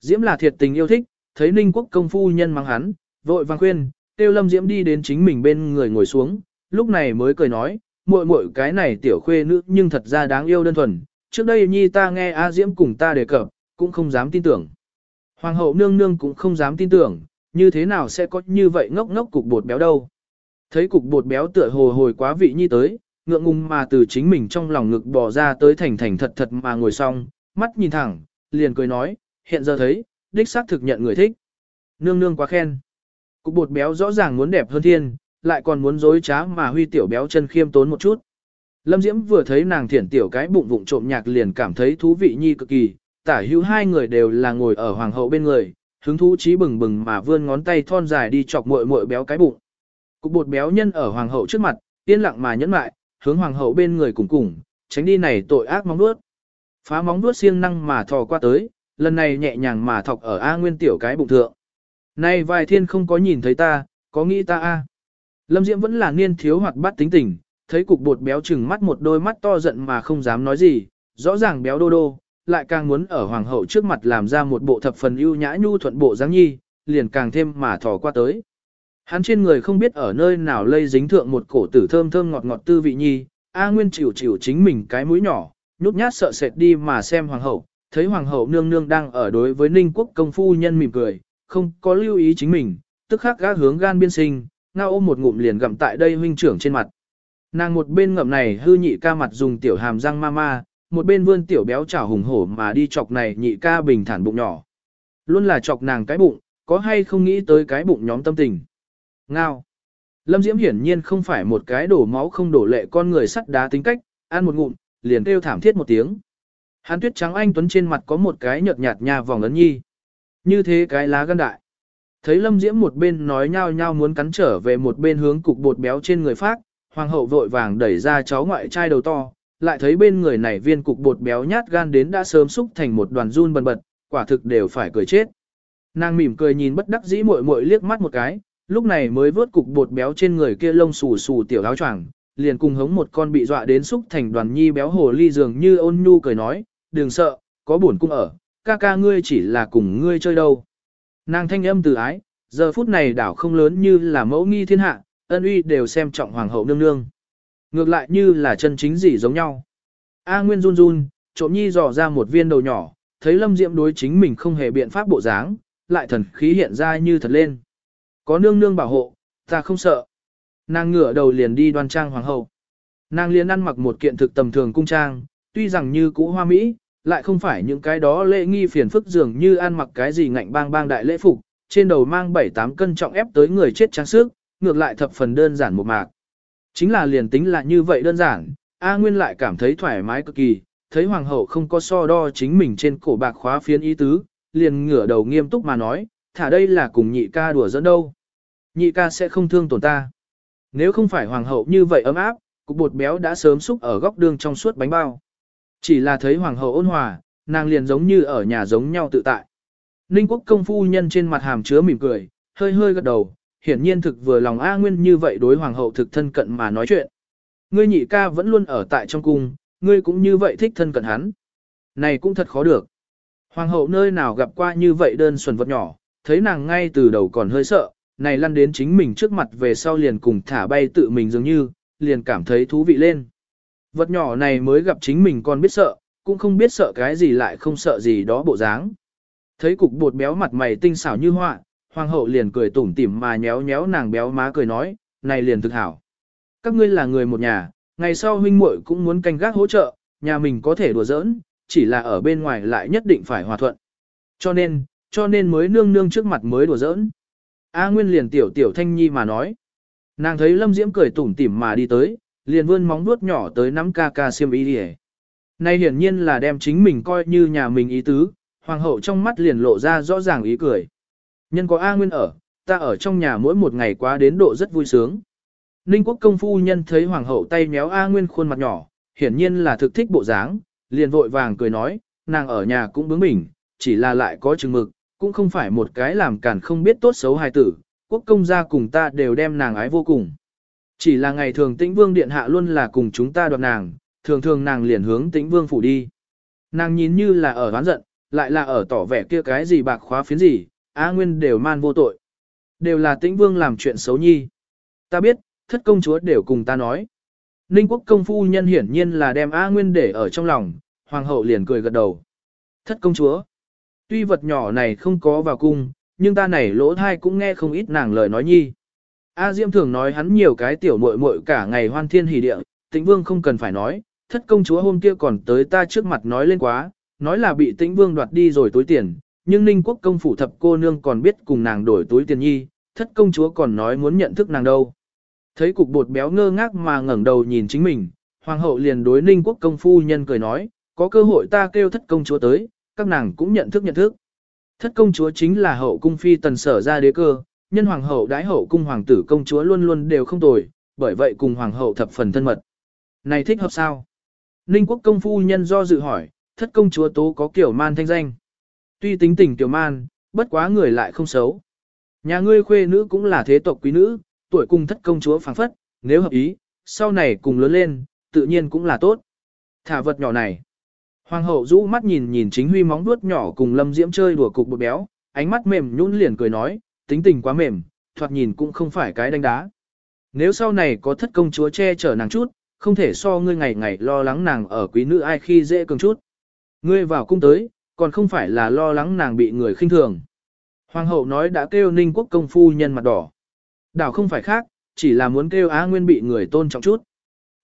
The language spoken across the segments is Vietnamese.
Diễm là thiệt tình yêu thích, thấy Ninh Quốc công phu nhân mang hắn, vội vàng khuyên, tiêu lâm Diễm đi đến chính mình bên người ngồi xuống, lúc này mới cười nói, muội muội cái này tiểu khuê nữ nhưng thật ra đáng yêu đơn thuần, trước đây nhi ta nghe A Diễm cùng ta đề cập, cũng không dám tin tưởng. Hoàng hậu nương nương cũng không dám tin tưởng, như thế nào sẽ có như vậy ngốc ngốc cục bột béo đâu. Thấy cục bột béo tựa hồ hồi quá vị nhi tới, ngượng ngùng mà từ chính mình trong lòng ngực bỏ ra tới thành thành thật thật mà ngồi xong, mắt nhìn thẳng, liền cười nói, hiện giờ thấy, đích xác thực nhận người thích. Nương nương quá khen. Cục bột béo rõ ràng muốn đẹp hơn thiên, lại còn muốn dối trá mà huy tiểu béo chân khiêm tốn một chút. Lâm Diễm vừa thấy nàng thiển tiểu cái bụng vụng trộm nhạc liền cảm thấy thú vị nhi cực kỳ, tả hữu hai người đều là ngồi ở hoàng hậu bên người, hứng thú trí bừng bừng mà vươn ngón tay thon dài đi chọc muội muội béo cái bụng. Cục bột béo nhân ở hoàng hậu trước mặt, yên lặng mà nhẫn mại, hướng hoàng hậu bên người cùng cùng, tránh đi này tội ác móng vuốt. Phá móng vuốt siêng năng mà thò qua tới, lần này nhẹ nhàng mà thọc ở A Nguyên tiểu cái bụng thượng. Nay vài thiên không có nhìn thấy ta, có nghĩ ta a? Lâm Diễm vẫn là niên thiếu hoặc bắt tính tình, thấy cục bột béo chừng mắt một đôi mắt to giận mà không dám nói gì, rõ ràng béo đô đô, lại càng muốn ở hoàng hậu trước mặt làm ra một bộ thập phần ưu nhã nhu thuận bộ dáng nhi, liền càng thêm mà thò qua tới. Hắn trên người không biết ở nơi nào lây dính thượng một cổ tử thơm thơm ngọt ngọt tư vị nhi, A Nguyên chịu chịu chính mình cái mũi nhỏ, nhút nhát sợ sệt đi mà xem hoàng hậu, thấy hoàng hậu nương nương đang ở đối với ninh quốc công phu nhân mỉm cười, không có lưu ý chính mình, tức khắc gã hướng gan biên sinh, ngao ôm một ngụm liền gặm tại đây huynh trưởng trên mặt. Nàng một bên ngậm này hư nhị ca mặt dùng tiểu hàm răng ma ma, một bên vươn tiểu béo chảo hùng hổ mà đi chọc này nhị ca bình thản bụng nhỏ. Luôn là chọc nàng cái bụng, có hay không nghĩ tới cái bụng nhóm tâm tình. Ngao. Lâm Diễm hiển nhiên không phải một cái đổ máu không đổ lệ con người sắt đá tính cách, ăn một ngụm, liền kêu thảm thiết một tiếng. Hán tuyết trắng anh tuấn trên mặt có một cái nhợt nhạt nhà vòng ấn nhi. Như thế cái lá gan đại. Thấy Lâm Diễm một bên nói nhao nhao muốn cắn trở về một bên hướng cục bột béo trên người phát, hoàng hậu vội vàng đẩy ra cháu ngoại trai đầu to, lại thấy bên người này viên cục bột béo nhát gan đến đã sớm xúc thành một đoàn run bần bật, quả thực đều phải cười chết. Nàng mỉm cười nhìn bất đắc dĩ muội muội liếc mắt một cái, lúc này mới vớt cục bột béo trên người kia lông xù xù tiểu áo choàng, liền cùng hống một con bị dọa đến xúc thành đoàn nhi béo hồ ly dường như ôn nhu cười nói, đừng sợ, có buồn cung ở, ca ca ngươi chỉ là cùng ngươi chơi đâu. Nàng thanh âm từ ái, giờ phút này đảo không lớn như là mẫu nghi thiên hạ, ân uy đều xem trọng hoàng hậu nương nương. Ngược lại như là chân chính gì giống nhau. A Nguyên run run, trộm nhi dò ra một viên đầu nhỏ, thấy lâm diệm đối chính mình không hề biện pháp bộ dáng, lại thần khí hiện ra như thật lên. Có nương nương bảo hộ, ta không sợ. Nàng ngửa đầu liền đi đoan trang hoàng hậu. Nàng liền ăn mặc một kiện thực tầm thường cung trang, tuy rằng như cũ hoa mỹ, lại không phải những cái đó lễ nghi phiền phức dường như ăn mặc cái gì ngạnh bang bang đại lễ phục, trên đầu mang 7-8 cân trọng ép tới người chết trang sức, ngược lại thập phần đơn giản một mạc. Chính là liền tính là như vậy đơn giản, A Nguyên lại cảm thấy thoải mái cực kỳ, thấy hoàng hậu không có so đo chính mình trên cổ bạc khóa phiến ý tứ, liền ngửa đầu nghiêm túc mà nói, thả đây là cùng nhị ca đùa dẫn đâu. Nhị ca sẽ không thương tổn ta. Nếu không phải hoàng hậu như vậy ấm áp, cục bột béo đã sớm xúc ở góc đường trong suốt bánh bao. Chỉ là thấy hoàng hậu ôn hòa, nàng liền giống như ở nhà giống nhau tự tại. Ninh quốc công phu nhân trên mặt hàm chứa mỉm cười, hơi hơi gật đầu, hiển nhiên thực vừa lòng A Nguyên như vậy đối hoàng hậu thực thân cận mà nói chuyện. Ngươi nhị ca vẫn luôn ở tại trong cung, ngươi cũng như vậy thích thân cận hắn. Này cũng thật khó được. Hoàng hậu nơi nào gặp qua như vậy đơn xuẩn vật nhỏ, thấy nàng ngay từ đầu còn hơi sợ, này lăn đến chính mình trước mặt về sau liền cùng thả bay tự mình dường như, liền cảm thấy thú vị lên. Vật nhỏ này mới gặp chính mình còn biết sợ, cũng không biết sợ cái gì lại không sợ gì đó bộ dáng. Thấy cục bột béo mặt mày tinh xảo như họa, hoàng hậu liền cười tủm tỉm mà nhéo nhéo nàng béo má cười nói, này liền thực hảo. Các ngươi là người một nhà, ngày sau huynh muội cũng muốn canh gác hỗ trợ, nhà mình có thể đùa giỡn, chỉ là ở bên ngoài lại nhất định phải hòa thuận. Cho nên, cho nên mới nương nương trước mặt mới đùa giỡn. A Nguyên liền tiểu tiểu thanh nhi mà nói. Nàng thấy Lâm Diễm cười tủm tỉm mà đi tới, liền vươn móng vuốt nhỏ tới nắm ca ca xiêm ý đi nay hiển nhiên là đem chính mình coi như nhà mình ý tứ, hoàng hậu trong mắt liền lộ ra rõ ràng ý cười. Nhân có A Nguyên ở, ta ở trong nhà mỗi một ngày quá đến độ rất vui sướng. Ninh quốc công phu nhân thấy hoàng hậu tay méo A Nguyên khuôn mặt nhỏ, hiển nhiên là thực thích bộ dáng, liền vội vàng cười nói, nàng ở nhà cũng bướng bỉnh, chỉ là lại có chừng mực, cũng không phải một cái làm cản không biết tốt xấu hài tử, quốc công gia cùng ta đều đem nàng ái vô cùng. Chỉ là ngày thường tĩnh vương điện hạ luôn là cùng chúng ta đoạt nàng, thường thường nàng liền hướng tĩnh vương phủ đi. Nàng nhìn như là ở ván giận, lại là ở tỏ vẻ kia cái gì bạc khóa phiến gì, á Nguyên đều man vô tội. Đều là tĩnh vương làm chuyện xấu nhi. Ta biết, thất công chúa đều cùng ta nói. Ninh quốc công phu nhân hiển nhiên là đem á Nguyên để ở trong lòng, hoàng hậu liền cười gật đầu. Thất công chúa. Tuy vật nhỏ này không có vào cung, nhưng ta này lỗ thai cũng nghe không ít nàng lời nói nhi. A Diêm thường nói hắn nhiều cái tiểu muội muội cả ngày hoan thiên hỉ địa, tĩnh vương không cần phải nói, thất công chúa hôm kia còn tới ta trước mặt nói lên quá, nói là bị tĩnh vương đoạt đi rồi túi tiền, nhưng ninh quốc công phủ thập cô nương còn biết cùng nàng đổi túi tiền nhi, thất công chúa còn nói muốn nhận thức nàng đâu. Thấy cục bột béo ngơ ngác mà ngẩng đầu nhìn chính mình, hoàng hậu liền đối ninh quốc công phu nhân cười nói, có cơ hội ta kêu thất công chúa tới, các nàng cũng nhận thức nhận thức. Thất công chúa chính là hậu cung phi tần sở ra đế cơ, nhân hoàng hậu đái hậu cung hoàng tử công chúa luôn luôn đều không tồi, bởi vậy cùng hoàng hậu thập phần thân mật. Này thích hợp sao? Ninh quốc công phu nhân do dự hỏi, thất công chúa tố có kiểu man thanh danh. Tuy tính tình kiểu man, bất quá người lại không xấu. Nhà ngươi khuê nữ cũng là thế tộc quý nữ, tuổi cùng thất công chúa phảng phất, nếu hợp ý, sau này cùng lớn lên, tự nhiên cũng là tốt. Thả vật nhỏ này. Hoàng hậu rũ mắt nhìn nhìn chính huy móng vuốt nhỏ cùng lâm diễm chơi đùa cục bột béo, ánh mắt mềm nhún liền cười nói, tính tình quá mềm, thoạt nhìn cũng không phải cái đánh đá. Nếu sau này có thất công chúa che chở nàng chút, không thể so ngươi ngày ngày lo lắng nàng ở quý nữ ai khi dễ cường chút. Ngươi vào cung tới, còn không phải là lo lắng nàng bị người khinh thường. Hoàng hậu nói đã kêu ninh quốc công phu nhân mặt đỏ. Đảo không phải khác, chỉ là muốn kêu Á Nguyên bị người tôn trọng chút.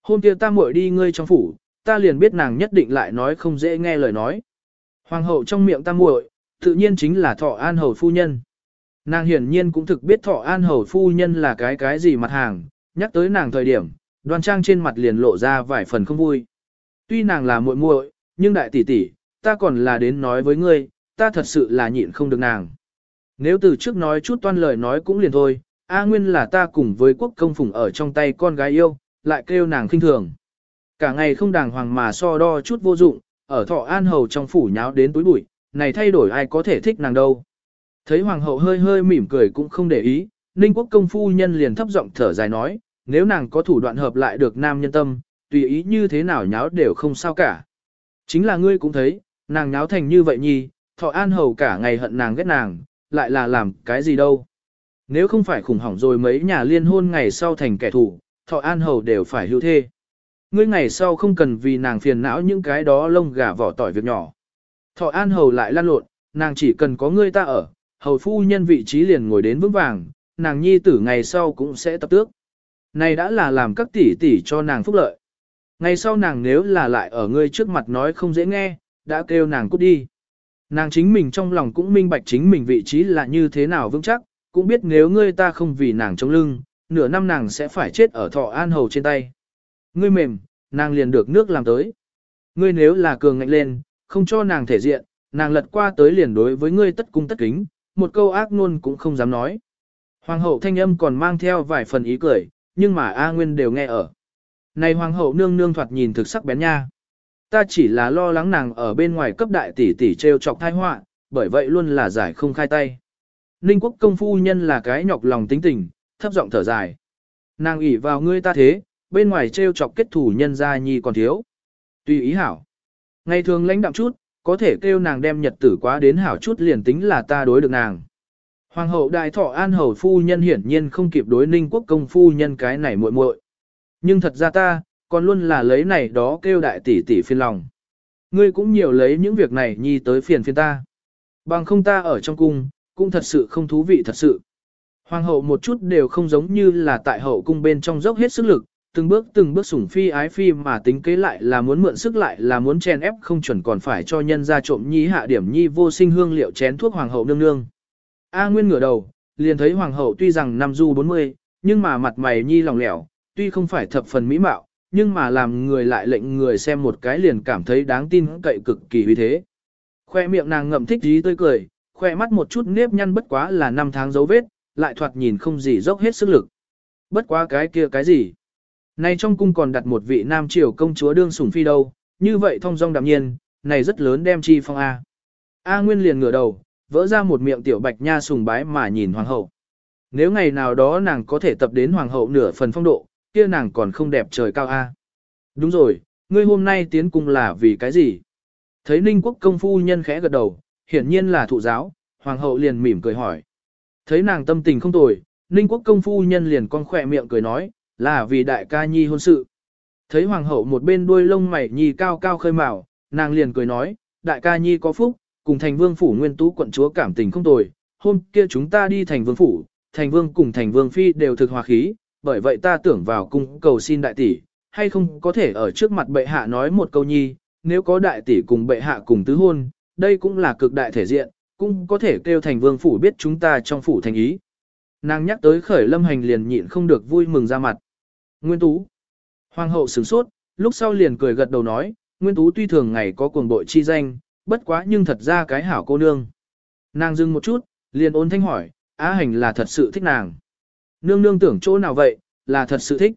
Hôm kia ta muội đi ngươi trong phủ, ta liền biết nàng nhất định lại nói không dễ nghe lời nói. Hoàng hậu trong miệng ta muội, tự nhiên chính là thọ an hầu phu nhân. Nàng hiển nhiên cũng thực biết thọ an hầu phu nhân là cái cái gì mặt hàng, nhắc tới nàng thời điểm, đoan trang trên mặt liền lộ ra vài phần không vui. Tuy nàng là muội muội, nhưng đại tỷ tỷ, ta còn là đến nói với ngươi, ta thật sự là nhịn không được nàng. Nếu từ trước nói chút toan lời nói cũng liền thôi, A Nguyên là ta cùng với quốc công phùng ở trong tay con gái yêu, lại kêu nàng khinh thường. Cả ngày không đàng hoàng mà so đo chút vô dụng, ở thọ an hầu trong phủ nháo đến túi bụi, này thay đổi ai có thể thích nàng đâu. Thấy hoàng hậu hơi hơi mỉm cười cũng không để ý, ninh quốc công phu nhân liền thấp giọng thở dài nói, nếu nàng có thủ đoạn hợp lại được nam nhân tâm, tùy ý như thế nào nháo đều không sao cả. Chính là ngươi cũng thấy, nàng nháo thành như vậy nhi, thọ an hầu cả ngày hận nàng ghét nàng, lại là làm cái gì đâu. Nếu không phải khủng hoảng rồi mấy nhà liên hôn ngày sau thành kẻ thù, thọ an hầu đều phải hưu thê. Ngươi ngày sau không cần vì nàng phiền não những cái đó lông gà vỏ tỏi việc nhỏ. Thọ an hầu lại lan lộn, nàng chỉ cần có ngươi ta ở, hầu phu nhân vị trí liền ngồi đến vững vàng, nàng nhi tử ngày sau cũng sẽ tập tước. Này đã là làm các tỷ tỷ cho nàng phúc lợi. Ngày sau nàng nếu là lại ở ngươi trước mặt nói không dễ nghe, đã kêu nàng cút đi. Nàng chính mình trong lòng cũng minh bạch chính mình vị trí là như thế nào vững chắc, cũng biết nếu ngươi ta không vì nàng chống lưng, nửa năm nàng sẽ phải chết ở thọ an hầu trên tay. Ngươi mềm, nàng liền được nước làm tới. Ngươi nếu là cường ngạnh lên, không cho nàng thể diện, nàng lật qua tới liền đối với ngươi tất cung tất kính, một câu ác ngôn cũng không dám nói. Hoàng hậu thanh âm còn mang theo vài phần ý cười, nhưng mà A Nguyên đều nghe ở. Này hoàng hậu nương nương thoạt nhìn thực sắc bén nha. Ta chỉ là lo lắng nàng ở bên ngoài cấp đại tỷ tỷ treo chọc thai họa, bởi vậy luôn là giải không khai tay. Ninh quốc công phu nhân là cái nhọc lòng tính tình, thấp giọng thở dài. Nàng ỷ vào ngươi ta thế, bên ngoài treo chọc kết thủ nhân gia nhi còn thiếu. Tùy ý hảo. Ngày thường lãnh đạm chút, có thể kêu nàng đem nhật tử quá đến hảo chút liền tính là ta đối được nàng. Hoàng hậu đại thọ an hầu phu nhân hiển nhiên không kịp đối ninh quốc công phu nhân cái này muội muội. Nhưng thật ra ta, còn luôn là lấy này đó kêu đại tỷ tỷ phiền lòng. Ngươi cũng nhiều lấy những việc này nhi tới phiền phiền ta. Bằng không ta ở trong cung, cũng thật sự không thú vị thật sự. Hoàng hậu một chút đều không giống như là tại hậu cung bên trong dốc hết sức lực, từng bước từng bước sủng phi ái phi mà tính kế lại là muốn mượn sức lại là muốn chen ép không chuẩn còn phải cho nhân ra trộm nhi hạ điểm nhi vô sinh hương liệu chén thuốc hoàng hậu nương nương. A Nguyên ngửa đầu, liền thấy hoàng hậu tuy rằng năm du 40, nhưng mà mặt mày nhi lòng lẻo, tuy không phải thập phần mỹ mạo, nhưng mà làm người lại lệnh người xem một cái liền cảm thấy đáng tin cậy cực kỳ vì thế. Khoe miệng nàng ngậm thích ý tươi cười, khoe mắt một chút nếp nhăn bất quá là năm tháng dấu vết, lại thoạt nhìn không gì dốc hết sức lực. Bất quá cái kia cái gì. Này trong cung còn đặt một vị nam triều công chúa đương sủng phi đâu, như vậy thông dong đạm nhiên, này rất lớn đem chi phong A. A Nguyên liền ngửa đầu, vỡ ra một miệng tiểu bạch nha sùng bái mà nhìn hoàng hậu. Nếu ngày nào đó nàng có thể tập đến hoàng hậu nửa phần phong độ, kia nàng còn không đẹp trời cao A. Đúng rồi, ngươi hôm nay tiến cung là vì cái gì? Thấy Ninh Quốc công phu nhân khẽ gật đầu, hiển nhiên là thụ giáo, hoàng hậu liền mỉm cười hỏi. Thấy nàng tâm tình không tồi, Ninh Quốc công phu nhân liền con khỏe miệng cười nói, là vì đại ca nhi hôn sự. Thấy hoàng hậu một bên đuôi lông mày nhi cao cao khơi mào, nàng liền cười nói, đại ca nhi có phúc, cùng thành vương phủ nguyên tú quận chúa cảm tình không tồi, hôm kia chúng ta đi thành vương phủ, thành vương cùng thành vương phi đều thực hòa khí, bởi vậy ta tưởng vào cung cầu xin đại tỷ, hay không có thể ở trước mặt bệ hạ nói một câu nhi, nếu có đại tỷ cùng bệ hạ cùng tứ hôn, đây cũng là cực đại thể diện, cũng có thể kêu thành vương phủ biết chúng ta trong phủ thành ý. Nàng nhắc tới khởi lâm hành liền nhịn không được vui mừng ra mặt. Nguyên Tú. Hoàng hậu sửng sốt, lúc sau liền cười gật đầu nói, Nguyên Tú tuy thường ngày có cuồng bội chi danh, bất quá nhưng thật ra cái hảo cô nương. Nàng dừng một chút, liền ôn thanh hỏi, Á hành là thật sự thích nàng. Nương nương tưởng chỗ nào vậy, là thật sự thích.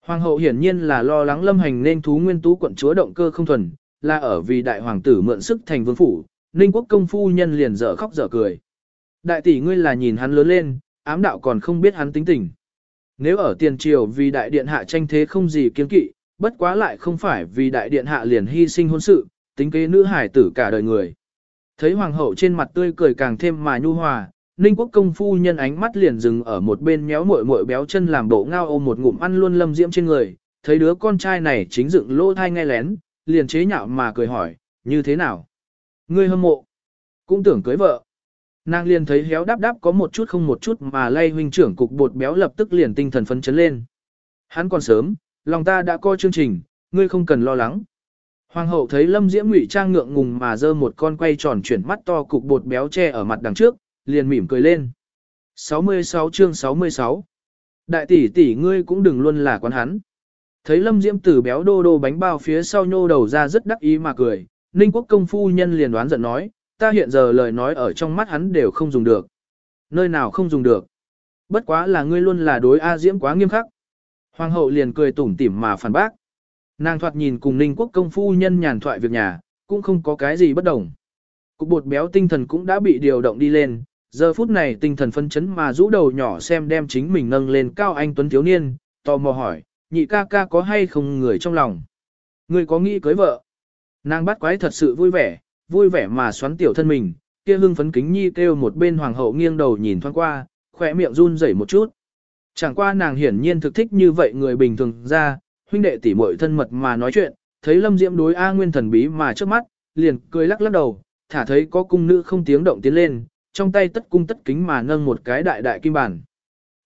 Hoàng hậu hiển nhiên là lo lắng lâm hành nên thú nguyên tú quận chúa động cơ không thuần, là ở vì đại hoàng tử mượn sức thành vương phủ, ninh quốc công phu nhân liền dở khóc dở cười. Đại tỷ ngươi là nhìn hắn lớn lên, ám đạo còn không biết hắn tính tình. Nếu ở tiền triều vì đại điện hạ tranh thế không gì kiên kỵ, bất quá lại không phải vì đại điện hạ liền hy sinh hôn sự, tính kế nữ hải tử cả đời người. Thấy hoàng hậu trên mặt tươi cười càng thêm mà nhu hòa, Ninh quốc công phu nhân ánh mắt liền dừng ở một bên méo muội muội béo chân làm bộ ngao ôm một ngụm ăn luôn lâm diễm trên người, thấy đứa con trai này chính dựng lỗ thai nghe lén, liền chế nhạo mà cười hỏi, như thế nào? Ngươi hâm mộ, cũng tưởng cưới vợ. Nàng liền thấy héo đáp đáp có một chút không một chút mà lay huynh trưởng cục bột béo lập tức liền tinh thần phấn chấn lên. Hắn còn sớm, lòng ta đã coi chương trình, ngươi không cần lo lắng. Hoàng hậu thấy lâm diễm ngụy trang ngượng ngùng mà dơ một con quay tròn chuyển mắt to cục bột béo che ở mặt đằng trước, liền mỉm cười lên. 66 chương 66 Đại tỷ tỷ ngươi cũng đừng luôn là quán hắn. Thấy lâm diễm tử béo đô đô bánh bao phía sau nhô đầu ra rất đắc ý mà cười, ninh quốc công phu nhân liền đoán giận nói, ta hiện giờ lời nói ở trong mắt hắn đều không dùng được. Nơi nào không dùng được. Bất quá là ngươi luôn là đối A Diễm quá nghiêm khắc. Hoàng hậu liền cười tủm tỉm mà phản bác. Nàng thoạt nhìn cùng ninh quốc công phu nhân nhàn thoại việc nhà, cũng không có cái gì bất đồng. Cục bột béo tinh thần cũng đã bị điều động đi lên, giờ phút này tinh thần phân chấn mà rũ đầu nhỏ xem đem chính mình nâng lên cao anh tuấn thiếu niên, tò mò hỏi, nhị ca ca có hay không người trong lòng? Người có nghĩ cưới vợ? Nàng bắt quái thật sự vui vẻ, vui vẻ mà xoắn tiểu thân mình, kia hưng phấn kính nhi kêu một bên hoàng hậu nghiêng đầu nhìn thoáng qua, khỏe miệng run rẩy một chút. Chẳng qua nàng hiển nhiên thực thích như vậy người bình thường ra, huynh đệ tỷ muội thân mật mà nói chuyện, thấy lâm diễm đối A nguyên thần bí mà trước mắt, liền cười lắc lắc đầu, thả thấy có cung nữ không tiếng động tiến lên, trong tay tất cung tất kính mà nâng một cái đại đại kim bản.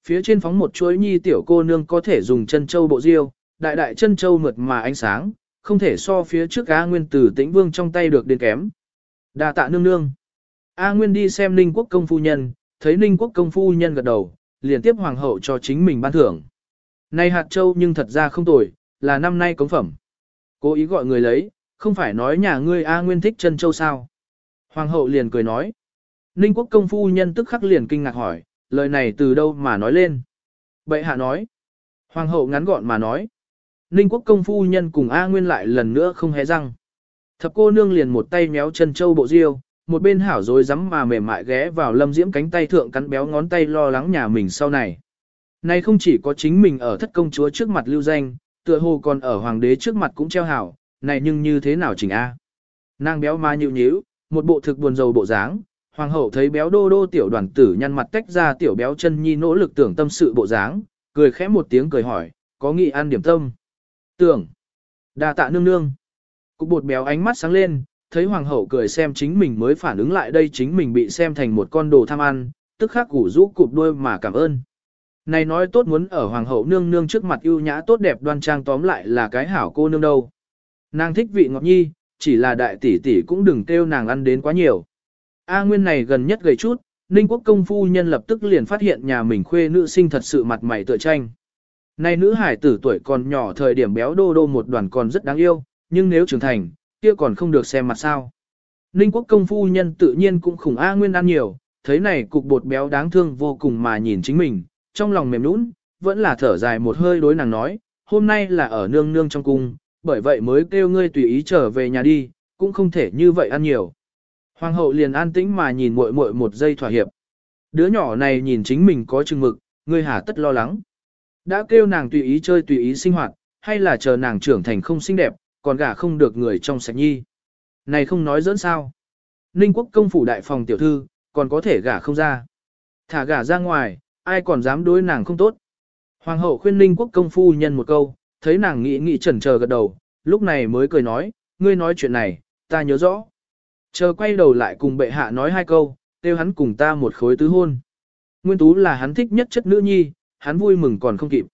Phía trên phóng một chuỗi nhi tiểu cô nương có thể dùng chân châu bộ diêu, đại đại chân châu mượt mà ánh sáng, không thể so phía trước A Nguyên từ tĩnh vương trong tay được đến kém. đa tạ nương nương. A Nguyên đi xem Ninh quốc công phu nhân, thấy Ninh quốc công phu nhân gật đầu, liền tiếp hoàng hậu cho chính mình ban thưởng. Này hạt châu nhưng thật ra không tồi, là năm nay cống phẩm. Cố ý gọi người lấy, không phải nói nhà ngươi A Nguyên thích chân châu sao. Hoàng hậu liền cười nói. Ninh quốc công phu nhân tức khắc liền kinh ngạc hỏi, lời này từ đâu mà nói lên. Bệ hạ nói. Hoàng hậu ngắn gọn mà nói. Ninh quốc công phu nhân cùng A Nguyên lại lần nữa không hé răng. Thập cô nương liền một tay méo chân châu bộ diêu, một bên hảo rồi rắm mà mềm mại ghé vào lâm diễm cánh tay thượng cắn béo ngón tay lo lắng nhà mình sau này. Này không chỉ có chính mình ở thất công chúa trước mặt lưu danh, tựa hồ còn ở hoàng đế trước mặt cũng treo hảo, này nhưng như thế nào chỉnh A. Nàng béo ma nhịu nhíu, một bộ thực buồn rầu bộ dáng, hoàng hậu thấy béo đô đô tiểu đoàn tử nhăn mặt tách ra tiểu béo chân nhi nỗ lực tưởng tâm sự bộ dáng, cười khẽ một tiếng cười hỏi, có nghị ăn điểm tâm. Tưởng, đà tạ nương nương. Cục bột béo ánh mắt sáng lên, thấy hoàng hậu cười xem chính mình mới phản ứng lại đây chính mình bị xem thành một con đồ tham ăn, tức khắc củ rũ cụp đuôi mà cảm ơn. Này nói tốt muốn ở hoàng hậu nương nương trước mặt ưu nhã tốt đẹp đoan trang tóm lại là cái hảo cô nương đâu. Nàng thích vị ngọt nhi, chỉ là đại tỷ tỷ cũng đừng kêu nàng ăn đến quá nhiều. A Nguyên này gần nhất gầy chút, Ninh Quốc công phu nhân lập tức liền phát hiện nhà mình khuê nữ sinh thật sự mặt mày tựa tranh. Này nữ hải tử tuổi còn nhỏ thời điểm béo đô đô một đoàn còn rất đáng yêu, nhưng nếu trưởng thành, kia còn không được xem mặt sao. Ninh Quốc công phu nhân tự nhiên cũng khủng A Nguyên ăn nhiều, thấy này cục bột béo đáng thương vô cùng mà nhìn chính mình, trong lòng mềm nũng, vẫn là thở dài một hơi đối nàng nói, hôm nay là ở nương nương trong cung, bởi vậy mới kêu ngươi tùy ý trở về nhà đi, cũng không thể như vậy ăn nhiều. Hoàng hậu liền an tĩnh mà nhìn muội muội một giây thỏa hiệp. Đứa nhỏ này nhìn chính mình có chừng mực, ngươi hà tất lo lắng. Đã kêu nàng tùy ý chơi tùy ý sinh hoạt, hay là chờ nàng trưởng thành không xinh đẹp, còn gả không được người trong sạch nhi. Này không nói dẫn sao. Ninh quốc công phủ đại phòng tiểu thư, còn có thể gả không ra. Thả gả ra ngoài, ai còn dám đối nàng không tốt. Hoàng hậu khuyên Ninh quốc công phu nhân một câu, thấy nàng nghĩ nghĩ chần chờ gật đầu, lúc này mới cười nói, ngươi nói chuyện này, ta nhớ rõ. Chờ quay đầu lại cùng bệ hạ nói hai câu, kêu hắn cùng ta một khối tứ hôn. Nguyên tú là hắn thích nhất chất nữ nhi, hắn vui mừng còn không kịp.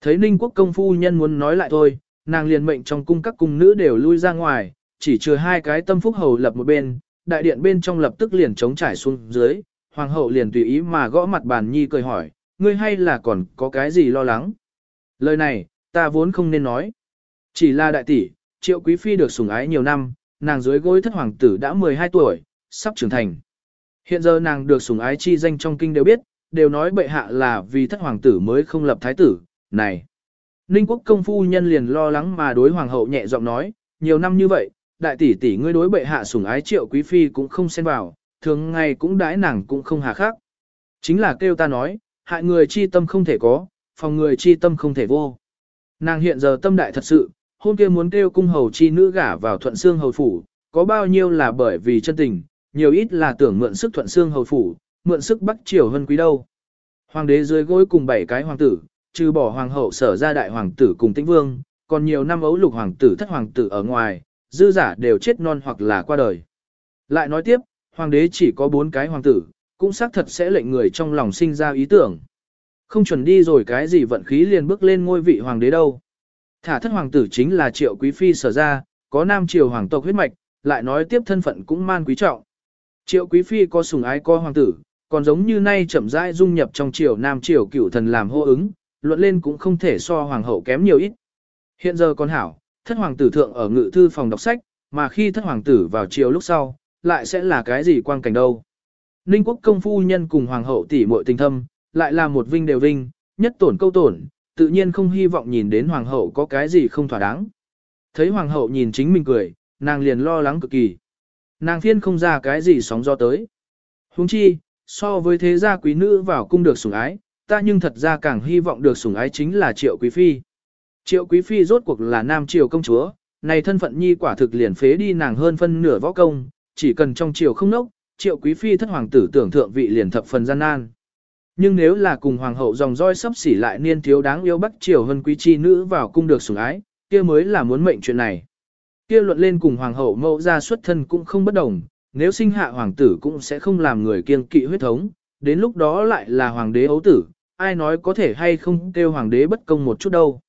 Thấy Ninh quốc công phu nhân muốn nói lại thôi, nàng liền mệnh trong cung các cung nữ đều lui ra ngoài, chỉ trừ hai cái tâm phúc hầu lập một bên, đại điện bên trong lập tức liền trống trải xuống dưới, hoàng hậu liền tùy ý mà gõ mặt bàn nhi cười hỏi, ngươi hay là còn có cái gì lo lắng? Lời này, ta vốn không nên nói. Chỉ là đại tỷ, triệu quý phi được sủng ái nhiều năm, nàng dưới gối thất hoàng tử đã 12 tuổi, sắp trưởng thành. Hiện giờ nàng được sủng ái chi danh trong kinh đều biết, đều nói bệ hạ là vì thất hoàng tử mới không lập thái tử, này. Ninh quốc công phu nhân liền lo lắng mà đối hoàng hậu nhẹ giọng nói, nhiều năm như vậy, đại tỷ tỷ ngươi đối bệ hạ sủng ái triệu quý phi cũng không xen vào, thường ngày cũng đãi nàng cũng không hà khắc. Chính là kêu ta nói, hại người chi tâm không thể có, phòng người chi tâm không thể vô. Nàng hiện giờ tâm đại thật sự, hôm kia muốn kêu cung hầu chi nữ gả vào thuận xương hầu phủ, có bao nhiêu là bởi vì chân tình, nhiều ít là tưởng mượn sức thuận xương hầu phủ, mượn sức bắc triều hơn quý đâu. Hoàng đế dưới gối cùng bảy cái hoàng tử, trừ bỏ hoàng hậu sở ra đại hoàng tử cùng tĩnh vương, còn nhiều năm ấu lục hoàng tử thất hoàng tử ở ngoài, dư giả đều chết non hoặc là qua đời. Lại nói tiếp, hoàng đế chỉ có bốn cái hoàng tử, cũng xác thật sẽ lệnh người trong lòng sinh ra ý tưởng. Không chuẩn đi rồi cái gì vận khí liền bước lên ngôi vị hoàng đế đâu. Thả thất hoàng tử chính là triệu quý phi sở ra, có nam triều hoàng tộc huyết mạch, lại nói tiếp thân phận cũng man quý trọng. Triệu quý phi có sùng ái co hoàng tử, còn giống như nay chậm rãi dung nhập trong triều nam triều cửu thần làm hô ứng, luận lên cũng không thể so hoàng hậu kém nhiều ít. Hiện giờ con hảo, thất hoàng tử thượng ở ngự thư phòng đọc sách, mà khi thất hoàng tử vào triều lúc sau, lại sẽ là cái gì quang cảnh đâu. Ninh quốc công phu nhân cùng hoàng hậu tỷ muội tình thâm, lại là một vinh đều vinh, nhất tổn câu tổn, tự nhiên không hy vọng nhìn đến hoàng hậu có cái gì không thỏa đáng. Thấy hoàng hậu nhìn chính mình cười, nàng liền lo lắng cực kỳ. Nàng phiên không ra cái gì sóng do tới. Huống chi, so với thế gia quý nữ vào cung được sủng ái, ta nhưng thật ra càng hy vọng được sủng ái chính là triệu quý phi. Triệu quý phi rốt cuộc là nam triều công chúa, này thân phận nhi quả thực liền phế đi nàng hơn phân nửa võ công, chỉ cần trong triều không nốc, triệu quý phi thất hoàng tử tưởng thượng vị liền thập phần gian nan. Nhưng nếu là cùng hoàng hậu dòng roi sắp xỉ lại niên thiếu đáng yêu bắc triều hơn quý chi nữ vào cung được sủng ái, kia mới là muốn mệnh chuyện này. Kia luận lên cùng hoàng hậu mẫu ra xuất thân cũng không bất đồng, nếu sinh hạ hoàng tử cũng sẽ không làm người kiêng kỵ huyết thống, đến lúc đó lại là hoàng đế ấu tử, ai nói có thể hay không kêu hoàng đế bất công một chút đâu.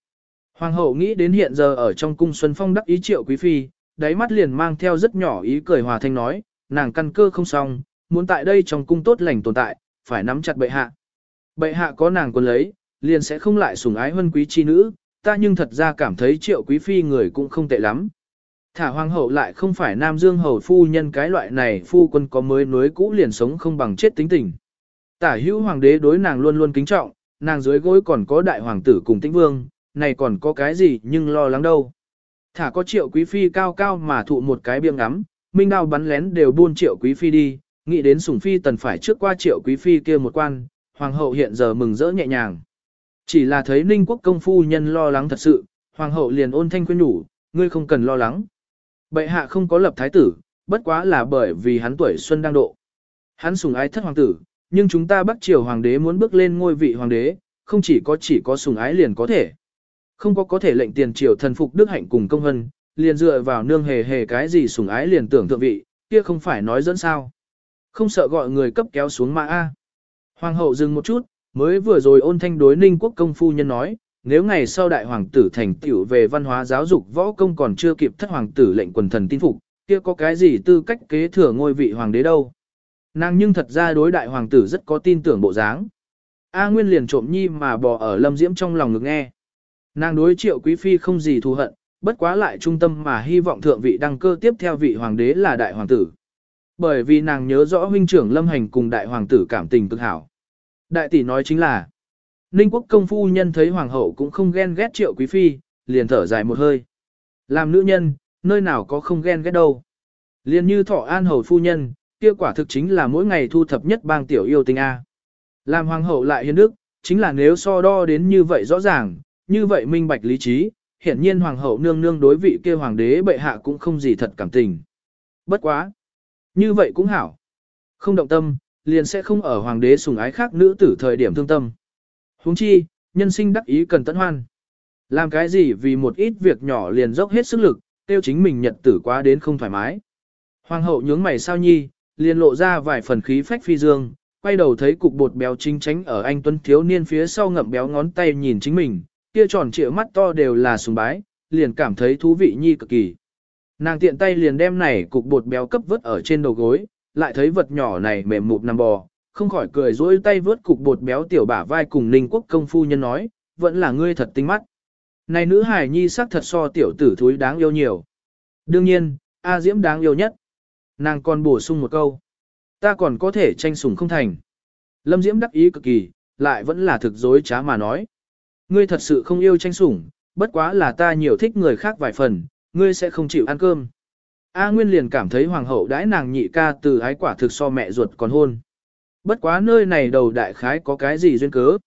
Hoàng hậu nghĩ đến hiện giờ ở trong cung Xuân Phong đắc ý triệu quý phi, đáy mắt liền mang theo rất nhỏ ý cười hòa thanh nói, nàng căn cơ không xong, muốn tại đây trong cung tốt lành tồn tại, phải nắm chặt bệ hạ. Bệ hạ có nàng quân lấy, liền sẽ không lại sủng ái hơn quý chi nữ, ta nhưng thật ra cảm thấy triệu quý phi người cũng không tệ lắm. Thả hoàng hậu lại không phải nam dương hầu phu nhân cái loại này phu quân có mới nối cũ liền sống không bằng chết tính tình. Tả hữu hoàng đế đối nàng luôn luôn kính trọng, nàng dưới gối còn có đại hoàng tử cùng tĩnh vương, này còn có cái gì nhưng lo lắng đâu. Thả có triệu quý phi cao cao mà thụ một cái biêng ngắm, minh đao bắn lén đều buôn triệu quý phi đi, nghĩ đến sủng phi tần phải trước qua triệu quý phi kia một quan, hoàng hậu hiện giờ mừng rỡ nhẹ nhàng. Chỉ là thấy ninh quốc công phu nhân lo lắng thật sự, hoàng hậu liền ôn thanh khuyên nhủ, ngươi không cần lo lắng. Bệ hạ không có lập thái tử, bất quá là bởi vì hắn tuổi xuân đang độ. Hắn sủng ái thất hoàng tử, nhưng chúng ta bắt triều hoàng đế muốn bước lên ngôi vị hoàng đế, không chỉ có chỉ có sủng ái liền có thể. Không có có thể lệnh tiền triều thần phục đức hạnh cùng công hân, liền dựa vào nương hề hề cái gì sủng ái liền tưởng thượng vị, kia không phải nói dẫn sao. Không sợ gọi người cấp kéo xuống mà A. Hoàng hậu dừng một chút, mới vừa rồi ôn thanh đối ninh quốc công phu nhân nói, nếu ngày sau đại hoàng tử thành tựu về văn hóa giáo dục võ công còn chưa kịp thất hoàng tử lệnh quần thần tin phục, kia có cái gì tư cách kế thừa ngôi vị hoàng đế đâu. Nàng nhưng thật ra đối đại hoàng tử rất có tin tưởng bộ dáng. A Nguyên liền trộm nhi mà bò ở lâm diễm trong lòng ngực nghe. Nàng đối triệu quý phi không gì thù hận, bất quá lại trung tâm mà hy vọng thượng vị đăng cơ tiếp theo vị hoàng đế là đại hoàng tử. Bởi vì nàng nhớ rõ huynh trưởng lâm hành cùng đại hoàng tử cảm tình cực hảo. Đại tỷ nói chính là, Ninh quốc công phu nhân thấy hoàng hậu cũng không ghen ghét triệu quý phi, liền thở dài một hơi. Làm nữ nhân, nơi nào có không ghen ghét đâu. Liền như thọ an hầu phu nhân, kia quả thực chính là mỗi ngày thu thập nhất bang tiểu yêu tình A. Làm hoàng hậu lại hiến đức, chính là nếu so đo đến như vậy rõ ràng, như vậy minh bạch lý trí, hiển nhiên hoàng hậu nương nương đối vị kia hoàng đế bệ hạ cũng không gì thật cảm tình. bất quá. Như vậy cũng hảo. Không động tâm, liền sẽ không ở hoàng đế sùng ái khác nữ tử thời điểm thương tâm. Huống chi, nhân sinh đắc ý cần tận hoan. Làm cái gì vì một ít việc nhỏ liền dốc hết sức lực, tiêu chính mình nhật tử quá đến không thoải mái. Hoàng hậu nhướng mày sao nhi, liền lộ ra vài phần khí phách phi dương, quay đầu thấy cục bột béo chính tránh ở anh Tuấn thiếu niên phía sau ngậm béo ngón tay nhìn chính mình, kia tròn trịa mắt to đều là sùng bái, liền cảm thấy thú vị nhi cực kỳ. Nàng tiện tay liền đem này cục bột béo cấp vớt ở trên đầu gối, lại thấy vật nhỏ này mềm mụt nằm bò, không khỏi cười dỗi tay vớt cục bột béo tiểu bả vai cùng Ninh Quốc công phu nhân nói, vẫn là ngươi thật tinh mắt. Này nữ hải nhi sắc thật so tiểu tử thúi đáng yêu nhiều. Đương nhiên, A Diễm đáng yêu nhất. Nàng còn bổ sung một câu. Ta còn có thể tranh sủng không thành. Lâm Diễm đắc ý cực kỳ, lại vẫn là thực dối trá mà nói. Ngươi thật sự không yêu tranh sủng, bất quá là ta nhiều thích người khác vài phần, ngươi sẽ không chịu ăn cơm. A Nguyên liền cảm thấy hoàng hậu đãi nàng nhị ca từ ái quả thực so mẹ ruột còn hôn. Bất quá nơi này đầu đại khái có cái gì duyên cớ.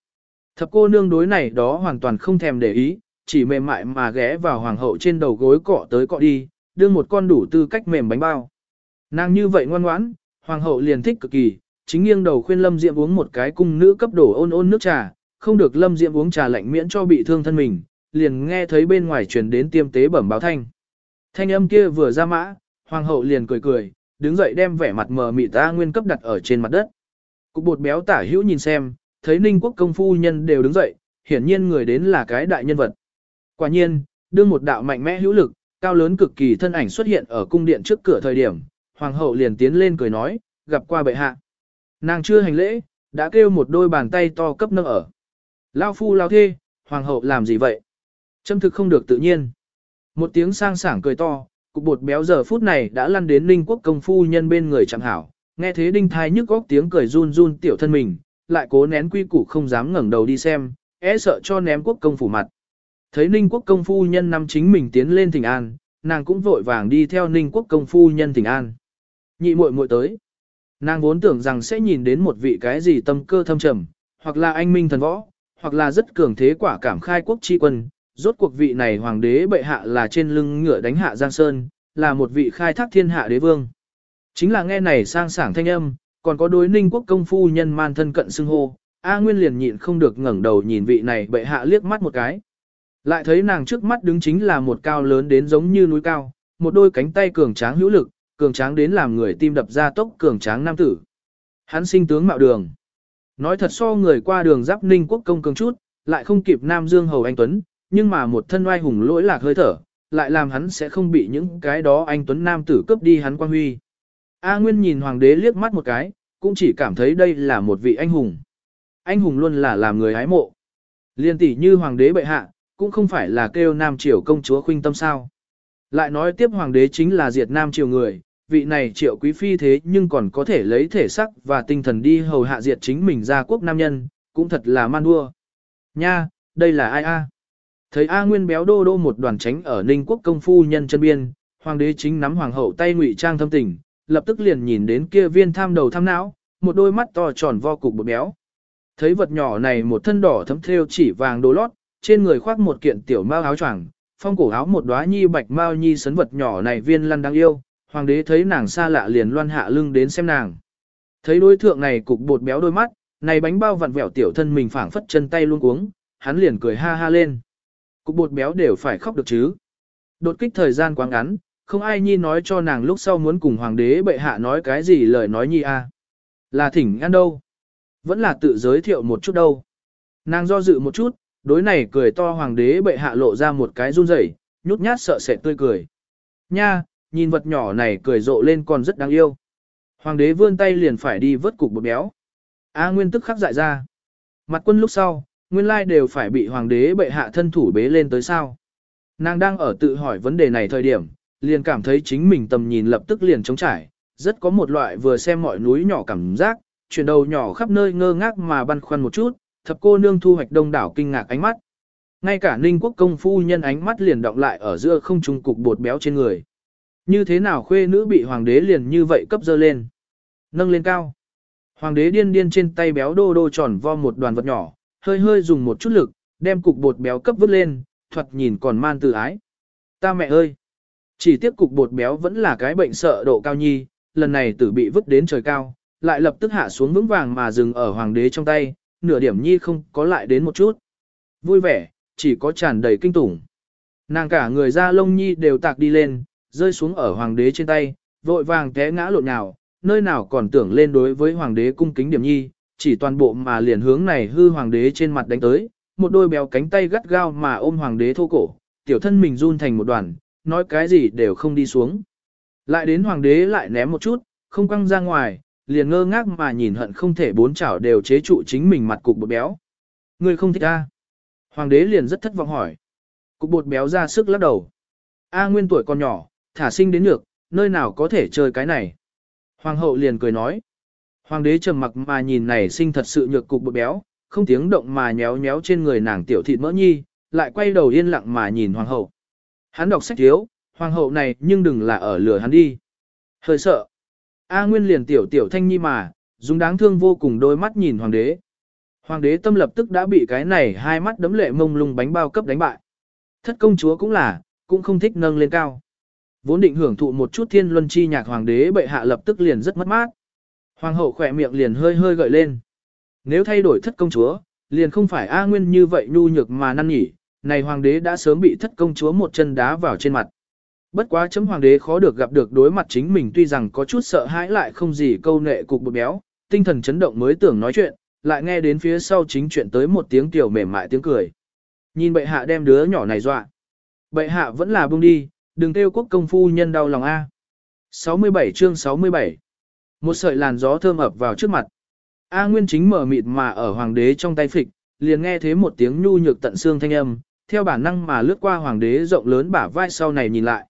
Thập cô nương đối này đó hoàn toàn không thèm để ý, chỉ mềm mại mà ghé vào hoàng hậu trên đầu gối cọ tới cọ đi, đưa một con đủ tư cách mềm bánh bao. Nàng như vậy ngoan ngoãn, hoàng hậu liền thích cực kỳ, chính nghiêng đầu khuyên Lâm Diệm uống một cái cung nữ cấp đổ ôn ôn nước trà, không được Lâm Diệm uống trà lạnh miễn cho bị thương thân mình, liền nghe thấy bên ngoài truyền đến tiêm tế bẩm báo thanh. Thanh âm kia vừa ra mã, hoàng hậu liền cười cười, đứng dậy đem vẻ mặt mờ mịt ta nguyên cấp đặt ở trên mặt đất. Cục bột béo tả hữu nhìn xem, thấy ninh quốc công phu nhân đều đứng dậy, hiển nhiên người đến là cái đại nhân vật. Quả nhiên, đương một đạo mạnh mẽ hữu lực, cao lớn cực kỳ thân ảnh xuất hiện ở cung điện trước cửa thời điểm, hoàng hậu liền tiến lên cười nói, gặp qua bệ hạ. Nàng chưa hành lễ, đã kêu một đôi bàn tay to cấp nâng ở. Lao phu lao thê, hoàng hậu làm gì vậy? Châm thực không được tự nhiên. Một tiếng sang sảng cười to, cục bột béo giờ phút này đã lăn đến ninh quốc công phu nhân bên người chẳng hảo. Nghe thế đinh thai nhức góc tiếng cười run run tiểu thân mình, lại cố nén quy củ không dám ngẩng đầu đi xem, e sợ cho ném quốc công phủ mặt. Thấy ninh quốc công phu nhân năm chính mình tiến lên thỉnh an, nàng cũng vội vàng đi theo ninh quốc công phu nhân thỉnh an. Nhị muội muội tới. Nàng vốn tưởng rằng sẽ nhìn đến một vị cái gì tâm cơ thâm trầm, hoặc là anh minh thần võ, hoặc là rất cường thế quả cảm khai quốc tri quân, rốt cuộc vị này hoàng đế bệ hạ là trên lưng ngựa đánh hạ Giang Sơn, là một vị khai thác thiên hạ đế vương. Chính là nghe này sang sảng thanh âm, còn có đối ninh quốc công phu nhân man thân cận xưng hô, A Nguyên liền nhịn không được ngẩng đầu nhìn vị này bệ hạ liếc mắt một cái. Lại thấy nàng trước mắt đứng chính là một cao lớn đến giống như núi cao, một đôi cánh tay cường tráng hữu lực, cường tráng đến làm người tim đập ra tốc cường tráng nam tử. Hắn sinh tướng mạo đường. Nói thật so người qua đường giáp ninh quốc công cường chút, lại không kịp Nam Dương Hầu Anh Tuấn, nhưng mà một thân oai hùng lỗi lạc hơi thở, lại làm hắn sẽ không bị những cái đó anh Tuấn Nam tử cướp đi hắn quan huy. A Nguyên nhìn hoàng đế liếc mắt một cái, cũng chỉ cảm thấy đây là một vị anh hùng. Anh hùng luôn là làm người hái mộ. Liên tỷ như hoàng đế bệ hạ, cũng không phải là kêu Nam Triều công chúa khuynh tâm sao. Lại nói tiếp hoàng đế chính là diệt Nam Triều người, vị này triệu quý phi thế nhưng còn có thể lấy thể sắc và tinh thần đi hầu hạ diệt chính mình ra quốc nam nhân, cũng thật là man đua. Nha, đây là ai a? Thấy A Nguyên béo đô đô một đoàn tránh ở Ninh quốc công phu nhân chân biên, hoàng đế chính nắm hoàng hậu tay ngụy trang thâm tình, lập tức liền nhìn đến kia viên tham đầu tham não, một đôi mắt to tròn vo cục bột béo. Thấy vật nhỏ này một thân đỏ thấm thêu chỉ vàng đồ lót, trên người khoác một kiện tiểu mao áo choàng, phong cổ áo một đóa nhi bạch mao nhi sấn vật nhỏ này viên lăn đáng yêu, hoàng đế thấy nàng xa lạ liền loan hạ lưng đến xem nàng. Thấy đối thượng này cục bột béo đôi mắt, này bánh bao vặn vẹo tiểu thân mình phảng phất chân tay luôn cuống, hắn liền cười ha ha lên. Cục bột béo đều phải khóc được chứ. Đột kích thời gian quá ngắn, không ai nhi nói cho nàng lúc sau muốn cùng hoàng đế bệ hạ nói cái gì lời nói nhi a à? Là thỉnh ăn đâu? Vẫn là tự giới thiệu một chút đâu. Nàng do dự một chút, đối này cười to hoàng đế bệ hạ lộ ra một cái run rẩy, nhút nhát sợ sệt tươi cười. Nha, nhìn vật nhỏ này cười rộ lên còn rất đáng yêu. Hoàng đế vươn tay liền phải đi vớt cục bột béo. A Nguyên tức khắc dại ra. Mặt quân lúc sau, nguyên lai đều phải bị hoàng đế bệ hạ thân thủ bế lên tới sao. Nàng đang ở tự hỏi vấn đề này thời điểm, liền cảm thấy chính mình tầm nhìn lập tức liền trống trải, rất có một loại vừa xem mọi núi nhỏ cảm giác, chuyển đầu nhỏ khắp nơi ngơ ngác mà băn khoăn một chút, thập cô nương thu hoạch đông đảo kinh ngạc ánh mắt. Ngay cả ninh quốc công phu nhân ánh mắt liền động lại ở giữa không trung cục bột béo trên người. Như thế nào khuê nữ bị hoàng đế liền như vậy cấp dơ lên. Nâng lên cao. Hoàng đế điên điên trên tay béo đô đô tròn vo một đoàn vật nhỏ, hơi hơi dùng một chút lực, đem cục bột béo cấp vứt lên, thuật nhìn còn man từ ái. Ta mẹ ơi! Chỉ tiếp cục bột béo vẫn là cái bệnh sợ độ cao nhi, lần này tử bị vứt đến trời cao, lại lập tức hạ xuống vững vàng mà dừng ở hoàng đế trong tay, nửa điểm nhi không có lại đến một chút. Vui vẻ, chỉ có tràn đầy kinh tủng. Nàng cả người da lông nhi đều tạc đi lên, rơi xuống ở hoàng đế trên tay, vội vàng té ngã lộn nhào, nơi nào còn tưởng lên đối với hoàng đế cung kính điểm nhi, chỉ toàn bộ mà liền hướng này hư hoàng đế trên mặt đánh tới, một đôi béo cánh tay gắt gao mà ôm hoàng đế thô cổ, tiểu thân mình run thành một đoàn, nói cái gì đều không đi xuống. Lại đến hoàng đế lại ném một chút, không quăng ra ngoài, liền ngơ ngác mà nhìn hận không thể bốn chảo đều chế trụ chính mình mặt cục bột béo. Người không thích a? Hoàng đế liền rất thất vọng hỏi. Cục bột béo ra sức lắc đầu. A nguyên tuổi còn nhỏ, thả sinh đến nhược, nơi nào có thể chơi cái này. Hoàng hậu liền cười nói. Hoàng đế trầm mặc mà nhìn này sinh thật sự nhược cục bột béo, không tiếng động mà nhéo nhéo trên người nàng tiểu thịt mỡ nhi, lại quay đầu yên lặng mà nhìn hoàng hậu. Hắn đọc sách thiếu, hoàng hậu này nhưng đừng là ở lửa hắn đi. Hơi sợ. A Nguyên liền tiểu tiểu thanh nhi mà, dùng đáng thương vô cùng đôi mắt nhìn hoàng đế. Hoàng đế tâm lập tức đã bị cái này hai mắt đấm lệ mông lung bánh bao cấp đánh bại. Thất công chúa cũng là, cũng không thích nâng lên cao. Vốn định hưởng thụ một chút thiên luân chi nhạc hoàng đế bệ hạ lập tức liền rất mất mát. Hoàng hậu khỏe miệng liền hơi hơi gợi lên. Nếu thay đổi thất công chúa, liền không phải A Nguyên như vậy nhu nhược mà năn nhỉ, này hoàng đế đã sớm bị thất công chúa một chân đá vào trên mặt. Bất quá chấm hoàng đế khó được gặp được đối mặt chính mình tuy rằng có chút sợ hãi lại không gì câu nệ cục bột béo, tinh thần chấn động mới tưởng nói chuyện, lại nghe đến phía sau chính chuyện tới một tiếng tiểu mềm mại tiếng cười. Nhìn bệ hạ đem đứa nhỏ này dọa. Bệ hạ vẫn là buông đi, đừng kêu quốc công phu nhân đau lòng A. 67 chương 67 Một sợi làn gió thơm ập vào trước mặt. A Nguyên chính mở mịt mà ở hoàng đế trong tay phịch, liền nghe thế một tiếng nhu nhược tận xương thanh âm, theo bản năng mà lướt qua hoàng đế rộng lớn bả vai sau này nhìn lại.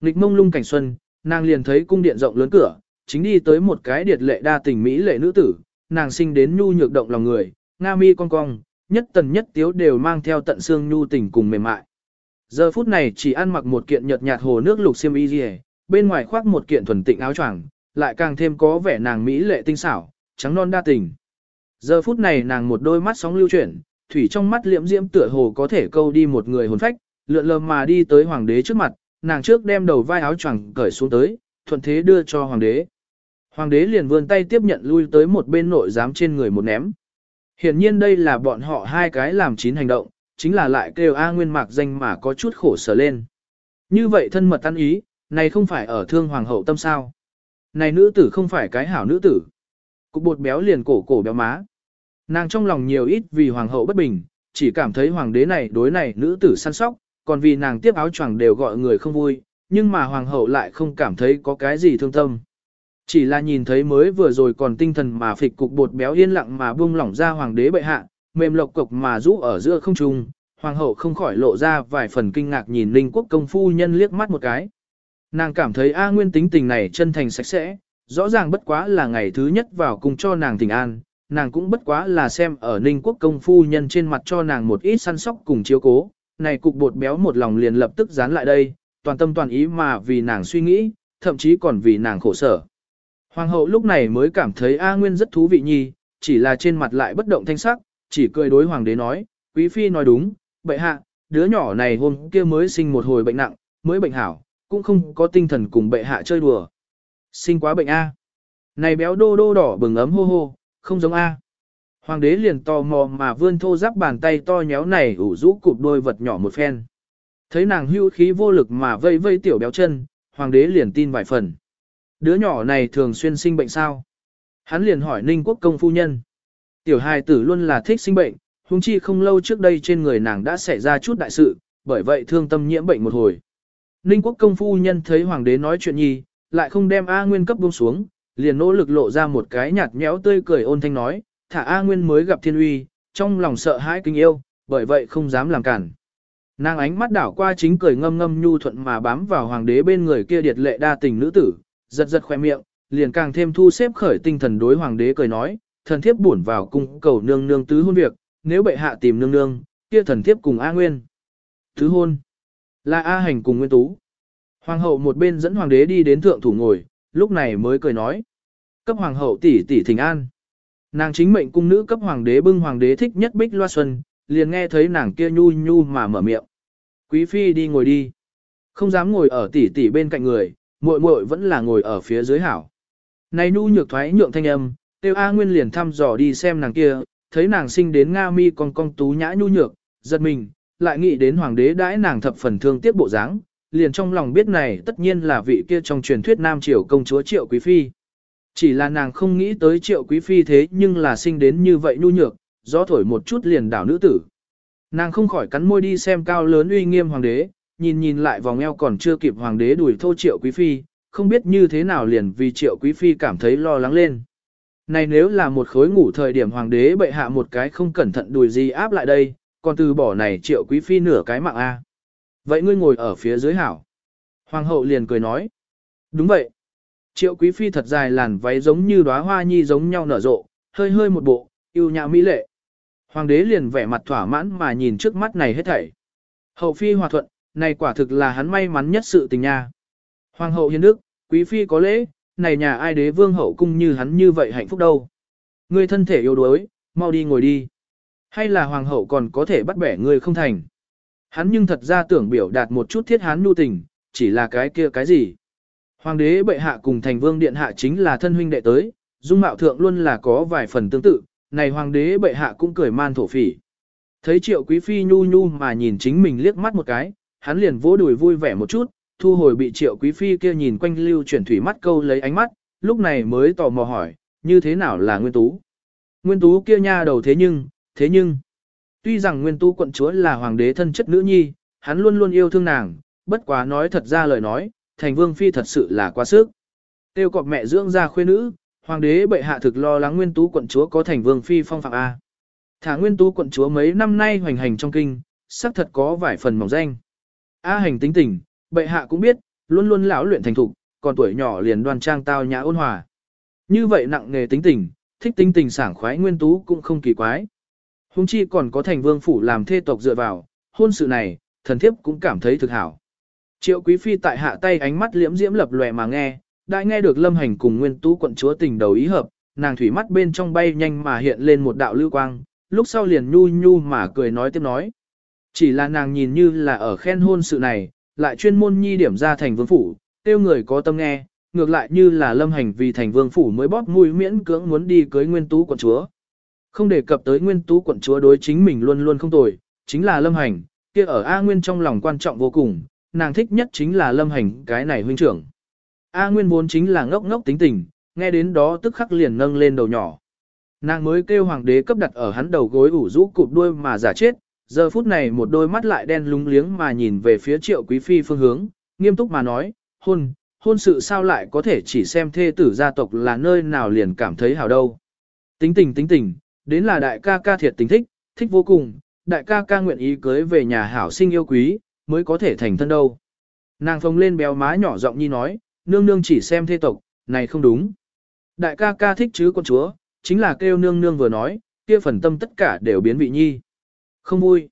Nghịch mông lung cảnh xuân, nàng liền thấy cung điện rộng lớn cửa, chính đi tới một cái điệt lệ đa tình mỹ lệ nữ tử, nàng sinh đến nhu nhược động lòng người, nga mi cong cong, nhất tần nhất tiếu đều mang theo tận xương nhu tình cùng mềm mại. Giờ phút này chỉ ăn mặc một kiện nhợt nhạt hồ nước lục xiêm y liề, bên ngoài khoác một kiện thuần tịnh áo choàng, lại càng thêm có vẻ nàng mỹ lệ tinh xảo, trắng non đa tình. Giờ phút này nàng một đôi mắt sóng lưu chuyển, thủy trong mắt liễm diễm tựa hồ có thể câu đi một người hồn phách, lượn lờ mà đi tới hoàng đế trước mặt, nàng trước đem đầu vai áo choàng cởi xuống tới, thuận thế đưa cho hoàng đế. Hoàng đế liền vươn tay tiếp nhận lui tới một bên nội giám trên người một ném. Hiển nhiên đây là bọn họ hai cái làm chín hành động, chính là lại kêu A Nguyên mạc danh mà có chút khổ sở lên. Như vậy thân mật tan ý, này không phải ở thương hoàng hậu tâm sao. Này nữ tử không phải cái hảo nữ tử. Cục bột béo liền cổ cổ béo má. Nàng trong lòng nhiều ít vì hoàng hậu bất bình, chỉ cảm thấy hoàng đế này đối này nữ tử săn sóc, còn vì nàng tiếp áo choàng đều gọi người không vui, nhưng mà hoàng hậu lại không cảm thấy có cái gì thương tâm. Chỉ là nhìn thấy mới vừa rồi còn tinh thần mà phịch cục bột béo yên lặng mà buông lỏng ra hoàng đế bệ hạ, mềm lộc cục mà rũ ở giữa không trung, hoàng hậu không khỏi lộ ra vài phần kinh ngạc nhìn linh quốc công phu nhân liếc mắt một cái. Nàng cảm thấy A Nguyên tính tình này chân thành sạch sẽ, rõ ràng bất quá là ngày thứ nhất vào cùng cho nàng tình an, nàng cũng bất quá là xem ở ninh quốc công phu nhân trên mặt cho nàng một ít săn sóc cùng chiếu cố, này cục bột béo một lòng liền lập tức dán lại đây, toàn tâm toàn ý mà vì nàng suy nghĩ, thậm chí còn vì nàng khổ sở. Hoàng hậu lúc này mới cảm thấy A Nguyên rất thú vị nhi, chỉ là trên mặt lại bất động thanh sắc, chỉ cười đối hoàng đế nói, quý phi nói đúng, bệ hạ, đứa nhỏ này hôm kia mới sinh một hồi bệnh nặng, mới bệnh hảo, cũng không có tinh thần cùng bệ hạ chơi đùa. Sinh quá bệnh A. Này béo đô đô đỏ bừng ấm hô hô, không giống A. Hoàng đế liền tò mò mà vươn thô giáp bàn tay to nhéo này ủ rũ cụp đôi vật nhỏ một phen. Thấy nàng hưu khí vô lực mà vây vây tiểu béo chân, hoàng đế liền tin vài phần. Đứa nhỏ này thường xuyên sinh bệnh sao? Hắn liền hỏi ninh quốc công phu nhân. Tiểu hài tử luôn là thích sinh bệnh, huống chi không lâu trước đây trên người nàng đã xảy ra chút đại sự, bởi vậy thương tâm nhiễm bệnh một hồi. Ninh quốc công phu nhân thấy hoàng đế nói chuyện nhi, lại không đem A Nguyên cấp buông xuống, liền nỗ lực lộ ra một cái nhạt nhẽo tươi cười ôn thanh nói, thả A Nguyên mới gặp thiên uy, trong lòng sợ hãi kinh yêu, bởi vậy không dám làm cản. Nàng ánh mắt đảo qua chính cười ngâm ngâm nhu thuận mà bám vào hoàng đế bên người kia điệt lệ đa tình nữ tử, giật giật khoe miệng, liền càng thêm thu xếp khởi tinh thần đối hoàng đế cười nói, thần thiếp buồn vào cung cầu nương nương tứ hôn việc, nếu bệ hạ tìm nương nương, kia thần thiếp cùng A Nguyên. Tứ hôn, là A hành cùng Nguyên Tú. Hoàng hậu một bên dẫn hoàng đế đi đến thượng thủ ngồi, lúc này mới cười nói. Cấp hoàng hậu tỷ tỷ thỉnh an. Nàng chính mệnh cung nữ cấp hoàng đế bưng hoàng đế thích nhất bích loa xuân, liền nghe thấy nàng kia nhu nhu mà mở miệng. Quý phi đi ngồi đi. Không dám ngồi ở tỷ tỷ bên cạnh người, muội muội vẫn là ngồi ở phía dưới hảo. Này nhu nhược thoái nhượng thanh âm, tiêu A Nguyên liền thăm dò đi xem nàng kia, thấy nàng sinh đến Nga mi con con tú nhã nhu nhược, giật mình, lại nghĩ đến hoàng đế đãi nàng thập phần thương tiếc bộ dáng, liền trong lòng biết này tất nhiên là vị kia trong truyền thuyết Nam Triều công chúa Triệu Quý Phi. Chỉ là nàng không nghĩ tới Triệu Quý Phi thế nhưng là sinh đến như vậy nhu nhược, gió thổi một chút liền đảo nữ tử. Nàng không khỏi cắn môi đi xem cao lớn uy nghiêm hoàng đế, nhìn nhìn lại vòng eo còn chưa kịp hoàng đế đuổi thô Triệu Quý Phi, không biết như thế nào liền vì Triệu Quý Phi cảm thấy lo lắng lên. Này nếu là một khối ngủ thời điểm hoàng đế bệ hạ một cái không cẩn thận đùi gì áp lại đây, còn từ bỏ này Triệu Quý Phi nửa cái mạng A. Vậy ngươi ngồi ở phía dưới hảo. Hoàng hậu liền cười nói. Đúng vậy. Triệu quý phi thật dài làn váy giống như đóa hoa nhi giống nhau nở rộ, hơi hơi một bộ, yêu nhã mỹ lệ. Hoàng đế liền vẻ mặt thỏa mãn mà nhìn trước mắt này hết thảy. Hậu phi hòa thuận, này quả thực là hắn may mắn nhất sự tình nha. Hoàng hậu hiền đức, quý phi có lễ, này nhà ai đế vương hậu cung như hắn như vậy hạnh phúc đâu. Ngươi thân thể yếu đuối, mau đi ngồi đi. Hay là hoàng hậu còn có thể bắt bẻ ngươi không thành. Hắn nhưng thật ra tưởng biểu đạt một chút thiết hán nhu tình, chỉ là cái kia cái gì. Hoàng đế bệ hạ cùng thành vương điện hạ chính là thân huynh đệ tới, dung mạo thượng luôn là có vài phần tương tự, này hoàng đế bệ hạ cũng cười man thổ phỉ. Thấy triệu quý phi nhu nhu mà nhìn chính mình liếc mắt một cái, hắn liền vỗ đùi vui vẻ một chút, thu hồi bị triệu quý phi kia nhìn quanh lưu chuyển thủy mắt câu lấy ánh mắt, lúc này mới tò mò hỏi, như thế nào là nguyên tú? Nguyên tú kia nha đầu thế nhưng, thế nhưng, tuy rằng nguyên tu quận chúa là hoàng đế thân chất nữ nhi, hắn luôn luôn yêu thương nàng, bất quá nói thật ra lời nói, thành vương phi thật sự là quá sức. Tiêu cọp mẹ dưỡng ra khuê nữ, hoàng đế bệ hạ thực lo lắng nguyên tú quận chúa có thành vương phi phong phạm A. Thả nguyên tú quận chúa mấy năm nay hoành hành trong kinh, xác thật có vài phần mỏng danh. A hành tính tình, bệ hạ cũng biết, luôn luôn lão luyện thành thục, còn tuổi nhỏ liền đoan trang tao nhã ôn hòa. Như vậy nặng nghề tính tình, thích tính tình sảng khoái nguyên tú cũng không kỳ quái. Hùng chi còn có thành vương phủ làm thê tộc dựa vào, hôn sự này, thần thiếp cũng cảm thấy thực hảo. Triệu quý phi tại hạ tay ánh mắt liễm diễm lập lòe mà nghe, đã nghe được lâm hành cùng nguyên tú quận chúa tình đầu ý hợp, nàng thủy mắt bên trong bay nhanh mà hiện lên một đạo lưu quang, lúc sau liền nhu nhu mà cười nói tiếp nói. Chỉ là nàng nhìn như là ở khen hôn sự này, lại chuyên môn nhi điểm ra thành vương phủ, tiêu người có tâm nghe, ngược lại như là lâm hành vì thành vương phủ mới bóp mũi miễn cưỡng muốn đi cưới nguyên tú quận chúa. Không đề cập tới nguyên tú quận chúa đối chính mình luôn luôn không tồi, chính là lâm hành, kia ở A Nguyên trong lòng quan trọng vô cùng, nàng thích nhất chính là lâm hành cái này huynh trưởng. A Nguyên vốn chính là ngốc ngốc tính tình, nghe đến đó tức khắc liền nâng lên đầu nhỏ. Nàng mới kêu hoàng đế cấp đặt ở hắn đầu gối ủ rũ cụp đuôi mà giả chết, giờ phút này một đôi mắt lại đen lúng liếng mà nhìn về phía triệu quý phi phương hướng, nghiêm túc mà nói, hôn, hôn sự sao lại có thể chỉ xem thê tử gia tộc là nơi nào liền cảm thấy hào đâu. Tính tình tính tình, đến là đại ca ca thiệt tình thích, thích vô cùng, đại ca ca nguyện ý cưới về nhà hảo sinh yêu quý, mới có thể thành thân đâu. Nàng phồng lên béo má nhỏ giọng nhi nói, nương nương chỉ xem thê tộc, này không đúng. Đại ca ca thích chứ con chúa, chính là kêu nương nương vừa nói, kia phần tâm tất cả đều biến vị nhi. Không vui.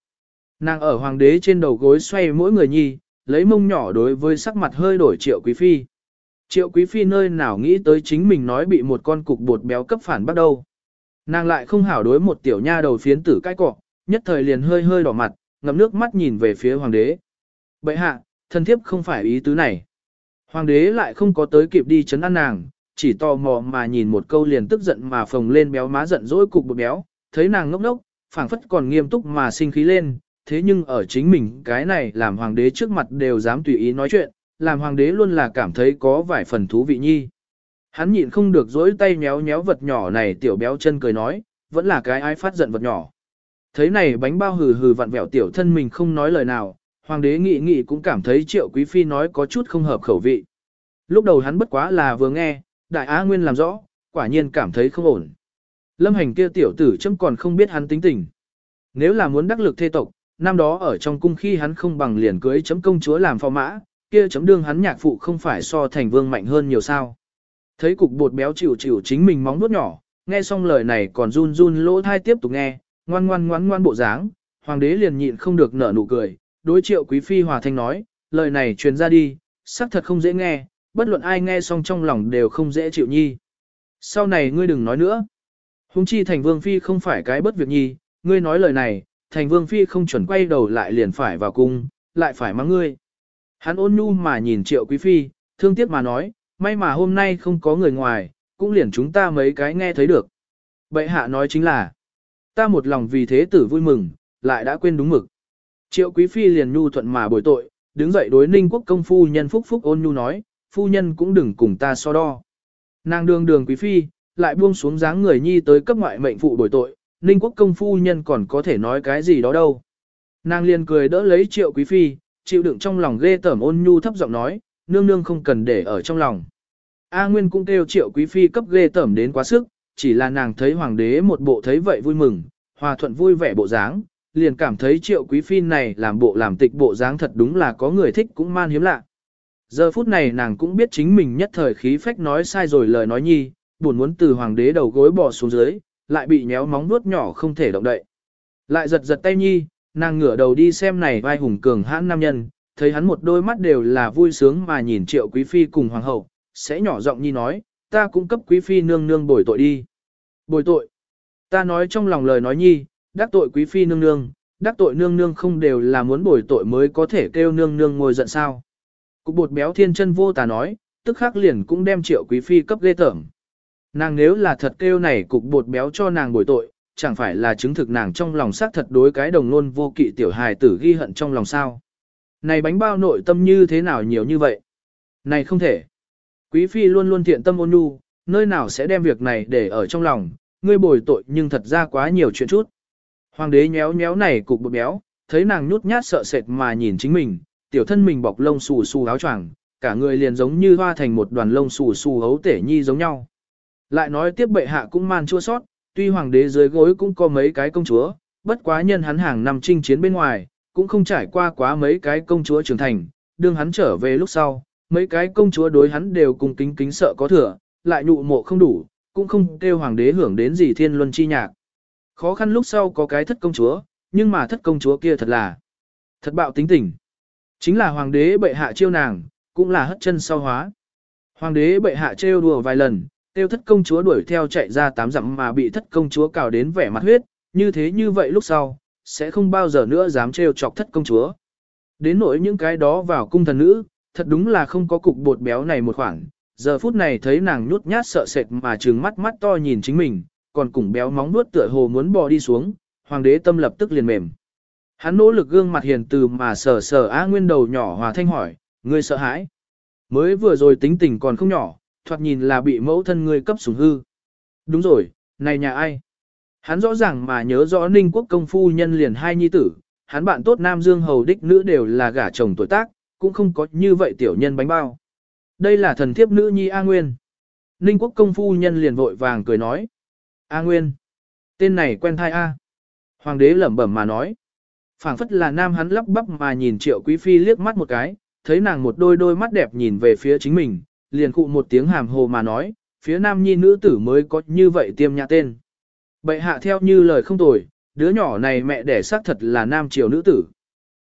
Nàng ở hoàng đế trên đầu gối xoay mỗi người nhi, lấy mông nhỏ đối với sắc mặt hơi đổi triệu quý phi. Triệu quý phi nơi nào nghĩ tới chính mình nói bị một con cục bột béo cấp phản bắt đầu. Nàng lại không hảo đối một tiểu nha đầu phiến tử cái cọ, nhất thời liền hơi hơi đỏ mặt, ngậm nước mắt nhìn về phía hoàng đế. Bệ hạ, thân thiếp không phải ý tứ này. Hoàng đế lại không có tới kịp đi chấn an nàng, chỉ tò mò mà nhìn một câu liền tức giận mà phồng lên béo má giận dỗi cục bột béo, thấy nàng ngốc ngốc, phảng phất còn nghiêm túc mà sinh khí lên, thế nhưng ở chính mình cái này làm hoàng đế trước mặt đều dám tùy ý nói chuyện, làm hoàng đế luôn là cảm thấy có vài phần thú vị nhi. Hắn nhịn không được dỗi tay nhéo nhéo vật nhỏ này tiểu béo chân cười nói, vẫn là cái ai phát giận vật nhỏ. Thấy này bánh bao hừ hừ vặn vẹo tiểu thân mình không nói lời nào, hoàng đế nghị nghị cũng cảm thấy triệu quý phi nói có chút không hợp khẩu vị. Lúc đầu hắn bất quá là vừa nghe, đại á nguyên làm rõ, quả nhiên cảm thấy không ổn. Lâm hành kia tiểu tử chấm còn không biết hắn tính tình. Nếu là muốn đắc lực thê tộc, năm đó ở trong cung khi hắn không bằng liền cưới chấm công chúa làm phò mã, kia chấm đương hắn nhạc phụ không phải so thành vương mạnh hơn nhiều sao. Thấy cục bột béo chịu chịu chính mình móng nuốt nhỏ, nghe xong lời này còn run run lỗ thai tiếp tục nghe, ngoan ngoan ngoan ngoan bộ dáng, hoàng đế liền nhịn không được nở nụ cười, đối triệu quý phi hòa thanh nói, lời này truyền ra đi, xác thật không dễ nghe, bất luận ai nghe xong trong lòng đều không dễ chịu nhi. Sau này ngươi đừng nói nữa. Hùng chi thành vương phi không phải cái bất việc nhi, ngươi nói lời này, thành vương phi không chuẩn quay đầu lại liền phải vào cung, lại phải mắng ngươi. Hắn ôn nhu mà nhìn triệu quý phi, thương tiếc mà nói, may mà hôm nay không có người ngoài, cũng liền chúng ta mấy cái nghe thấy được. Bệ hạ nói chính là, ta một lòng vì thế tử vui mừng, lại đã quên đúng mực. Triệu quý phi liền nhu thuận mà bồi tội, đứng dậy đối ninh quốc công phu nhân phúc phúc ôn nhu nói, phu nhân cũng đừng cùng ta so đo. Nàng đường đường quý phi, lại buông xuống dáng người nhi tới cấp ngoại mệnh phụ bồi tội, ninh quốc công phu nhân còn có thể nói cái gì đó đâu. Nàng liền cười đỡ lấy triệu quý phi, chịu đựng trong lòng ghê tởm ôn nhu thấp giọng nói, nương nương không cần để ở trong lòng. A Nguyên cũng kêu triệu quý phi cấp ghê tẩm đến quá sức, chỉ là nàng thấy hoàng đế một bộ thấy vậy vui mừng, hòa thuận vui vẻ bộ dáng, liền cảm thấy triệu quý phi này làm bộ làm tịch bộ dáng thật đúng là có người thích cũng man hiếm lạ. Giờ phút này nàng cũng biết chính mình nhất thời khí phách nói sai rồi lời nói nhi, buồn muốn từ hoàng đế đầu gối bỏ xuống dưới, lại bị nhéo móng vuốt nhỏ không thể động đậy. Lại giật giật tay nhi, nàng ngửa đầu đi xem này vai hùng cường hãn nam nhân, thấy hắn một đôi mắt đều là vui sướng mà nhìn triệu quý phi cùng hoàng hậu, sẽ nhỏ giọng nhi nói, ta cũng cấp quý phi nương nương bồi tội đi. Bồi tội. Ta nói trong lòng lời nói nhi, đắc tội quý phi nương nương, đắc tội nương nương không đều là muốn bồi tội mới có thể kêu nương nương ngồi giận sao. Cục bột béo thiên chân vô tà nói, tức khắc liền cũng đem triệu quý phi cấp ghê tởm. Nàng nếu là thật kêu này cục bột béo cho nàng bồi tội, chẳng phải là chứng thực nàng trong lòng xác thật đối cái đồng nôn vô kỵ tiểu hài tử ghi hận trong lòng sao. Này bánh bao nội tâm như thế nào nhiều như vậy? Này không thể. Quý phi luôn luôn thiện tâm ôn nhu, nơi nào sẽ đem việc này để ở trong lòng, ngươi bồi tội nhưng thật ra quá nhiều chuyện chút. Hoàng đế nhéo nhéo này cục bự béo, thấy nàng nhút nhát sợ sệt mà nhìn chính mình, tiểu thân mình bọc lông xù xù áo choàng, cả người liền giống như hoa thành một đoàn lông xù xù hấu tể nhi giống nhau. Lại nói tiếp bệ hạ cũng man chua sót, tuy hoàng đế dưới gối cũng có mấy cái công chúa, bất quá nhân hắn hàng năm chinh chiến bên ngoài, cũng không trải qua quá mấy cái công chúa trưởng thành, đương hắn trở về lúc sau, mấy cái công chúa đối hắn đều cùng kính kính sợ có thừa, lại nhụ mộ không đủ, cũng không kêu hoàng đế hưởng đến gì thiên luân chi nhạc. Khó khăn lúc sau có cái thất công chúa, nhưng mà thất công chúa kia thật là thật bạo tính tình. Chính là hoàng đế bệ hạ chiêu nàng, cũng là hất chân sau hóa. Hoàng đế bệ hạ trêu đùa vài lần, tiêu thất công chúa đuổi theo chạy ra tám dặm mà bị thất công chúa cào đến vẻ mặt huyết, như thế như vậy lúc sau, sẽ không bao giờ nữa dám trêu chọc thất công chúa. Đến nỗi những cái đó vào cung thần nữ, thật đúng là không có cục bột béo này một khoảng, giờ phút này thấy nàng nhút nhát sợ sệt mà trừng mắt mắt to nhìn chính mình, còn cùng béo móng nuốt tựa hồ muốn bò đi xuống, hoàng đế tâm lập tức liền mềm. Hắn nỗ lực gương mặt hiền từ mà sờ sờ á nguyên đầu nhỏ hòa thanh hỏi, ngươi sợ hãi. Mới vừa rồi tính tình còn không nhỏ, thoạt nhìn là bị mẫu thân ngươi cấp sủng hư. Đúng rồi, này nhà ai? Hắn rõ ràng mà nhớ rõ ninh quốc công phu nhân liền hai nhi tử, hắn bạn tốt nam dương hầu đích nữ đều là gả chồng tuổi tác, cũng không có như vậy tiểu nhân bánh bao. Đây là thần thiếp nữ nhi A Nguyên. Ninh quốc công phu nhân liền vội vàng cười nói. A Nguyên. Tên này quen thai A. Hoàng đế lẩm bẩm mà nói phảng phất là nam hắn lắp bắp mà nhìn triệu quý phi liếc mắt một cái, thấy nàng một đôi đôi mắt đẹp nhìn về phía chính mình, liền cụ một tiếng hàm hồ mà nói, phía nam nhi nữ tử mới có như vậy tiêm nhã tên. Bệ hạ theo như lời không tồi, đứa nhỏ này mẹ đẻ xác thật là nam triều nữ tử.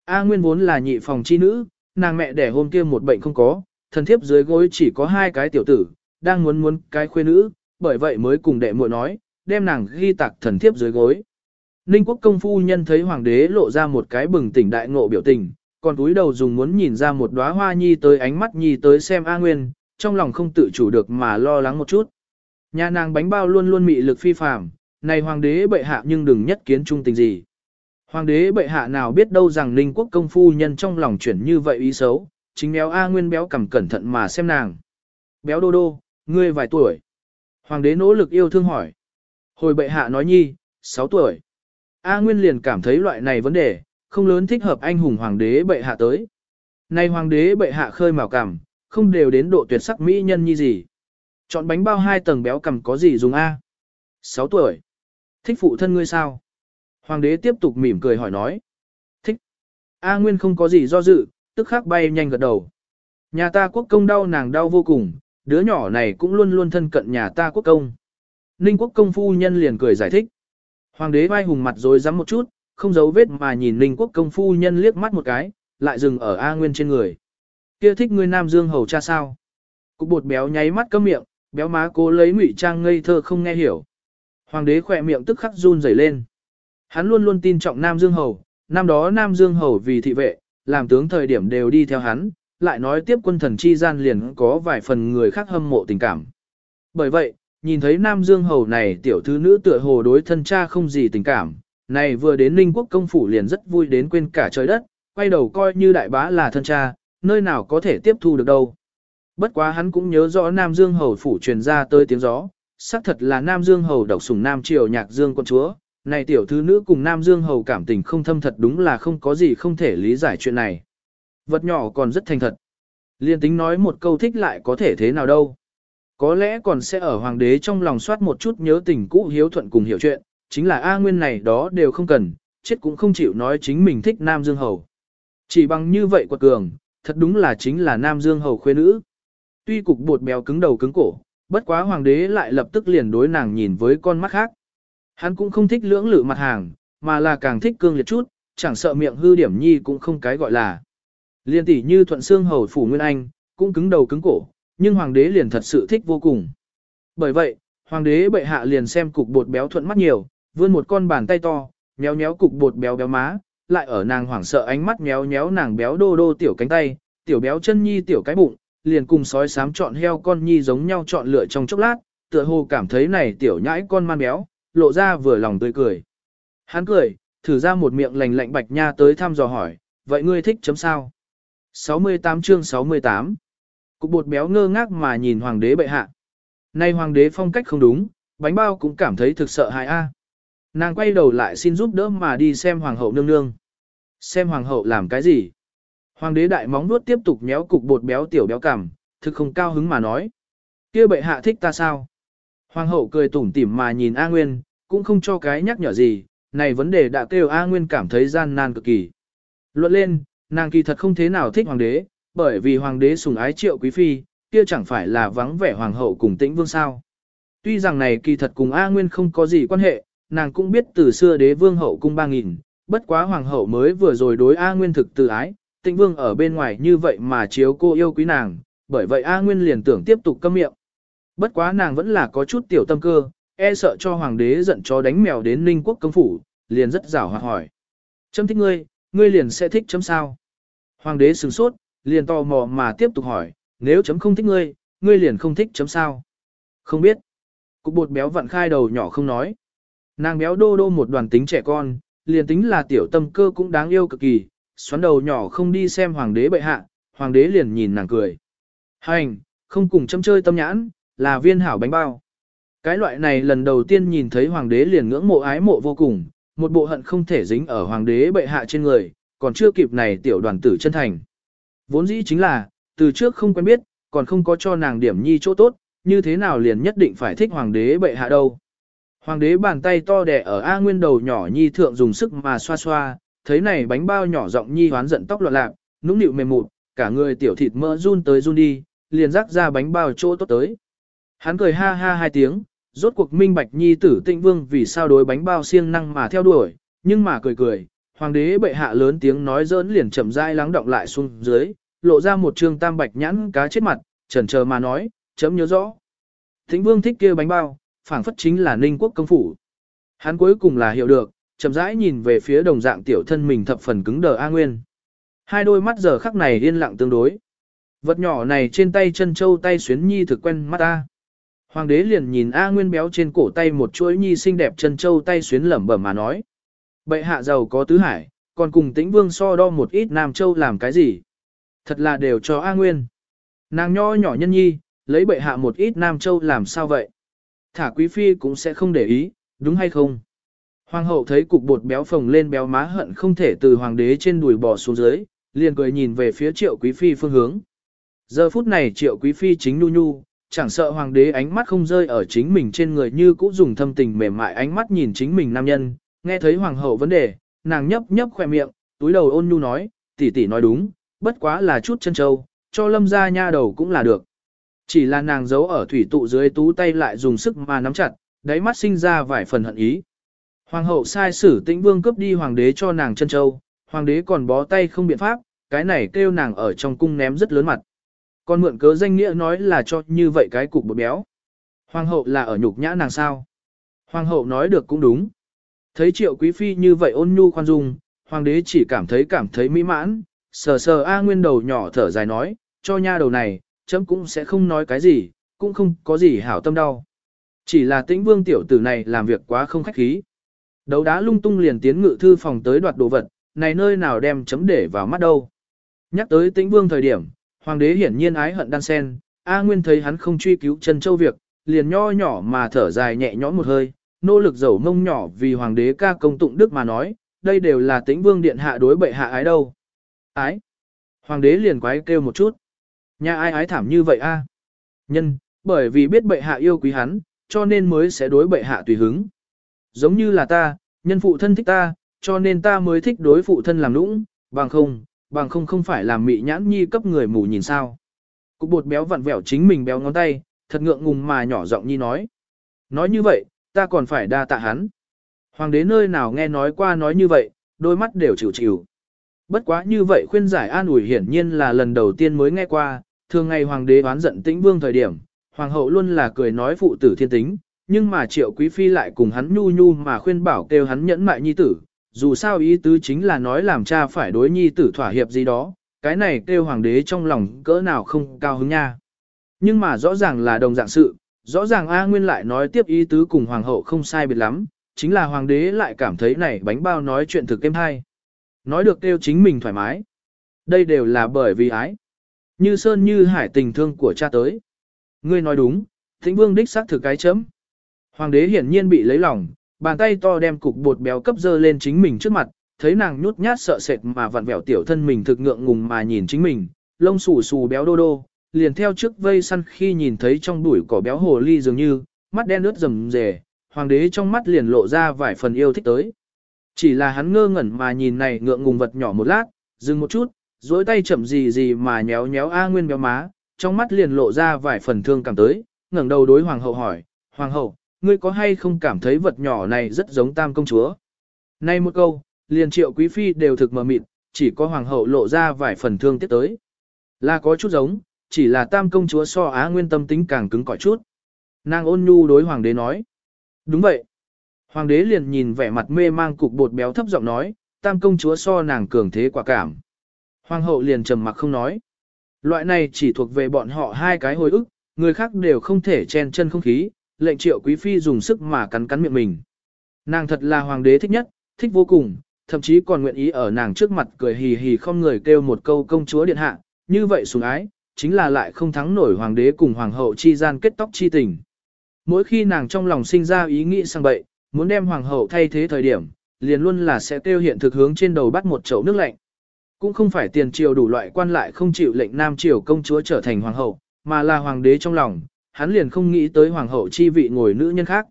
A Nguyên vốn là nhị phòng chi nữ, nàng mẹ đẻ hôm kia một bệnh không có, thần thiếp dưới gối chỉ có hai cái tiểu tử, đang muốn muốn cái khuê nữ, bởi vậy mới cùng đệ muội nói, đem nàng ghi tạc thần thiếp dưới gối. Ninh quốc công phu nhân thấy hoàng đế lộ ra một cái bừng tỉnh đại ngộ biểu tình, còn túi đầu dùng muốn nhìn ra một đóa hoa nhi tới ánh mắt nhi tới xem A Nguyên, trong lòng không tự chủ được mà lo lắng một chút. Nhà nàng bánh bao luôn luôn mị lực phi phàm, này hoàng đế bệ hạ nhưng đừng nhất kiến trung tình gì. Hoàng đế bệ hạ nào biết đâu rằng Ninh quốc công phu nhân trong lòng chuyển như vậy ý xấu, chính béo A Nguyên béo cầm cẩn thận mà xem nàng. Béo đô đô, ngươi vài tuổi. Hoàng đế nỗ lực yêu thương hỏi. Hồi bệ hạ nói nhi, 6 tuổi. A Nguyên liền cảm thấy loại này vấn đề, không lớn thích hợp anh hùng hoàng đế bệ hạ tới. Nay hoàng đế bệ hạ khơi mào cảm, không đều đến độ tuyệt sắc mỹ nhân như gì. Chọn bánh bao hai tầng béo cầm có gì dùng A? 6 tuổi. Thích phụ thân ngươi sao? Hoàng đế tiếp tục mỉm cười hỏi nói. Thích. A Nguyên không có gì do dự, tức khắc bay nhanh gật đầu. Nhà ta quốc công đau nàng đau vô cùng, đứa nhỏ này cũng luôn luôn thân cận nhà ta quốc công. Ninh quốc công phu nhân liền cười giải thích. Hoàng đế vai hùng mặt rồi rắm một chút, không giấu vết mà nhìn Ninh quốc công phu nhân liếc mắt một cái, lại dừng ở A Nguyên trên người. Kia thích ngươi Nam Dương hầu cha sao? Cục bột béo nháy mắt cấm miệng, béo má cố lấy ngụy trang ngây thơ không nghe hiểu. Hoàng đế khỏe miệng tức khắc run rẩy lên. Hắn luôn luôn tin trọng Nam Dương hầu, năm đó Nam Dương hầu vì thị vệ, làm tướng thời điểm đều đi theo hắn, lại nói tiếp quân thần chi gian liền có vài phần người khác hâm mộ tình cảm. Bởi vậy, nhìn thấy Nam Dương Hầu này tiểu thư nữ tựa hồ đối thân cha không gì tình cảm, này vừa đến Ninh Quốc công phủ liền rất vui đến quên cả trời đất, quay đầu coi như đại bá là thân cha, nơi nào có thể tiếp thu được đâu. Bất quá hắn cũng nhớ rõ Nam Dương Hầu phủ truyền ra tới tiếng gió, xác thật là Nam Dương Hầu độc sủng Nam Triều nhạc Dương quân chúa, này tiểu thư nữ cùng Nam Dương Hầu cảm tình không thâm thật đúng là không có gì không thể lý giải chuyện này. Vật nhỏ còn rất thành thật. Liên tính nói một câu thích lại có thể thế nào đâu. Có lẽ còn sẽ ở hoàng đế trong lòng soát một chút nhớ tình cũ hiếu thuận cùng hiểu chuyện, chính là A Nguyên này đó đều không cần, chết cũng không chịu nói chính mình thích Nam Dương Hầu. Chỉ bằng như vậy quật cường, thật đúng là chính là Nam Dương Hầu khuê nữ. Tuy cục bột béo cứng đầu cứng cổ, bất quá hoàng đế lại lập tức liền đối nàng nhìn với con mắt khác. Hắn cũng không thích lưỡng lự mặt hàng, mà là càng thích cương liệt chút, chẳng sợ miệng hư điểm nhi cũng không cái gọi là. Liên tỷ như thuận xương hầu phủ Nguyên Anh, cũng cứng đầu cứng cổ, nhưng hoàng đế liền thật sự thích vô cùng. Bởi vậy, hoàng đế bệ hạ liền xem cục bột béo thuận mắt nhiều, vươn một con bàn tay to, méo méo cục bột béo béo má, lại ở nàng hoảng sợ ánh mắt méo méo nàng béo đô đô tiểu cánh tay, tiểu béo chân nhi tiểu cái bụng, liền cùng sói sám chọn heo con nhi giống nhau chọn lựa trong chốc lát, tựa hồ cảm thấy này tiểu nhãi con man béo, lộ ra vừa lòng tươi cười. Hắn cười, thử ra một miệng lành lạnh bạch nha tới thăm dò hỏi, vậy ngươi thích chấm sao? 68 chương 68 Cục bột béo ngơ ngác mà nhìn hoàng đế bệ hạ. Nay hoàng đế phong cách không đúng, bánh bao cũng cảm thấy thực sợ hại a. Nàng quay đầu lại xin giúp đỡ mà đi xem hoàng hậu nương nương. Xem hoàng hậu làm cái gì? Hoàng đế đại móng nuốt tiếp tục méo cục bột béo tiểu béo cảm, thực không cao hứng mà nói. kia bệ hạ thích ta sao? Hoàng hậu cười tủm tỉm mà nhìn A Nguyên, cũng không cho cái nhắc nhở gì, này vấn đề đã kêu A Nguyên cảm thấy gian nan cực kỳ. Luận lên, nàng kỳ thật không thế nào thích hoàng đế, bởi vì hoàng đế sủng ái triệu quý phi, kia chẳng phải là vắng vẻ hoàng hậu cùng tĩnh vương sao. Tuy rằng này kỳ thật cùng A Nguyên không có gì quan hệ, nàng cũng biết từ xưa đế vương hậu cung ba nghìn, bất quá hoàng hậu mới vừa rồi đối A Nguyên thực từ ái, tĩnh vương ở bên ngoài như vậy mà chiếu cô yêu quý nàng, bởi vậy A Nguyên liền tưởng tiếp tục câm miệng. Bất quá nàng vẫn là có chút tiểu tâm cơ, e sợ cho hoàng đế giận cho đánh mèo đến ninh quốc công phủ, liền rất rảo hoạt hỏi. Chấm thích ngươi, ngươi liền sẽ thích chấm sao? Hoàng đế sửng sốt, liền tò mò mà tiếp tục hỏi, nếu chấm không thích ngươi, ngươi liền không thích chấm sao? Không biết. Cục bột béo vặn khai đầu nhỏ không nói. Nàng béo đô đô một đoàn tính trẻ con, liền tính là tiểu tâm cơ cũng đáng yêu cực kỳ, xoắn đầu nhỏ không đi xem hoàng đế bệ hạ, hoàng đế liền nhìn nàng cười. Hành, không cùng châm chơi tâm nhãn, là viên hảo bánh bao. Cái loại này lần đầu tiên nhìn thấy hoàng đế liền ngưỡng mộ ái mộ vô cùng, một bộ hận không thể dính ở hoàng đế bệ hạ trên người, còn chưa kịp này tiểu đoàn tử chân thành. Vốn dĩ chính là, từ trước không quen biết, còn không có cho nàng điểm nhi chỗ tốt, như thế nào liền nhất định phải thích hoàng đế bệ hạ đâu. Hoàng đế bàn tay to đẻ ở A Nguyên đầu nhỏ nhi thượng dùng sức mà xoa xoa, thấy này bánh bao nhỏ giọng nhi hoán giận tóc loạn lạc, nũng nịu mềm mụt, cả người tiểu thịt mỡ run tới run đi, liền rắc ra bánh bao chỗ tốt tới. Hắn cười ha ha hai tiếng, rốt cuộc minh bạch nhi tử tịnh vương vì sao đối bánh bao siêng năng mà theo đuổi, nhưng mà cười cười, hoàng đế bệ hạ lớn tiếng nói dỡn liền chậm rãi lắng động lại xuống dưới, lộ ra một trương tam bạch nhãn cá chết mặt, chần chờ mà nói, chấm nhớ rõ. Tịnh vương thích kia bánh bao, phảng phất chính là ninh quốc công phủ. Hắn cuối cùng là hiểu được, chậm rãi nhìn về phía đồng dạng tiểu thân mình thập phần cứng đờ A Nguyên. Hai đôi mắt giờ khắc này yên lặng tương đối. Vật nhỏ này trên tay chân châu tay xuyến nhi thực quen mắt ta. Hoàng đế liền nhìn A Nguyên béo trên cổ tay một chuỗi nhi xinh đẹp chân châu tay xuyến lẩm bẩm mà nói. Bệ hạ giàu có tứ hải, còn cùng tĩnh vương so đo một ít nam châu làm cái gì. Thật là đều cho A Nguyên. Nàng nho nhỏ nhân nhi, lấy bệ hạ một ít nam châu làm sao vậy? Thả quý phi cũng sẽ không để ý, đúng hay không? Hoàng hậu thấy cục bột béo phồng lên béo má hận không thể từ hoàng đế trên đùi bò xuống dưới, liền cười nhìn về phía triệu quý phi phương hướng. Giờ phút này triệu quý phi chính nu nhu, chẳng sợ hoàng đế ánh mắt không rơi ở chính mình trên người như cũ dùng thâm tình mềm mại ánh mắt nhìn chính mình nam nhân, nghe thấy hoàng hậu vấn đề, nàng nhấp nhấp khoe miệng, túi đầu ôn nhu nói, tỷ tỷ nói đúng, bất quá là chút chân châu, cho lâm ra nha đầu cũng là được. Chỉ là nàng giấu ở thủy tụ dưới tú tay lại dùng sức mà nắm chặt, đáy mắt sinh ra vài phần hận ý. Hoàng hậu sai sử tĩnh vương cướp đi hoàng đế cho nàng chân châu, hoàng đế còn bó tay không biện pháp, cái này kêu nàng ở trong cung ném rất lớn mặt. Còn mượn cớ danh nghĩa nói là cho như vậy cái cục bột béo. Hoàng hậu là ở nhục nhã nàng sao? Hoàng hậu nói được cũng đúng. Thấy triệu quý phi như vậy ôn nhu khoan dung, hoàng đế chỉ cảm thấy cảm thấy mỹ mãn, sờ sờ A Nguyên đầu nhỏ thở dài nói, cho nha đầu này, chấm cũng sẽ không nói cái gì, cũng không có gì hảo tâm đau. Chỉ là tĩnh vương tiểu tử này làm việc quá không khách khí. Đấu đá lung tung liền tiến ngự thư phòng tới đoạt đồ vật, này nơi nào đem chấm để vào mắt đâu. Nhắc tới tĩnh vương thời điểm, hoàng đế hiển nhiên ái hận đan sen, A Nguyên thấy hắn không truy cứu Trần Châu việc, liền nho nhỏ mà thở dài nhẹ nhõm một hơi, nỗ lực dầu mông nhỏ vì hoàng đế ca công tụng đức mà nói, đây đều là tĩnh vương điện hạ đối bệ hạ ái đâu. Ái. Hoàng đế liền quái kêu một chút. Nhà ai ái thảm như vậy a? Nhân, bởi vì biết bệ hạ yêu quý hắn, cho nên mới sẽ đối bệ hạ tùy hứng. Giống như là ta, nhân phụ thân thích ta, cho nên ta mới thích đối phụ thân làm nũng, bằng không, bằng không không phải làm mị nhãn nhi cấp người mù nhìn sao. Cục bột béo vặn vẹo chính mình béo ngón tay, thật ngượng ngùng mà nhỏ giọng nhi nói. Nói như vậy, ta còn phải đa tạ hắn. Hoàng đế nơi nào nghe nói qua nói như vậy, đôi mắt đều chịu chịu. Bất quá như vậy khuyên giải an ủi hiển nhiên là lần đầu tiên mới nghe qua, thường ngày hoàng đế oán giận tĩnh vương thời điểm, hoàng hậu luôn là cười nói phụ tử thiên tính, nhưng mà triệu quý phi lại cùng hắn nhu nhu mà khuyên bảo kêu hắn nhẫn mại nhi tử, dù sao ý tứ chính là nói làm cha phải đối nhi tử thỏa hiệp gì đó, cái này kêu hoàng đế trong lòng cỡ nào không cao hứng nha. Nhưng mà rõ ràng là đồng dạng sự, rõ ràng A Nguyên lại nói tiếp ý tứ cùng hoàng hậu không sai biệt lắm, chính là hoàng đế lại cảm thấy này bánh bao nói chuyện thực êm hay. Nói được kêu chính mình thoải mái. Đây đều là bởi vì ái. Như sơn như hải tình thương của cha tới. Ngươi nói đúng, Thịnh vương đích xác thực cái chấm. Hoàng đế hiển nhiên bị lấy lòng, bàn tay to đem cục bột béo cấp dơ lên chính mình trước mặt, thấy nàng nhút nhát sợ sệt mà vặn vẹo tiểu thân mình thực ngượng ngùng mà nhìn chính mình, lông xù xù béo đô đô, liền theo trước vây săn khi nhìn thấy trong bụi cỏ béo hồ ly dường như, mắt đen ướt rầm rề, hoàng đế trong mắt liền lộ ra vài phần yêu thích tới. Chỉ là hắn ngơ ngẩn mà nhìn này ngượng ngùng vật nhỏ một lát, dừng một chút, dối tay chậm gì gì mà nhéo nhéo A Nguyên béo má, trong mắt liền lộ ra vài phần thương cảm tới, ngẩng đầu đối hoàng hậu hỏi, hoàng hậu, ngươi có hay không cảm thấy vật nhỏ này rất giống tam công chúa? Nay một câu, liền triệu quý phi đều thực mờ mịt, chỉ có hoàng hậu lộ ra vài phần thương tiếc tới. Là có chút giống, chỉ là tam công chúa so á nguyên tâm tính càng cứng cỏi chút. Nàng ôn nhu đối hoàng đế nói. Đúng vậy. Hoàng đế liền nhìn vẻ mặt mê mang cục bột béo thấp giọng nói, tam công chúa so nàng cường thế quả cảm. Hoàng hậu liền trầm mặc không nói. Loại này chỉ thuộc về bọn họ hai cái hồi ức, người khác đều không thể chen chân không khí, lệnh triệu quý phi dùng sức mà cắn cắn miệng mình. Nàng thật là hoàng đế thích nhất, thích vô cùng, thậm chí còn nguyện ý ở nàng trước mặt cười hì hì không người kêu một câu công chúa điện hạ, như vậy sủng ái, chính là lại không thắng nổi hoàng đế cùng hoàng hậu chi gian kết tóc chi tình. Mỗi khi nàng trong lòng sinh ra ý nghĩ sang bậy, muốn đem hoàng hậu thay thế thời điểm, liền luôn là sẽ tiêu hiện thực hướng trên đầu bắt một chậu nước lạnh. Cũng không phải tiền triều đủ loại quan lại không chịu lệnh nam triều công chúa trở thành hoàng hậu, mà là hoàng đế trong lòng, hắn liền không nghĩ tới hoàng hậu chi vị ngồi nữ nhân khác.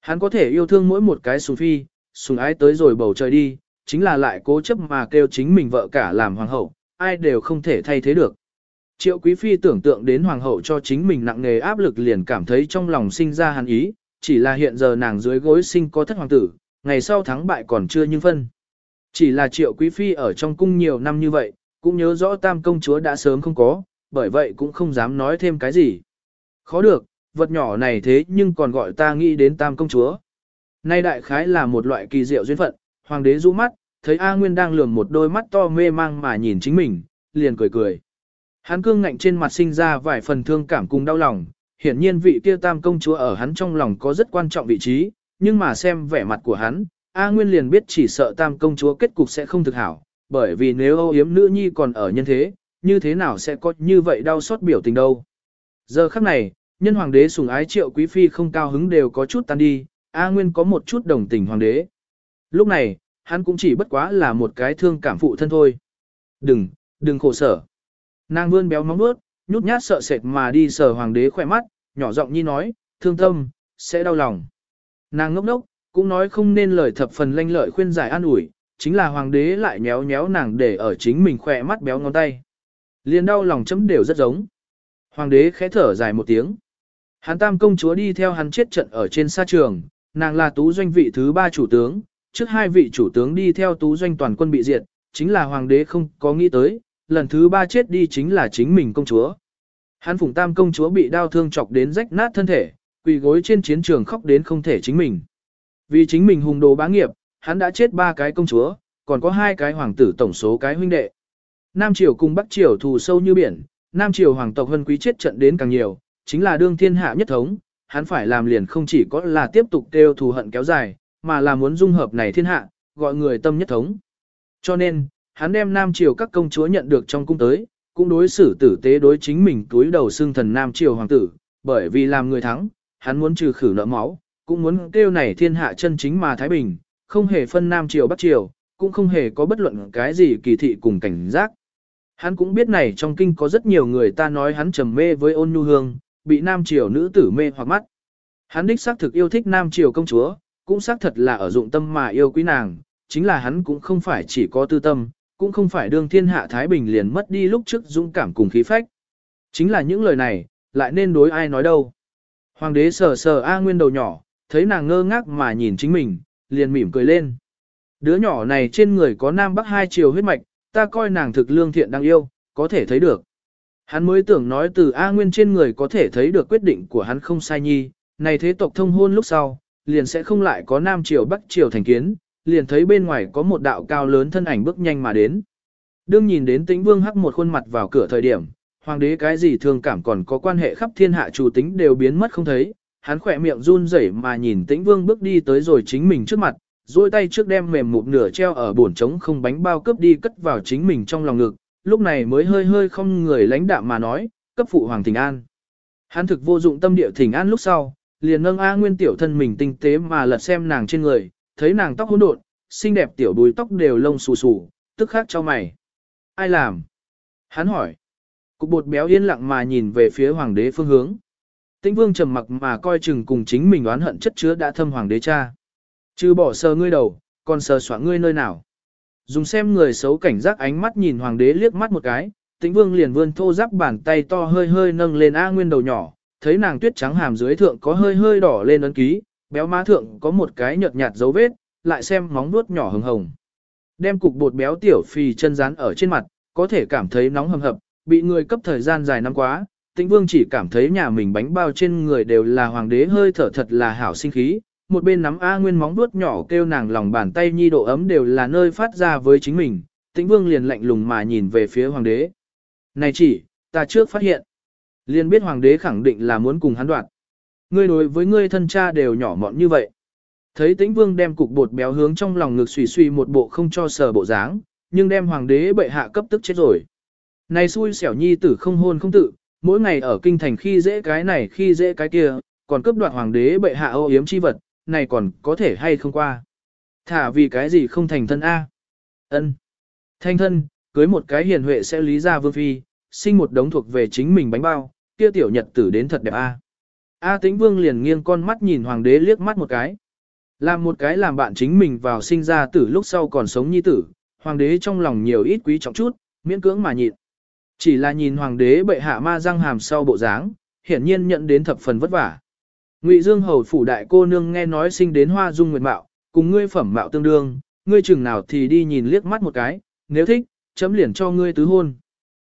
Hắn có thể yêu thương mỗi một cái sùng phi, sùng ái tới rồi bầu trời đi, chính là lại cố chấp mà kêu chính mình vợ cả làm hoàng hậu, ai đều không thể thay thế được. Triệu quý phi tưởng tượng đến hoàng hậu cho chính mình nặng nề áp lực liền cảm thấy trong lòng sinh ra hắn ý, chỉ là hiện giờ nàng dưới gối sinh có thất hoàng tử, ngày sau thắng bại còn chưa nhưng phân. Chỉ là triệu quý phi ở trong cung nhiều năm như vậy, cũng nhớ rõ tam công chúa đã sớm không có, bởi vậy cũng không dám nói thêm cái gì. Khó được, vật nhỏ này thế nhưng còn gọi ta nghĩ đến tam công chúa. Nay đại khái là một loại kỳ diệu duyên phận, hoàng đế rũ mắt, thấy A Nguyên đang lườm một đôi mắt to mê mang mà nhìn chính mình, liền cười cười. Hắn cương ngạnh trên mặt sinh ra vài phần thương cảm cùng đau lòng, hiển nhiên vị kia tam công chúa ở hắn trong lòng có rất quan trọng vị trí, nhưng mà xem vẻ mặt của hắn, A Nguyên liền biết chỉ sợ tam công chúa kết cục sẽ không thực hảo, bởi vì nếu âu yếm nữ nhi còn ở nhân thế, như thế nào sẽ có như vậy đau xót biểu tình đâu. Giờ khắc này, nhân hoàng đế sùng ái triệu quý phi không cao hứng đều có chút tan đi, A Nguyên có một chút đồng tình hoàng đế. Lúc này, hắn cũng chỉ bất quá là một cái thương cảm phụ thân thôi. Đừng, đừng khổ sở. Nàng vươn béo móng bước nhút nhát sợ sệt mà đi sờ hoàng đế khỏe mắt, nhỏ giọng nhi nói, thương tâm, sẽ đau lòng. Nàng ngốc ngốc, cũng nói không nên lời thập phần lanh lợi khuyên giải an ủi, chính là hoàng đế lại nhéo nhéo nàng để ở chính mình khỏe mắt béo ngón tay. Liền đau lòng chấm đều rất giống. Hoàng đế khẽ thở dài một tiếng. Hắn tam công chúa đi theo hắn chết trận ở trên sa trường, nàng là tú doanh vị thứ ba chủ tướng, trước hai vị chủ tướng đi theo tú doanh toàn quân bị diệt, chính là hoàng đế không có nghĩ tới, lần thứ ba chết đi chính là chính mình công chúa. Hắn phụng tam công chúa bị đau thương chọc đến rách nát thân thể, quỳ gối trên chiến trường khóc đến không thể chính mình. Vì chính mình hùng đồ bá nghiệp, hắn đã chết ba cái công chúa, còn có hai cái hoàng tử tổng số cái huynh đệ. Nam Triều cùng Bắc Triều thù sâu như biển, Nam Triều hoàng tộc hân quý chết trận đến càng nhiều, chính là đương thiên hạ nhất thống, hắn phải làm liền không chỉ có là tiếp tục kêu thù hận kéo dài, mà là muốn dung hợp này thiên hạ, gọi người tâm nhất thống. Cho nên, hắn đem Nam Triều các công chúa nhận được trong cung tới, cũng đối xử tử tế đối chính mình túi đầu xương thần Nam Triều hoàng tử, bởi vì làm người thắng, hắn muốn trừ khử nợ máu, cũng muốn kêu này thiên hạ chân chính mà Thái Bình, không hề phân Nam Triều Bắc Triều, cũng không hề có bất luận cái gì kỳ thị cùng cảnh giác. Hắn cũng biết này trong kinh có rất nhiều người ta nói hắn trầm mê với ôn nhu hương, bị Nam Triều nữ tử mê hoặc mắt. Hắn đích xác thực yêu thích Nam Triều công chúa, cũng xác thật là ở dụng tâm mà yêu quý nàng, chính là hắn cũng không phải chỉ có tư tâm, cũng không phải đương thiên hạ Thái Bình liền mất đi lúc trước dũng cảm cùng khí phách. Chính là những lời này, lại nên đối ai nói đâu. Hoàng đế sờ sờ A Nguyên đầu nhỏ, thấy nàng ngơ ngác mà nhìn chính mình, liền mỉm cười lên. Đứa nhỏ này trên người có nam bắc hai chiều huyết mạch, ta coi nàng thực lương thiện đang yêu, có thể thấy được. Hắn mới tưởng nói từ A Nguyên trên người có thể thấy được quyết định của hắn không sai nhi, này thế tộc thông hôn lúc sau, liền sẽ không lại có nam triều bắc triều thành kiến, liền thấy bên ngoài có một đạo cao lớn thân ảnh bước nhanh mà đến. Đương nhìn đến tĩnh vương hắc một khuôn mặt vào cửa thời điểm, hoàng đế cái gì thường cảm còn có quan hệ khắp thiên hạ chủ tính đều biến mất không thấy, hắn khỏe miệng run rẩy mà nhìn tĩnh vương bước đi tới rồi chính mình trước mặt, duỗi tay trước đem mềm một nửa treo ở bổn trống không bánh bao cướp đi cất vào chính mình trong lòng ngực, lúc này mới hơi hơi không người lãnh đạm mà nói, cấp phụ hoàng thỉnh an. Hắn thực vô dụng tâm địa thỉnh an lúc sau, liền nâng A Nguyên tiểu thân mình tinh tế mà lật xem nàng trên người, thấy nàng tóc hỗn độn, xinh đẹp tiểu đuôi tóc đều lông xù xù, tức khắc cho mày. Ai làm? Hắn hỏi. Cục bột béo yên lặng mà nhìn về phía hoàng đế phương hướng. Tĩnh vương trầm mặc mà coi chừng cùng chính mình oán hận chất chứa đã thâm hoàng đế cha. Chứ bỏ sờ ngươi đầu, còn sờ soạn ngươi nơi nào. Dùng xem người xấu cảnh giác ánh mắt nhìn hoàng đế liếc mắt một cái, tĩnh vương liền vươn thô giáp bàn tay to hơi hơi nâng lên A Nguyên đầu nhỏ, thấy nàng tuyết trắng hàm dưới thượng có hơi hơi đỏ lên ấn ký, béo má thượng có một cái nhợt nhạt dấu vết, lại xem móng vuốt nhỏ hồng hồng. Đem cục bột béo tiểu phì chân rán ở trên mặt, có thể cảm thấy nóng hầm hập, bị người cấp thời gian dài năm quá, Tĩnh Vương chỉ cảm thấy nhà mình bánh bao trên người đều là hoàng đế hơi thở thật là hảo sinh khí, một bên nắm A Nguyên móng vuốt nhỏ kêu nàng lòng bàn tay nhi độ ấm đều là nơi phát ra với chính mình, Tĩnh Vương liền lạnh lùng mà nhìn về phía hoàng đế. Này chỉ, ta trước phát hiện. Liền biết hoàng đế khẳng định là muốn cùng hắn đoạt. Ngươi đối với ngươi thân cha đều nhỏ mọn như vậy. Thấy tĩnh vương đem cục bột béo hướng trong lòng ngực xùy xùy một bộ không cho sờ bộ dáng, nhưng đem hoàng đế bệ hạ cấp tức chết rồi. Này xui xẻo nhi tử không hôn không tự, mỗi ngày ở kinh thành khi dễ cái này khi dễ cái kia, còn cướp đoạt hoàng đế bệ hạ ô yếm chi vật, này còn có thể hay không qua. Thả vì cái gì không thành thân A. ân Thanh thân, cưới một cái hiền huệ sẽ lý ra vương phi, sinh một đống thuộc về chính mình bánh bao, kia tiểu nhật tử đến thật đẹp A. A tĩnh vương liền nghiêng con mắt nhìn hoàng đế liếc mắt một cái. Làm một cái làm bạn chính mình vào sinh ra tử lúc sau còn sống nhi tử, hoàng đế trong lòng nhiều ít quý trọng chút, miễn cưỡng mà nhịn. Chỉ là nhìn hoàng đế bệ hạ ma răng hàm sau bộ dáng, hiển nhiên nhận đến thập phần vất vả. Ngụy Dương hầu phủ đại cô nương nghe nói sinh đến hoa dung nguyệt mạo, cùng ngươi phẩm mạo tương đương, ngươi chừng nào thì đi nhìn liếc mắt một cái, nếu thích, chấm liền cho ngươi tứ hôn.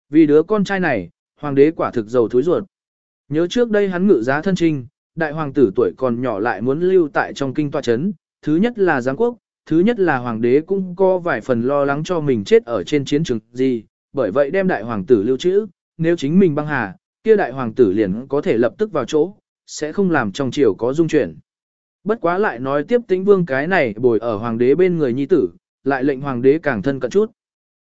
Vì đứa con trai này, hoàng đế quả thực giàu thúi ruột. Nhớ trước đây hắn ngự giá thân trinh, đại hoàng tử tuổi còn nhỏ lại muốn lưu tại trong kinh tòa chấn, thứ nhất là giáng quốc, thứ nhất là hoàng đế cũng có vài phần lo lắng cho mình chết ở trên chiến trường gì, bởi vậy đem đại hoàng tử lưu trữ, nếu chính mình băng hà, kia đại hoàng tử liền có thể lập tức vào chỗ, sẽ không làm trong triều có dung chuyển. Bất quá lại nói tiếp tĩnh vương cái này bồi ở hoàng đế bên người nhi tử, lại lệnh hoàng đế càng thân cận chút.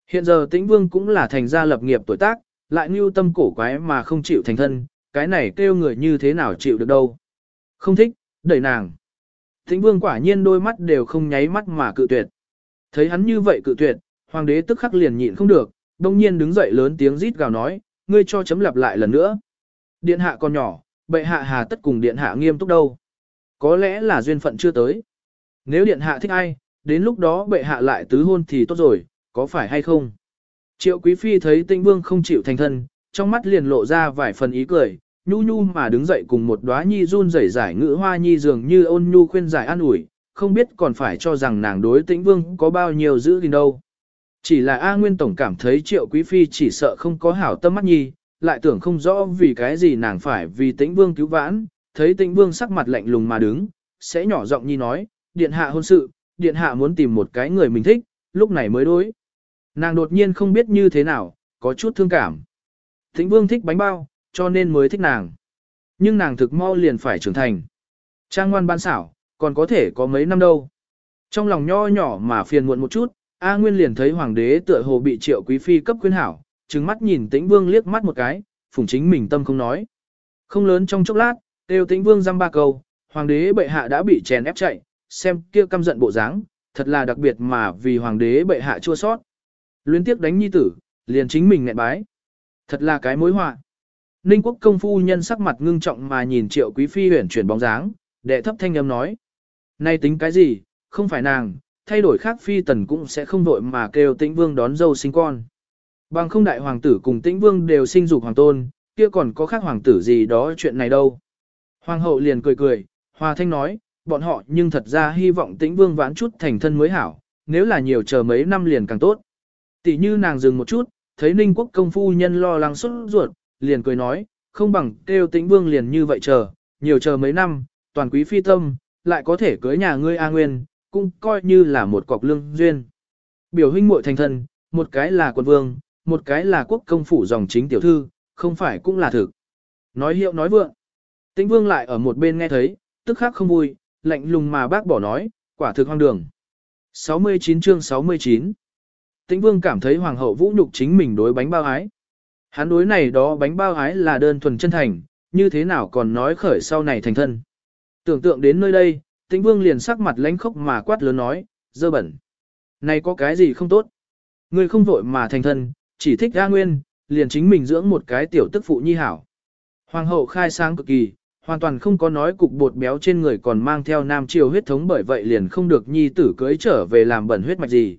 Hiện giờ tĩnh vương cũng là thành gia lập nghiệp tuổi tác, lại như tâm cổ quái mà không chịu thành thân, cái này kêu người như thế nào chịu được đâu. Không thích, đẩy nàng. Tĩnh vương quả nhiên đôi mắt đều không nháy mắt mà cự tuyệt. Thấy hắn như vậy cự tuyệt, hoàng đế tức khắc liền nhịn không được, đông nhiên đứng dậy lớn tiếng rít gào nói, ngươi cho chấm lặp lại lần nữa. Điện hạ còn nhỏ, bệ hạ hà tất cùng điện hạ nghiêm túc đâu. Có lẽ là duyên phận chưa tới. Nếu điện hạ thích ai, đến lúc đó bệ hạ lại tứ hôn thì tốt rồi, có phải hay không? Triệu quý phi thấy tinh vương không chịu thành thân, trong mắt liền lộ ra vài phần ý cười, nhu nhu mà đứng dậy cùng một đóa nhi run rẩy giải ngữ hoa nhi dường như ôn nhu khuyên giải an ủi, không biết còn phải cho rằng nàng đối tĩnh vương có bao nhiêu giữ gìn đâu. Chỉ là A Nguyên Tổng cảm thấy triệu quý phi chỉ sợ không có hảo tâm mắt nhi, lại tưởng không rõ vì cái gì nàng phải vì tĩnh vương cứu vãn, thấy tĩnh vương sắc mặt lạnh lùng mà đứng, sẽ nhỏ giọng nhi nói, điện hạ hôn sự, điện hạ muốn tìm một cái người mình thích, lúc này mới đối. Nàng đột nhiên không biết như thế nào, có chút thương cảm. Tĩnh vương thích bánh bao, cho nên mới thích nàng. Nhưng nàng thực mau liền phải trưởng thành. Trang ngoan ban xảo, còn có thể có mấy năm đâu. Trong lòng nho nhỏ mà phiền muộn một chút, A Nguyên liền thấy hoàng đế tựa hồ bị triệu quý phi cấp khuyên hảo, trừng mắt nhìn tĩnh vương liếc mắt một cái, phủng chính mình tâm không nói. Không lớn trong chốc lát, đều tĩnh vương dăm ba câu, hoàng đế bệ hạ đã bị chèn ép chạy, xem kia căm giận bộ dáng, thật là đặc biệt mà vì hoàng đế bệ hạ chua sót. Luyến tiếp đánh nhi tử, liền chính mình nghẹn bái. Thật là cái mối họa. Ninh quốc công phu nhân sắc mặt ngưng trọng mà nhìn triệu quý phi huyển chuyển bóng dáng, đệ thấp thanh âm nói. Nay tính cái gì, không phải nàng, thay đổi khác phi tần cũng sẽ không vội mà kêu tĩnh vương đón dâu sinh con. Bằng không đại hoàng tử cùng tĩnh vương đều sinh dục hoàng tôn, kia còn có khác hoàng tử gì đó chuyện này đâu. Hoàng hậu liền cười cười, hòa thanh nói, bọn họ nhưng thật ra hy vọng tĩnh vương vãn chút thành thân mới hảo, nếu là nhiều chờ mấy năm liền càng tốt. Tỷ như nàng dừng một chút, thấy ninh quốc công phu nhân lo lắng xuất ruột, liền cười nói, không bằng kêu tĩnh vương liền như vậy chờ, nhiều chờ mấy năm, toàn quý phi tâm, lại có thể cưới nhà ngươi A Nguyên, cũng coi như là một cọc lương duyên. Biểu huynh muội thành thân, một cái là quân vương, một cái là quốc công phủ dòng chính tiểu thư, không phải cũng là thực. Nói hiệu nói vượng. Tĩnh vương lại ở một bên nghe thấy, tức khắc không vui, lạnh lùng mà bác bỏ nói, quả thực hoang đường. 69 chương 69 Tĩnh vương cảm thấy hoàng hậu vũ nhục chính mình đối bánh bao ái. Hắn đối này đó bánh bao ái là đơn thuần chân thành, như thế nào còn nói khởi sau này thành thân. Tưởng tượng đến nơi đây, tĩnh vương liền sắc mặt lãnh khốc mà quát lớn nói, dơ bẩn. Này có cái gì không tốt? Người không vội mà thành thân, chỉ thích a nguyên, liền chính mình dưỡng một cái tiểu tức phụ nhi hảo. Hoàng hậu khai sáng cực kỳ, hoàn toàn không có nói cục bột béo trên người còn mang theo nam triều huyết thống bởi vậy liền không được nhi tử cưới trở về làm bẩn huyết mạch gì.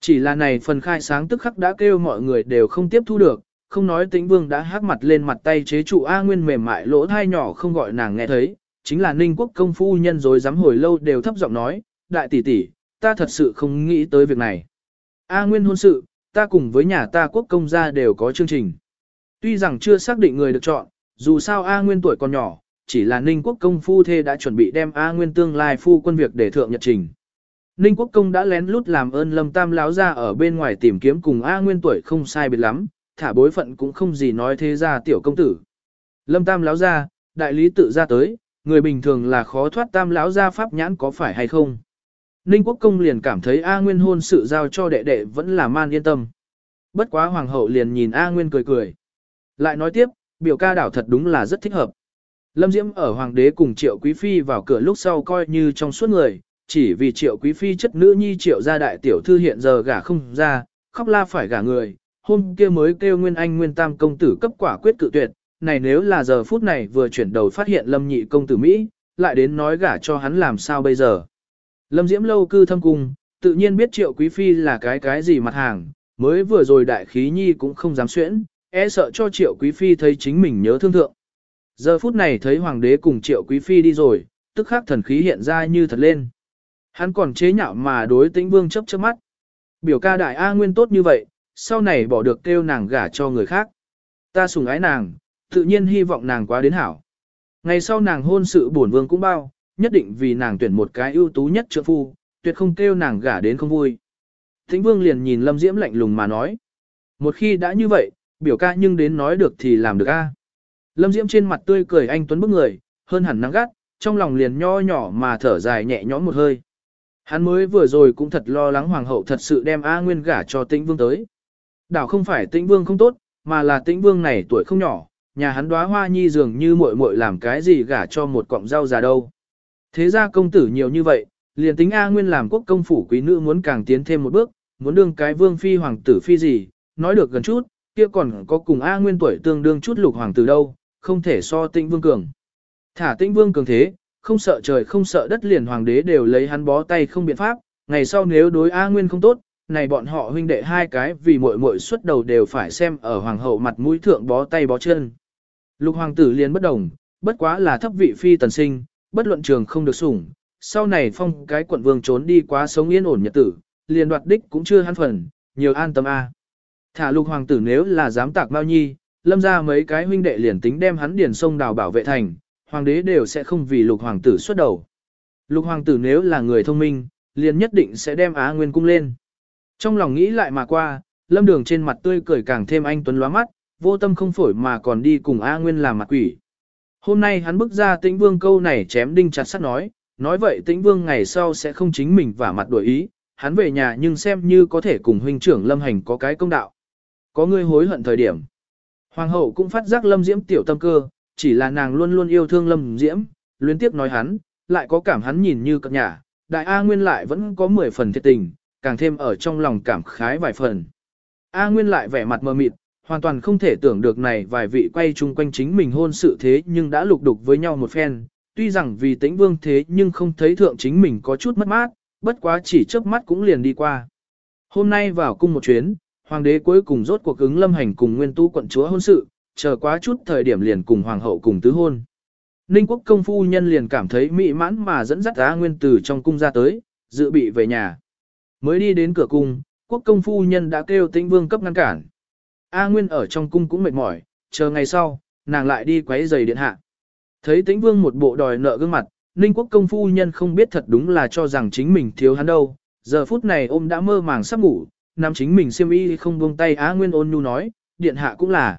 Chỉ là này phần khai sáng tức khắc đã kêu mọi người đều không tiếp thu được, không nói tĩnh vương đã hát mặt lên mặt tay chế trụ A Nguyên mềm mại lỗ thai nhỏ không gọi nàng nghe thấy, chính là ninh quốc công phu nhân rồi dám hồi lâu đều thấp giọng nói, đại tỷ tỷ, ta thật sự không nghĩ tới việc này. A Nguyên hôn sự, ta cùng với nhà ta quốc công gia đều có chương trình. Tuy rằng chưa xác định người được chọn, dù sao A Nguyên tuổi còn nhỏ, chỉ là Ninh Quốc công phu thê đã chuẩn bị đem A Nguyên tương lai phu quân việc để thượng nhật trình. Ninh Quốc công đã lén lút làm ơn Lâm Tam láo ra ở bên ngoài tìm kiếm cùng A Nguyên tuổi không sai biệt lắm, thả bối phận cũng không gì nói thế ra tiểu công tử. Lâm Tam láo ra, đại lý tự ra tới, người bình thường là khó thoát Tam láo ra pháp nhãn có phải hay không. Ninh Quốc công liền cảm thấy A Nguyên hôn sự giao cho đệ đệ vẫn là man yên tâm. Bất quá hoàng hậu liền nhìn A Nguyên cười cười. Lại nói tiếp, biểu ca đảo thật đúng là rất thích hợp. Lâm Diễm ở hoàng đế cùng triệu quý phi vào cửa lúc sau coi như trong suốt người, chỉ vì triệu quý phi chất nữ nhi triệu gia đại tiểu thư hiện giờ gả không ra, khóc la phải gả người, hôm kia mới kêu Nguyên Anh Nguyên Tam công tử cấp quả quyết cự tuyệt, này nếu là giờ phút này vừa chuyển đầu phát hiện Lâm nhị công tử Mỹ, lại đến nói gả cho hắn làm sao bây giờ. Lâm Diễm lâu cư thâm cung, tự nhiên biết triệu quý phi là cái cái gì mặt hàng, mới vừa rồi đại khí nhi cũng không dám xuyễn, e sợ cho triệu quý phi thấy chính mình nhớ thương thượng. Giờ phút này thấy hoàng đế cùng triệu quý phi đi rồi, tức khắc thần khí hiện ra như thật lên. Hắn còn chế nhạo mà đối tĩnh vương chấp chớp mắt. Biểu ca đại A nguyên tốt như vậy, sau này bỏ được kêu nàng gả cho người khác. Ta sùng ái nàng, tự nhiên hy vọng nàng quá đến hảo. Ngày sau nàng hôn sự bổn vương cũng bao, nhất định vì nàng tuyển một cái ưu tú nhất trượng phu, tuyệt không kêu nàng gả đến không vui. Thính vương liền nhìn lâm diễm lạnh lùng mà nói. Một khi đã như vậy, biểu ca nhưng đến nói được thì làm được a. Lâm Diễm trên mặt tươi cười anh tuấn bức người, hơn hẳn nắng gắt, trong lòng liền nho nhỏ mà thở dài nhẹ nhõm một hơi. Hắn mới vừa rồi cũng thật lo lắng hoàng hậu thật sự đem A Nguyên gả cho Tĩnh Vương tới. Đảo không phải Tĩnh Vương không tốt, mà là Tĩnh Vương này tuổi không nhỏ, nhà hắn đóa hoa nhi dường như muội muội làm cái gì gả cho một cọng rau già đâu. Thế ra công tử nhiều như vậy, liền tính A Nguyên làm quốc công phủ quý nữ muốn càng tiến thêm một bước, muốn đương cái vương phi hoàng tử phi gì, nói được gần chút, kia còn có cùng A Nguyên tuổi tương đương chút lục hoàng tử đâu, không thể so tĩnh vương cường. Thả tĩnh vương cường thế, không sợ trời không sợ đất liền hoàng đế đều lấy hắn bó tay không biện pháp, ngày sau nếu đối A Nguyên không tốt, này bọn họ huynh đệ hai cái vì muội muội xuất đầu đều phải xem ở hoàng hậu mặt mũi thượng bó tay bó chân. Lục hoàng tử liền bất đồng, bất quá là thấp vị phi tần sinh, bất luận trường không được sủng, sau này phong cái quận vương trốn đi quá sống yên ổn nhật tử, liền đoạt đích cũng chưa hắn phần, nhiều an tâm a. Thả lục hoàng tử nếu là dám tạc bao nhi, lâm ra mấy cái huynh đệ liền tính đem hắn điền sông đào bảo vệ thành, hoàng đế đều sẽ không vì lục hoàng tử xuất đầu. Lục hoàng tử nếu là người thông minh, liền nhất định sẽ đem Á Nguyên cung lên. Trong lòng nghĩ lại mà qua, lâm đường trên mặt tươi cười càng thêm anh tuấn lóa mắt, vô tâm không phổi mà còn đi cùng A Nguyên làm mặt quỷ. Hôm nay hắn bước ra tĩnh vương câu này chém đinh chặt sắt nói, nói vậy tĩnh vương ngày sau sẽ không chính mình vả mặt đổi ý, hắn về nhà nhưng xem như có thể cùng huynh trưởng lâm hành có cái công đạo. Có người hối hận thời điểm. Hoàng hậu cũng phát giác lâm diễm tiểu tâm cơ, chỉ là nàng luôn luôn yêu thương lâm diễm, luyến tiếc nói hắn, lại có cảm hắn nhìn như cập nhà, đại A Nguyên lại vẫn có 10 phần thiệt tình, càng thêm ở trong lòng cảm khái vài phần. A Nguyên lại vẻ mặt mờ mịt, hoàn toàn không thể tưởng được này vài vị quay chung quanh chính mình hôn sự thế nhưng đã lục đục với nhau một phen, tuy rằng vì tĩnh vương thế nhưng không thấy thượng chính mình có chút mất mát, bất quá chỉ chớp mắt cũng liền đi qua. Hôm nay vào cung một chuyến, hoàng đế cuối cùng rốt cuộc ứng lâm hành cùng nguyên tu quận chúa hôn sự, chờ quá chút thời điểm liền cùng hoàng hậu cùng tứ hôn. Ninh quốc công phu nhân liền cảm thấy mỹ mãn mà dẫn dắt á nguyên từ trong cung ra tới, dự bị về nhà. Mới đi đến cửa cung, quốc công phu nhân đã kêu tĩnh vương cấp ngăn cản. A Nguyên ở trong cung cũng mệt mỏi, chờ ngày sau, nàng lại đi quấy giày điện hạ. Thấy tĩnh vương một bộ đòi nợ gương mặt, Ninh quốc công phu nhân không biết thật đúng là cho rằng chính mình thiếu hắn đâu. Giờ phút này ôm đã mơ màng sắp ngủ, nam chính mình siêm y không buông tay Á Nguyên ôn nhu nói, điện hạ cũng là.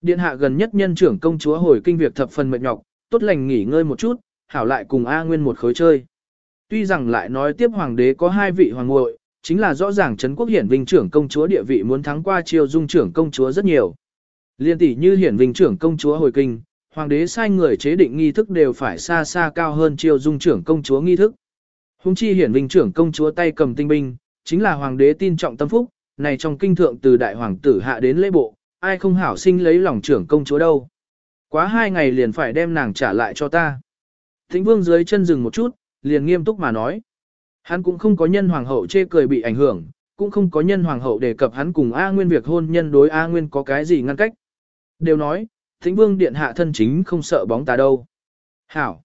Điện hạ gần nhất nhân trưởng công chúa hồi kinh việc thập phần mệt nhọc, tốt lành nghỉ ngơi một chút, hảo lại cùng A Nguyên một khối chơi. Tuy rằng lại nói tiếp hoàng đế có hai vị hoàng ngội, chính là rõ ràng Trấn Quốc Hiển Vinh trưởng công chúa địa vị muốn thắng qua triều dung trưởng công chúa rất nhiều. Liên tỷ như Hiển Vinh trưởng công chúa hồi kinh, hoàng đế sai người chế định nghi thức đều phải xa xa cao hơn triều dung trưởng công chúa nghi thức. Hùng chi Hiển Vinh trưởng công chúa tay cầm tinh binh, chính là hoàng đế tin trọng tâm phúc, này trong kinh thượng từ đại hoàng tử hạ đến lễ bộ, ai không hảo sinh lấy lòng trưởng công chúa đâu. Quá hai ngày liền phải đem nàng trả lại cho ta. thịnh vương dưới chân dừng một chút, liền nghiêm túc mà nói. Hắn cũng không có nhân hoàng hậu chê cười bị ảnh hưởng, cũng không có nhân hoàng hậu đề cập hắn cùng A Nguyên việc hôn nhân đối A Nguyên có cái gì ngăn cách. Đều nói, thính vương điện hạ thân chính không sợ bóng tà đâu. Hảo.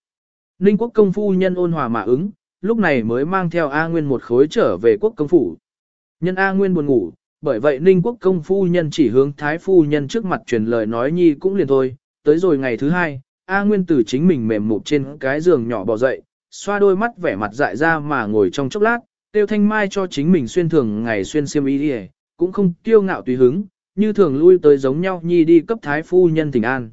Ninh quốc công phu nhân ôn hòa mà ứng, lúc này mới mang theo A Nguyên một khối trở về quốc công phủ. Nhân A Nguyên buồn ngủ, bởi vậy Ninh quốc công phu nhân chỉ hướng thái phu nhân trước mặt truyền lời nói nhi cũng liền thôi, tới rồi ngày thứ hai, A Nguyên từ chính mình mềm mụt trên cái giường nhỏ bò dậy, xoa đôi mắt vẻ mặt dại ra mà ngồi trong chốc lát, tiêu thanh mai cho chính mình xuyên thường ngày xuyên xiêm y đi cũng không kiêu ngạo tùy hứng, như thường lui tới giống nhau nhi đi cấp thái phu nhân thỉnh an.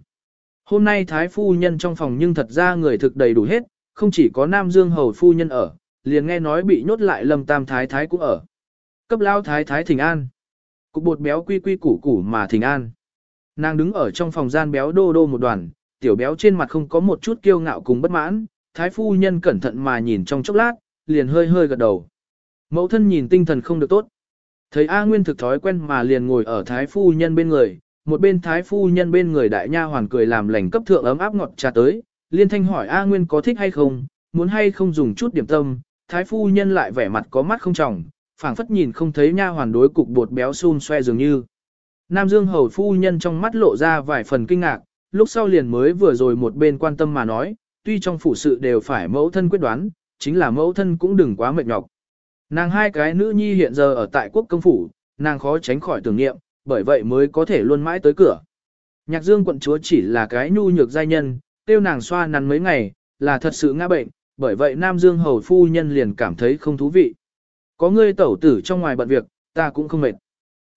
Hôm nay thái phu nhân trong phòng nhưng thật ra người thực đầy đủ hết, không chỉ có nam dương hầu phu nhân ở, liền nghe nói bị nhốt lại lâm tam thái thái cũng ở. Cấp lao thái thái thỉnh an. Cục bột béo quy quy củ củ mà thỉnh an. Nàng đứng ở trong phòng gian béo đô đô một đoàn, tiểu béo trên mặt không có một chút kiêu ngạo cùng bất mãn, thái phu nhân cẩn thận mà nhìn trong chốc lát, liền hơi hơi gật đầu. Mẫu thân nhìn tinh thần không được tốt. Thấy A Nguyên thực thói quen mà liền ngồi ở thái phu nhân bên người, một bên thái phu nhân bên người đại nha hoàn cười làm lành cấp thượng ấm áp ngọt trà tới, liên thanh hỏi A Nguyên có thích hay không, muốn hay không dùng chút điểm tâm, thái phu nhân lại vẻ mặt có mắt không trọng, phảng phất nhìn không thấy nha hoàn đối cục bột béo xun xoe dường như. Nam Dương hầu phu nhân trong mắt lộ ra vài phần kinh ngạc, lúc sau liền mới vừa rồi một bên quan tâm mà nói, tuy trong phủ sự đều phải mẫu thân quyết đoán, chính là mẫu thân cũng đừng quá mệt nhọc. Nàng hai cái nữ nhi hiện giờ ở tại quốc công phủ, nàng khó tránh khỏi tưởng niệm, bởi vậy mới có thể luôn mãi tới cửa. Nhạc dương quận chúa chỉ là cái nhu nhược giai nhân, tiêu nàng xoa nắn mấy ngày, là thật sự ngã bệnh, bởi vậy Nam Dương hầu phu nhân liền cảm thấy không thú vị. Có ngươi tẩu tử trong ngoài bận việc, ta cũng không mệt.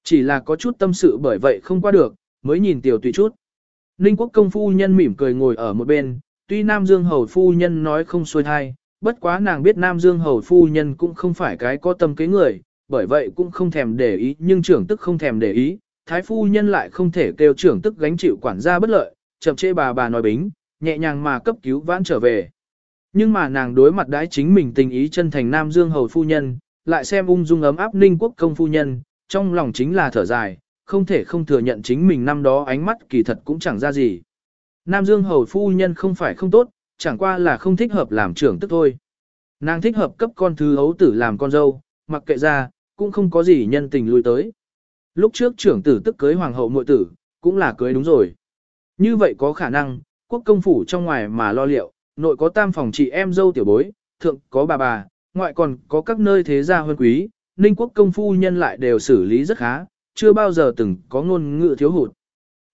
Chỉ là có chút tâm sự bởi vậy không qua được, mới nhìn tiểu tùy chút. Ninh quốc công phu nhân mỉm cười ngồi ở một bên, tuy Nam Dương hầu phu nhân nói không xuôi thai, bất quá nàng biết Nam Dương hầu phu nhân cũng không phải cái có tâm kế người, bởi vậy cũng không thèm để ý nhưng trưởng tức không thèm để ý, thái phu nhân lại không thể kêu trưởng tức gánh chịu quản gia bất lợi, chậm chê bà bà nói bính, nhẹ nhàng mà cấp cứu vãn trở về. Nhưng mà nàng đối mặt đãi chính mình tình ý chân thành Nam Dương hầu phu nhân, lại xem ung dung ấm áp ninh quốc công phu nhân, trong lòng chính là thở dài, không thể không thừa nhận chính mình năm đó ánh mắt kỳ thật cũng chẳng ra gì. Nam Dương hầu phu nhân không phải không tốt, chẳng qua là không thích hợp làm trưởng tức thôi. Nàng thích hợp cấp con thứ ấu tử làm con dâu, mặc kệ ra, cũng không có gì nhân tình lui tới. Lúc trước trưởng tử tức cưới hoàng hậu muội tử, cũng là cưới đúng rồi. Như vậy có khả năng, quốc công phủ trong ngoài mà lo liệu, nội có tam phòng chị em dâu tiểu bối, thượng có bà bà, ngoại còn có các nơi thế gia hơn quý, ninh quốc công phu nhân lại đều xử lý rất khá, chưa bao giờ từng có ngôn ngữ thiếu hụt.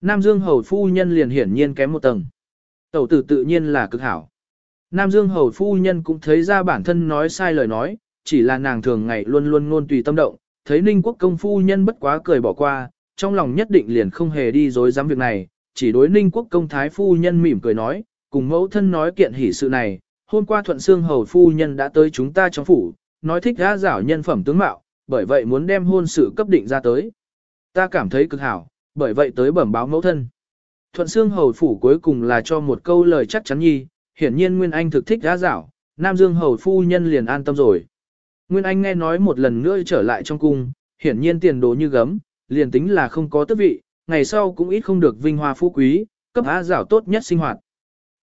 Nam Dương hầu phu nhân liền hiển nhiên kém một tầng. Tẩu tử tự nhiên là cực hảo. Nam Dương hầu phu nhân cũng thấy ra bản thân nói sai lời nói, chỉ là nàng thường ngày luôn luôn ngôn tùy tâm động, thấy Ninh Quốc công phu nhân bất quá cười bỏ qua, trong lòng nhất định liền không hề đi dối dám việc này, chỉ đối Ninh Quốc công thái phu nhân mỉm cười nói, cùng mẫu thân nói kiện hỷ sự này, hôm qua thuận xương hầu phu nhân đã tới chúng ta trong phủ, nói thích gã giảo nhân phẩm tướng mạo, bởi vậy muốn đem hôn sự cấp định ra tới. Ta cảm thấy cực hảo, bởi vậy tới bẩm báo mẫu thân. Thuận xương hầu phủ cuối cùng là cho một câu lời chắc chắn nhi, hiển nhiên Nguyên Anh thực thích gã dảo, Nam Dương hầu phu nhân liền an tâm rồi. Nguyên Anh nghe nói một lần nữa trở lại trong cung, hiển nhiên tiền đồ như gấm, liền tính là không có tước vị, ngày sau cũng ít không được vinh hoa phú quý, cấp á giảo tốt nhất sinh hoạt.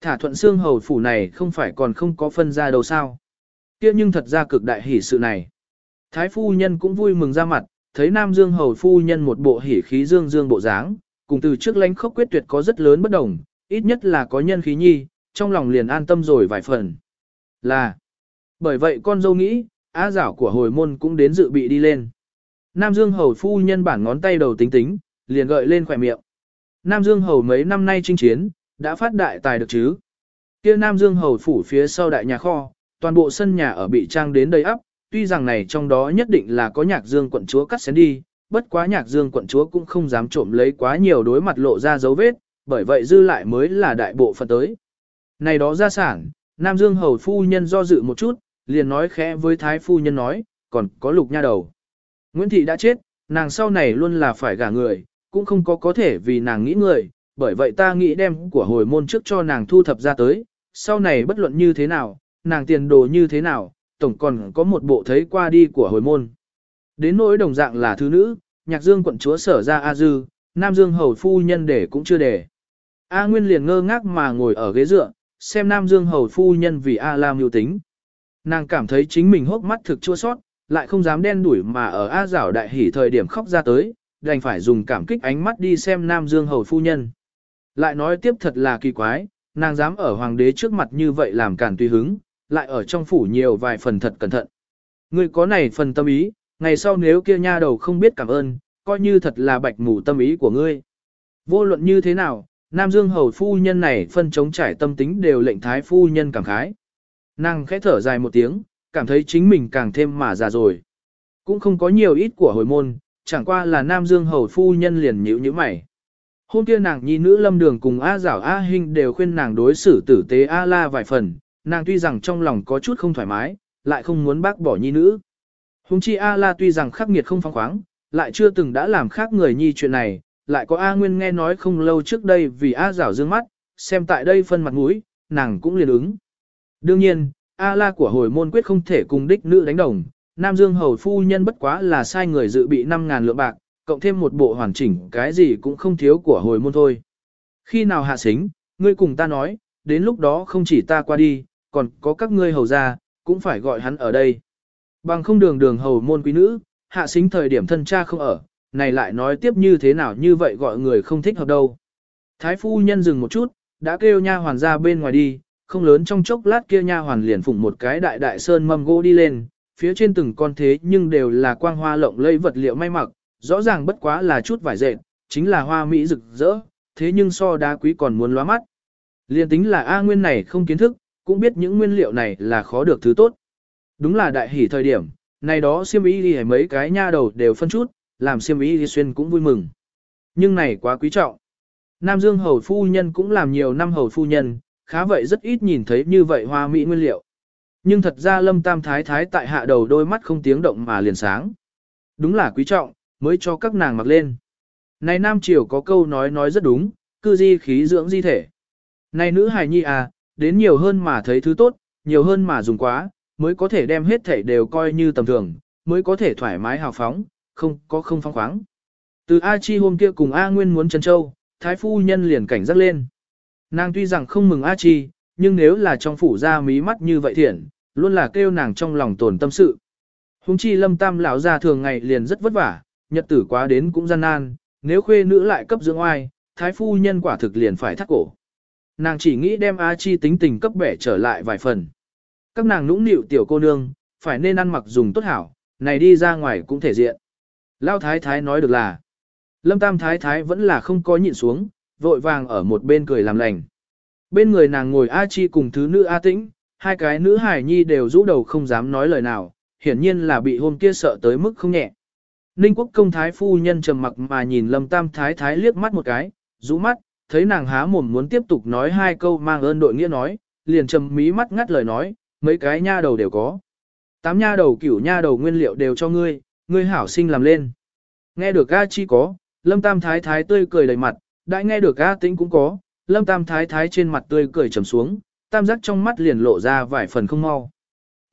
Thả thuận xương hầu phủ này không phải còn không có phân ra đâu sao. kia nhưng thật ra cực đại hỷ sự này. Thái phu nhân cũng vui mừng ra mặt, thấy Nam Dương hầu phu nhân một bộ hỉ khí dương dương bộ dáng, cùng từ trước lãnh khốc quyết tuyệt có rất lớn bất đồng, ít nhất là có nhân khí nhi, trong lòng liền an tâm rồi vài phần. Là, bởi vậy con dâu nghĩ, á giảo của hồi môn cũng đến dự bị đi lên. Nam Dương hầu phu nhân bản ngón tay đầu tính tính, liền gợi lên khỏe miệng. Nam Dương hầu mấy năm nay chinh chiến, đã phát đại tài được chứ. Kia Nam Dương hầu phủ phía sau đại nhà kho, toàn bộ sân nhà ở bị trang đến đầy ắp, tuy rằng này trong đó nhất định là có nhạc Dương quận chúa cắt xén đi, bất quá nhạc Dương quận chúa cũng không dám trộm lấy quá nhiều đối mặt lộ ra dấu vết, bởi vậy dư lại mới là đại bộ phận tới. Này đó gia sản, Nam Dương hầu phu nhân do dự một chút, liền nói khẽ với thái phu nhân nói, còn có lục nha đầu. Nguyễn Thị đã chết, nàng sau này luôn là phải gả người, cũng không có có thể vì nàng nghĩ người, bởi vậy ta nghĩ đem của hồi môn trước cho nàng thu thập ra tới, sau này bất luận như thế nào, nàng tiền đồ như thế nào, tổng còn có một bộ thấy qua đi của hồi môn. Đến nỗi đồng dạng là thứ nữ, nhạc dương quận chúa sở ra A Dư, Nam Dương hầu phu nhân để cũng chưa để. A Nguyên liền ngơ ngác mà ngồi ở ghế dựa, xem Nam Dương hầu phu nhân vì A Lam yêu tính. Nàng cảm thấy chính mình hốc mắt thực chua sót, lại không dám đen đuổi mà ở A Giảo đại hỉ thời điểm khóc ra tới, đành phải dùng cảm kích ánh mắt đi xem Nam Dương hầu phu nhân. Lại nói tiếp thật là kỳ quái, nàng dám ở hoàng đế trước mặt như vậy làm cản tùy hứng, lại ở trong phủ nhiều vài phần thật cẩn thận. Người có này phần tâm ý, ngày sau nếu kia nha đầu không biết cảm ơn, coi như thật là bạch mù tâm ý của ngươi. Vô luận như thế nào, Nam Dương hầu phu nhân này phân chống trải tâm tính đều lệnh thái phu nhân cảm khái. Nàng khẽ thở dài một tiếng, cảm thấy chính mình càng thêm mà già rồi. Cũng không có nhiều ít của hồi môn, chẳng qua là Nam Dương hầu phu nhân liền nhíu như mày. Hôm kia nàng nhi nữ lâm đường cùng A Giảo A Hinh đều khuyên nàng đối xử tử tế A La vài phần, nàng tuy rằng trong lòng có chút không thoải mái, lại không muốn bác bỏ nhi nữ. Hùng chi A La tuy rằng khắc nghiệt không phóng khoáng, lại chưa từng đã làm khác người nhi chuyện này, lại có A Nguyên nghe nói không lâu trước đây vì a rảo dương mắt, xem tại đây phân mặt mũi, nàng cũng liền ứng. Đương nhiên, A La của hồi môn quyết không thể cùng đích nữ đánh đồng, Nam Dương hầu phu nhân bất quá là sai người dự bị 5.000 lượng bạc, cộng thêm một bộ hoàn chỉnh cái gì cũng không thiếu của hồi môn thôi. Khi nào hạ xính, ngươi cùng ta nói, đến lúc đó không chỉ ta qua đi, còn có các ngươi hầu ra, cũng phải gọi hắn ở đây. Bằng không đường đường hầu môn quý nữ, hạ xính thời điểm thân cha không ở, này lại nói tiếp như thế nào như vậy gọi người không thích hợp đâu. Thái phu nhân dừng một chút, đã kêu nha hoàn ra bên ngoài đi, không lớn trong chốc lát kia nha hoàn liền phụng một cái đại đại sơn mâm gỗ đi lên, phía trên từng con thế nhưng đều là quang hoa lộng lẫy vật liệu may mặc, rõ ràng bất quá là chút vải dệt, chính là hoa mỹ rực rỡ, thế nhưng so đá quý còn muốn lóa mắt. Liên tính là A Nguyên này không kiến thức, cũng biết những nguyên liệu này là khó được thứ tốt. Đúng là đại hỷ thời điểm, này đó siêm ý đi mấy cái nha đầu đều phân chút, làm siêm ý đi xuyên cũng vui mừng. Nhưng này quá quý trọng. Nam Dương hầu phu nhân cũng làm nhiều năm hầu phu nhân, khá vậy rất ít nhìn thấy như vậy hoa mỹ nguyên liệu. Nhưng thật ra lâm tam thái thái tại hạ đầu đôi mắt không tiếng động mà liền sáng. Đúng là quý trọng, mới cho các nàng mặc lên. Này Nam Triều có câu nói nói rất đúng, cư di khí dưỡng di thể. Này nữ hài nhi à, đến nhiều hơn mà thấy thứ tốt, nhiều hơn mà dùng quá, mới có thể đem hết thảy đều coi như tầm thường, mới có thể thoải mái hào phóng, không có không phong khoáng. Từ A Chi hôm kia cùng A Nguyên muốn chân châu, Thái Phu Nhân liền cảnh giác lên. Nàng tuy rằng không mừng A Chi, nhưng nếu là trong phủ ra mí mắt như vậy thiện, luôn là kêu nàng trong lòng tổn tâm sự. Hùng chi lâm tam lão ra thường ngày liền rất vất vả, nhật tử quá đến cũng gian nan, nếu khuê nữ lại cấp dưỡng oai, thái phu nhân quả thực liền phải thắt cổ. Nàng chỉ nghĩ đem A Chi tính tình cấp bẻ trở lại vài phần. Các nàng nũng nịu tiểu cô nương, phải nên ăn mặc dùng tốt hảo, này đi ra ngoài cũng thể diện. Lao thái thái nói được là, lâm tam thái thái vẫn là không có nhịn xuống, vội vàng ở một bên cười làm lành. Bên người nàng ngồi A Chi cùng thứ nữ A Tĩnh, hai cái nữ hài nhi đều rũ đầu không dám nói lời nào, hiển nhiên là bị hôm kia sợ tới mức không nhẹ. Ninh quốc công thái phu nhân trầm mặc mà nhìn lâm tam thái thái liếc mắt một cái, rũ mắt, thấy nàng há mồm muốn tiếp tục nói hai câu mang ơn đội nghĩa nói, liền trầm mí mắt ngắt lời nói, mấy cái nha đầu đều có. Tám nha đầu cửu nha đầu nguyên liệu đều cho ngươi, ngươi hảo sinh làm lên. Nghe được A chi có, lâm tam thái thái tươi cười đầy mặt, đã nghe được A tĩnh cũng có, lâm tam thái thái trên mặt tươi cười trầm xuống, tam giác trong mắt liền lộ ra vài phần không mau.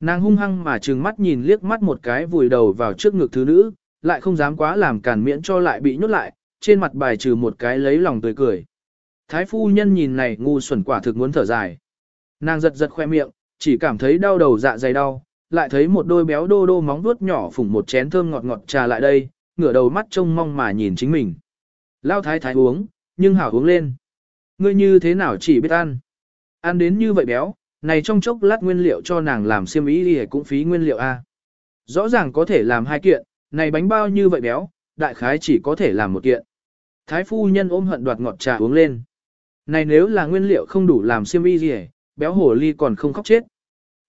Nàng hung hăng mà trừng mắt nhìn liếc mắt một cái vùi đầu vào trước ngực thứ nữ, lại không dám quá làm cản miễn cho lại bị nhốt lại, trên mặt bài trừ một cái lấy lòng tươi cười. Thái phu nhân nhìn này ngu xuẩn quả thực muốn thở dài. Nàng giật giật khoe miệng, chỉ cảm thấy đau đầu dạ dày đau, lại thấy một đôi béo đô đô móng vuốt nhỏ phủng một chén thơm ngọt ngọt trà lại đây, ngửa đầu mắt trông mong mà nhìn chính mình. Lao thái thái uống, nhưng hảo uống lên. Ngươi như thế nào chỉ biết ăn. Ăn đến như vậy béo, này trong chốc lát nguyên liệu cho nàng làm xiêm ý đi cũng phí nguyên liệu A. Rõ ràng có thể làm hai kiện, này bánh bao như vậy béo, đại khái chỉ có thể làm một kiện. Thái phu nhân ôm hận đoạt ngọt trà uống lên. Này nếu là nguyên liệu không đủ làm xiêm y gì béo hổ ly còn không khóc chết.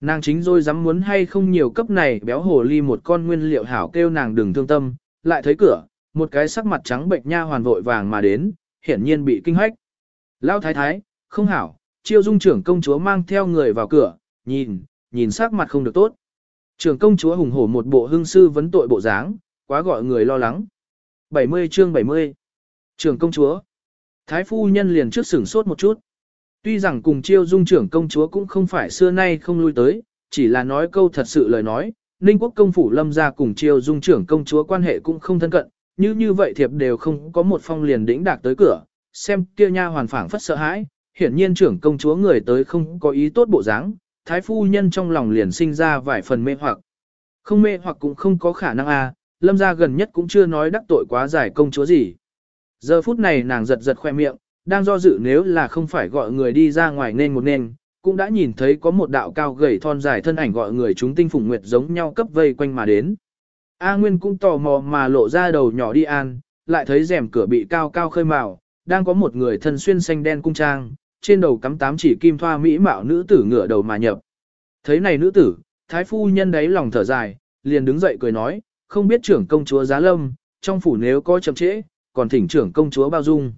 Nàng chính rồi dám muốn hay không nhiều cấp này béo hổ ly một con nguyên liệu hảo kêu nàng đừng thương tâm, lại thấy cửa, một cái sắc mặt trắng bệnh nha hoàn vội vàng mà đến, hiển nhiên bị kinh hoách. Lao thái thái, không hảo, chiêu dung trưởng công chúa mang theo người vào cửa, nhìn, nhìn sắc mặt không được tốt. Trưởng công chúa hùng hổ một bộ hưng sư vấn tội bộ dáng, quá gọi người lo lắng. 70 chương 70 Trưởng công chúa Thái phu nhân liền trước sửng sốt một chút. Tuy rằng cùng chiêu dung trưởng công chúa cũng không phải xưa nay không lui tới, chỉ là nói câu thật sự lời nói, Ninh quốc công phủ lâm ra cùng chiêu dung trưởng công chúa quan hệ cũng không thân cận, như như vậy thiệp đều không có một phong liền đĩnh đạc tới cửa, xem kia nha hoàn phảng phất sợ hãi, hiển nhiên trưởng công chúa người tới không có ý tốt bộ dáng, thái phu nhân trong lòng liền sinh ra vài phần mê hoặc. Không mê hoặc cũng không có khả năng a, à, lâm gia gần nhất cũng chưa nói đắc tội quá giải công chúa gì. Giờ phút này nàng giật giật khoe miệng, đang do dự nếu là không phải gọi người đi ra ngoài nên một nên, cũng đã nhìn thấy có một đạo cao gầy thon dài thân ảnh gọi người chúng tinh phùng nguyệt giống nhau cấp vây quanh mà đến. A Nguyên cũng tò mò mà lộ ra đầu nhỏ đi an, lại thấy rèm cửa bị cao cao khơi màu, đang có một người thân xuyên xanh đen cung trang, trên đầu cắm tám chỉ kim thoa mỹ mạo nữ tử ngửa đầu mà nhập. Thấy này nữ tử, thái phu nhân đấy lòng thở dài, liền đứng dậy cười nói, không biết trưởng công chúa giá lâm, trong phủ nếu có chậm trễ, còn thỉnh trưởng công chúa bao dung.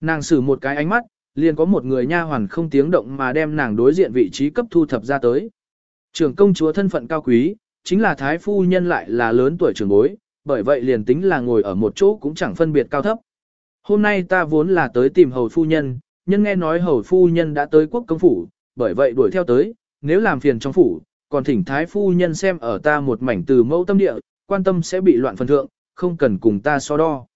Nàng xử một cái ánh mắt, liền có một người nha hoàn không tiếng động mà đem nàng đối diện vị trí cấp thu thập ra tới. Trưởng công chúa thân phận cao quý, chính là thái phu nhân lại là lớn tuổi trưởng bối, bởi vậy liền tính là ngồi ở một chỗ cũng chẳng phân biệt cao thấp. Hôm nay ta vốn là tới tìm hầu phu nhân, nhưng nghe nói hầu phu nhân đã tới quốc công phủ, bởi vậy đuổi theo tới, nếu làm phiền trong phủ, còn thỉnh thái phu nhân xem ở ta một mảnh từ mẫu tâm địa, quan tâm sẽ bị loạn phần thượng, không cần cùng ta so đo.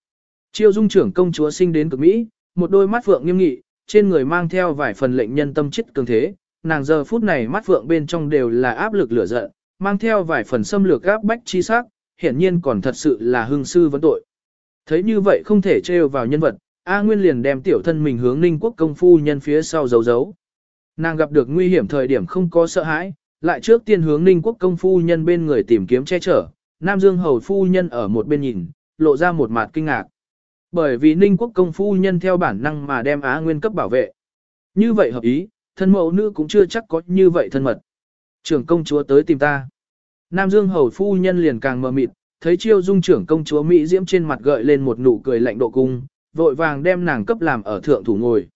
Chiêu dung trưởng công chúa sinh đến cực Mỹ, một đôi mắt phượng nghiêm nghị, trên người mang theo vài phần lệnh nhân tâm chết cường thế, nàng giờ phút này mắt phượng bên trong đều là áp lực lửa giận, mang theo vài phần xâm lược áp bách chi sắc, hiển nhiên còn thật sự là hưng sư vấn tội. Thấy như vậy không thể trêu vào nhân vật, A Nguyên liền đem tiểu thân mình hướng Ninh Quốc công phu nhân phía sau giấu giấu. Nàng gặp được nguy hiểm thời điểm không có sợ hãi, lại trước tiên hướng Ninh Quốc công phu nhân bên người tìm kiếm che chở, Nam Dương hầu phu nhân ở một bên nhìn, lộ ra một mặt kinh ngạc. Bởi vì Ninh Quốc công phu nhân theo bản năng mà đem Á Nguyên cấp bảo vệ. Như vậy hợp ý, thân mẫu nữ cũng chưa chắc có như vậy thân mật. Trưởng công chúa tới tìm ta. Nam Dương hầu phu nhân liền càng mờ mịt, thấy chiêu dung trưởng công chúa Mỹ diễm trên mặt gợi lên một nụ cười lạnh độ cung, vội vàng đem nàng cấp làm ở thượng thủ ngồi.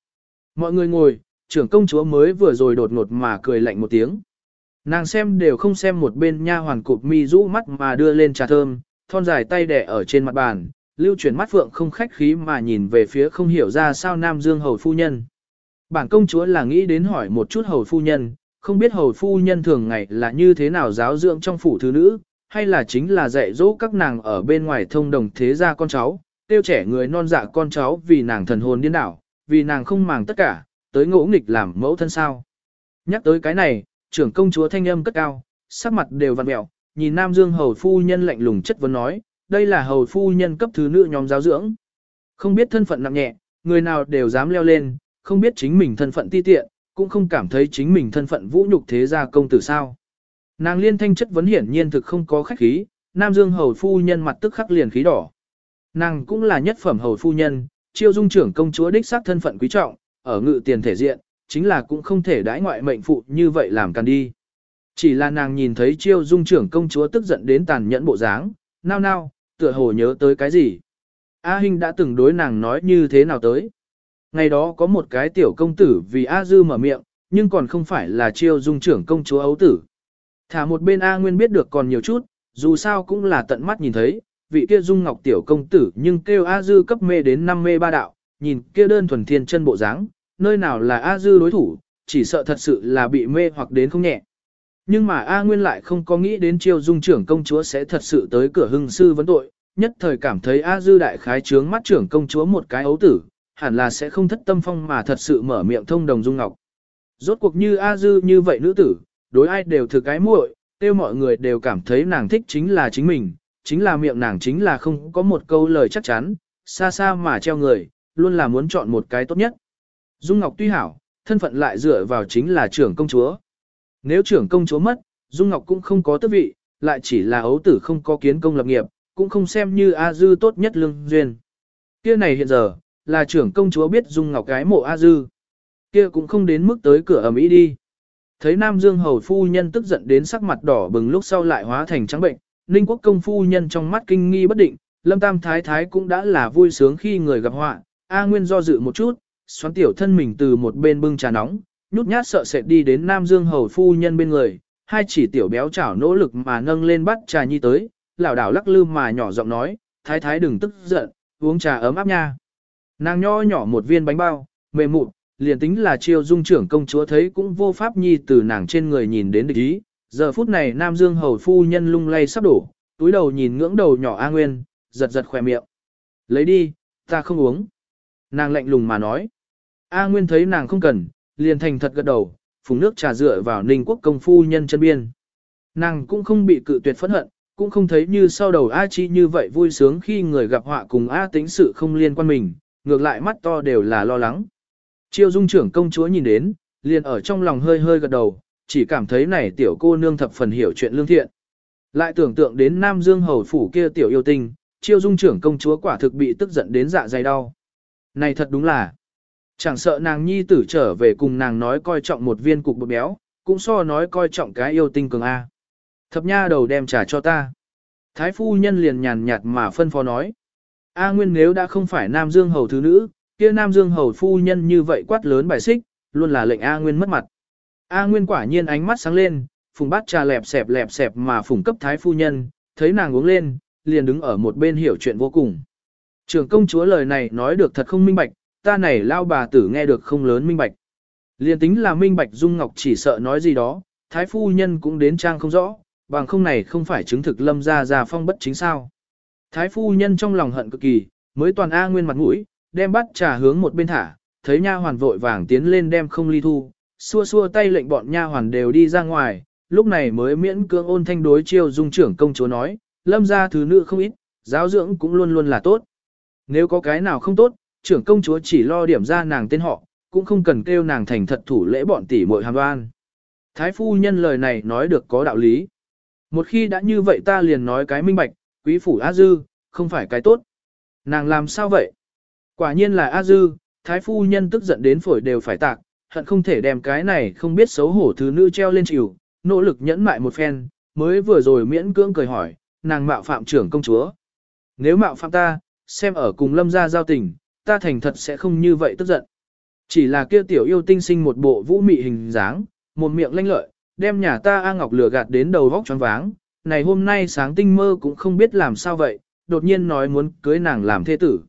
Mọi người ngồi, trưởng công chúa mới vừa rồi đột ngột mà cười lạnh một tiếng. Nàng xem đều không xem một bên nha hoàn cụp mi rũ mắt mà đưa lên trà thơm, thon dài tay đẻ ở trên mặt bàn, lưu chuyển mắt phượng không khách khí mà nhìn về phía không hiểu ra sao Nam Dương hầu phu nhân. Bản công chúa là nghĩ đến hỏi một chút hầu phu nhân, không biết hầu phu nhân thường ngày là như thế nào giáo dưỡng trong phủ thứ nữ, hay là chính là dạy dỗ các nàng ở bên ngoài thông đồng thế gia con cháu, tiêu trẻ người non dạ con cháu vì nàng thần hồn điên đảo, vì nàng không màng tất cả, tới ngỗ nghịch làm mẫu thân sao. Nhắc tới cái này, trưởng công chúa thanh âm cất cao, sắc mặt đều vặn mẹo, nhìn Nam Dương hầu phu nhân lạnh lùng chất vấn nói, đây là hầu phu nhân cấp thứ nữ nhóm giáo dưỡng. Không biết thân phận nặng nhẹ, người nào đều dám leo lên, không biết chính mình thân phận ti tiện, cũng không cảm thấy chính mình thân phận vũ nhục thế gia công tử sao. Nàng liên thanh chất vấn hiển nhiên thực không có khách khí, Nam Dương hầu phu nhân mặt tức khắc liền khí đỏ. Nàng cũng là nhất phẩm hầu phu nhân, chiêu dung trưởng công chúa đích xác thân phận quý trọng, ở ngự tiền thể diện, chính là cũng không thể đãi ngoại mệnh phụ như vậy làm càng đi. Chỉ là nàng nhìn thấy chiêu dung trưởng công chúa tức giận đến tàn nhẫn bộ dáng, nao nao, tựa hồ nhớ tới cái gì. A Hinh đã từng đối nàng nói như thế nào tới. Ngày đó có một cái tiểu công tử vì A Dư mở miệng, nhưng còn không phải là chiêu dung trưởng công chúa ấu tử. Thả một bên A Nguyên biết được còn nhiều chút, dù sao cũng là tận mắt nhìn thấy, vị kia dung ngọc tiểu công tử nhưng kêu A Dư cấp mê đến năm mê ba đạo, nhìn kia đơn thuần thiên chân bộ dáng, nơi nào là A Dư đối thủ, chỉ sợ thật sự là bị mê hoặc đến không nhẹ. Nhưng mà A Nguyên lại không có nghĩ đến chiêu dung trưởng công chúa sẽ thật sự tới cửa hưng sư vấn tội, nhất thời cảm thấy A Dư đại khái trướng mắt trưởng công chúa một cái ấu tử, hẳn là sẽ không thất tâm phong mà thật sự mở miệng thông đồng dung ngọc. Rốt cuộc như A Dư như vậy nữ tử, đối ai đều thực cái muội, tiêu mọi người đều cảm thấy nàng thích chính là chính mình, chính là miệng nàng chính là không có một câu lời chắc chắn, xa xa mà treo người, luôn là muốn chọn một cái tốt nhất. Dung Ngọc tuy hảo, thân phận lại dựa vào chính là trưởng công chúa. Nếu trưởng công chúa mất, Dung Ngọc cũng không có tước vị, lại chỉ là ấu tử không có kiến công lập nghiệp, cũng không xem như A Dư tốt nhất lương duyên. Kia này hiện giờ, là trưởng công chúa biết Dung Ngọc cái mộ A Dư. Kia cũng không đến mức tới cửa ẩm ý đi. Thấy Nam Dương Hầu Phu Nhân tức giận đến sắc mặt đỏ bừng lúc sau lại hóa thành trắng bệnh, Ninh Quốc Công Phu Nhân trong mắt kinh nghi bất định, Lâm Tam Thái Thái cũng đã là vui sướng khi người gặp họa, A Nguyên do dự một chút, xoắn tiểu thân mình từ một bên bưng trà nóng, nhút nhát sợ sệt đi đến Nam Dương Hầu Phu Nhân bên người, hai chỉ tiểu béo chảo nỗ lực mà nâng lên bắt trà nhi tới, lảo đảo lắc lư mà nhỏ giọng nói, Thái Thái đừng tức giận, uống trà ấm áp nha. Nàng nho nhỏ một viên bánh bao, mềm mụn, liền tính là chiêu dung trưởng công chúa thấy cũng vô pháp nhi từ nàng trên người nhìn đến địch ý. Giờ phút này Nam Dương hầu phu nhân lung lay sắp đổ, túi đầu nhìn ngưỡng đầu nhỏ A Nguyên, giật giật khỏe miệng. Lấy đi, ta không uống. Nàng lạnh lùng mà nói. A Nguyên thấy nàng không cần, liền thành thật gật đầu, phùng nước trà dựa vào ninh quốc công phu nhân chân biên. Nàng cũng không bị cự tuyệt phẫn hận, cũng không thấy như sau đầu A Chi như vậy vui sướng khi người gặp họa cùng A tính sự không liên quan mình, ngược lại mắt to đều là lo lắng. Chiêu dung trưởng công chúa nhìn đến, liền ở trong lòng hơi hơi gật đầu, chỉ cảm thấy này tiểu cô nương thập phần hiểu chuyện lương thiện. Lại tưởng tượng đến Nam Dương hầu phủ kia tiểu yêu tinh, chiêu dung trưởng công chúa quả thực bị tức giận đến dạ dày đau. Này thật đúng là, chẳng sợ nàng nhi tử trở về cùng nàng nói coi trọng một viên cục bột béo, cũng so nói coi trọng cái yêu tinh cường A. Thập nha đầu đem trả cho ta. Thái phu nhân liền nhàn nhạt mà phân phó nói. A Nguyên nếu đã không phải Nam Dương hầu thứ nữ, kia Nam Dương hầu phu nhân như vậy quát lớn bài xích, luôn là lệnh A Nguyên mất mặt. A Nguyên quả nhiên ánh mắt sáng lên, phùng bát trà lẹp xẹp lẹp xẹp mà phùng cấp thái phu nhân, thấy nàng uống lên, liền đứng ở một bên hiểu chuyện vô cùng. Trưởng công chúa lời này nói được thật không minh bạch, ta này lao bà tử nghe được không lớn minh bạch. Liền tính là minh bạch Dung Ngọc chỉ sợ nói gì đó, thái phu nhân cũng đến trang không rõ, bằng không này không phải chứng thực lâm ra ra phong bất chính sao. Thái phu nhân trong lòng hận cực kỳ, mới toàn A Nguyên mặt mũi, đem bắt trà hướng một bên thả, thấy nha hoàn vội vàng tiến lên đem không ly thu, xua xua tay lệnh bọn nha hoàn đều đi ra ngoài, lúc này mới miễn cưỡng ôn thanh đối chiêu dung trưởng công chúa nói, lâm ra thứ nữ không ít, giáo dưỡng cũng luôn luôn là tốt. Nếu có cái nào không tốt, trưởng công chúa chỉ lo điểm ra nàng tên họ, cũng không cần kêu nàng thành thật thủ lễ bọn tỷ muội hàm đoan. Thái phu nhân lời này nói được có đạo lý. Một khi đã như vậy ta liền nói cái minh bạch, quý phủ A Dư, không phải cái tốt. Nàng làm sao vậy? Quả nhiên là A Dư, thái phu nhân tức giận đến phổi đều phải tạc, hận không thể đem cái này không biết xấu hổ thứ nữ treo lên chịu, nỗ lực nhẫn mại một phen, mới vừa rồi miễn cưỡng cười hỏi, nàng mạo phạm trưởng công chúa. Nếu mạo phạm ta, xem ở cùng lâm gia giao tình, ta thành thật sẽ không như vậy tức giận. Chỉ là kia tiểu yêu tinh sinh một bộ vũ mị hình dáng, một miệng lanh lợi, đem nhà ta A Ngọc lừa gạt đến đầu vóc choáng váng, này hôm nay sáng tinh mơ cũng không biết làm sao vậy, đột nhiên nói muốn cưới nàng làm thế tử.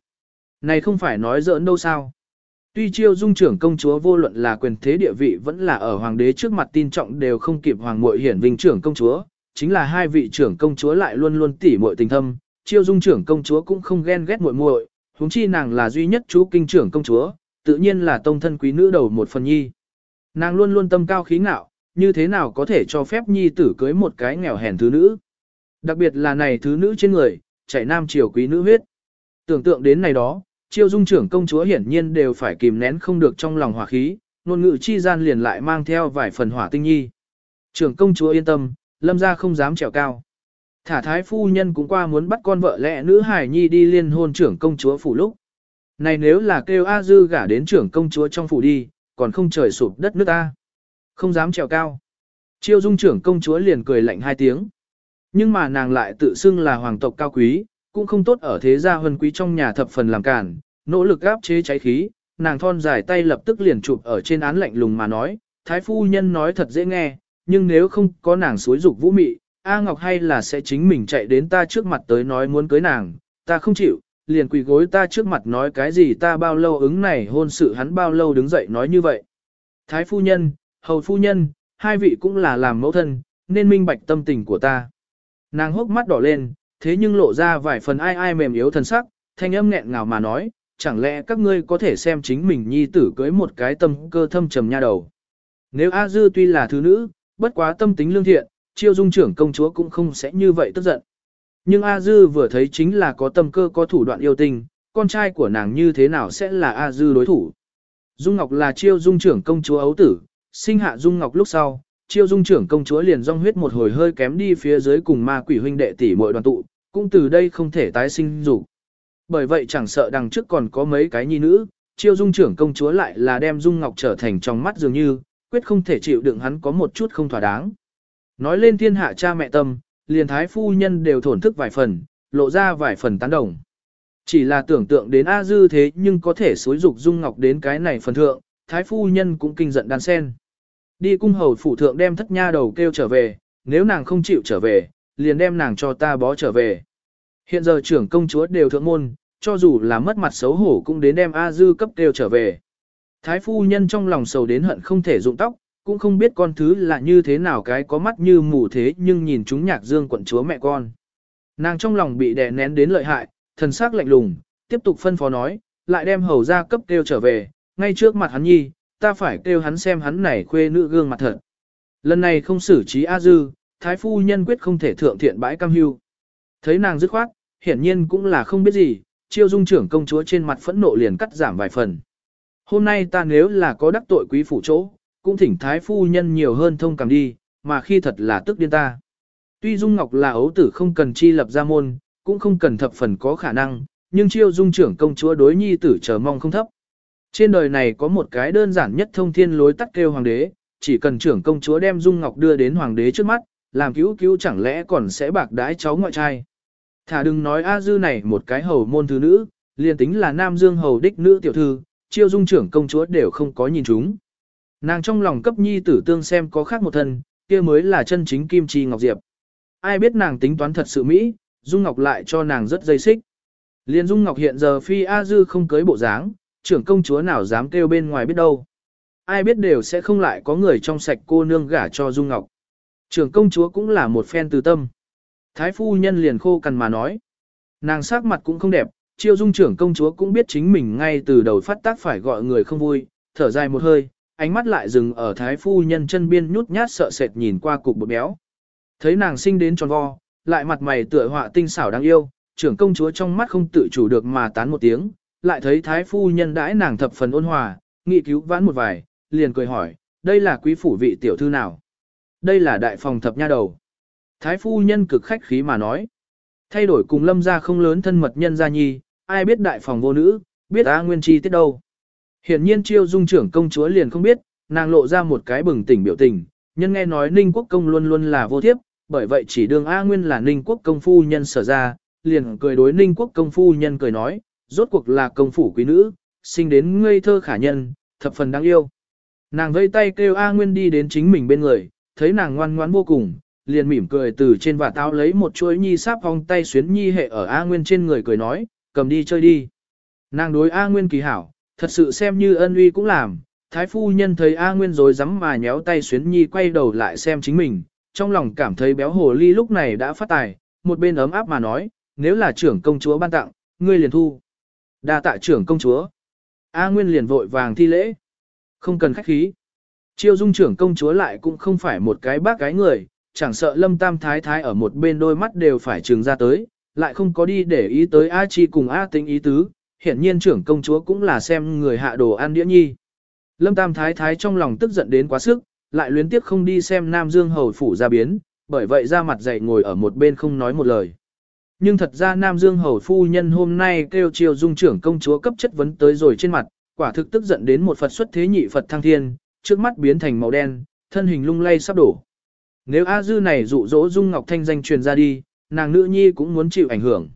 Này không phải nói giỡn đâu sao. Tuy chiêu dung trưởng công chúa vô luận là quyền thế địa vị vẫn là ở hoàng đế trước mặt tin trọng đều không kịp hoàng muội hiển vinh trưởng công chúa, chính là hai vị trưởng công chúa lại luôn luôn tỉ muội tình thâm, chiêu dung trưởng công chúa cũng không ghen ghét muội muội, huống chi nàng là duy nhất chú kinh trưởng công chúa, tự nhiên là tông thân quý nữ đầu một phần nhi. Nàng luôn luôn tâm cao khí ngạo, như thế nào có thể cho phép nhi tử cưới một cái nghèo hèn thứ nữ. Đặc biệt là này thứ nữ trên người, chảy nam triều quý nữ huyết. Tưởng tượng đến này đó, chiêu dung trưởng công chúa hiển nhiên đều phải kìm nén không được trong lòng hỏa khí, ngôn ngữ chi gian liền lại mang theo vài phần hỏa tinh nhi. Trưởng công chúa yên tâm, lâm ra không dám trèo cao. Thả thái phu nhân cũng qua muốn bắt con vợ lẽ nữ hải nhi đi liên hôn trưởng công chúa phủ lúc. Này nếu là kêu A Dư gả đến trưởng công chúa trong phủ đi, còn không trời sụp đất nước ta. Không dám trèo cao. Chiêu dung trưởng công chúa liền cười lạnh hai tiếng. Nhưng mà nàng lại tự xưng là hoàng tộc cao quý, cũng không tốt ở thế gia huân quý trong nhà thập phần làm cản, nỗ lực áp chế cháy khí, nàng thon dài tay lập tức liền chụp ở trên án lạnh lùng mà nói, thái phu nhân nói thật dễ nghe, nhưng nếu không có nàng suối dục vũ mị, A Ngọc hay là sẽ chính mình chạy đến ta trước mặt tới nói muốn cưới nàng, ta không chịu, liền quỳ gối ta trước mặt nói cái gì ta bao lâu ứng này hôn sự hắn bao lâu đứng dậy nói như vậy. Thái phu nhân, hầu phu nhân, hai vị cũng là làm mẫu thân, nên minh bạch tâm tình của ta. Nàng hốc mắt đỏ lên, thế nhưng lộ ra vài phần ai ai mềm yếu thần sắc, thanh âm nghẹn ngào mà nói, chẳng lẽ các ngươi có thể xem chính mình nhi tử cưới một cái tâm cơ thâm trầm nha đầu. Nếu A Dư tuy là thứ nữ, bất quá tâm tính lương thiện, chiêu dung trưởng công chúa cũng không sẽ như vậy tức giận. Nhưng A Dư vừa thấy chính là có tâm cơ có thủ đoạn yêu tình, con trai của nàng như thế nào sẽ là A Dư đối thủ. Dung Ngọc là chiêu dung trưởng công chúa ấu tử, sinh hạ Dung Ngọc lúc sau, chiêu dung trưởng công chúa liền rong huyết một hồi hơi kém đi phía dưới cùng ma quỷ huynh đệ tỷ muội đoàn tụ, cũng từ đây không thể tái sinh dục. Bởi vậy chẳng sợ đằng trước còn có mấy cái nhi nữ, chiêu dung trưởng công chúa lại là đem Dung Ngọc trở thành trong mắt dường như, quyết không thể chịu đựng hắn có một chút không thỏa đáng. Nói lên thiên hạ cha mẹ tâm, liền thái phu nhân đều thổn thức vài phần, lộ ra vài phần tán đồng. Chỉ là tưởng tượng đến A Dư thế nhưng có thể xối dục Dung Ngọc đến cái này phần thượng, thái phu nhân cũng kinh giận đan sen. Đi cung hầu phủ thượng đem thất nha đầu kêu trở về, nếu nàng không chịu trở về, liền đem nàng cho ta bó trở về. Hiện giờ trưởng công chúa đều thượng môn, cho dù là mất mặt xấu hổ cũng đến đem A Dư cấp kêu trở về. Thái phu nhân trong lòng sầu đến hận không thể dụng tóc, cũng không biết con thứ là như thế nào cái có mắt như mù thế nhưng nhìn chúng nhạc dương quận chúa mẹ con. Nàng trong lòng bị đè nén đến lợi hại, thần sắc lạnh lùng, tiếp tục phân phó nói, lại đem hầu ra cấp kêu trở về, ngay trước mặt hắn nhi, ta phải kêu hắn xem hắn này khuê nữ gương mặt thật. Lần này không xử trí A Dư, thái phu nhân quyết không thể thượng thiện bãi cam hưu. Thấy nàng dứt khoát, hiển nhiên cũng là không biết gì, chiêu dung trưởng công chúa trên mặt phẫn nộ liền cắt giảm vài phần. Hôm nay ta nếu là có đắc tội quý phủ chỗ, cũng thỉnh thái phu nhân nhiều hơn thông cảm đi, mà khi thật là tức điên ta. Tuy Dung Ngọc là ấu tử không cần chi lập ra môn, cũng không cần thập phần có khả năng, nhưng chiêu dung trưởng công chúa đối nhi tử chờ mong không thấp. Trên đời này có một cái đơn giản nhất thông thiên lối tắt kêu hoàng đế, chỉ cần trưởng công chúa đem Dung Ngọc đưa đến hoàng đế trước mắt, làm cứu cứu chẳng lẽ còn sẽ bạc đái cháu ngoại trai. Thả đừng nói A Dư này một cái hầu môn thứ nữ, liền tính là Nam Dương hầu đích nữ tiểu thư, chiêu dung trưởng công chúa đều không có nhìn chúng. Nàng trong lòng cấp nhi tử tương xem có khác một thân, kia mới là chân chính kim chi ngọc diệp. Ai biết nàng tính toán thật sự mỹ, Dung Ngọc lại cho nàng rất dây xích. Liên Dung Ngọc hiện giờ phi A Dư không cưới bộ dáng, trưởng công chúa nào dám kêu bên ngoài biết đâu. Ai biết đều sẽ không lại có người trong sạch cô nương gả cho Dung Ngọc. Trưởng công chúa cũng là một phen từ tâm. Thái phu nhân liền khô cằn mà nói. Nàng sắc mặt cũng không đẹp, chiêu dung trưởng công chúa cũng biết chính mình ngay từ đầu phát tác phải gọi người không vui, thở dài một hơi, ánh mắt lại dừng ở thái phu nhân chân biên nhút nhát sợ sệt nhìn qua cục bột béo. Thấy nàng sinh đến tròn vo, lại mặt mày tựa họa tinh xảo đáng yêu, trưởng công chúa trong mắt không tự chủ được mà tán một tiếng, lại thấy thái phu nhân đãi nàng thập phần ôn hòa, nghị cứu vãn một vài, liền cười hỏi, đây là quý phủ vị tiểu thư nào? Đây là đại phòng thập nha đầu. Thái phu nhân cực khách khí mà nói. Thay đổi cùng lâm gia không lớn thân mật nhân gia nhi, ai biết đại phòng vô nữ, biết á Nguyên chi tiết đâu. Hiển nhiên chiêu dung trưởng công chúa liền không biết, nàng lộ ra một cái bừng tỉnh biểu tình, nhân nghe nói Ninh Quốc công luôn luôn là vô thiếp, bởi vậy chỉ đường A Nguyên là Ninh Quốc công phu nhân sở ra, liền cười đối Ninh Quốc công phu nhân cười nói, rốt cuộc là công phủ quý nữ, sinh đến ngây thơ khả nhân, thập phần đáng yêu. Nàng vây tay kêu A Nguyên đi đến chính mình bên người, thấy nàng ngoan ngoãn vô cùng, liền mỉm cười từ trên và táo lấy một chuỗi nhi sáp vòng tay xuyến nhi hệ ở A Nguyên trên người cười nói, cầm đi chơi đi. Nàng đối A Nguyên kỳ hảo, thật sự xem như ân uy cũng làm. Thái phu nhân thấy A Nguyên rồi dám mà nhéo tay xuyến nhi quay đầu lại xem chính mình, trong lòng cảm thấy béo hồ ly lúc này đã phát tài, một bên ấm áp mà nói, nếu là trưởng công chúa ban tặng, ngươi liền thu. đa tạ trưởng công chúa. A Nguyên liền vội vàng thi lễ. Không cần khách khí. Chiêu dung trưởng công chúa lại cũng không phải một cái bác cái người, chẳng sợ lâm tam thái thái ở một bên đôi mắt đều phải trừng ra tới, lại không có đi để ý tới A Chi cùng A tính ý tứ, hiển nhiên trưởng công chúa cũng là xem người hạ đồ ăn đĩa nhi. Lâm tam thái thái trong lòng tức giận đến quá sức, lại luyến tiếc không đi xem Nam Dương hầu phủ ra biến, bởi vậy ra mặt dậy ngồi ở một bên không nói một lời. Nhưng thật ra Nam Dương hầu phu nhân hôm nay kêu chiều dung trưởng công chúa cấp chất vấn tới rồi trên mặt, quả thực tức giận đến một Phật xuất thế nhị Phật thăng thiên, trước mắt biến thành màu đen, thân hình lung lay sắp đổ. Nếu A Dư này dụ dỗ Dung Ngọc Thanh danh truyền ra đi, nàng nữ nhi cũng muốn chịu ảnh hưởng.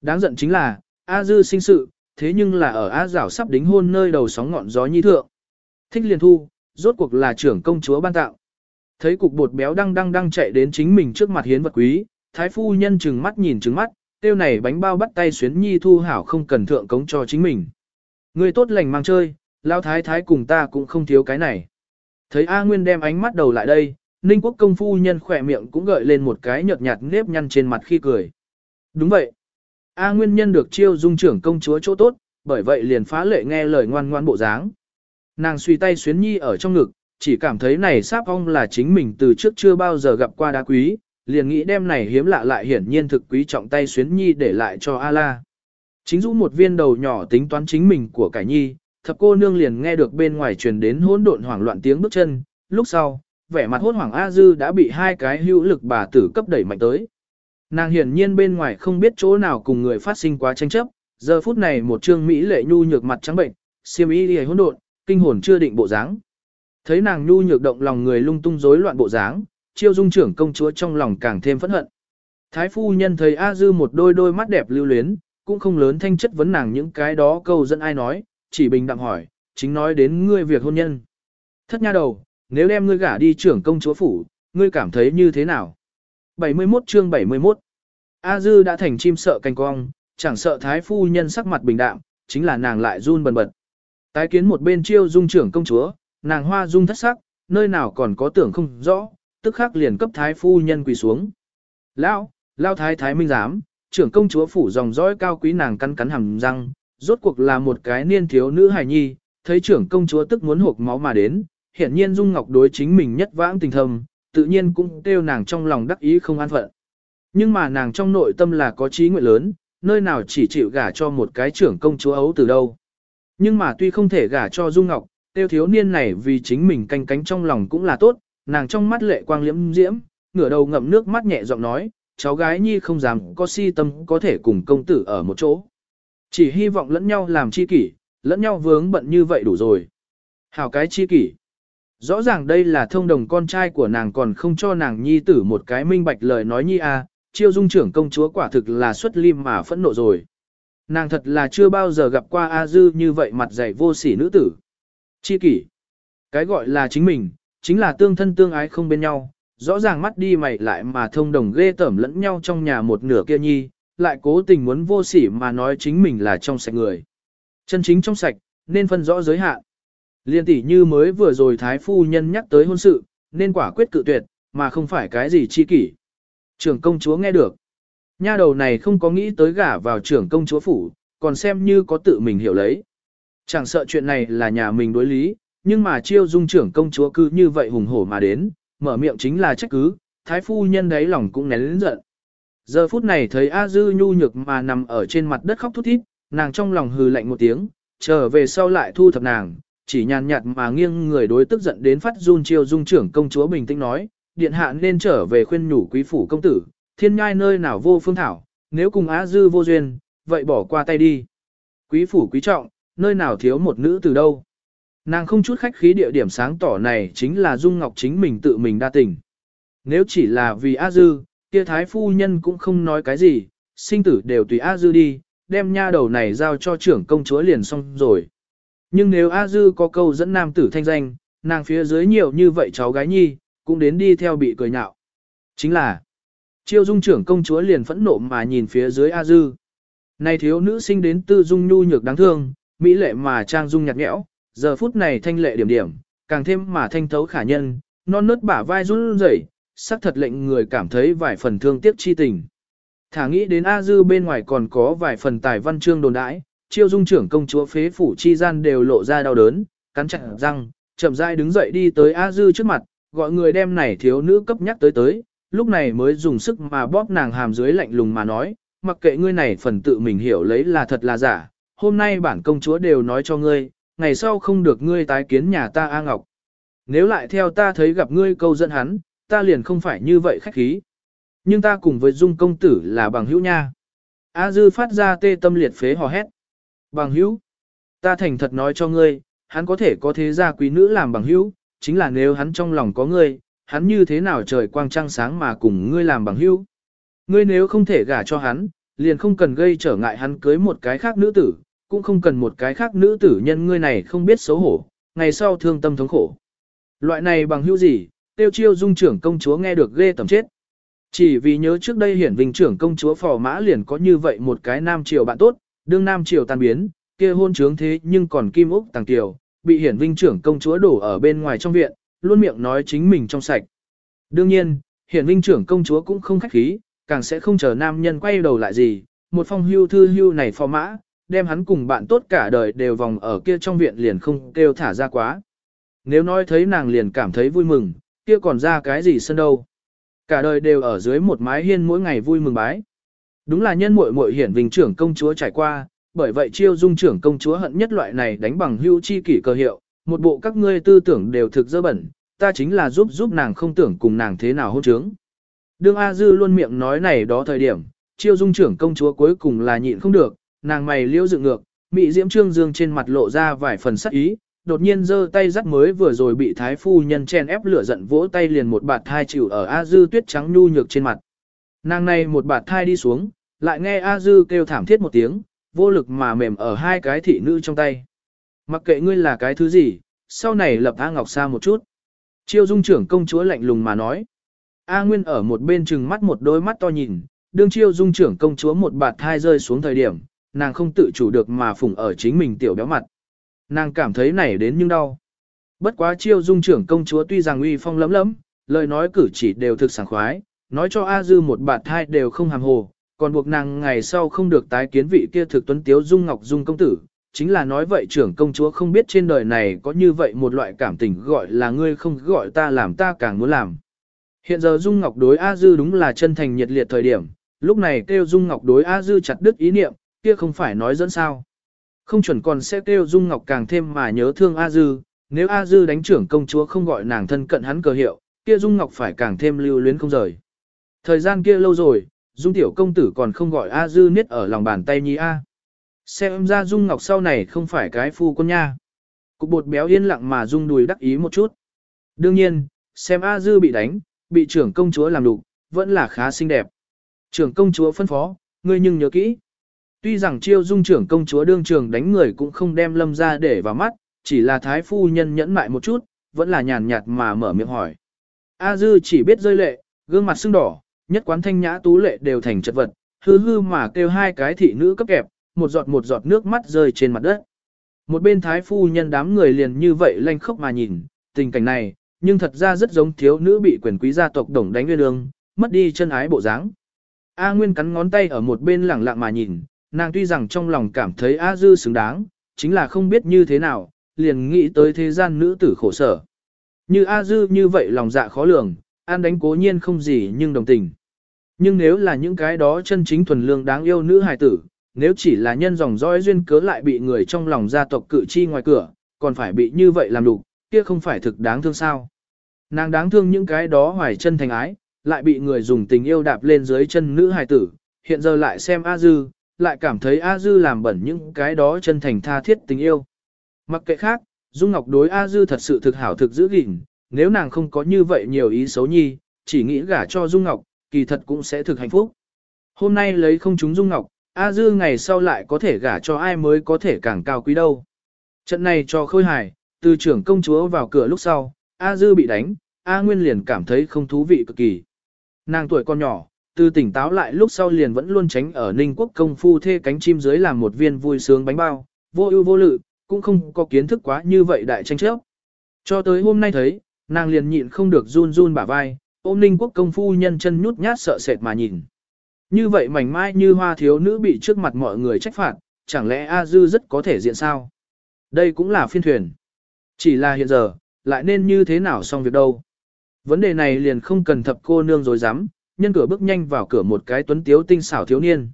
Đáng giận chính là, A Dư sinh sự, thế nhưng là ở A rảo sắp đính hôn nơi đầu sóng ngọn gió nhi thượng. Thích liền thu, rốt cuộc là trưởng công chúa ban tạo. Thấy cục bột béo đang đang đang chạy đến chính mình trước mặt hiến vật quý, thái phu nhân chừng mắt nhìn trừng mắt, tiêu này bánh bao bắt tay xuyến nhi thu hảo không cần thượng cống cho chính mình. Người tốt lành mang chơi, lao thái thái cùng ta cũng không thiếu cái này. Thấy A Nguyên đem ánh mắt đầu lại đây, Ninh quốc công phu nhân khỏe miệng cũng gợi lên một cái nhợt nhạt nếp nhăn trên mặt khi cười. Đúng vậy. A Nguyên nhân được chiêu dung trưởng công chúa chỗ tốt, bởi vậy liền phá lệ nghe lời ngoan ngoan bộ dáng. Nàng suy tay xuyến nhi ở trong ngực, chỉ cảm thấy này sáp ong là chính mình từ trước chưa bao giờ gặp qua đá quý, liền nghĩ đem này hiếm lạ lại hiển nhiên thực quý trọng tay xuyến nhi để lại cho A-la. Chính dũ một viên đầu nhỏ tính toán chính mình của cải nhi, thập cô nương liền nghe được bên ngoài truyền đến hỗn độn hoảng loạn tiếng bước chân, lúc sau, vẻ mặt hốt hoảng A Dư đã bị hai cái hữu lực bà tử cấp đẩy mạnh tới. Nàng hiển nhiên bên ngoài không biết chỗ nào cùng người phát sinh quá tranh chấp, giờ phút này một trương mỹ lệ nhu nhược mặt trắng bệnh, xiêm y liễu hỗn độn, kinh hồn chưa định bộ dáng. Thấy nàng nhu nhược động lòng người lung tung rối loạn bộ dáng, chiêu dung trưởng công chúa trong lòng càng thêm phẫn hận. Thái phu nhân thấy A Dư một đôi đôi mắt đẹp lưu luyến, cũng không lớn thanh chất vấn nàng những cái đó câu dẫn ai nói, chỉ bình đạm hỏi, chính nói đến ngươi việc hôn nhân. Thất nha đầu, nếu đem ngươi gả đi trưởng công chúa phủ, ngươi cảm thấy như thế nào? 71 chương 71 A Dư đã thành chim sợ canh cong, chẳng sợ thái phu nhân sắc mặt bình đạm, chính là nàng lại run bần bật. Tái kiến một bên chiêu dung trưởng công chúa, nàng hoa dung thất sắc, nơi nào còn có tưởng không rõ, tức khắc liền cấp thái phu nhân quỳ xuống. Lão, lao thái thái minh giám, trưởng công chúa phủ dòng dõi cao quý nàng cắn cắn hàm răng, rốt cuộc là một cái niên thiếu nữ hài nhi, thấy trưởng công chúa tức muốn hộp máu mà đến, hiển nhiên Dung Ngọc đối chính mình nhất vãng tình thầm, tự nhiên cũng kêu nàng trong lòng đắc ý không an phận. Nhưng mà nàng trong nội tâm là có trí nguyện lớn, nơi nào chỉ chịu gả cho một cái trưởng công chúa ấu từ đâu. Nhưng mà tuy không thể gả cho Dung Ngọc, tiêu thiếu niên này vì chính mình canh cánh trong lòng cũng là tốt, nàng trong mắt lệ quang liễm diễm, ngửa đầu ngậm nước mắt nhẹ giọng nói, cháu gái nhi không dám có si tâm có thể cùng công tử ở một chỗ. Chỉ hy vọng lẫn nhau làm chi kỷ, lẫn nhau vướng bận như vậy đủ rồi. Hảo cái chi kỷ. Rõ ràng đây là thông đồng con trai của nàng còn không cho nàng nhi tử một cái minh bạch lời nói nhi a, chiêu dung trưởng công chúa quả thực là xuất lim mà phẫn nộ rồi. Nàng thật là chưa bao giờ gặp qua A Dư như vậy mặt dày vô sỉ nữ tử. Chi kỷ. Cái gọi là chính mình, chính là tương thân tương ái không bên nhau, rõ ràng mắt đi mày lại mà thông đồng ghê tởm lẫn nhau trong nhà một nửa kia nhi, lại cố tình muốn vô sỉ mà nói chính mình là trong sạch người. Chân chính trong sạch, nên phân rõ giới hạn. Liên tỷ như mới vừa rồi Thái Phu Nhân nhắc tới hôn sự, nên quả quyết cự tuyệt, mà không phải cái gì chi kỷ. Trưởng công chúa nghe được. Nha đầu này không có nghĩ tới gả vào trưởng công chúa phủ, còn xem như có tự mình hiểu lấy. Chẳng sợ chuyện này là nhà mình đối lý, nhưng mà chiêu dung trưởng công chúa cứ như vậy hùng hổ mà đến, mở miệng chính là trách cứ, thái phu nhân đấy lòng cũng nén lớn giận. Giờ phút này thấy A Dư nhu nhược mà nằm ở trên mặt đất khóc thút thít, nàng trong lòng hừ lạnh một tiếng, trở về sau lại thu thập nàng, chỉ nhàn nhạt mà nghiêng người đối tức giận đến phát run chiêu dung trưởng công chúa bình tĩnh nói, điện hạ nên trở về khuyên nhủ quý phủ công tử, thiên ngai nơi nào vô phương thảo, nếu cùng á Dư vô duyên, vậy bỏ qua tay đi. Quý phủ quý trọng, nơi nào thiếu một nữ từ đâu. Nàng không chút khách khí địa điểm sáng tỏ này chính là Dung Ngọc chính mình tự mình đa tình. Nếu chỉ là vì A Dư, kia thái phu nhân cũng không nói cái gì, sinh tử đều tùy A Dư đi, đem nha đầu này giao cho trưởng công chúa liền xong rồi. Nhưng nếu A Dư có câu dẫn nam tử thanh danh, nàng phía dưới nhiều như vậy cháu gái nhi, cũng đến đi theo bị cười nhạo. Chính là, chiêu dung trưởng công chúa liền phẫn nộ mà nhìn phía dưới A Dư. Này thiếu nữ sinh đến tư dung nhu nhược đáng thương, mỹ lệ mà trang dung nhạt nhẽo, giờ phút này thanh lệ điểm điểm, càng thêm mà thanh thấu khả nhân, non nớt bả vai run rẩy, sắc thật lệnh người cảm thấy vài phần thương tiếc chi tình. Thả nghĩ đến A Dư bên ngoài còn có vài phần tài văn chương đồn đãi, chiêu dung trưởng công chúa phế phủ chi gian đều lộ ra đau đớn, cắn chặt răng, chậm rãi đứng dậy đi tới A Dư trước mặt, gọi người đem này thiếu nữ cấp nhắc tới tới, lúc này mới dùng sức mà bóp nàng hàm dưới lạnh lùng mà nói, mặc kệ ngươi này phần tự mình hiểu lấy là thật là giả, hôm nay bản công chúa đều nói cho ngươi, ngày sau không được ngươi tái kiến nhà ta A Ngọc. Nếu lại theo ta thấy gặp ngươi câu dẫn hắn, ta liền không phải như vậy khách khí. Nhưng ta cùng với Dung công tử là bằng hữu nha. A Dư phát ra tê tâm liệt phế hò hét. Bằng hữu. Ta thành thật nói cho ngươi, hắn có thể có thế gia quý nữ làm bằng hữu, chính là nếu hắn trong lòng có ngươi, hắn như thế nào trời quang trăng sáng mà cùng ngươi làm bằng hữu. Ngươi nếu không thể gả cho hắn, liền không cần gây trở ngại hắn cưới một cái khác nữ tử, cũng không cần một cái khác nữ tử nhân ngươi này không biết xấu hổ, ngày sau thương tâm thống khổ. Loại này bằng hữu gì, tiêu chiêu dung trưởng công chúa nghe được ghê tầm chết. Chỉ vì nhớ trước đây hiển vinh trưởng công chúa phò mã liền có như vậy một cái nam triều bạn tốt, đương nam triều tan biến, kia hôn trướng thế nhưng còn kim úc tàng tiểu, bị hiển vinh trưởng công chúa đổ ở bên ngoài trong viện, luôn miệng nói chính mình trong sạch. Đương nhiên, hiển vinh trưởng công chúa cũng không khách khí, càng sẽ không chờ nam nhân quay đầu lại gì, một phong hưu thư hưu này phò mã, đem hắn cùng bạn tốt cả đời đều vòng ở kia trong viện liền không kêu thả ra quá. Nếu nói thấy nàng liền cảm thấy vui mừng, kia còn ra cái gì sân đâu. Cả đời đều ở dưới một mái hiên mỗi ngày vui mừng bái. Đúng là nhân muội muội hiển vinh trưởng công chúa trải qua, bởi vậy chiêu dung trưởng công chúa hận nhất loại này đánh bằng hưu chi kỷ cơ hiệu, một bộ các ngươi tư tưởng đều thực dơ bẩn, ta chính là giúp giúp nàng không tưởng cùng nàng thế nào hôn trướng. Đương A Dư luôn miệng nói này đó thời điểm, chiêu dung trưởng công chúa cuối cùng là nhịn không được, nàng mày liễu dựng ngược, mị diễm trương dương trên mặt lộ ra vài phần sắc ý, đột nhiên giơ tay dắt mới vừa rồi bị thái phu nhân chen ép lửa giận vỗ tay liền một bạt thai chịu ở A Dư tuyết trắng nhu nhược trên mặt. Nàng này một bạt thai đi xuống, lại nghe A Dư kêu thảm thiết một tiếng, vô lực mà mềm ở hai cái thị nữ trong tay. Mặc kệ ngươi là cái thứ gì, sau này lập A Ngọc xa một chút. Chiêu dung trưởng công chúa lạnh lùng mà nói. A Nguyên ở một bên chừng mắt một đôi mắt to nhìn, đương chiêu dung trưởng công chúa một bạt thai rơi xuống thời điểm, nàng không tự chủ được mà phủng ở chính mình tiểu béo mặt. Nàng cảm thấy này đến nhưng đau. Bất quá chiêu dung trưởng công chúa tuy rằng uy phong lấm lấm, lời nói cử chỉ đều thực sảng khoái, nói cho A Dư một bạt thai đều không hàm hồ, còn buộc nàng ngày sau không được tái kiến vị kia thực tuấn tiếu dung ngọc dung công tử. Chính là nói vậy trưởng công chúa không biết trên đời này có như vậy một loại cảm tình gọi là ngươi không gọi ta làm ta càng muốn làm. Hiện giờ Dung Ngọc đối A Dư đúng là chân thành nhiệt liệt thời điểm, lúc này kêu Dung Ngọc đối A Dư chặt đứt ý niệm, kia không phải nói dẫn sao. Không chuẩn còn sẽ kêu Dung Ngọc càng thêm mà nhớ thương A Dư, nếu A Dư đánh trưởng công chúa không gọi nàng thân cận hắn cờ hiệu, kia Dung Ngọc phải càng thêm lưu luyến không rời. Thời gian kia lâu rồi, Dung tiểu công tử còn không gọi A Dư niết ở lòng bàn tay nhi A. Xem ra Dung Ngọc sau này không phải cái phu con nha. Cục bột béo yên lặng mà Dung đùi đắc ý một chút. Đương nhiên, xem A Dư bị đánh, bị trưởng công chúa làm đục, vẫn là khá xinh đẹp. Trưởng công chúa phân phó, ngươi nhưng nhớ kỹ. Tuy rằng chiêu dung trưởng công chúa đương trường đánh người cũng không đem lâm ra để vào mắt, chỉ là thái phu nhân nhẫn mại một chút, vẫn là nhàn nhạt mà mở miệng hỏi. A dư chỉ biết rơi lệ, gương mặt sưng đỏ, nhất quán thanh nhã tú lệ đều thành chất vật, hư hư mà kêu hai cái thị nữ cấp kẹp, một giọt một giọt nước mắt rơi trên mặt đất. Một bên thái phu nhân đám người liền như vậy lanh khóc mà nhìn, tình cảnh này, nhưng thật ra rất giống thiếu nữ bị quyền quý gia tộc đồng đánh nguyên đường, mất đi chân ái bộ dáng. A Nguyên cắn ngón tay ở một bên lẳng lặng mà nhìn, nàng tuy rằng trong lòng cảm thấy A Dư xứng đáng, chính là không biết như thế nào, liền nghĩ tới thế gian nữ tử khổ sở. Như A Dư như vậy lòng dạ khó lường, an đánh cố nhiên không gì nhưng đồng tình. Nhưng nếu là những cái đó chân chính thuần lương đáng yêu nữ hài tử, nếu chỉ là nhân dòng dõi duyên cớ lại bị người trong lòng gia tộc cự chi ngoài cửa, còn phải bị như vậy làm đủ, kia không phải thực đáng thương sao. Nàng đáng thương những cái đó hoài chân thành ái, lại bị người dùng tình yêu đạp lên dưới chân nữ hài tử, hiện giờ lại xem A Dư, lại cảm thấy A Dư làm bẩn những cái đó chân thành tha thiết tình yêu. Mặc kệ khác, Dung Ngọc đối A Dư thật sự thực hảo thực giữ gìn, nếu nàng không có như vậy nhiều ý xấu nhi, chỉ nghĩ gả cho Dung Ngọc, kỳ thật cũng sẽ thực hạnh phúc. Hôm nay lấy không chúng Dung Ngọc, A Dư ngày sau lại có thể gả cho ai mới có thể càng cao quý đâu. Trận này cho khôi hài, từ trưởng công chúa vào cửa lúc sau, A Dư bị đánh, A Nguyên liền cảm thấy không thú vị cực kỳ. Nàng tuổi còn nhỏ, từ tỉnh táo lại lúc sau liền vẫn luôn tránh ở Ninh Quốc công phu thê cánh chim dưới làm một viên vui sướng bánh bao, vô ưu vô lự, cũng không có kiến thức quá như vậy đại tranh chấp. Cho tới hôm nay thấy, nàng liền nhịn không được run run bả vai, ôm Ninh Quốc công phu nhân chân nhút nhát sợ sệt mà nhìn. Như vậy mảnh mai như hoa thiếu nữ bị trước mặt mọi người trách phạt, chẳng lẽ A Dư rất có thể diện sao? Đây cũng là phiên thuyền. Chỉ là hiện giờ, lại nên như thế nào xong việc đâu. Vấn đề này liền không cần thập cô nương rồi dám, nhân cửa bước nhanh vào cửa một cái tuấn tiếu tinh xảo thiếu niên.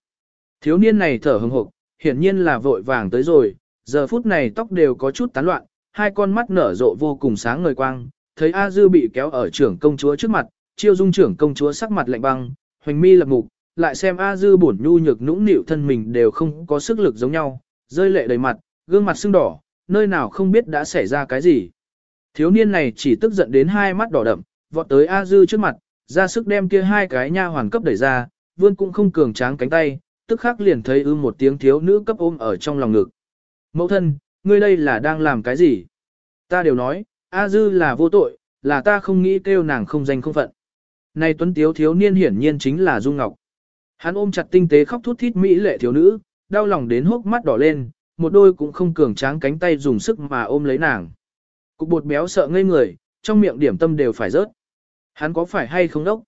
Thiếu niên này thở hừng hực, hiển nhiên là vội vàng tới rồi, giờ phút này tóc đều có chút tán loạn, hai con mắt nở rộ vô cùng sáng ngời quang, thấy A Dư bị kéo ở trưởng công chúa trước mặt, chiêu dung trưởng công chúa sắc mặt lạnh băng, hoành mi lập mục, lại xem A Dư bổn nhu nhược nũng nịu thân mình đều không có sức lực giống nhau, rơi lệ đầy mặt, gương mặt sưng đỏ, nơi nào không biết đã xảy ra cái gì. Thiếu niên này chỉ tức giận đến hai mắt đỏ đậm, vọt tới A Dư trước mặt, ra sức đem kia hai cái nha hoàn cấp đẩy ra, vươn cũng không cường tráng cánh tay, tức khắc liền thấy ư một tiếng thiếu nữ cấp ôm ở trong lòng ngực. Mẫu thân, ngươi đây là đang làm cái gì? Ta đều nói, A Dư là vô tội, là ta không nghĩ kêu nàng không danh không phận. Này tuấn tiếu thiếu niên hiển nhiên chính là Dung Ngọc. Hắn ôm chặt tinh tế khóc thút thít mỹ lệ thiếu nữ, đau lòng đến hốc mắt đỏ lên, một đôi cũng không cường tráng cánh tay dùng sức mà ôm lấy nàng. Cục bột béo sợ ngây người, trong miệng điểm tâm đều phải rớt. Hắn có phải hay không đốc?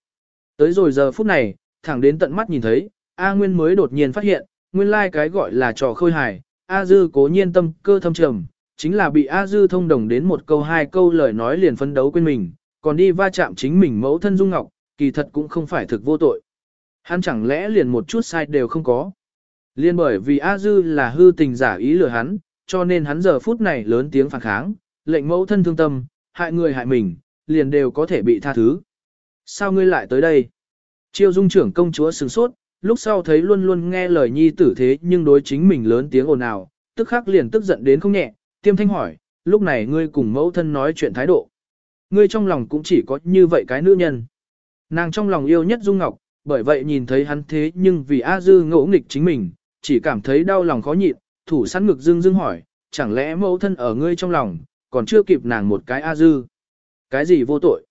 Tới rồi giờ phút này, thẳng đến tận mắt nhìn thấy, A Nguyên mới đột nhiên phát hiện, nguyên lai like cái gọi là trò khôi hài, A Dư cố nhiên tâm cơ thâm trầm, chính là bị A Dư thông đồng đến một câu hai câu lời nói liền phấn đấu quên mình, còn đi va chạm chính mình mẫu thân Dung Ngọc, kỳ thật cũng không phải thực vô tội. Hắn chẳng lẽ liền một chút sai đều không có. Liên bởi vì A Dư là hư tình giả ý lừa hắn, cho nên hắn giờ phút này lớn tiếng phản kháng, lệnh mẫu thân thương tâm, hại người hại mình, liền đều có thể bị tha thứ. Sao ngươi lại tới đây? Chiêu dung trưởng công chúa sừng sốt, lúc sau thấy luôn luôn nghe lời nhi tử thế nhưng đối chính mình lớn tiếng ồn ào, tức khắc liền tức giận đến không nhẹ, tiêm thanh hỏi, lúc này ngươi cùng mẫu thân nói chuyện thái độ. Ngươi trong lòng cũng chỉ có như vậy cái nữ nhân. Nàng trong lòng yêu nhất Dung Ngọc, bởi vậy nhìn thấy hắn thế nhưng vì A Dư ngỗ nghịch chính mình, chỉ cảm thấy đau lòng khó nhịn, thủ sẵn ngực Dương Dương hỏi, chẳng lẽ mẫu thân ở ngươi trong lòng, còn chưa kịp nàng một cái A Dư. Cái gì vô tội?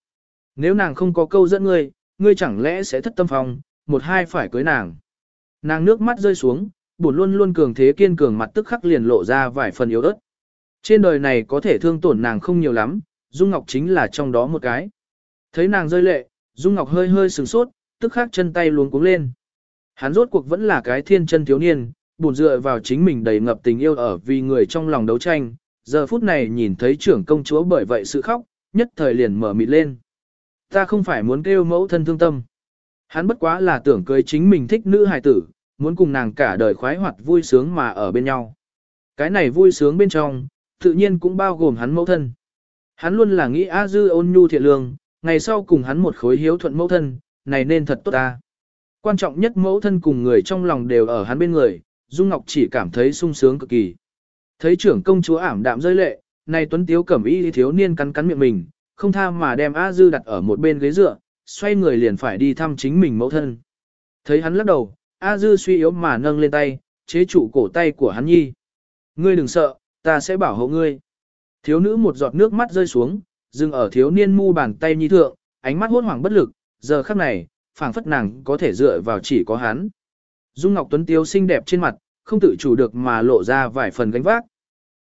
Nếu nàng không có câu dẫn ngươi, ngươi chẳng lẽ sẽ thất tâm phòng, một hai phải cưới nàng. Nàng nước mắt rơi xuống, buồn luôn luôn cường thế kiên cường mặt tức khắc liền lộ ra vài phần yếu ớt. Trên đời này có thể thương tổn nàng không nhiều lắm, Dung Ngọc chính là trong đó một cái. Thấy nàng rơi lệ, Dung Ngọc hơi hơi sừng sốt, tức khắc chân tay luống cuống lên. Hắn rốt cuộc vẫn là cái thiên chân thiếu niên, buồn dựa vào chính mình đầy ngập tình yêu ở vì người trong lòng đấu tranh, giờ phút này nhìn thấy trưởng công chúa bởi vậy sự khóc, nhất thời liền mở mịt lên. Ta không phải muốn kêu mẫu thân thương tâm. Hắn bất quá là tưởng cưới chính mình thích nữ hài tử, muốn cùng nàng cả đời khoái hoạt vui sướng mà ở bên nhau. Cái này vui sướng bên trong, tự nhiên cũng bao gồm hắn mẫu thân. Hắn luôn là nghĩ A Dư ôn nhu thiện lương, ngày sau cùng hắn một khối hiếu thuận mẫu thân, này nên thật tốt ta. Quan trọng nhất mẫu thân cùng người trong lòng đều ở hắn bên người, Dung Ngọc chỉ cảm thấy sung sướng cực kỳ. Thấy trưởng công chúa ảm đạm rơi lệ, này tuấn tiếu cẩm y thiếu niên cắn cắn miệng mình, không tha mà đem A Dư đặt ở một bên ghế dựa, xoay người liền phải đi thăm chính mình mẫu thân. Thấy hắn lắc đầu, A Dư suy yếu mà nâng lên tay, chế trụ cổ tay của hắn nhi. Ngươi đừng sợ, ta sẽ bảo hộ ngươi. Thiếu nữ một giọt nước mắt rơi xuống, dừng ở thiếu niên mu bàn tay nhi thượng, ánh mắt hốt hoảng bất lực, giờ khắc này, phảng phất nàng có thể dựa vào chỉ có hắn. Dung Ngọc Tuấn Tiêu xinh đẹp trên mặt, không tự chủ được mà lộ ra vài phần gánh vác.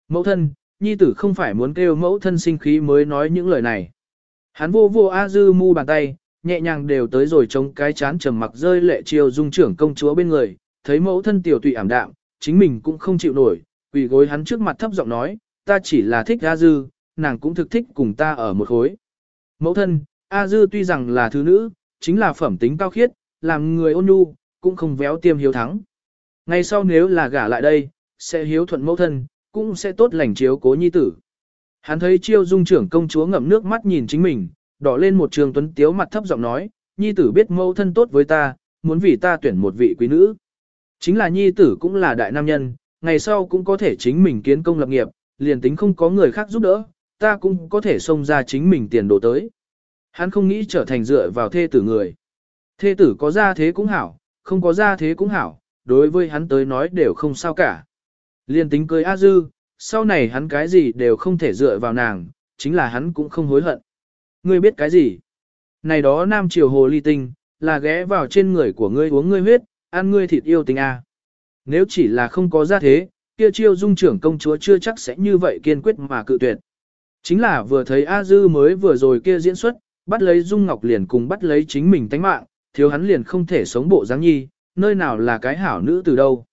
Mẫu thân, nhi tử không phải muốn kêu mẫu thân sinh khí mới nói những lời này. Hắn vô vô A Dư mu bàn tay, nhẹ nhàng đều tới rồi chống cái chán trầm mặc rơi lệ chiều dung trưởng công chúa bên người, thấy mẫu thân tiểu tụy ảm đạm, chính mình cũng không chịu nổi, quỳ gối hắn trước mặt thấp giọng nói, ta chỉ là thích A Dư, nàng cũng thực thích cùng ta ở một khối. Mẫu thân, A Dư tuy rằng là thứ nữ, chính là phẩm tính cao khiết, làm người ôn nhu, cũng không véo tiêm hiếu thắng. Ngày sau nếu là gả lại đây, sẽ hiếu thuận mẫu thân, cũng sẽ tốt lành chiếu cố nhi tử. Hắn thấy chiêu dung trưởng công chúa ngậm nước mắt nhìn chính mình, đỏ lên một trường tuấn tiếu mặt thấp giọng nói, nhi tử biết mẫu thân tốt với ta, muốn vì ta tuyển một vị quý nữ. Chính là nhi tử cũng là đại nam nhân, ngày sau cũng có thể chính mình kiến công lập nghiệp, liền tính không có người khác giúp đỡ, ta cũng có thể xông ra chính mình tiền đồ tới. Hắn không nghĩ trở thành dựa vào thê tử người. Thê tử có ra thế cũng hảo, không có ra thế cũng hảo, đối với hắn tới nói đều không sao cả. Liên tính cưới A Dư, sau này hắn cái gì đều không thể dựa vào nàng, chính là hắn cũng không hối hận. Ngươi biết cái gì? Này đó nam triều hồ ly tinh, là ghé vào trên người của ngươi uống ngươi huyết, ăn ngươi thịt yêu tình A. Nếu chỉ là không có ra thế, kia chiêu dung trưởng công chúa chưa chắc sẽ như vậy kiên quyết mà cự tuyệt. Chính là vừa thấy A Dư mới vừa rồi kia diễn xuất, bắt lấy Dung Ngọc liền cùng bắt lấy chính mình tánh mạng, thiếu hắn liền không thể sống bộ dáng nhi, nơi nào là cái hảo nữ từ đâu.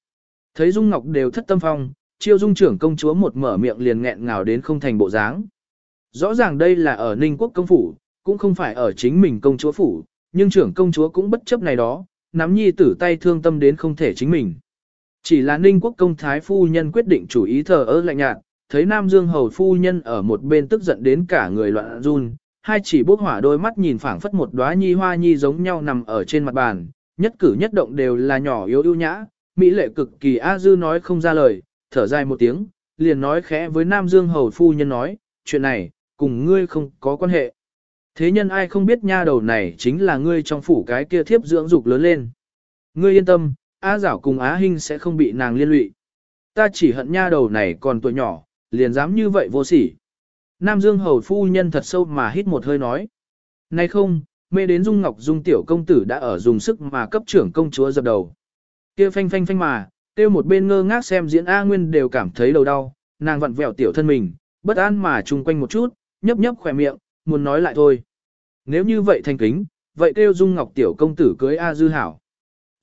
Thấy Dung Ngọc đều thất tâm phong, chiêu dung trưởng công chúa một mở miệng liền nghẹn ngào đến không thành bộ dáng. Rõ ràng đây là ở Ninh quốc công phủ, cũng không phải ở chính mình công chúa phủ, nhưng trưởng công chúa cũng bất chấp này đó, nắm nhi tử tay thương tâm đến không thể chính mình. Chỉ là Ninh quốc công thái phu nhân quyết định chủ ý thờ ơ lạnh nhạt, thấy Nam Dương hầu phu nhân ở một bên tức giận đến cả người loạn run, hai chỉ bốc hỏa đôi mắt nhìn phảng phất một đóa nhi hoa nhi giống nhau nằm ở trên mặt bàn, nhất cử nhất động đều là nhỏ yếu ưu nhã, mỹ lệ cực kỳ a dư nói không ra lời, thở dài một tiếng, liền nói khẽ với Nam Dương hầu phu nhân nói, chuyện này, cùng ngươi không có quan hệ. Thế nhân ai không biết nha đầu này chính là ngươi trong phủ cái kia thiếp dưỡng dục lớn lên. Ngươi yên tâm, A Giảo cùng Á Hinh sẽ không bị nàng liên lụy. Ta chỉ hận nha đầu này còn tuổi nhỏ, liền dám như vậy vô sỉ. Nam Dương hầu phu nhân thật sâu mà hít một hơi nói. Này không, mê đến Dung Ngọc Dung tiểu công tử đã ở dùng sức mà cấp trưởng công chúa dập đầu. Kia phanh phanh phanh mà, tiêu một bên ngơ ngác xem diễn A Nguyên đều cảm thấy đầu đau, nàng vặn vẹo tiểu thân mình, bất an mà chung quanh một chút, nhấp nhấp khỏe miệng, muốn nói lại thôi. Nếu như vậy thành kính, vậy kêu Dung Ngọc tiểu công tử cưới A Dư hảo.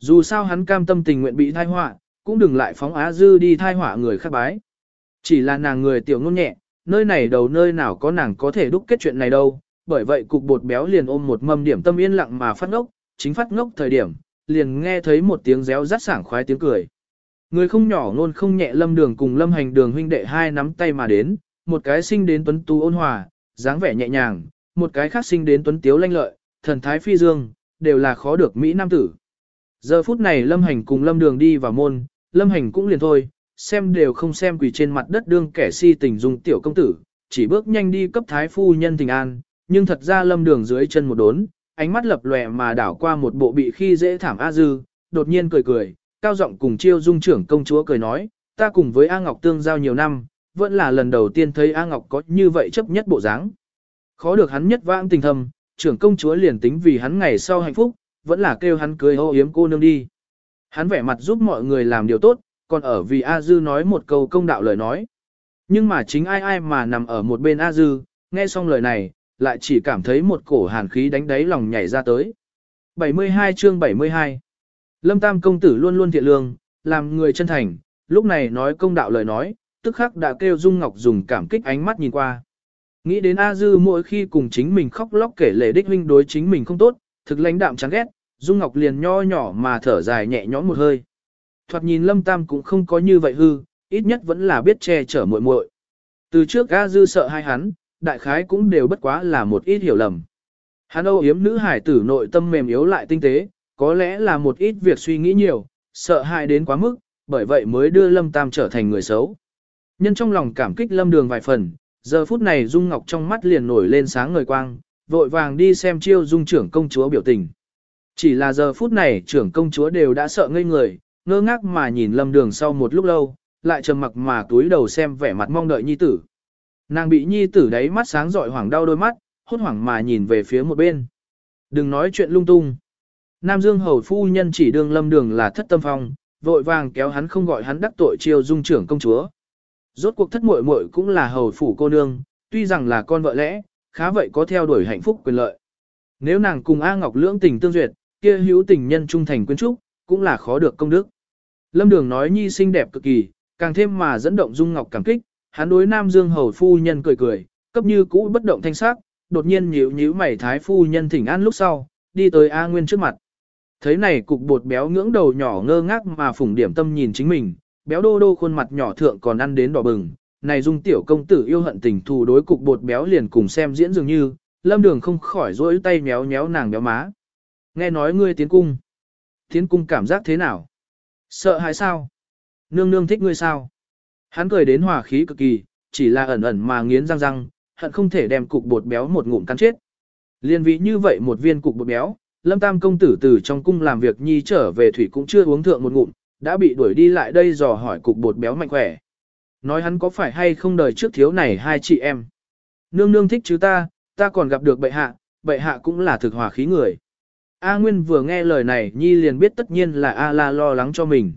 Dù sao hắn cam tâm tình nguyện bị thai họa, cũng đừng lại phóng Á Dư đi thai họa người khác bái. Chỉ là nàng người tiểu ngôn nhẹ, nơi này đầu nơi nào có nàng có thể đúc kết chuyện này đâu, bởi vậy cục bột béo liền ôm một mâm điểm tâm yên lặng mà phát ngốc, chính phát ngốc thời điểm, liền nghe thấy một tiếng réo rắt sảng khoái tiếng cười. Người không nhỏ ngôn không nhẹ lâm đường cùng lâm hành đường huynh đệ hai nắm tay mà đến, một cái sinh đến tuấn tú ôn hòa, dáng vẻ nhẹ nhàng, một cái khác sinh đến tuấn tiếu lanh lợi, thần thái phi dương, đều là khó được Mỹ Nam tử. Giờ phút này lâm hành cùng lâm đường đi vào môn, lâm hành cũng liền thôi, xem đều không xem quỳ trên mặt đất đương kẻ si tình dung tiểu công tử, chỉ bước nhanh đi cấp thái phu nhân tình an, nhưng thật ra lâm đường dưới chân một đốn, ánh mắt lập lòe mà đảo qua một bộ bị khi dễ thảm A Dư, đột nhiên cười cười, cao giọng cùng chiêu dung trưởng công chúa cười nói, ta cùng với A Ngọc tương giao nhiều năm, vẫn là lần đầu tiên thấy A Ngọc có như vậy chấp nhất bộ dáng. Khó được hắn nhất vãng tình thầm, trưởng công chúa liền tính vì hắn ngày sau hạnh phúc, vẫn là kêu hắn cưới ô yếm cô nương đi. Hắn vẻ mặt giúp mọi người làm điều tốt, còn ở vì A Dư nói một câu công đạo lời nói. Nhưng mà chính ai ai mà nằm ở một bên A Dư, nghe xong lời này, lại chỉ cảm thấy một cổ hàn khí đánh đáy lòng nhảy ra tới. 72 chương 72 Lâm Tam công tử luôn luôn thiện lương, làm người chân thành, lúc này nói công đạo lời nói, tức khắc đã kêu Dung Ngọc dùng cảm kích ánh mắt nhìn qua. Nghĩ đến A Dư mỗi khi cùng chính mình khóc lóc kể lể đích huynh đối chính mình không tốt, thực lãnh đạm chán ghét, Dung Ngọc liền nho nhỏ mà thở dài nhẹ nhõm một hơi. Thoạt nhìn Lâm Tam cũng không có như vậy hư, ít nhất vẫn là biết che chở muội muội. Từ trước A Dư sợ hai hắn, đại khái cũng đều bất quá là một ít hiểu lầm. Hắn âu yếm nữ hải tử nội tâm mềm yếu lại tinh tế, có lẽ là một ít việc suy nghĩ nhiều, sợ hãi đến quá mức, bởi vậy mới đưa Lâm Tam trở thành người xấu. Nhân trong lòng cảm kích Lâm Đường vài phần, giờ phút này Dung Ngọc trong mắt liền nổi lên sáng ngời quang, vội vàng đi xem chiêu Dung trưởng công chúa biểu tình. Chỉ là giờ phút này trưởng công chúa đều đã sợ ngây người, ngơ ngác mà nhìn Lâm Đường sau một lúc lâu, lại trầm mặc mà túi đầu xem vẻ mặt mong đợi nhi tử. Nàng bị nhi tử đáy mắt sáng rọi hoảng đau đôi mắt, hốt hoảng mà nhìn về phía một bên. Đừng nói chuyện lung tung. Nam Dương hầu phu nhân chỉ đương lâm đường là thất tâm phong, vội vàng kéo hắn không gọi hắn đắc tội chiêu dung trưởng công chúa. Rốt cuộc thất muội muội cũng là hầu phủ cô nương, tuy rằng là con vợ lẽ, khá vậy có theo đuổi hạnh phúc quyền lợi. Nếu nàng cùng A Ngọc lưỡng tình tương duyệt, kia hữu tình nhân trung thành quyến trúc, cũng là khó được công đức. Lâm Đường nói nhi xinh đẹp cực kỳ, càng thêm mà dẫn động Dung Ngọc cảm kích, hắn đối Nam Dương hầu phu nhân cười cười, cấp như cũ bất động thanh sắc, đột nhiên nhíu nhíu mày thái phu nhân thỉnh an lúc sau, đi tới A Nguyên trước mặt. Thấy này cục bột béo ngưỡng đầu nhỏ ngơ ngác mà phủng điểm tâm nhìn chính mình, béo đô đô khuôn mặt nhỏ thượng còn ăn đến đỏ bừng. Này dung tiểu công tử yêu hận tình thù đối cục bột béo liền cùng xem diễn dường như, lâm đường không khỏi rỗi tay méo méo nàng béo má. Nghe nói ngươi tiến cung. Tiến cung cảm giác thế nào? Sợ hãi sao? Nương nương thích ngươi sao? Hắn cười đến hòa khí cực kỳ, chỉ là ẩn ẩn mà nghiến răng răng, hận không thể đem cục bột béo một ngụm cắn chết. Liên vị như vậy một viên cục bột béo, Lâm Tam công tử từ trong cung làm việc nhi trở về thủy cũng chưa uống thượng một ngụm, đã bị đuổi đi lại đây dò hỏi cục bột béo mạnh khỏe. Nói hắn có phải hay không đời trước thiếu này hai chị em. Nương nương thích chứ ta, ta còn gặp được bệ hạ, bệ hạ cũng là thực hòa khí người. A Nguyên vừa nghe lời này nhi liền biết tất nhiên là A La lo lắng cho mình.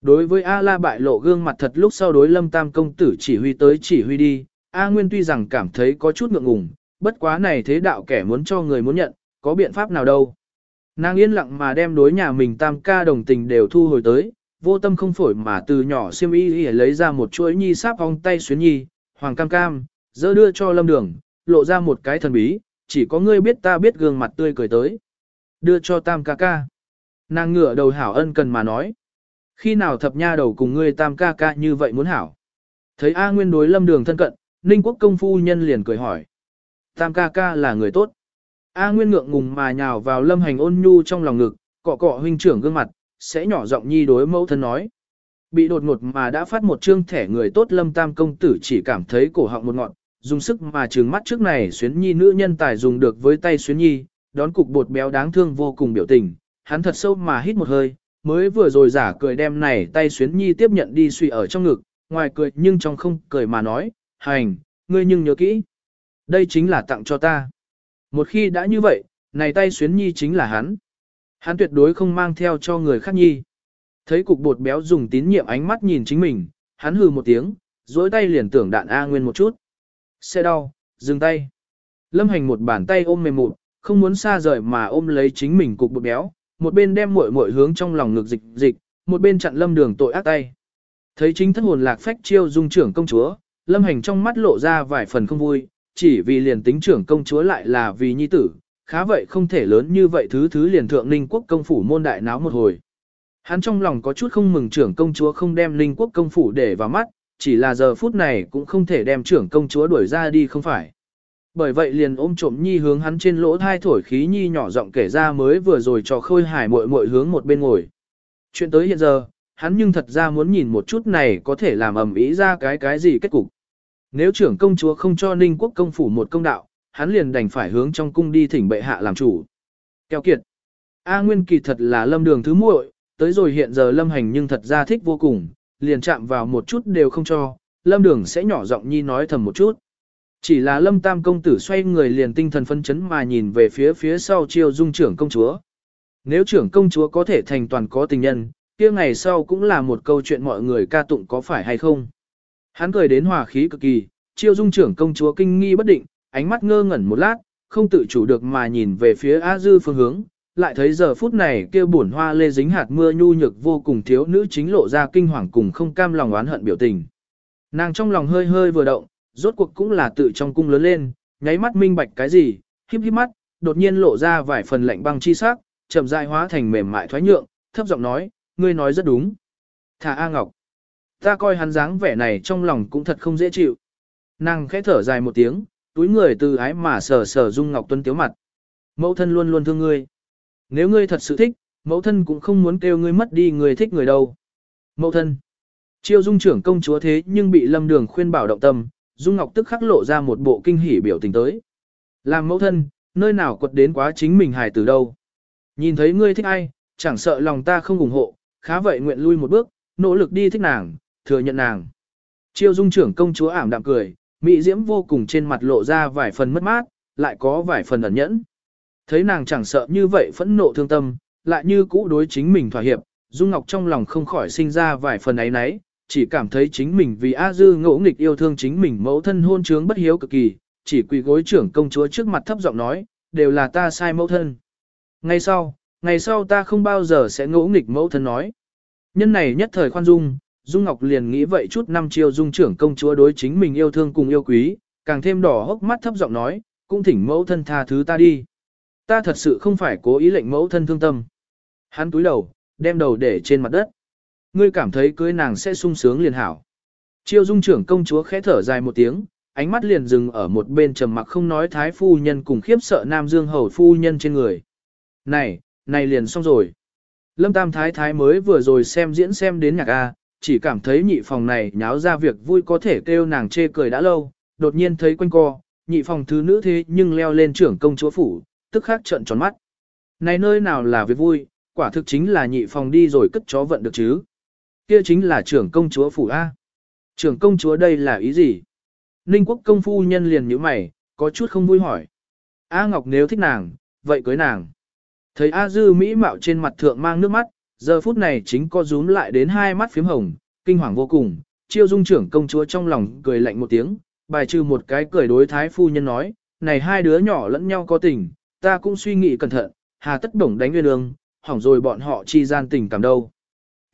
Đối với A La bại lộ gương mặt thật lúc sau đối Lâm Tam công tử chỉ huy tới chỉ huy đi, A Nguyên tuy rằng cảm thấy có chút ngượng ngùng, bất quá này thế đạo kẻ muốn cho người muốn nhận, có biện pháp nào đâu. Nàng yên lặng mà đem đối nhà mình tam ca đồng tình đều thu hồi tới, vô tâm không phổi mà từ nhỏ siêm y lấy ra một chuỗi nhi sáp ong tay xuyến nhi, hoàng cam cam, dỡ đưa cho lâm đường, lộ ra một cái thần bí, chỉ có ngươi biết ta biết gương mặt tươi cười tới. Đưa cho tam ca ca. Nàng ngửa đầu hảo ân cần mà nói. Khi nào thập nha đầu cùng ngươi tam ca ca như vậy muốn hảo? Thấy A Nguyên đối lâm đường thân cận, Ninh quốc công phu nhân liền cười hỏi. Tam ca ca là người tốt. A Nguyên ngượng ngùng mà nhào vào lâm hành ôn nhu trong lòng ngực, cọ cọ huynh trưởng gương mặt, sẽ nhỏ giọng nhi đối mẫu thân nói. Bị đột ngột mà đã phát một trương thẻ người tốt lâm tam công tử chỉ cảm thấy cổ họng một ngọn, dùng sức mà trừng mắt trước này xuyến nhi nữ nhân tài dùng được với tay xuyến nhi, đón cục bột béo đáng thương vô cùng biểu tình, hắn thật sâu mà hít một hơi, mới vừa rồi giả cười đem này tay xuyến nhi tiếp nhận đi suy ở trong ngực, ngoài cười nhưng trong không cười mà nói, hành, ngươi nhưng nhớ kỹ. Đây chính là tặng cho ta. Một khi đã như vậy, này tay xuyến nhi chính là hắn. Hắn tuyệt đối không mang theo cho người khác nhi. Thấy cục bột béo dùng tín nhiệm ánh mắt nhìn chính mình, hắn hừ một tiếng, dối tay liền tưởng đạn A Nguyên một chút. Xe đau, dừng tay. Lâm hành một bàn tay ôm mềm mụn, không muốn xa rời mà ôm lấy chính mình cục bột béo, một bên đem muội muội hướng trong lòng ngực dịch dịch, một bên chặn lâm đường tội ác tay. Thấy chính thất hồn lạc phách chiêu dung trưởng công chúa, lâm hành trong mắt lộ ra vài phần không vui, chỉ vì liền tính trưởng công chúa lại là vì nhi tử, khá vậy không thể lớn như vậy thứ thứ liền thượng ninh quốc công phủ môn đại náo một hồi. Hắn trong lòng có chút không mừng trưởng công chúa không đem ninh quốc công phủ để vào mắt, chỉ là giờ phút này cũng không thể đem trưởng công chúa đuổi ra đi không phải. Bởi vậy liền ôm trộm nhi hướng hắn trên lỗ thai thổi khí nhi nhỏ giọng kể ra mới vừa rồi cho khôi hải muội muội hướng một bên ngồi. Chuyện tới hiện giờ, hắn nhưng thật ra muốn nhìn một chút này có thể làm ầm ĩ ra cái cái gì kết cục. Nếu trưởng công chúa không cho ninh quốc công phủ một công đạo, hắn liền đành phải hướng trong cung đi thỉnh bệ hạ làm chủ. Kéo kiệt. A Nguyên kỳ thật là lâm đường thứ muội, tới rồi hiện giờ lâm hành nhưng thật ra thích vô cùng, liền chạm vào một chút đều không cho, lâm đường sẽ nhỏ giọng nhi nói thầm một chút. Chỉ là lâm tam công tử xoay người liền tinh thần phân chấn mà nhìn về phía phía sau chiêu dung trưởng công chúa. Nếu trưởng công chúa có thể thành toàn có tình nhân, kia ngày sau cũng là một câu chuyện mọi người ca tụng có phải hay không. Hắn cười đến hòa khí cực kỳ, chiêu dung trưởng công chúa kinh nghi bất định, ánh mắt ngơ ngẩn một lát, không tự chủ được mà nhìn về phía A Dư phương hướng, lại thấy giờ phút này kia buồn hoa lê dính hạt mưa nhu nhược vô cùng thiếu nữ chính lộ ra kinh hoàng cùng không cam lòng oán hận biểu tình. Nàng trong lòng hơi hơi vừa động, rốt cuộc cũng là tự trong cung lớn lên, nháy mắt minh bạch cái gì, híp híp mắt, đột nhiên lộ ra vài phần lạnh băng chi sắc, chậm rãi hóa thành mềm mại thoái nhượng, thấp giọng nói, ngươi nói rất đúng. Thả A Ngọc. Ta coi hắn dáng vẻ này trong lòng cũng thật không dễ chịu. Nàng khẽ thở dài một tiếng, túi người từ ái mà sờ sờ Dung Ngọc Tuấn tiếu mặt. Mẫu thân luôn luôn thương ngươi. Nếu ngươi thật sự thích, mẫu thân cũng không muốn kêu ngươi mất đi người thích người đâu. Mẫu thân. Chiêu Dung trưởng công chúa thế nhưng bị Lâm Đường khuyên bảo động tâm, Dung Ngọc tức khắc lộ ra một bộ kinh hỉ biểu tình tới. Làm mẫu thân, nơi nào quật đến quá chính mình hài từ đâu. Nhìn thấy ngươi thích ai, chẳng sợ lòng ta không ủng hộ, khá vậy nguyện lui một bước, nỗ lực đi thích nàng, thừa nhận nàng. Chiêu dung trưởng công chúa ảm đạm cười, mỹ diễm vô cùng trên mặt lộ ra vài phần mất mát, lại có vài phần ẩn nhẫn. Thấy nàng chẳng sợ như vậy phẫn nộ thương tâm, lại như cũ đối chính mình thỏa hiệp, Dung Ngọc trong lòng không khỏi sinh ra vài phần ấy náy chỉ cảm thấy chính mình vì A Dư ngỗ nghịch yêu thương chính mình mẫu thân hôn trướng bất hiếu cực kỳ, chỉ quỳ gối trưởng công chúa trước mặt thấp giọng nói, đều là ta sai mẫu thân. Ngày sau, ngày sau ta không bao giờ sẽ ngỗ nghịch mẫu thân nói. Nhân này nhất thời khoan dung, Dung Ngọc liền nghĩ vậy chút năm chiêu dung trưởng công chúa đối chính mình yêu thương cùng yêu quý, càng thêm đỏ hốc mắt thấp giọng nói, cũng thỉnh mẫu thân tha thứ ta đi. Ta thật sự không phải cố ý lệnh mẫu thân thương tâm. Hắn túi đầu, đem đầu để trên mặt đất. Ngươi cảm thấy cưới nàng sẽ sung sướng liền hảo. Chiêu dung trưởng công chúa khẽ thở dài một tiếng, ánh mắt liền dừng ở một bên trầm mặc không nói thái phu nhân cùng khiếp sợ nam dương hầu phu nhân trên người. Này, này liền xong rồi. Lâm Tam Thái Thái mới vừa rồi xem diễn xem đến nhạc A, chỉ cảm thấy nhị phòng này nháo ra việc vui có thể kêu nàng chê cười đã lâu, đột nhiên thấy quanh co, nhị phòng thứ nữ thế nhưng leo lên trưởng công chúa phủ, tức khắc trợn tròn mắt. Này nơi nào là việc vui, quả thực chính là nhị phòng đi rồi cất chó vận được chứ. Kia chính là trưởng công chúa phủ A. Trưởng công chúa đây là ý gì? Ninh quốc công phu nhân liền như mày, có chút không vui hỏi. A Ngọc nếu thích nàng, vậy cưới nàng. Thấy A Dư Mỹ mạo trên mặt thượng mang nước mắt, giờ phút này chính co rúm lại đến hai mắt phím hồng, kinh hoàng vô cùng, chiêu dung trưởng công chúa trong lòng cười lạnh một tiếng, bài trừ một cái cười đối thái phu nhân nói, này hai đứa nhỏ lẫn nhau có tình, ta cũng suy nghĩ cẩn thận, hà tất bổng đánh nguyên ương, hỏng rồi bọn họ chi gian tình cảm đâu.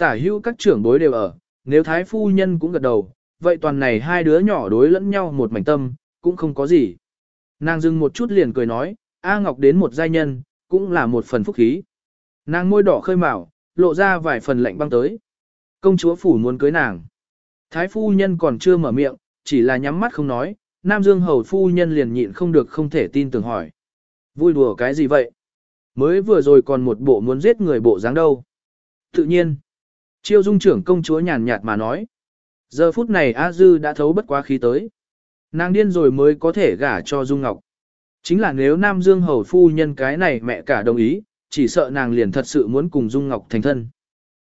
Tả hữu các trưởng bối đều ở, nếu thái phu nhân cũng gật đầu, vậy toàn này hai đứa nhỏ đối lẫn nhau một mảnh tâm, cũng không có gì. Nàng dừng một chút liền cười nói, A Ngọc đến một giai nhân, cũng là một phần phúc khí. Nàng môi đỏ khơi mào, lộ ra vài phần lạnh băng tới. Công chúa phủ muốn cưới nàng. Thái phu nhân còn chưa mở miệng, chỉ là nhắm mắt không nói, Nam Dương hầu phu nhân liền nhịn không được không thể tin tưởng hỏi. Vui đùa cái gì vậy? Mới vừa rồi còn một bộ muốn giết người bộ dáng đâu. Tự nhiên, chiêu dung trưởng công chúa nhàn nhạt mà nói. Giờ phút này A Dư đã thấu bất quá khí tới. Nàng điên rồi mới có thể gả cho Dung Ngọc. Chính là nếu Nam Dương hầu phu nhân cái này mẹ cả đồng ý, chỉ sợ nàng liền thật sự muốn cùng Dung Ngọc thành thân.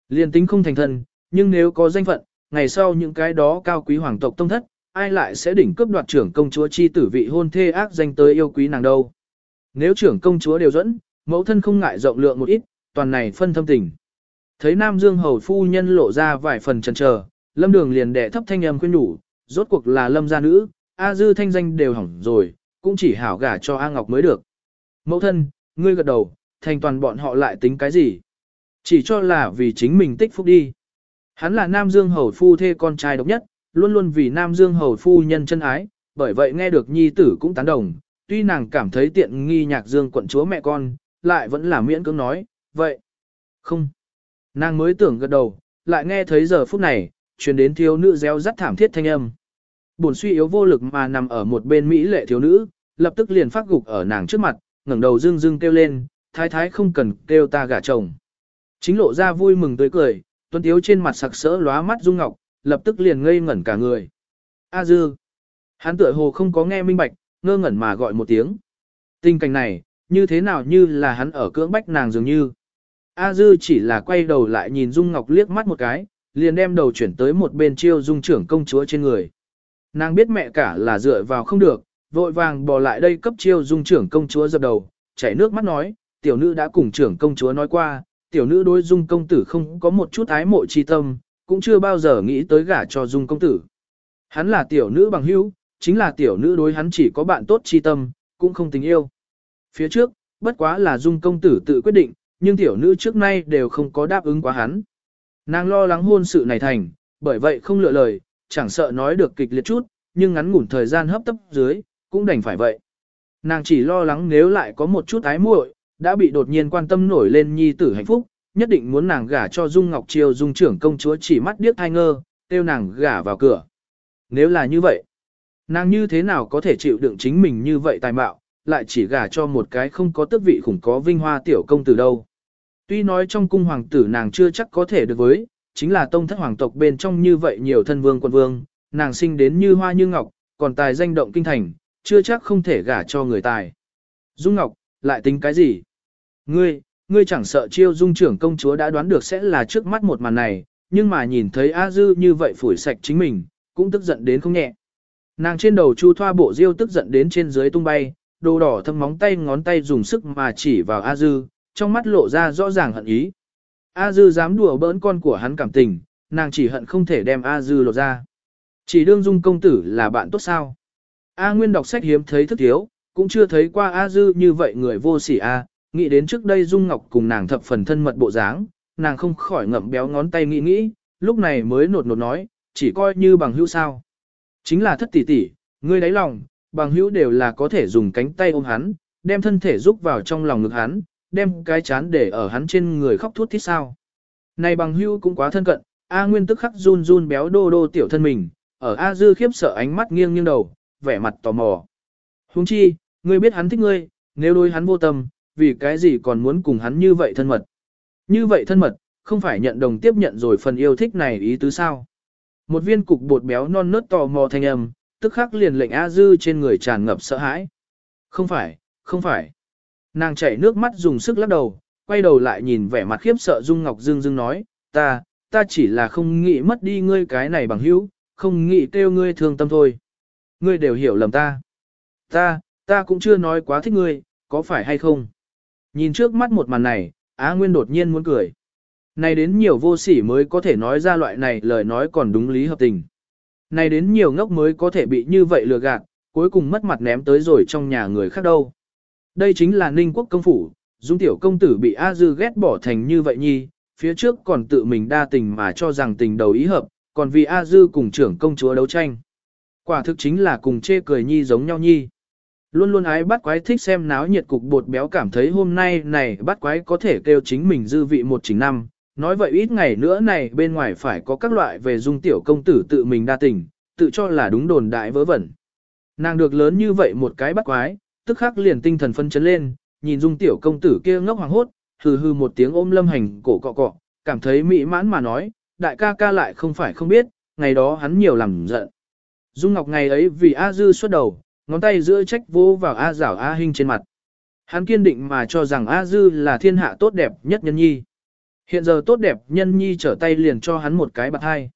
Liên tính không thành thân, nhưng nếu có danh phận, ngày sau những cái đó cao quý hoàng tộc tông thất, ai lại sẽ đỉnh cướp đoạt trưởng công chúa chi tử vị hôn thê ác danh tới yêu quý nàng đâu. Nếu trưởng công chúa đều dẫn, mẫu thân không ngại rộng lượng một ít, toàn này phân thâm tình. Thấy Nam Dương hầu phu nhân lộ ra vài phần chần chờ, Lâm Đường liền đệ thấp thanh âm khuyên nhủ, rốt cuộc là Lâm gia nữ, A Dư thanh danh đều hỏng rồi, cũng chỉ hảo gả cho A Ngọc mới được. Mẫu thân, ngươi gật đầu, thành toàn bọn họ lại tính cái gì? Chỉ cho là vì chính mình tích phúc đi. Hắn là Nam Dương hầu phu thê con trai độc nhất, luôn luôn vì Nam Dương hầu phu nhân chân ái, bởi vậy nghe được nhi tử cũng tán đồng, tuy nàng cảm thấy tiện nghi nhạc dương quận chúa mẹ con, lại vẫn là miễn cưỡng nói, vậy. Không. Nàng mới tưởng gật đầu, lại nghe thấy giờ phút này, truyền đến thiếu nữ réo rắt thảm thiết thanh âm. Buồn suy yếu vô lực mà nằm ở một bên mỹ lệ thiếu nữ, lập tức liền phát gục ở nàng trước mặt, ngẩng đầu dưng dưng kêu lên, thái thái không cần kêu ta gả chồng. Chính lộ ra vui mừng tươi cười, tuấn thiếu trên mặt sặc sỡ lóa mắt dung ngọc, lập tức liền ngây ngẩn cả người. A dư. Hắn tựa hồ không có nghe minh bạch, ngơ ngẩn mà gọi một tiếng. Tình cảnh này, như thế nào như là hắn ở cưỡng bách nàng dường như. A dư chỉ là quay đầu lại nhìn Dung Ngọc liếc mắt một cái, liền đem đầu chuyển tới một bên chiêu dung trưởng công chúa trên người. Nàng biết mẹ cả là dựa vào không được, vội vàng bỏ lại đây cấp chiêu dung trưởng công chúa dập đầu, chảy nước mắt nói, tiểu nữ đã cùng trưởng công chúa nói qua, tiểu nữ đối dung công tử không có một chút ái mộ chi tâm, cũng chưa bao giờ nghĩ tới gả cho dung công tử. Hắn là tiểu nữ bằng hữu, chính là tiểu nữ đối hắn chỉ có bạn tốt chi tâm, cũng không tình yêu. Phía trước, bất quá là dung công tử tự quyết định, nhưng tiểu nữ trước nay đều không có đáp ứng quá hắn. Nàng lo lắng hôn sự này thành, bởi vậy không lựa lời, chẳng sợ nói được kịch liệt chút, nhưng ngắn ngủn thời gian hấp tấp dưới, cũng đành phải vậy. Nàng chỉ lo lắng nếu lại có một chút ái muội, đã bị đột nhiên quan tâm nổi lên nhi tử hạnh phúc, nhất định muốn nàng gả cho Dung Ngọc Triều Dung trưởng công chúa chỉ mắt điếc thai ngơ, tiêu nàng gả vào cửa. Nếu là như vậy, nàng như thế nào có thể chịu đựng chính mình như vậy tài mạo, lại chỉ gả cho một cái không có tước vị khủng có vinh hoa tiểu công tử đâu. Tuy nói trong cung hoàng tử nàng chưa chắc có thể được với, chính là tông thất hoàng tộc bên trong như vậy nhiều thân vương quân vương, nàng sinh đến như hoa như ngọc, còn tài danh động kinh thành, chưa chắc không thể gả cho người tài. Dung Ngọc, lại tính cái gì? Ngươi, ngươi chẳng sợ chiêu dung trưởng công chúa đã đoán được sẽ là trước mắt một màn này, nhưng mà nhìn thấy A Dư như vậy phủi sạch chính mình, cũng tức giận đến không nhẹ. Nàng trên đầu chu thoa bộ diêu tức giận đến trên dưới tung bay, đồ đỏ thâm móng tay ngón tay dùng sức mà chỉ vào A Dư, trong mắt lộ ra rõ ràng hận ý. A Dư dám đùa bỡn con của hắn cảm tình, nàng chỉ hận không thể đem A Dư lột ra. Chỉ đương dung công tử là bạn tốt sao. A Nguyên đọc sách hiếm thấy thức thiếu, cũng chưa thấy qua A Dư như vậy người vô sỉ A, nghĩ đến trước đây Dung Ngọc cùng nàng thập phần thân mật bộ dáng, nàng không khỏi ngậm béo ngón tay nghĩ nghĩ, lúc này mới nột nột nói, chỉ coi như bằng hữu sao. Chính là thất tỷ tỷ, ngươi đáy lòng, bằng hữu đều là có thể dùng cánh tay ôm hắn, đem thân thể rúc vào trong lòng ngực hắn, đem cái chán để ở hắn trên người khóc thút thít sao. Này bằng hữu cũng quá thân cận, A Nguyên tức khắc run run béo đô đô tiểu thân mình, ở A Dư khiếp sợ ánh mắt nghiêng nghiêng đầu, vẻ mặt tò mò. Huống chi, ngươi biết hắn thích ngươi, nếu đối hắn vô tâm, vì cái gì còn muốn cùng hắn như vậy thân mật. Như vậy thân mật, không phải nhận đồng tiếp nhận rồi phần yêu thích này ý tứ sao. Một viên cục bột béo non nớt tò mò thanh âm, tức khắc liền lệnh A Dư trên người tràn ngập sợ hãi. Không phải, không phải. Nàng chảy nước mắt dùng sức lắc đầu, quay đầu lại nhìn vẻ mặt khiếp sợ Dung Ngọc Dương Dương nói, ta, ta chỉ là không nghĩ mất đi ngươi cái này bằng hữu, không nghĩ kêu ngươi thương tâm thôi. Ngươi đều hiểu lầm ta. Ta, ta cũng chưa nói quá thích ngươi, có phải hay không? Nhìn trước mắt một màn này, Á Nguyên đột nhiên muốn cười. Này đến nhiều vô sỉ mới có thể nói ra loại này lời nói còn đúng lý hợp tình. Này đến nhiều ngốc mới có thể bị như vậy lừa gạt, cuối cùng mất mặt ném tới rồi trong nhà người khác đâu. Đây chính là ninh quốc công phủ, dung tiểu công tử bị A Dư ghét bỏ thành như vậy nhi, phía trước còn tự mình đa tình mà cho rằng tình đầu ý hợp, còn vì A Dư cùng trưởng công chúa đấu tranh. Quả thực chính là cùng chê cười nhi giống nhau nhi. Luôn luôn ái bắt quái thích xem náo nhiệt cục bột béo cảm thấy hôm nay này bắt quái có thể kêu chính mình dư vị một chính năm. Nói vậy ít ngày nữa này bên ngoài phải có các loại về dung tiểu công tử tự mình đa tình, tự cho là đúng đồn đại vớ vẩn. Nàng được lớn như vậy một cái bắt quái, tức khắc liền tinh thần phân chấn lên, nhìn dung tiểu công tử kia ngốc hoàng hốt, hừ hừ một tiếng ôm lâm hành cổ cọ cọ, cảm thấy mỹ mãn mà nói, đại ca ca lại không phải không biết, ngày đó hắn nhiều làm giận. Dung Ngọc ngày ấy vì A Dư xuất đầu, ngón tay giữa trách vô vào A Giảo A Hinh trên mặt. Hắn kiên định mà cho rằng A Dư là thiên hạ tốt đẹp nhất nhân nhi. Hiện giờ tốt đẹp nhân nhi trở tay liền cho hắn một cái bạc hai.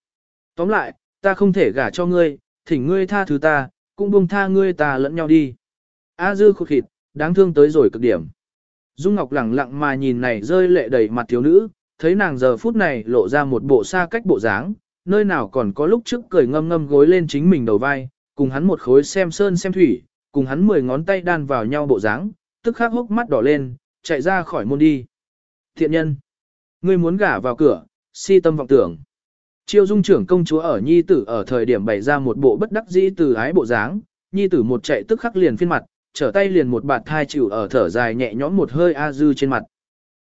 Tóm lại, ta không thể gả cho ngươi, thỉnh ngươi tha thứ ta, cũng buông tha ngươi ta lẫn nhau đi. A dư khụt khịt, đáng thương tới rồi cực điểm. Dung Ngọc lẳng lặng mà nhìn này rơi lệ đầy mặt thiếu nữ, thấy nàng giờ phút này lộ ra một bộ xa cách bộ dáng, nơi nào còn có lúc trước cười ngâm ngâm gối lên chính mình đầu vai, cùng hắn một khối xem sơn xem thủy, cùng hắn mười ngón tay đan vào nhau bộ dáng, tức khắc hốc mắt đỏ lên, chạy ra khỏi môn đi. Thiện nhân, ngươi muốn gả vào cửa, si tâm vọng tưởng. Chiêu dung trưởng công chúa ở nhi tử ở thời điểm bày ra một bộ bất đắc dĩ từ ái bộ dáng, nhi tử một chạy tức khắc liền phiên mặt, trở tay liền một bạt thai chịu ở thở dài nhẹ nhõm một hơi a dư trên mặt.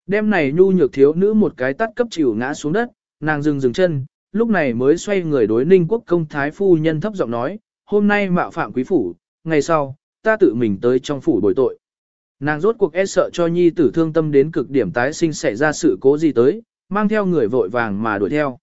Đêm này nhu nhược thiếu nữ một cái tắt cấp chịu ngã xuống đất, nàng dừng dừng chân, lúc này mới xoay người đối ninh quốc công thái phu nhân thấp giọng nói, hôm nay mạo phạm quý phủ, ngày sau, ta tự mình tới trong phủ bồi tội. Nàng rốt cuộc e sợ cho nhi tử thương tâm đến cực điểm tái sinh xảy ra sự cố gì tới, mang theo người vội vàng mà đuổi theo.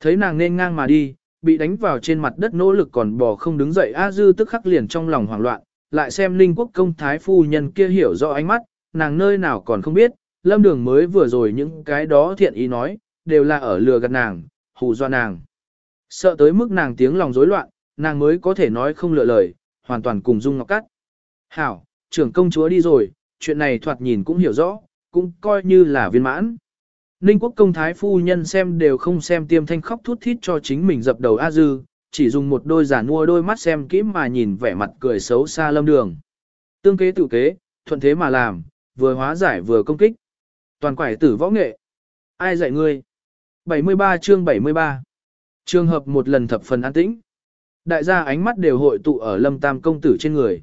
Thấy nàng nên ngang mà đi, bị đánh vào trên mặt đất nỗ lực còn bò không đứng dậy A Dư tức khắc liền trong lòng hoảng loạn, lại xem Linh Quốc công thái phu nhân kia hiểu rõ ánh mắt, nàng nơi nào còn không biết, lâm đường mới vừa rồi những cái đó thiện ý nói, đều là ở lừa gạt nàng, hù do nàng. Sợ tới mức nàng tiếng lòng rối loạn, nàng mới có thể nói không lựa lời, hoàn toàn cùng Dung Ngọc cắt. Hảo, trưởng công chúa đi rồi, chuyện này thoạt nhìn cũng hiểu rõ, cũng coi như là viên mãn. Ninh quốc công thái phu nhân xem đều không xem tiêm thanh khóc thút thít cho chính mình dập đầu A Dư, chỉ dùng một đôi giả mua đôi mắt xem kỹ mà nhìn vẻ mặt cười xấu xa lâm đường. Tương kế tự kế, thuận thế mà làm, vừa hóa giải vừa công kích. Toàn quải tử võ nghệ. Ai dạy ngươi? 73 chương 73 Trường hợp một lần thập phần an tĩnh. Đại gia ánh mắt đều hội tụ ở lâm tam công tử trên người.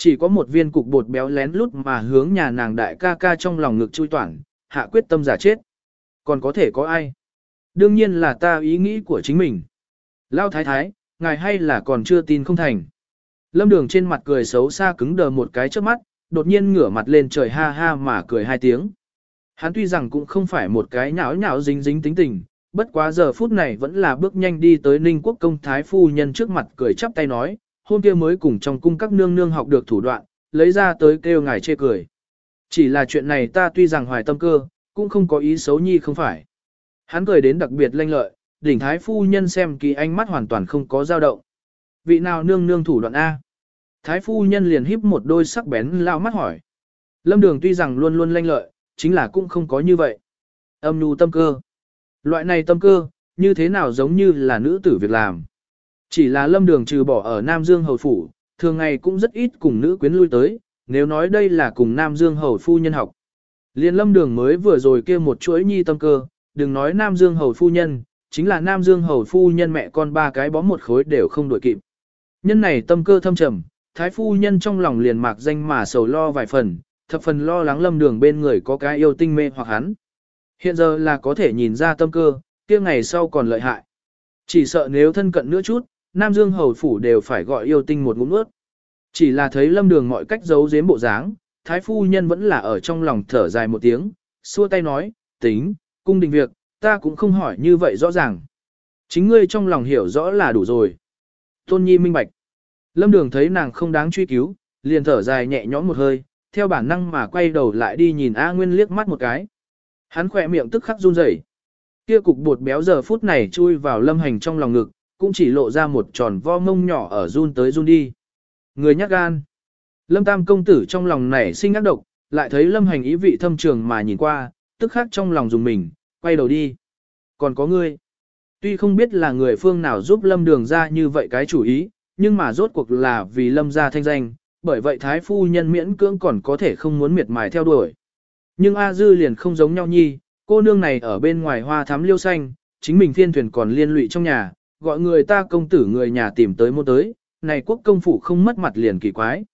Chỉ có một viên cục bột béo lén lút mà hướng nhà nàng đại ca ca trong lòng ngực chui toản, hạ quyết tâm giả chết. Còn có thể có ai? Đương nhiên là ta ý nghĩ của chính mình. Lao thái thái, ngài hay là còn chưa tin không thành. Lâm đường trên mặt cười xấu xa cứng đờ một cái trước mắt, đột nhiên ngửa mặt lên trời ha ha mà cười hai tiếng. Hắn tuy rằng cũng không phải một cái nhão nhão dính dính tính tình, bất quá giờ phút này vẫn là bước nhanh đi tới Ninh Quốc công thái phu nhân trước mặt cười chắp tay nói, hôm kia mới cùng trong cung các nương nương học được thủ đoạn, lấy ra tới kêu ngài chê cười. Chỉ là chuyện này ta tuy rằng hoài tâm cơ, cũng không có ý xấu nhi không phải. Hắn cười đến đặc biệt lanh lợi, đỉnh thái phu nhân xem kỳ ánh mắt hoàn toàn không có dao động. Vị nào nương nương thủ đoạn A? Thái phu nhân liền híp một đôi sắc bén lao mắt hỏi. Lâm đường tuy rằng luôn luôn lanh lợi, chính là cũng không có như vậy. Âm nhu tâm cơ. Loại này tâm cơ, như thế nào giống như là nữ tử việc làm. Chỉ là lâm đường trừ bỏ ở Nam Dương Hầu Phủ, thường ngày cũng rất ít cùng nữ quyến lui tới, nếu nói đây là cùng Nam Dương Hầu Phu Nhân học. Liên lâm đường mới vừa rồi kia một chuỗi nhi tâm cơ, đừng nói Nam Dương Hầu Phu Nhân, chính là Nam Dương Hầu Phu Nhân mẹ con ba cái bó một khối đều không đuổi kịp. Nhân này tâm cơ thâm trầm, Thái Phu Nhân trong lòng liền mạc danh mà sầu lo vài phần, thập phần lo lắng lâm đường bên người có cái yêu tinh mê hoặc hắn. Hiện giờ là có thể nhìn ra tâm cơ, kia ngày sau còn lợi hại. Chỉ sợ nếu thân cận nữa chút, Nam Dương Hầu Phủ đều phải gọi yêu tinh một ngụm nước. Chỉ là thấy lâm đường mọi cách giấu giếm bộ dáng, Thái Phu Nhân vẫn là ở trong lòng thở dài một tiếng, xua tay nói, tính, cung đình việc, ta cũng không hỏi như vậy rõ ràng. Chính ngươi trong lòng hiểu rõ là đủ rồi. Tôn Nhi minh bạch. Lâm đường thấy nàng không đáng truy cứu, liền thở dài nhẹ nhõm một hơi, theo bản năng mà quay đầu lại đi nhìn A Nguyên liếc mắt một cái. Hắn khỏe miệng tức khắc run rẩy. Kia cục bột béo giờ phút này chui vào lâm hành trong lòng ngực, cũng chỉ lộ ra một tròn vo mông nhỏ ở run tới run đi. Người nhát gan. Lâm Tam công tử trong lòng nảy sinh ác độc, lại thấy lâm hành ý vị thâm trường mà nhìn qua, tức khắc trong lòng dùng mình, quay đầu đi. Còn có ngươi. Tuy không biết là người phương nào giúp lâm đường ra như vậy cái chủ ý, nhưng mà rốt cuộc là vì lâm gia thanh danh, bởi vậy thái phu nhân miễn cưỡng còn có thể không muốn miệt mài theo đuổi. Nhưng A Dư liền không giống nhau nhi, cô nương này ở bên ngoài hoa thắm liêu xanh, chính mình thiên thuyền còn liên lụy trong nhà, gọi người ta công tử người nhà tìm tới mua tới, này quốc công phủ không mất mặt liền kỳ quái.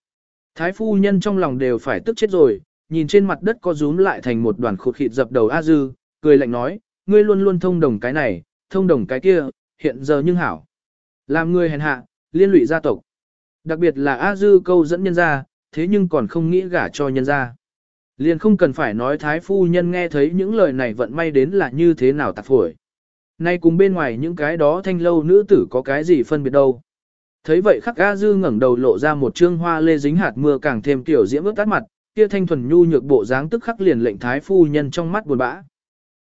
Thái phu nhân trong lòng đều phải tức chết rồi, nhìn trên mặt đất có rúm lại thành một đoàn khụt khịt dập đầu A Dư, cười lạnh nói, ngươi luôn luôn thông đồng cái này, thông đồng cái kia, hiện giờ nhưng hảo. Làm ngươi hèn hạ, liên lụy gia tộc. Đặc biệt là A Dư câu dẫn nhân ra, thế nhưng còn không nghĩ gả cho nhân ra. Liền không cần phải nói thái phu nhân nghe thấy những lời này vận may đến là như thế nào tạc phổi. Nay cùng bên ngoài những cái đó thanh lâu nữ tử có cái gì phân biệt đâu. Thấy vậy khắc A Dư ngẩng đầu lộ ra một trương hoa lê dính hạt mưa càng thêm tiểu diễm ướt tắt mặt, kia thanh thuần nhu nhược bộ dáng tức khắc liền lệnh thái phu nhân trong mắt buồn bã.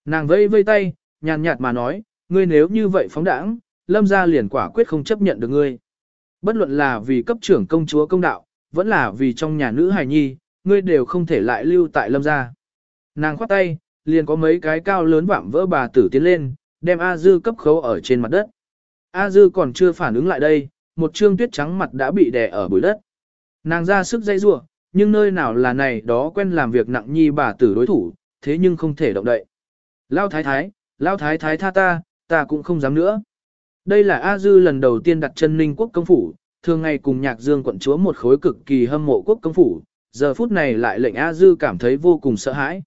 Nàng vây vây tay, nhàn nhạt mà nói, ngươi nếu như vậy phóng đãng, lâm gia liền quả quyết không chấp nhận được ngươi. Bất luận là vì cấp trưởng công chúa công đạo, vẫn là vì trong nhà nữ hài nhi, ngươi đều không thể lại lưu tại lâm gia. Nàng khoát tay, liền có mấy cái cao lớn vạm vỡ bà tử tiến lên, đem A Dư cấp khấu ở trên mặt đất. A Dư còn chưa phản ứng lại đây, một trương tuyết trắng mặt đã bị đè ở bụi đất. Nàng ra sức dây rua, nhưng nơi nào là này đó quen làm việc nặng nhi bà tử đối thủ, thế nhưng không thể động đậy. Lao thái thái, lao thái thái tha ta, ta cũng không dám nữa. Đây là A Dư lần đầu tiên đặt chân ninh quốc công phủ, thường ngày cùng nhạc dương quận chúa một khối cực kỳ hâm mộ quốc công phủ, giờ phút này lại lệnh A Dư cảm thấy vô cùng sợ hãi.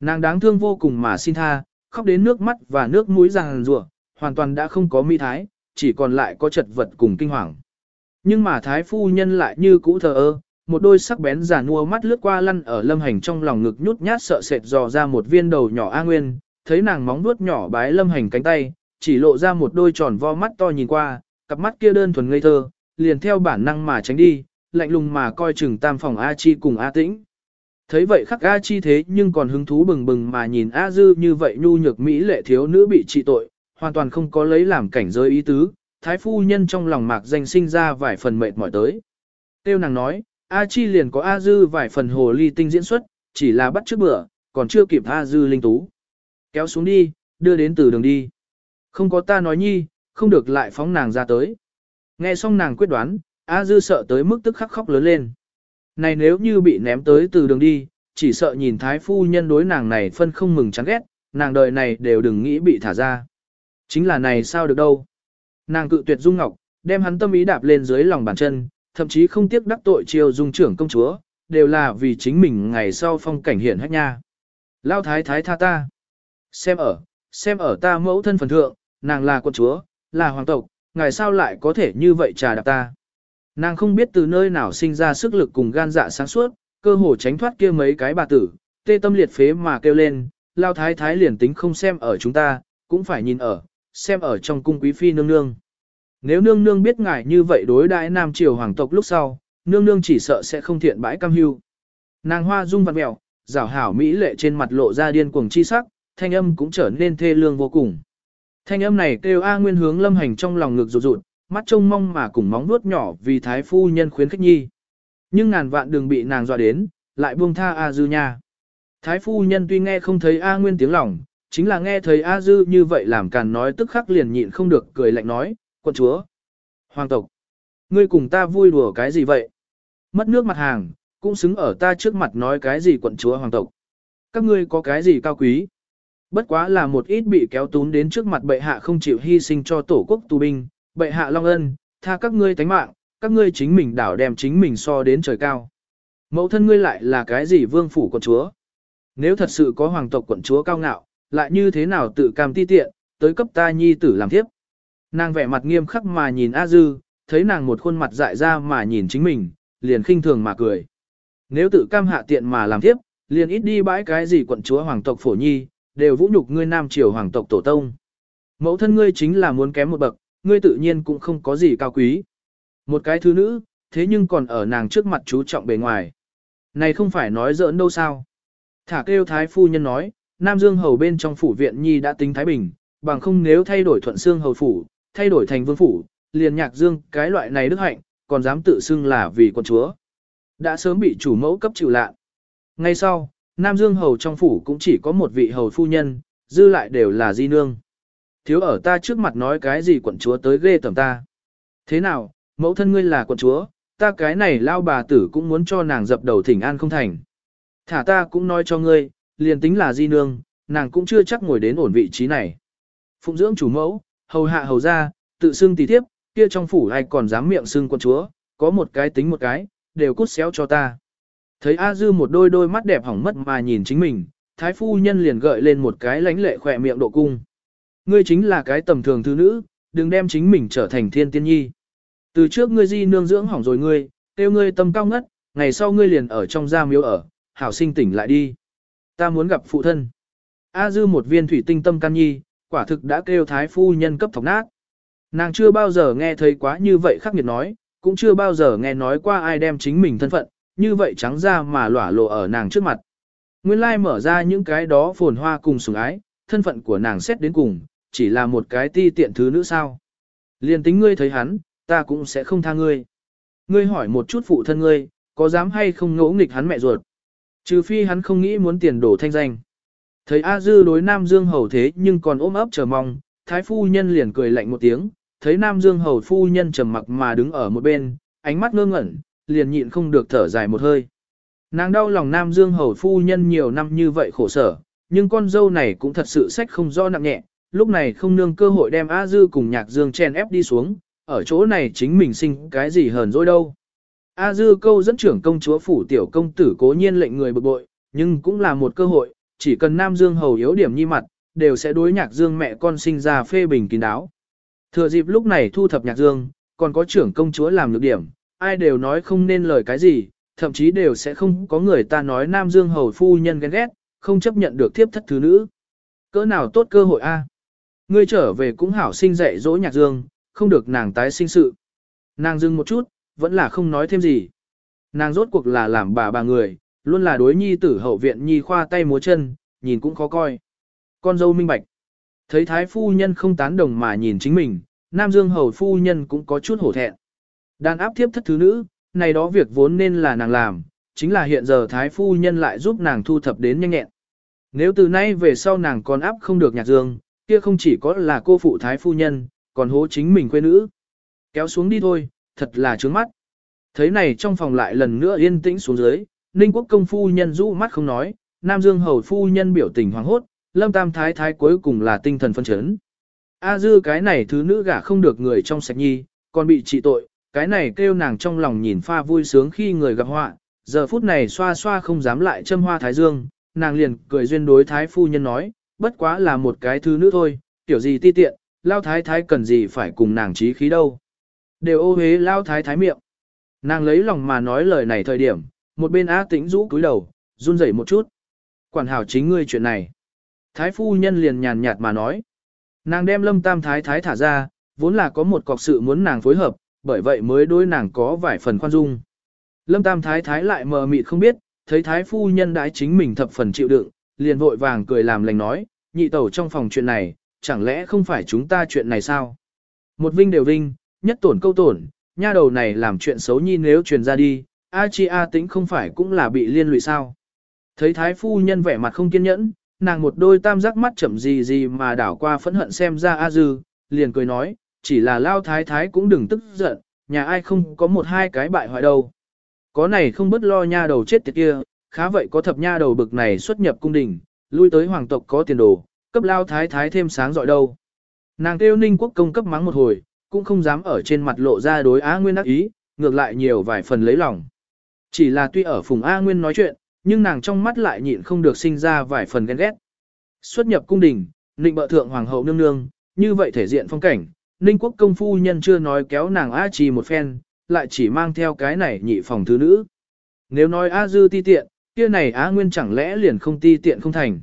Nàng đáng thương vô cùng mà xin tha, khóc đến nước mắt và nước mũi ràng rùa, hoàn toàn đã không có mỹ thái, chỉ còn lại có chật vật cùng kinh hoàng. Nhưng mà thái phu nhân lại như cũ thờ ơ, một đôi sắc bén giả nua mắt lướt qua lăn ở lâm hành trong lòng ngực nhút nhát sợ sệt dò ra một viên đầu nhỏ A Nguyên, thấy nàng móng vuốt nhỏ bái lâm hành cánh tay, chỉ lộ ra một đôi tròn vo mắt to nhìn qua, cặp mắt kia đơn thuần ngây thơ, liền theo bản năng mà tránh đi, lạnh lùng mà coi chừng tam phòng A Chi cùng A Tĩnh. Thấy vậy khắc A Chi thế nhưng còn hứng thú bừng bừng mà nhìn A Dư như vậy nhu nhược Mỹ lệ thiếu nữ bị trị tội, hoàn toàn không có lấy làm cảnh giới ý tứ, thái phu nhân trong lòng mạc danh sinh ra vài phần mệt mỏi tới. Tiêu nàng nói, A Chi liền có A Dư vài phần hồ ly tinh diễn xuất, chỉ là bắt trước bữa, còn chưa kịp A Dư linh tú. Kéo xuống đi, đưa đến từ đường đi. Không có ta nói nhi, không được lại phóng nàng ra tới. Nghe xong nàng quyết đoán, A Dư sợ tới mức tức khắc khóc lớn lên. Này nếu như bị ném tới từ đường đi, chỉ sợ nhìn thái phu nhân đối nàng này phân không mừng chán ghét, nàng đời này đều đừng nghĩ bị thả ra. Chính là này sao được đâu. Nàng cự tuyệt Dung Ngọc, đem hắn tâm ý đạp lên dưới lòng bàn chân, thậm chí không tiếc đắc tội chiêu dung trưởng công chúa, đều là vì chính mình ngày sau phong cảnh hiển hách nha. Lao thái thái tha ta. Xem ở, xem ở ta mẫu thân phần thượng, nàng là quân chúa, là hoàng tộc, ngày sao lại có thể như vậy trà đạp ta. Nàng không biết từ nơi nào sinh ra sức lực cùng gan dạ sáng suốt, cơ hồ tránh thoát kia mấy cái bà tử, tê tâm liệt phế mà kêu lên, lao thái thái liền tính không xem ở chúng ta, cũng phải nhìn ở, xem ở trong cung quý phi nương nương. Nếu nương nương biết ngài như vậy đối đãi nam triều hoàng tộc lúc sau, nương nương chỉ sợ sẽ không thiện bãi cam hưu. Nàng hoa dung vặt mèo, rảo hảo mỹ lệ trên mặt lộ ra điên cuồng chi sắc, thanh âm cũng trở nên thê lương vô cùng. Thanh âm này kêu A Nguyên hướng lâm hành trong lòng ngực rụt rụt, mắt trông mong mà cùng móng vuốt nhỏ vì thái phu nhân khuyến khích nhi. Nhưng ngàn vạn đừng bị nàng dọa đến, lại buông tha A Dư nha. Thái phu nhân tuy nghe không thấy A Nguyên tiếng lòng, chính là nghe thấy A Dư như vậy làm càn nói tức khắc liền nhịn không được cười lạnh nói, quận chúa, hoàng tộc, ngươi cùng ta vui đùa cái gì vậy? Mất nước mặt hàng, cũng xứng ở ta trước mặt nói cái gì quận chúa hoàng tộc. Các ngươi có cái gì cao quý? Bất quá là một ít bị kéo tún đến trước mặt bệ hạ không chịu hy sinh cho tổ quốc tù binh, bệ hạ long ân, tha các ngươi tánh mạng, các ngươi chính mình đảo đem chính mình so đến trời cao. Mẫu thân ngươi lại là cái gì vương phủ quận chúa? Nếu thật sự có hoàng tộc quận chúa cao ngạo, lại như thế nào tự cam ti tiện, tới cấp ta nhi tử làm tiếp. Nàng vẻ mặt nghiêm khắc mà nhìn A Dư, thấy nàng một khuôn mặt dại ra mà nhìn chính mình, liền khinh thường mà cười. Nếu tự cam hạ tiện mà làm tiếp, liền ít đi bãi cái gì quận chúa hoàng tộc phổ nhi, đều vũ nhục ngươi nam triều hoàng tộc tổ tông. Mẫu thân ngươi chính là muốn kém một bậc, ngươi tự nhiên cũng không có gì cao quý. Một cái thứ nữ, thế nhưng còn ở nàng trước mặt chú trọng bề ngoài. Này không phải nói giỡn đâu sao. Thả kêu thái phu nhân nói, Nam Dương hầu bên trong phủ viện nhi đã tính thái bình, bằng không nếu thay đổi thuận xương hầu phủ, thay đổi thành vương phủ, liền nhạc dương cái loại này đức hạnh, còn dám tự xưng là vì con chúa. Đã sớm bị chủ mẫu cấp chịu lạ. Ngay sau, Nam Dương hầu trong phủ cũng chỉ có một vị hầu phu nhân, dư lại đều là di nương. Thiếu ở ta trước mặt nói cái gì quận chúa tới ghê tầm ta. Thế nào, mẫu thân ngươi là quận chúa, ta cái này lao bà tử cũng muốn cho nàng dập đầu thỉnh an không thành. Thả ta cũng nói cho ngươi, liền tính là di nương, nàng cũng chưa chắc ngồi đến ổn vị trí này. Phụng dưỡng chủ mẫu, hầu hạ hầu ra, tự xưng tỷ thiếp, kia trong phủ ai còn dám miệng xưng quận chúa, có một cái tính một cái, đều cút xéo cho ta. Thấy A Dư một đôi đôi mắt đẹp hỏng mất mà nhìn chính mình, thái phu nhân liền gợi lên một cái lánh lệ khỏe miệng độ cung. Ngươi chính là cái tầm thường thứ nữ, đừng đem chính mình trở thành thiên tiên nhi. Từ trước ngươi di nương dưỡng hỏng rồi ngươi, tiêu ngươi tâm cao ngất, ngày sau ngươi liền ở trong gia miếu ở, hảo sinh tỉnh lại đi. Ta muốn gặp phụ thân. A dư một viên thủy tinh tâm can nhi, quả thực đã kêu thái phu nhân cấp thọc nát. Nàng chưa bao giờ nghe thấy quá như vậy khắc nghiệt nói, cũng chưa bao giờ nghe nói qua ai đem chính mình thân phận, như vậy trắng ra mà lỏa lộ ở nàng trước mặt. Nguyên lai mở ra những cái đó phồn hoa cùng sủng ái, thân phận của nàng xét đến cùng, chỉ là một cái ti tiện thứ nữ sao. liền tính ngươi thấy hắn, ta cũng sẽ không tha ngươi. Ngươi hỏi một chút phụ thân ngươi, có dám hay không ngỗ nghịch hắn mẹ ruột. Trừ phi hắn không nghĩ muốn tiền đổ thanh danh. Thấy A Dư đối Nam Dương Hầu thế nhưng còn ôm ấp chờ mong, Thái Phu Nhân liền cười lạnh một tiếng, thấy Nam Dương Hầu Phu Nhân trầm mặc mà đứng ở một bên, ánh mắt ngơ ngẩn, liền nhịn không được thở dài một hơi. Nàng đau lòng Nam Dương Hầu Phu Nhân nhiều năm như vậy khổ sở, nhưng con dâu này cũng thật sự sách không do nặng nhẹ, lúc này không nương cơ hội đem A Dư cùng Nhạc Dương chen ép đi xuống, ở chỗ này chính mình sinh cái gì hờn dỗi đâu. A Dư câu dẫn trưởng công chúa phủ tiểu công tử cố nhiên lệnh người bực bội, nhưng cũng là một cơ hội, chỉ cần Nam Dương hầu yếu điểm nhi mặt, đều sẽ đối nhạc dương mẹ con sinh ra phê bình kín đáo. Thừa dịp lúc này thu thập nhạc dương, còn có trưởng công chúa làm được điểm, ai đều nói không nên lời cái gì, thậm chí đều sẽ không có người ta nói Nam Dương hầu phu nhân ghen ghét, không chấp nhận được thiếp thất thứ nữ. Cỡ nào tốt cơ hội a? Ngươi trở về cũng hảo sinh dạy dỗ nhạc dương, không được nàng tái sinh sự. Nàng dừng một chút, vẫn là không nói thêm gì. Nàng rốt cuộc là làm bà bà người, luôn là đối nhi tử hậu viện nhi khoa tay múa chân, nhìn cũng khó coi. Con dâu minh bạch. Thấy thái phu nhân không tán đồng mà nhìn chính mình, Nam Dương hầu phu nhân cũng có chút hổ thẹn. Đàn áp thiếp thất thứ nữ, này đó việc vốn nên là nàng làm, chính là hiện giờ thái phu nhân lại giúp nàng thu thập đến nhanh nhẹn. Nếu từ nay về sau nàng còn áp không được nhạc dương, kia không chỉ có là cô phụ thái phu nhân, còn hố chính mình quê nữ. Kéo xuống đi thôi, thật là trướng mắt. Thấy này trong phòng lại lần nữa yên tĩnh xuống dưới, Ninh quốc công phu nhân rũ mắt không nói, Nam Dương hầu phu nhân biểu tình hoàng hốt, Lâm Tam Thái Thái cuối cùng là tinh thần phân chấn. A dư cái này thứ nữ gả không được người trong sạch nhi, còn bị trị tội, cái này kêu nàng trong lòng nhìn pha vui sướng khi người gặp họa, giờ phút này xoa xoa không dám lại châm hoa Thái Dương, nàng liền cười duyên đối Thái phu nhân nói, bất quá là một cái thứ nữ thôi, tiểu gì ti tiện, lao Thái Thái cần gì phải cùng nàng trí khí đâu. Đều ô hế lao Thái Thái miệng. Nàng lấy lòng mà nói lời này thời điểm, một bên á tĩnh rũ cúi đầu, run rẩy một chút. Quản hảo chính ngươi chuyện này. Thái phu nhân liền nhàn nhạt mà nói. Nàng đem lâm tam thái thái thả ra, vốn là có một cọc sự muốn nàng phối hợp, bởi vậy mới đối nàng có vài phần khoan dung. Lâm tam thái thái lại mờ mịt không biết, thấy thái phu nhân đãi chính mình thập phần chịu đựng, liền vội vàng cười làm lành nói, nhị tẩu trong phòng chuyện này, chẳng lẽ không phải chúng ta chuyện này sao? Một vinh đều vinh, nhất tổn câu tổn, nha đầu này làm chuyện xấu nhi nếu truyền ra đi, A Chi A tính không phải cũng là bị liên lụy sao. Thấy thái phu nhân vẻ mặt không kiên nhẫn, nàng một đôi tam giác mắt chậm gì gì mà đảo qua phẫn hận xem ra A Dư, liền cười nói, chỉ là lao thái thái cũng đừng tức giận, nhà ai không có một hai cái bại hoại đâu. Có này không bất lo nha đầu chết tiệt kia, khá vậy có thập nha đầu bực này xuất nhập cung đình, lui tới hoàng tộc có tiền đồ, cấp lao thái thái thêm sáng dọi đâu. Nàng kêu ninh quốc công cấp mắng một hồi, cũng không dám ở trên mặt lộ ra đối Á Nguyên ác ý, ngược lại nhiều vài phần lấy lòng. Chỉ là tuy ở Phùng A Nguyên nói chuyện, nhưng nàng trong mắt lại nhịn không được sinh ra vài phần ghen ghét. Xuất nhập cung đình, Ninh bợ thượng hoàng hậu nương nương, như vậy thể diện phong cảnh, Ninh quốc công phu nhân chưa nói kéo nàng A trì một phen, lại chỉ mang theo cái này nhị phòng thứ nữ. Nếu nói A Dư ti tiện, kia này Á Nguyên chẳng lẽ liền không ti tiện không thành.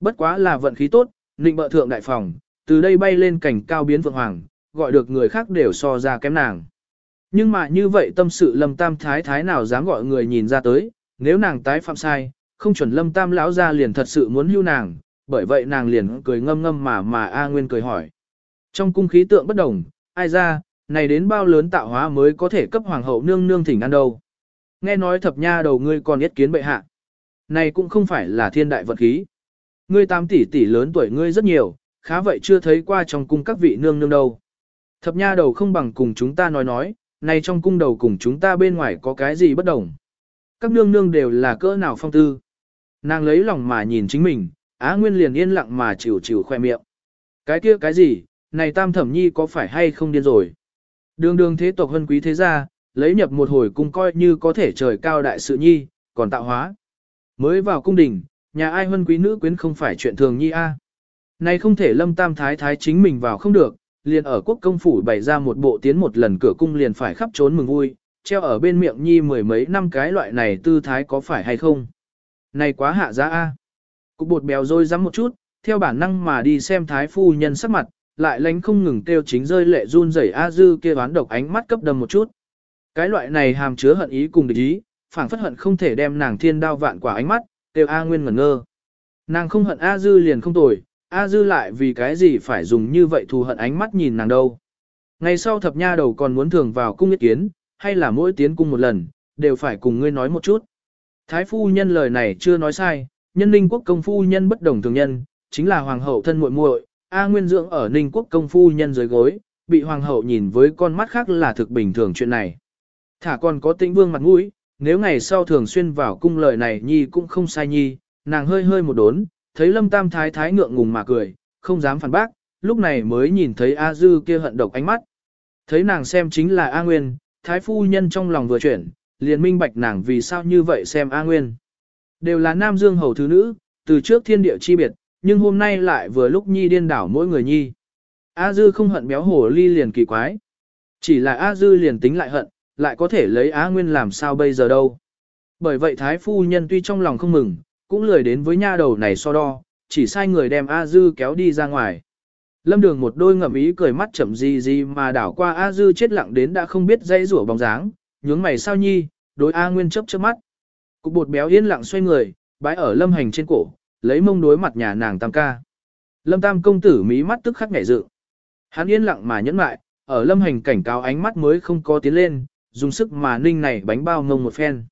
Bất quá là vận khí tốt, định bợ thượng đại phòng, từ đây bay lên cảnh cao biến vượng hoàng, gọi được người khác đều so ra kém nàng. Nhưng mà như vậy tâm sự lâm tam thái thái nào dám gọi người nhìn ra tới, nếu nàng tái phạm sai, không chuẩn lâm tam lão ra liền thật sự muốn hưu nàng, bởi vậy nàng liền cười ngâm ngâm mà mà A Nguyên cười hỏi. Trong cung khí tượng bất đồng, ai ra, này đến bao lớn tạo hóa mới có thể cấp hoàng hậu nương nương thỉnh ăn đâu. Nghe nói thập nha đầu ngươi còn yết kiến bệ hạ. Này cũng không phải là thiên đại vật khí. Ngươi tám tỷ tỷ lớn tuổi ngươi rất nhiều, khá vậy chưa thấy qua trong cung các vị nương nương đâu. Thập nha đầu không bằng cùng chúng ta nói nói, này trong cung đầu cùng chúng ta bên ngoài có cái gì bất đồng. Các nương nương đều là cỡ nào phong tư. Nàng lấy lòng mà nhìn chính mình, Á Nguyên liền yên lặng mà chịu chịu khoe miệng. Cái kia cái gì, này tam thẩm nhi có phải hay không điên rồi. Đường đường thế tộc hân quý thế gia, lấy nhập một hồi cung coi như có thể trời cao đại sự nhi, còn tạo hóa. Mới vào cung đình, nhà ai huân quý nữ quyến không phải chuyện thường nhi a. Này không thể lâm tam thái thái chính mình vào không được, liền ở quốc công phủ bày ra một bộ tiến một lần cửa cung liền phải khắp trốn mừng vui, treo ở bên miệng nhi mười mấy năm cái loại này tư thái có phải hay không. Này quá hạ giá a. Cục bột bèo rồi rắm một chút, theo bản năng mà đi xem thái phu nhân sắc mặt, lại lánh không ngừng kêu chính rơi lệ run rẩy a dư kia đoán độc ánh mắt cấp đầm một chút. Cái loại này hàm chứa hận ý cùng địch ý, phảng phất hận không thể đem nàng thiên đao vạn quả ánh mắt, đều a nguyên ngẩn ngơ. Nàng không hận a dư liền không tồi, A Dư lại vì cái gì phải dùng như vậy thù hận ánh mắt nhìn nàng đâu. Ngày sau thập nha đầu còn muốn thường vào cung ý kiến, hay là mỗi tiến cung một lần, đều phải cùng ngươi nói một chút. Thái phu nhân lời này chưa nói sai, nhân ninh quốc công phu nhân bất đồng thường nhân, chính là hoàng hậu thân muội muội, A Nguyên dưỡng ở ninh quốc công phu nhân dưới gối, bị hoàng hậu nhìn với con mắt khác là thực bình thường chuyện này. Thả còn có tĩnh vương mặt mũi, nếu ngày sau thường xuyên vào cung lời này nhi cũng không sai nhi, nàng hơi hơi một đốn, thấy lâm tam thái thái ngượng ngùng mà cười, không dám phản bác, lúc này mới nhìn thấy A Dư kia hận độc ánh mắt. Thấy nàng xem chính là A Nguyên, thái phu nhân trong lòng vừa chuyển, liền minh bạch nàng vì sao như vậy xem A Nguyên. Đều là nam dương hầu thứ nữ, từ trước thiên địa chi biệt, nhưng hôm nay lại vừa lúc nhi điên đảo mỗi người nhi. A Dư không hận béo hổ ly liền kỳ quái. Chỉ là A Dư liền tính lại hận, lại có thể lấy Á Nguyên làm sao bây giờ đâu. Bởi vậy Thái Phu Nhân tuy trong lòng không mừng, cũng lười đến với nha đầu này so đo, chỉ sai người đem A Dư kéo đi ra ngoài. Lâm đường một đôi ngậm ý cười mắt chậm gì gì mà đảo qua A Dư chết lặng đến đã không biết dây rủa bóng dáng, nhướng mày sao nhi, đối A Nguyên chấp chớp mắt. Cục bột béo yên lặng xoay người, bái ở lâm hành trên cổ, lấy mông đối mặt nhà nàng tam ca. Lâm tam công tử mí mắt tức khắc nhảy dự, Hắn yên lặng mà nhẫn lại, ở lâm hành cảnh cáo ánh mắt mới không có tiến lên, dùng sức mà ninh này bánh bao ngông một phen.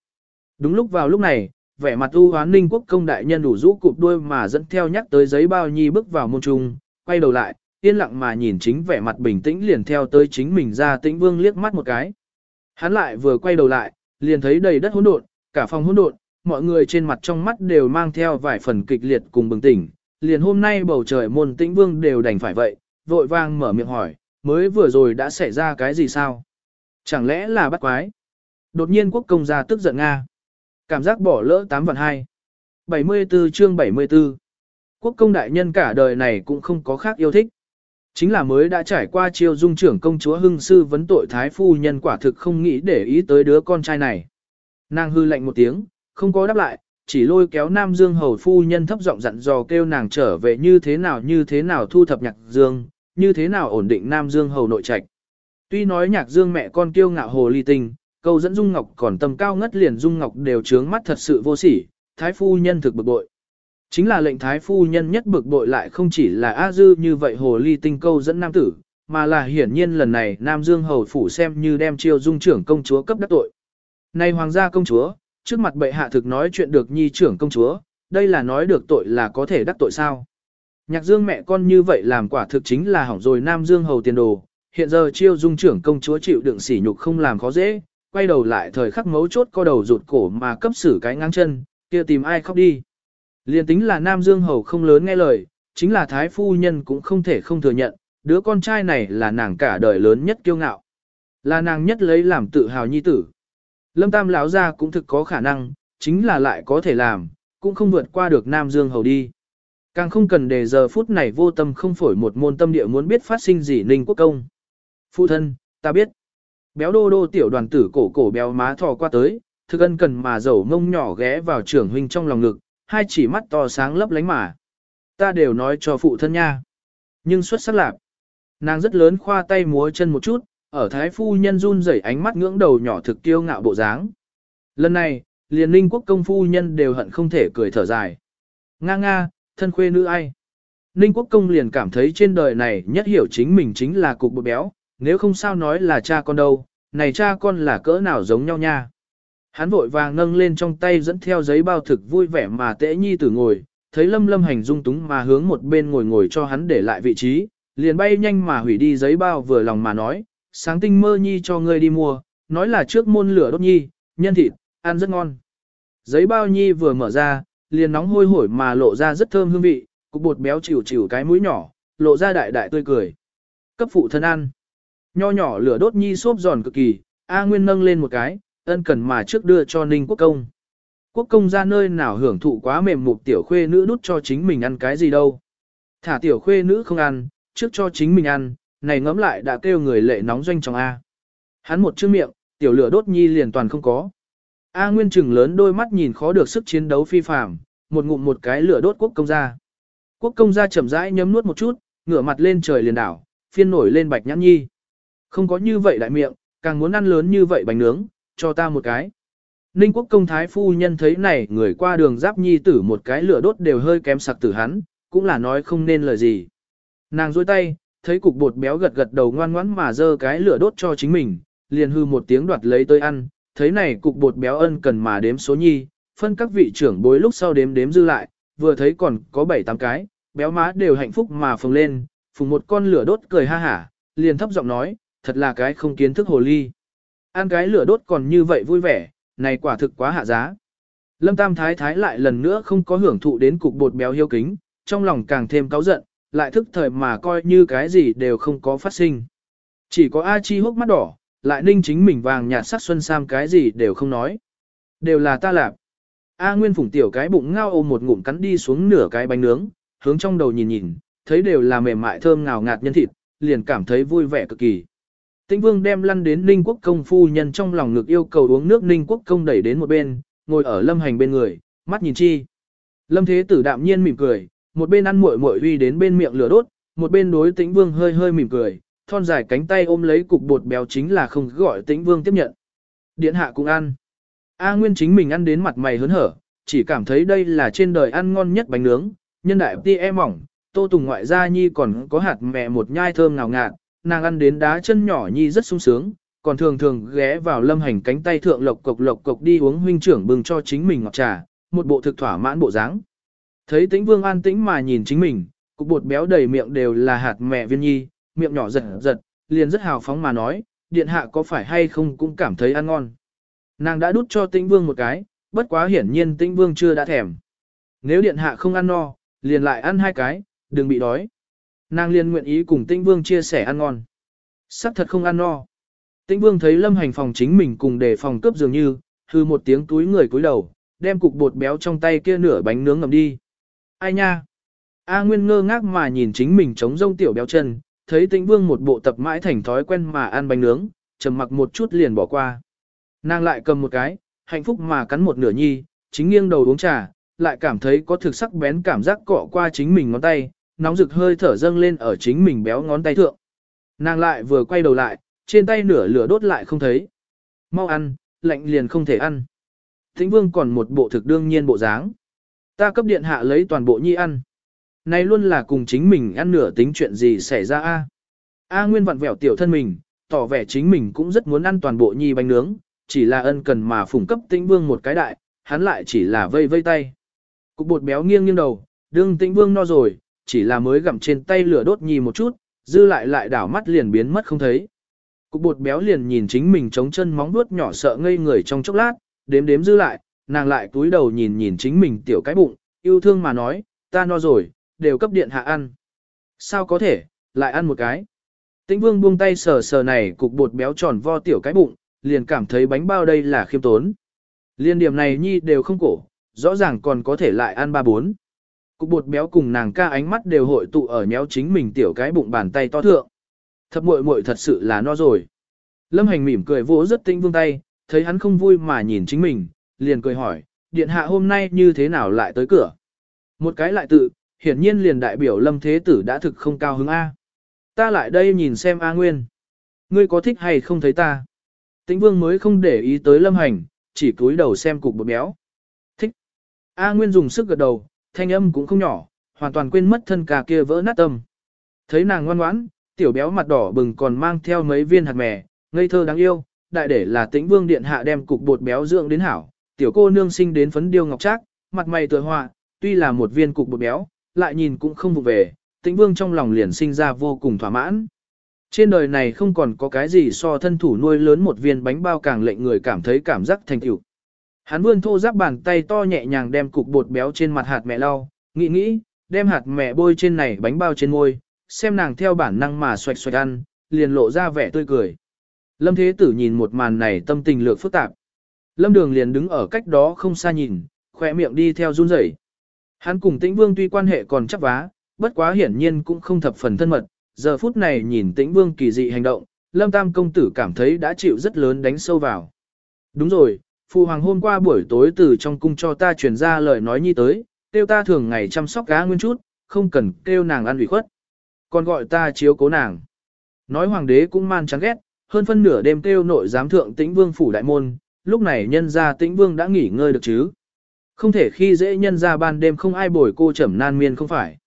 Đúng lúc vào lúc này, vẻ mặt u hoán ninh quốc công đại nhân đủ rũ cụp đuôi mà dẫn theo nhắc tới giấy bao nhi bước vào môn trung, quay đầu lại, yên lặng mà nhìn chính vẻ mặt bình tĩnh liền theo tới chính mình ra tĩnh vương liếc mắt một cái. Hắn lại vừa quay đầu lại, liền thấy đầy đất hỗn độn, cả phòng hỗn độn, mọi người trên mặt trong mắt đều mang theo vài phần kịch liệt cùng bừng tỉnh, liền hôm nay bầu trời môn tĩnh vương đều đành phải vậy, vội vang mở miệng hỏi, mới vừa rồi đã xảy ra cái gì sao? Chẳng lẽ là bắt quái? Đột nhiên quốc công gia tức giận Nga. Cảm giác bỏ lỡ 8 vạn 2. 74 chương 74. Quốc công đại nhân cả đời này cũng không có khác yêu thích. Chính là mới đã trải qua chiêu dung trưởng công chúa hưng sư vấn tội thái phu nhân quả thực không nghĩ để ý tới đứa con trai này. Nàng hư lạnh một tiếng, không có đáp lại, chỉ lôi kéo Nam Dương hầu phu nhân thấp giọng dặn dò kêu nàng trở về như thế nào như thế nào thu thập nhạc dương, như thế nào ổn định Nam Dương hầu nội trạch. Tuy nói nhạc dương mẹ con kiêu ngạo hồ ly tinh, câu dẫn Dung Ngọc còn tầm cao ngất liền Dung Ngọc đều trướng mắt thật sự vô sỉ, thái phu nhân thực bực bội. Chính là lệnh thái phu nhân nhất bực bội lại không chỉ là A Dư như vậy hồ ly tinh câu dẫn nam tử, mà là hiển nhiên lần này Nam Dương hầu phủ xem như đem chiêu dung trưởng công chúa cấp đắc tội. Này hoàng gia công chúa, trước mặt bệ hạ thực nói chuyện được nhi trưởng công chúa, đây là nói được tội là có thể đắc tội sao. Nhạc dương mẹ con như vậy làm quả thực chính là hỏng rồi Nam Dương hầu tiền đồ, hiện giờ chiêu dung trưởng công chúa chịu đựng sỉ nhục không làm khó dễ, quay đầu lại thời khắc mấu chốt co đầu rụt cổ mà cấp xử cái ngang chân, kia tìm ai khóc đi. Liên tính là Nam Dương hầu không lớn nghe lời, chính là thái phu nhân cũng không thể không thừa nhận, đứa con trai này là nàng cả đời lớn nhất kiêu ngạo. Là nàng nhất lấy làm tự hào nhi tử. Lâm Tam lão gia cũng thực có khả năng, chính là lại có thể làm, cũng không vượt qua được Nam Dương hầu đi. Càng không cần để giờ phút này vô tâm không phổi một môn tâm địa muốn biết phát sinh gì ninh quốc công. Phụ thân, ta biết. Béo đô đô tiểu đoàn tử cổ cổ béo má thò qua tới, thực ân cần mà dầu mông nhỏ ghé vào trưởng huynh trong lòng ngực, hai chỉ mắt to sáng lấp lánh mà. Ta đều nói cho phụ thân nha. Nhưng xuất sắc lạc. Nàng rất lớn khoa tay múa chân một chút, ở thái phu nhân run rẩy ánh mắt ngưỡng đầu nhỏ thực kiêu ngạo bộ dáng. Lần này, liền ninh quốc công phu nhân đều hận không thể cười thở dài. Nga nga, thân khuê nữ ai? Ninh quốc công liền cảm thấy trên đời này nhất hiểu chính mình chính là cục bột béo, nếu không sao nói là cha con đâu, này cha con là cỡ nào giống nhau nha. Hắn vội vàng nâng lên trong tay dẫn theo giấy bao thực vui vẻ mà tễ nhi tử ngồi, thấy lâm lâm hành dung túng mà hướng một bên ngồi ngồi cho hắn để lại vị trí, liền bay nhanh mà hủy đi giấy bao vừa lòng mà nói, sáng tinh mơ nhi cho ngươi đi mua, nói là trước môn lửa đốt nhi, nhân thịt, ăn rất ngon. Giấy bao nhi vừa mở ra, liền nóng hôi hổi mà lộ ra rất thơm hương vị, cục bột béo chịu chịu cái mũi nhỏ, lộ ra đại đại tươi cười. Cấp phụ thân ăn. Nho nhỏ lửa đốt nhi xốp giòn cực kỳ, A Nguyên nâng lên một cái, ân cần mà trước đưa cho Ninh Quốc Công. Quốc Công ra nơi nào hưởng thụ quá mềm mục tiểu khuê nữ đút cho chính mình ăn cái gì đâu. Thả tiểu khuê nữ không ăn, trước cho chính mình ăn, này ngấm lại đã kêu người lệ nóng doanh trong A. Hắn một chữ miệng, tiểu lửa đốt nhi liền toàn không có. A Nguyên chừng lớn đôi mắt nhìn khó được sức chiến đấu phi phàm, một ngụm một cái lửa đốt quốc công ra. Quốc công ra chậm rãi nhấm nuốt một chút, ngửa mặt lên trời liền đảo, phiên nổi lên bạch nhãn nhi. Không có như vậy đại miệng, càng muốn ăn lớn như vậy bánh nướng, cho ta một cái. Ninh quốc công thái phu nhân thấy này người qua đường giáp nhi tử một cái lửa đốt đều hơi kém sặc tử hắn, cũng là nói không nên lời gì. Nàng dôi tay, thấy cục bột béo gật gật đầu ngoan ngoãn mà dơ cái lửa đốt cho chính mình, liền hư một tiếng đoạt lấy tới ăn, thấy này cục bột béo ân cần mà đếm số nhi, phân các vị trưởng bối lúc sau đếm đếm dư lại, vừa thấy còn có 7-8 cái, béo má đều hạnh phúc mà phồng lên, phùng một con lửa đốt cười ha hả, liền thấp giọng nói, thật là cái không kiến thức hồ ly. Ăn cái lửa đốt còn như vậy vui vẻ, này quả thực quá hạ giá. Lâm Tam Thái Thái lại lần nữa không có hưởng thụ đến cục bột béo hiếu kính, trong lòng càng thêm cáu giận, lại thức thời mà coi như cái gì đều không có phát sinh. Chỉ có A Chi hốc mắt đỏ, lại ninh chính mình vàng nhạt sắc xuân sam cái gì đều không nói. Đều là ta làm. A Nguyên phủng tiểu cái bụng ngao ôm một ngụm cắn đi xuống nửa cái bánh nướng, hướng trong đầu nhìn nhìn, thấy đều là mềm mại thơm ngào ngạt nhân thịt, liền cảm thấy vui vẻ cực kỳ. Tĩnh Vương đem lăn đến Ninh Quốc công phu nhân trong lòng ngực yêu cầu uống nước Ninh Quốc công đẩy đến một bên, ngồi ở Lâm Hành bên người, mắt nhìn chi. Lâm Thế Tử đạm nhiên mỉm cười, một bên ăn muội muội uy đến bên miệng lửa đốt, một bên đối Tĩnh Vương hơi hơi mỉm cười, thon dài cánh tay ôm lấy cục bột béo chính là không gọi Tĩnh Vương tiếp nhận. Điện hạ cũng ăn. A Nguyên chính mình ăn đến mặt mày hớn hở, chỉ cảm thấy đây là trên đời ăn ngon nhất bánh nướng, nhân đại ti e mỏng, tô tùng ngoại gia nhi còn có hạt mẹ một nhai thơm ngào ngạt, nàng ăn đến đá chân nhỏ nhi rất sung sướng, còn thường thường ghé vào lâm hành cánh tay thượng lộc cộc lộc cộc đi uống huynh trưởng bừng cho chính mình ngọt trà, một bộ thực thỏa mãn bộ dáng. Thấy tĩnh vương an tĩnh mà nhìn chính mình, cục bột béo đầy miệng đều là hạt mẹ viên nhi, miệng nhỏ giật giật, liền rất hào phóng mà nói, điện hạ có phải hay không cũng cảm thấy ăn ngon. Nàng đã đút cho tĩnh vương một cái, bất quá hiển nhiên tĩnh vương chưa đã thèm. Nếu điện hạ không ăn no, liền lại ăn hai cái, đừng bị đói. Nàng liền nguyện ý cùng tĩnh vương chia sẻ ăn ngon. Sắc thật không ăn no. Tĩnh vương thấy lâm hành phòng chính mình cùng để phòng cướp dường như, hư một tiếng túi người cúi đầu, đem cục bột béo trong tay kia nửa bánh nướng ngầm đi. Ai nha? A Nguyên ngơ ngác mà nhìn chính mình chống rông tiểu béo chân, thấy tĩnh vương một bộ tập mãi thành thói quen mà ăn bánh nướng, trầm mặc một chút liền bỏ qua. Nàng lại cầm một cái, hạnh phúc mà cắn một nửa nhi, chính nghiêng đầu uống trà, lại cảm thấy có thực sắc bén cảm giác cọ qua chính mình ngón tay, nóng rực hơi thở dâng lên ở chính mình béo ngón tay thượng. Nàng lại vừa quay đầu lại, trên tay nửa lửa đốt lại không thấy. Mau ăn, lạnh liền không thể ăn. Thính vương còn một bộ thực đương nhiên bộ dáng. Ta cấp điện hạ lấy toàn bộ nhi ăn. Này luôn là cùng chính mình ăn nửa tính chuyện gì xảy ra a? A Nguyên vặn vẹo tiểu thân mình, tỏ vẻ chính mình cũng rất muốn ăn toàn bộ nhi bánh nướng, chỉ là ân cần mà phủng cấp tĩnh vương một cái đại, hắn lại chỉ là vây vây tay. Cục bột béo nghiêng nghiêng đầu, đương tĩnh vương no rồi, chỉ là mới gặm trên tay lửa đốt nhì một chút, dư lại lại đảo mắt liền biến mất không thấy. Cục bột béo liền nhìn chính mình chống chân móng vuốt nhỏ sợ ngây người trong chốc lát, đếm đếm dư lại, nàng lại túi đầu nhìn nhìn chính mình tiểu cái bụng, yêu thương mà nói, ta no rồi, đều cấp điện hạ ăn. Sao có thể, lại ăn một cái. Tĩnh vương buông tay sờ sờ này cục bột béo tròn vo tiểu cái bụng, liền cảm thấy bánh bao đây là khiêm tốn. Liên điểm này nhi đều không cổ, rõ ràng còn có thể lại ăn ba bốn. Cục bột béo cùng nàng ca ánh mắt đều hội tụ ở nhéo chính mình tiểu cái bụng bàn tay to thượng. Thập muội muội thật sự là no rồi. Lâm hành mỉm cười vỗ rất tinh vương tay, thấy hắn không vui mà nhìn chính mình, liền cười hỏi, điện hạ hôm nay như thế nào lại tới cửa. Một cái lại tự, hiển nhiên liền đại biểu lâm thế tử đã thực không cao hứng A. Ta lại đây nhìn xem A Nguyên. Ngươi có thích hay không thấy ta? Tĩnh vương mới không để ý tới lâm hành, chỉ cúi đầu xem cục bột béo. Thích. A Nguyên dùng sức gật đầu, thanh âm cũng không nhỏ, hoàn toàn quên mất thân cà kia vỡ nát tâm. Thấy nàng ngoan ngoãn, tiểu béo mặt đỏ bừng còn mang theo mấy viên hạt mè, ngây thơ đáng yêu, đại để là tĩnh vương điện hạ đem cục bột béo dưỡng đến hảo, tiểu cô nương sinh đến phấn điêu ngọc trác, mặt mày tựa hoa, tuy là một viên cục bột béo, lại nhìn cũng không vụ về, tĩnh vương trong lòng liền sinh ra vô cùng thỏa mãn. Trên đời này không còn có cái gì so thân thủ nuôi lớn một viên bánh bao càng lệnh người cảm thấy cảm giác thành tựu. Hắn vươn thô giáp bàn tay to nhẹ nhàng đem cục bột béo trên mặt hạt mẹ lau, nghĩ nghĩ, đem hạt mẹ bôi trên này bánh bao trên môi, xem nàng theo bản năng mà xoạch xoạch ăn, liền lộ ra vẻ tươi cười. Lâm Thế Tử nhìn một màn này tâm tình lược phức tạp. Lâm Đường liền đứng ở cách đó không xa nhìn, khỏe miệng đi theo run rẩy. Hắn cùng Tĩnh Vương tuy quan hệ còn chắc vá, bất quá hiển nhiên cũng không thập phần thân mật, giờ phút này nhìn Tĩnh Vương kỳ dị hành động, Lâm Tam công tử cảm thấy đã chịu rất lớn đánh sâu vào. Đúng rồi, Phụ hoàng hôm qua buổi tối từ trong cung cho ta truyền ra lời nói như tới, kêu ta thường ngày chăm sóc cá nguyên chút, không cần kêu nàng ăn ủy khuất. Còn gọi ta chiếu cố nàng. Nói hoàng đế cũng man chán ghét, hơn phân nửa đêm kêu nội giám thượng tĩnh vương phủ đại môn, lúc này nhân gia tĩnh vương đã nghỉ ngơi được chứ. Không thể khi dễ nhân ra ban đêm không ai bồi cô trầm nan miên không phải.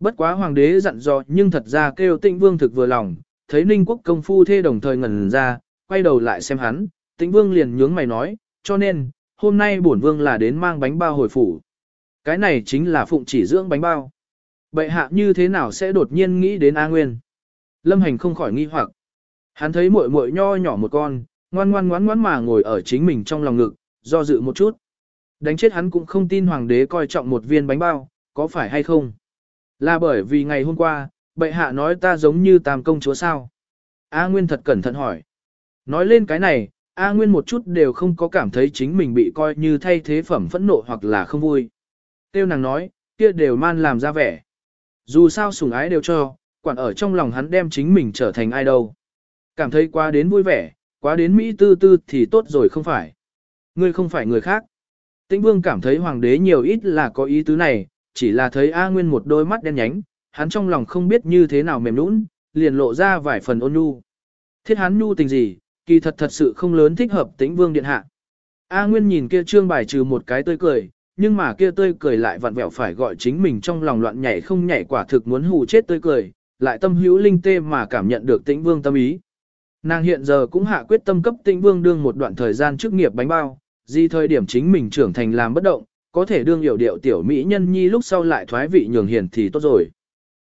Bất quá hoàng đế dặn dò nhưng thật ra kêu tĩnh vương thực vừa lòng, thấy ninh quốc công phu thê đồng thời ngẩn ra, quay đầu lại xem hắn, tĩnh vương liền nhướng mày nói, cho nên, hôm nay bổn vương là đến mang bánh bao hồi phủ. Cái này chính là phụng chỉ dưỡng bánh bao. Bệ hạ như thế nào sẽ đột nhiên nghĩ đến A Nguyên? Lâm Hành không khỏi nghi hoặc. Hắn thấy muội muội nho nhỏ một con, ngoan ngoan ngoan ngoan mà ngồi ở chính mình trong lòng ngực, do dự một chút. Đánh chết hắn cũng không tin hoàng đế coi trọng một viên bánh bao, có phải hay không? Là bởi vì ngày hôm qua, bệ hạ nói ta giống như tam công chúa sao? A Nguyên thật cẩn thận hỏi. Nói lên cái này, A Nguyên một chút đều không có cảm thấy chính mình bị coi như thay thế phẩm phẫn nộ hoặc là không vui. Tiêu nàng nói, kia đều man làm ra vẻ. Dù sao sủng ái đều cho, quản ở trong lòng hắn đem chính mình trở thành ai đâu. Cảm thấy quá đến vui vẻ, quá đến Mỹ tư tư thì tốt rồi không phải. Ngươi không phải người khác. Tĩnh vương cảm thấy hoàng đế nhiều ít là có ý tứ này, chỉ là thấy A Nguyên một đôi mắt đen nhánh, hắn trong lòng không biết như thế nào mềm nũng, liền lộ ra vài phần ôn nhu. Thiết hắn nhu tình gì, kỳ thật thật sự không lớn thích hợp tĩnh vương điện hạ. A Nguyên nhìn kia trương bài trừ một cái tươi cười, nhưng mà kia tươi cười lại vặn vẹo phải gọi chính mình trong lòng loạn nhảy không nhảy quả thực muốn hù chết tươi cười, lại tâm hữu linh tê mà cảm nhận được tĩnh vương tâm ý. Nàng hiện giờ cũng hạ quyết tâm cấp tĩnh vương đương một đoạn thời gian trước nghiệp bánh bao, di thời điểm chính mình trưởng thành làm bất động, có thể đương hiểu điệu tiểu mỹ nhân nhi lúc sau lại thoái vị nhường hiền thì tốt rồi.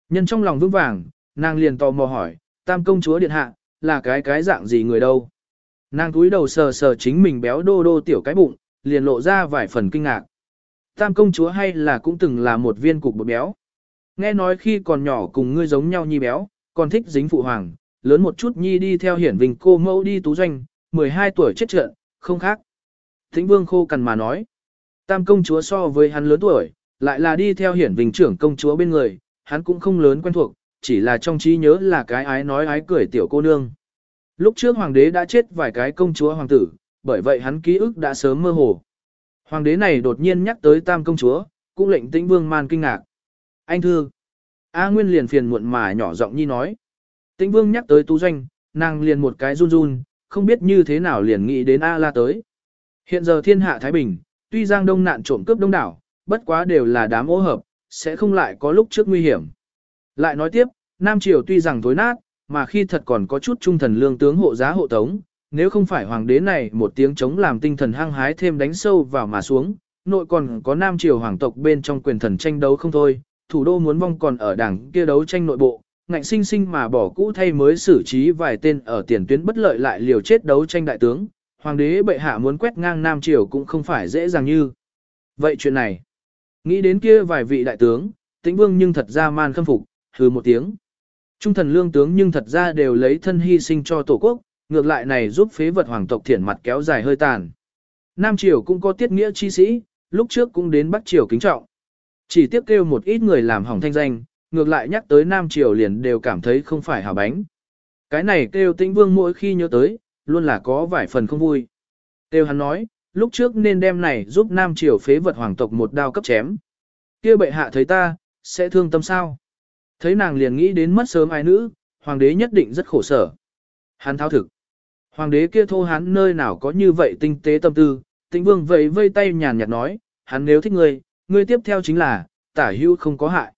Nhân trong lòng vững vàng, nàng liền tò mò hỏi, tam công chúa điện hạ, là cái cái dạng gì người đâu? Nàng túi đầu sờ sờ chính mình béo đô đô tiểu cái bụng, liền lộ ra vài phần kinh ngạc. Tam công chúa hay là cũng từng là một viên cục bột béo. Nghe nói khi còn nhỏ cùng ngươi giống nhau nhi béo, còn thích dính phụ hoàng, lớn một chút nhi đi theo hiển vinh cô mẫu đi tú doanh, 12 tuổi chết trợn, không khác. Thính vương khô cằn mà nói. Tam công chúa so với hắn lớn tuổi, lại là đi theo hiển vinh trưởng công chúa bên người, hắn cũng không lớn quen thuộc, chỉ là trong trí nhớ là cái ái nói ái cười tiểu cô nương. Lúc trước hoàng đế đã chết vài cái công chúa hoàng tử, bởi vậy hắn ký ức đã sớm mơ hồ. Hoàng đế này đột nhiên nhắc tới tam công chúa, cũng lệnh tĩnh vương man kinh ngạc. Anh thư. A Nguyên liền phiền muộn mà nhỏ giọng nhi nói. Tĩnh vương nhắc tới tú doanh, nàng liền một cái run run, không biết như thế nào liền nghĩ đến A la tới. Hiện giờ thiên hạ Thái Bình, tuy giang đông nạn trộm cướp đông đảo, bất quá đều là đám ô hợp, sẽ không lại có lúc trước nguy hiểm. Lại nói tiếp, Nam Triều tuy rằng tối nát, mà khi thật còn có chút trung thần lương tướng hộ giá hộ tống, nếu không phải hoàng đế này một tiếng chống làm tinh thần hăng hái thêm đánh sâu vào mà xuống, nội còn có Nam Triều hoàng tộc bên trong quyền thần tranh đấu không thôi, thủ đô muốn vong còn ở đảng kia đấu tranh nội bộ, ngạnh sinh sinh mà bỏ cũ thay mới xử trí vài tên ở tiền tuyến bất lợi lại liều chết đấu tranh đại tướng, hoàng đế bệ hạ muốn quét ngang Nam Triều cũng không phải dễ dàng như. Vậy chuyện này, nghĩ đến kia vài vị đại tướng, tĩnh vương nhưng thật ra man khâm phục, hừ một tiếng. Trung thần lương tướng nhưng thật ra đều lấy thân hy sinh cho tổ quốc, ngược lại này giúp phế vật hoàng tộc thiển mặt kéo dài hơi tàn. Nam Triều cũng có tiết nghĩa chi sĩ, lúc trước cũng đến Bắc Triều kính trọng. Chỉ tiếc kêu một ít người làm hỏng thanh danh, ngược lại nhắc tới Nam Triều liền đều cảm thấy không phải hào bánh. Cái này kêu tĩnh vương mỗi khi nhớ tới, luôn là có vài phần không vui. Kêu hắn nói, lúc trước nên đem này giúp Nam Triều phế vật hoàng tộc một đao cấp chém. kia bệ hạ thấy ta, sẽ thương tâm sao? Thấy nàng liền nghĩ đến mất sớm ai nữ, hoàng đế nhất định rất khổ sở. Hắn thao thực. Hoàng đế kia thô hắn nơi nào có như vậy tinh tế tâm tư, tĩnh vương vẫy vây tay nhàn nhạt nói, hắn nếu thích ngươi, ngươi tiếp theo chính là, tả hưu không có hại.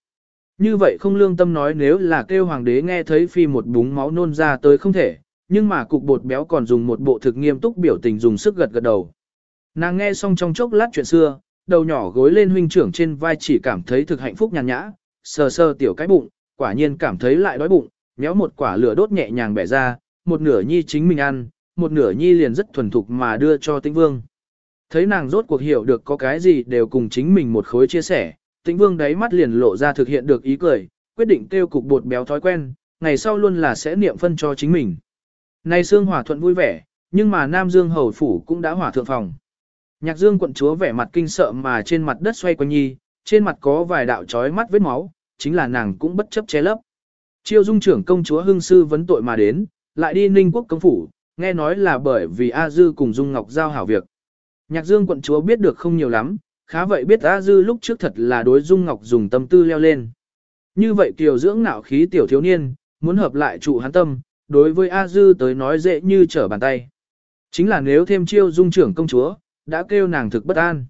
Như vậy không lương tâm nói nếu là kêu hoàng đế nghe thấy phi một búng máu nôn ra tới không thể, nhưng mà cục bột béo còn dùng một bộ thực nghiêm túc biểu tình dùng sức gật gật đầu. Nàng nghe xong trong chốc lát chuyện xưa, đầu nhỏ gối lên huynh trưởng trên vai chỉ cảm thấy thực hạnh phúc nhàn nhã, sờ sờ tiểu cái bụng, quả nhiên cảm thấy lại đói bụng, méo một quả lửa đốt nhẹ nhàng bẻ ra, một nửa nhi chính mình ăn, một nửa nhi liền rất thuần thục mà đưa cho tĩnh vương. Thấy nàng rốt cuộc hiểu được có cái gì đều cùng chính mình một khối chia sẻ, tĩnh vương đáy mắt liền lộ ra thực hiện được ý cười, quyết định tiêu cục bột béo thói quen, ngày sau luôn là sẽ niệm phân cho chính mình. Nay xương hòa thuận vui vẻ, nhưng mà Nam Dương hầu phủ cũng đã hỏa thượng phòng. Nhạc Dương quận chúa vẻ mặt kinh sợ mà trên mặt đất xoay quanh nhi, trên mặt có vài đạo chói mắt vết máu, chính là nàng cũng bất chấp che lấp. Chiêu dung trưởng công chúa hưng sư vấn tội mà đến, lại đi ninh quốc công phủ, nghe nói là bởi vì A Dư cùng Dung Ngọc giao hảo việc. Nhạc Dương quận chúa biết được không nhiều lắm, khá vậy biết A Dư lúc trước thật là đối Dung Ngọc dùng tâm tư leo lên. Như vậy kiều dưỡng nạo khí tiểu thiếu niên, muốn hợp lại trụ hắn tâm, đối với A Dư tới nói dễ như trở bàn tay. Chính là nếu thêm chiêu dung trưởng công chúa, đã kêu nàng thực bất an.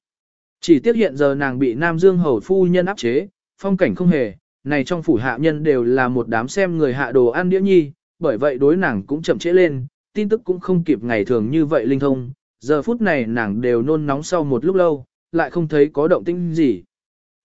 Chỉ tiếc hiện giờ nàng bị Nam Dương hầu phu nhân áp chế, phong cảnh không hề, này trong phủ hạ nhân đều là một đám xem người hạ đồ ăn đĩa nhi, bởi vậy đối nàng cũng chậm trễ lên, tin tức cũng không kịp ngày thường như vậy linh thông, giờ phút này nàng đều nôn nóng sau một lúc lâu, lại không thấy có động tĩnh gì.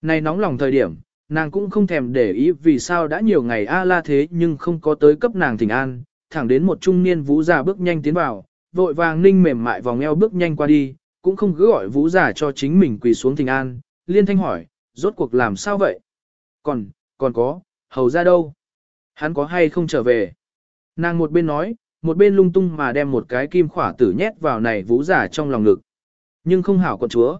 Này nóng lòng thời điểm, nàng cũng không thèm để ý vì sao đã nhiều ngày a la thế nhưng không có tới cấp nàng thỉnh an, thẳng đến một trung niên vũ già bước nhanh tiến vào, vội vàng ninh mềm mại vòng eo bước nhanh qua đi, cũng không cứ gọi vũ giả cho chính mình quỳ xuống thình an, liên thanh hỏi, rốt cuộc làm sao vậy? Còn, còn có, hầu ra đâu? Hắn có hay không trở về? Nàng một bên nói, một bên lung tung mà đem một cái kim khỏa tử nhét vào này vũ giả trong lòng ngực. Nhưng không hảo con chúa.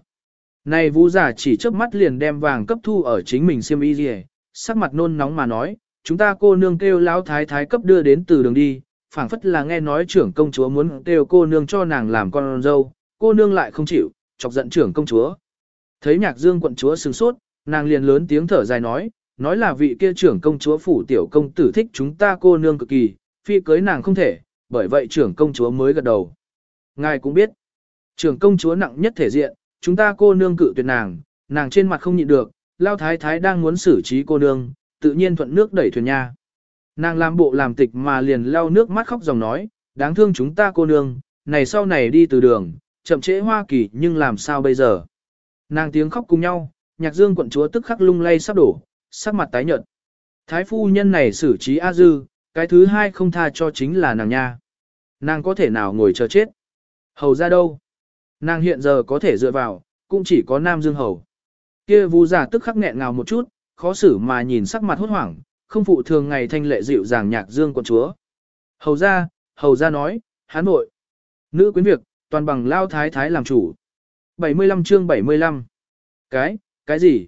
Này vũ giả chỉ chớp mắt liền đem vàng cấp thu ở chính mình xiêm y gì, sắc mặt nôn nóng mà nói, chúng ta cô nương kêu lão thái thái cấp đưa đến từ đường đi, phảng phất là nghe nói trưởng công chúa muốn kêu cô nương cho nàng làm con dâu, cô nương lại không chịu, chọc giận trưởng công chúa. Thấy nhạc dương quận chúa sừng sốt, nàng liền lớn tiếng thở dài nói, nói là vị kia trưởng công chúa phủ tiểu công tử thích chúng ta cô nương cực kỳ, phi cưới nàng không thể, bởi vậy trưởng công chúa mới gật đầu. Ngài cũng biết, trưởng công chúa nặng nhất thể diện, chúng ta cô nương cự tuyệt nàng, nàng trên mặt không nhịn được, lao thái thái đang muốn xử trí cô nương, tự nhiên thuận nước đẩy thuyền nha. Nàng làm bộ làm tịch mà liền lao nước mắt khóc dòng nói, đáng thương chúng ta cô nương, này sau này đi từ đường, chậm trễ Hoa Kỳ nhưng làm sao bây giờ. Nàng tiếng khóc cùng nhau, nhạc dương quận chúa tức khắc lung lay sắp đổ, sắc mặt tái nhợt. Thái phu nhân này xử trí A Dư, cái thứ hai không tha cho chính là nàng nha. Nàng có thể nào ngồi chờ chết? Hầu ra đâu? Nàng hiện giờ có thể dựa vào, cũng chỉ có Nam Dương Hầu. Kia vu giả tức khắc nghẹn ngào một chút, khó xử mà nhìn sắc mặt hốt hoảng, không phụ thường ngày thanh lệ dịu dàng nhạc dương quận chúa. Hầu ra, hầu ra nói, hán nội. Nữ quyến việc, toàn bằng lao thái thái làm chủ. 75 chương 75. Cái, cái gì?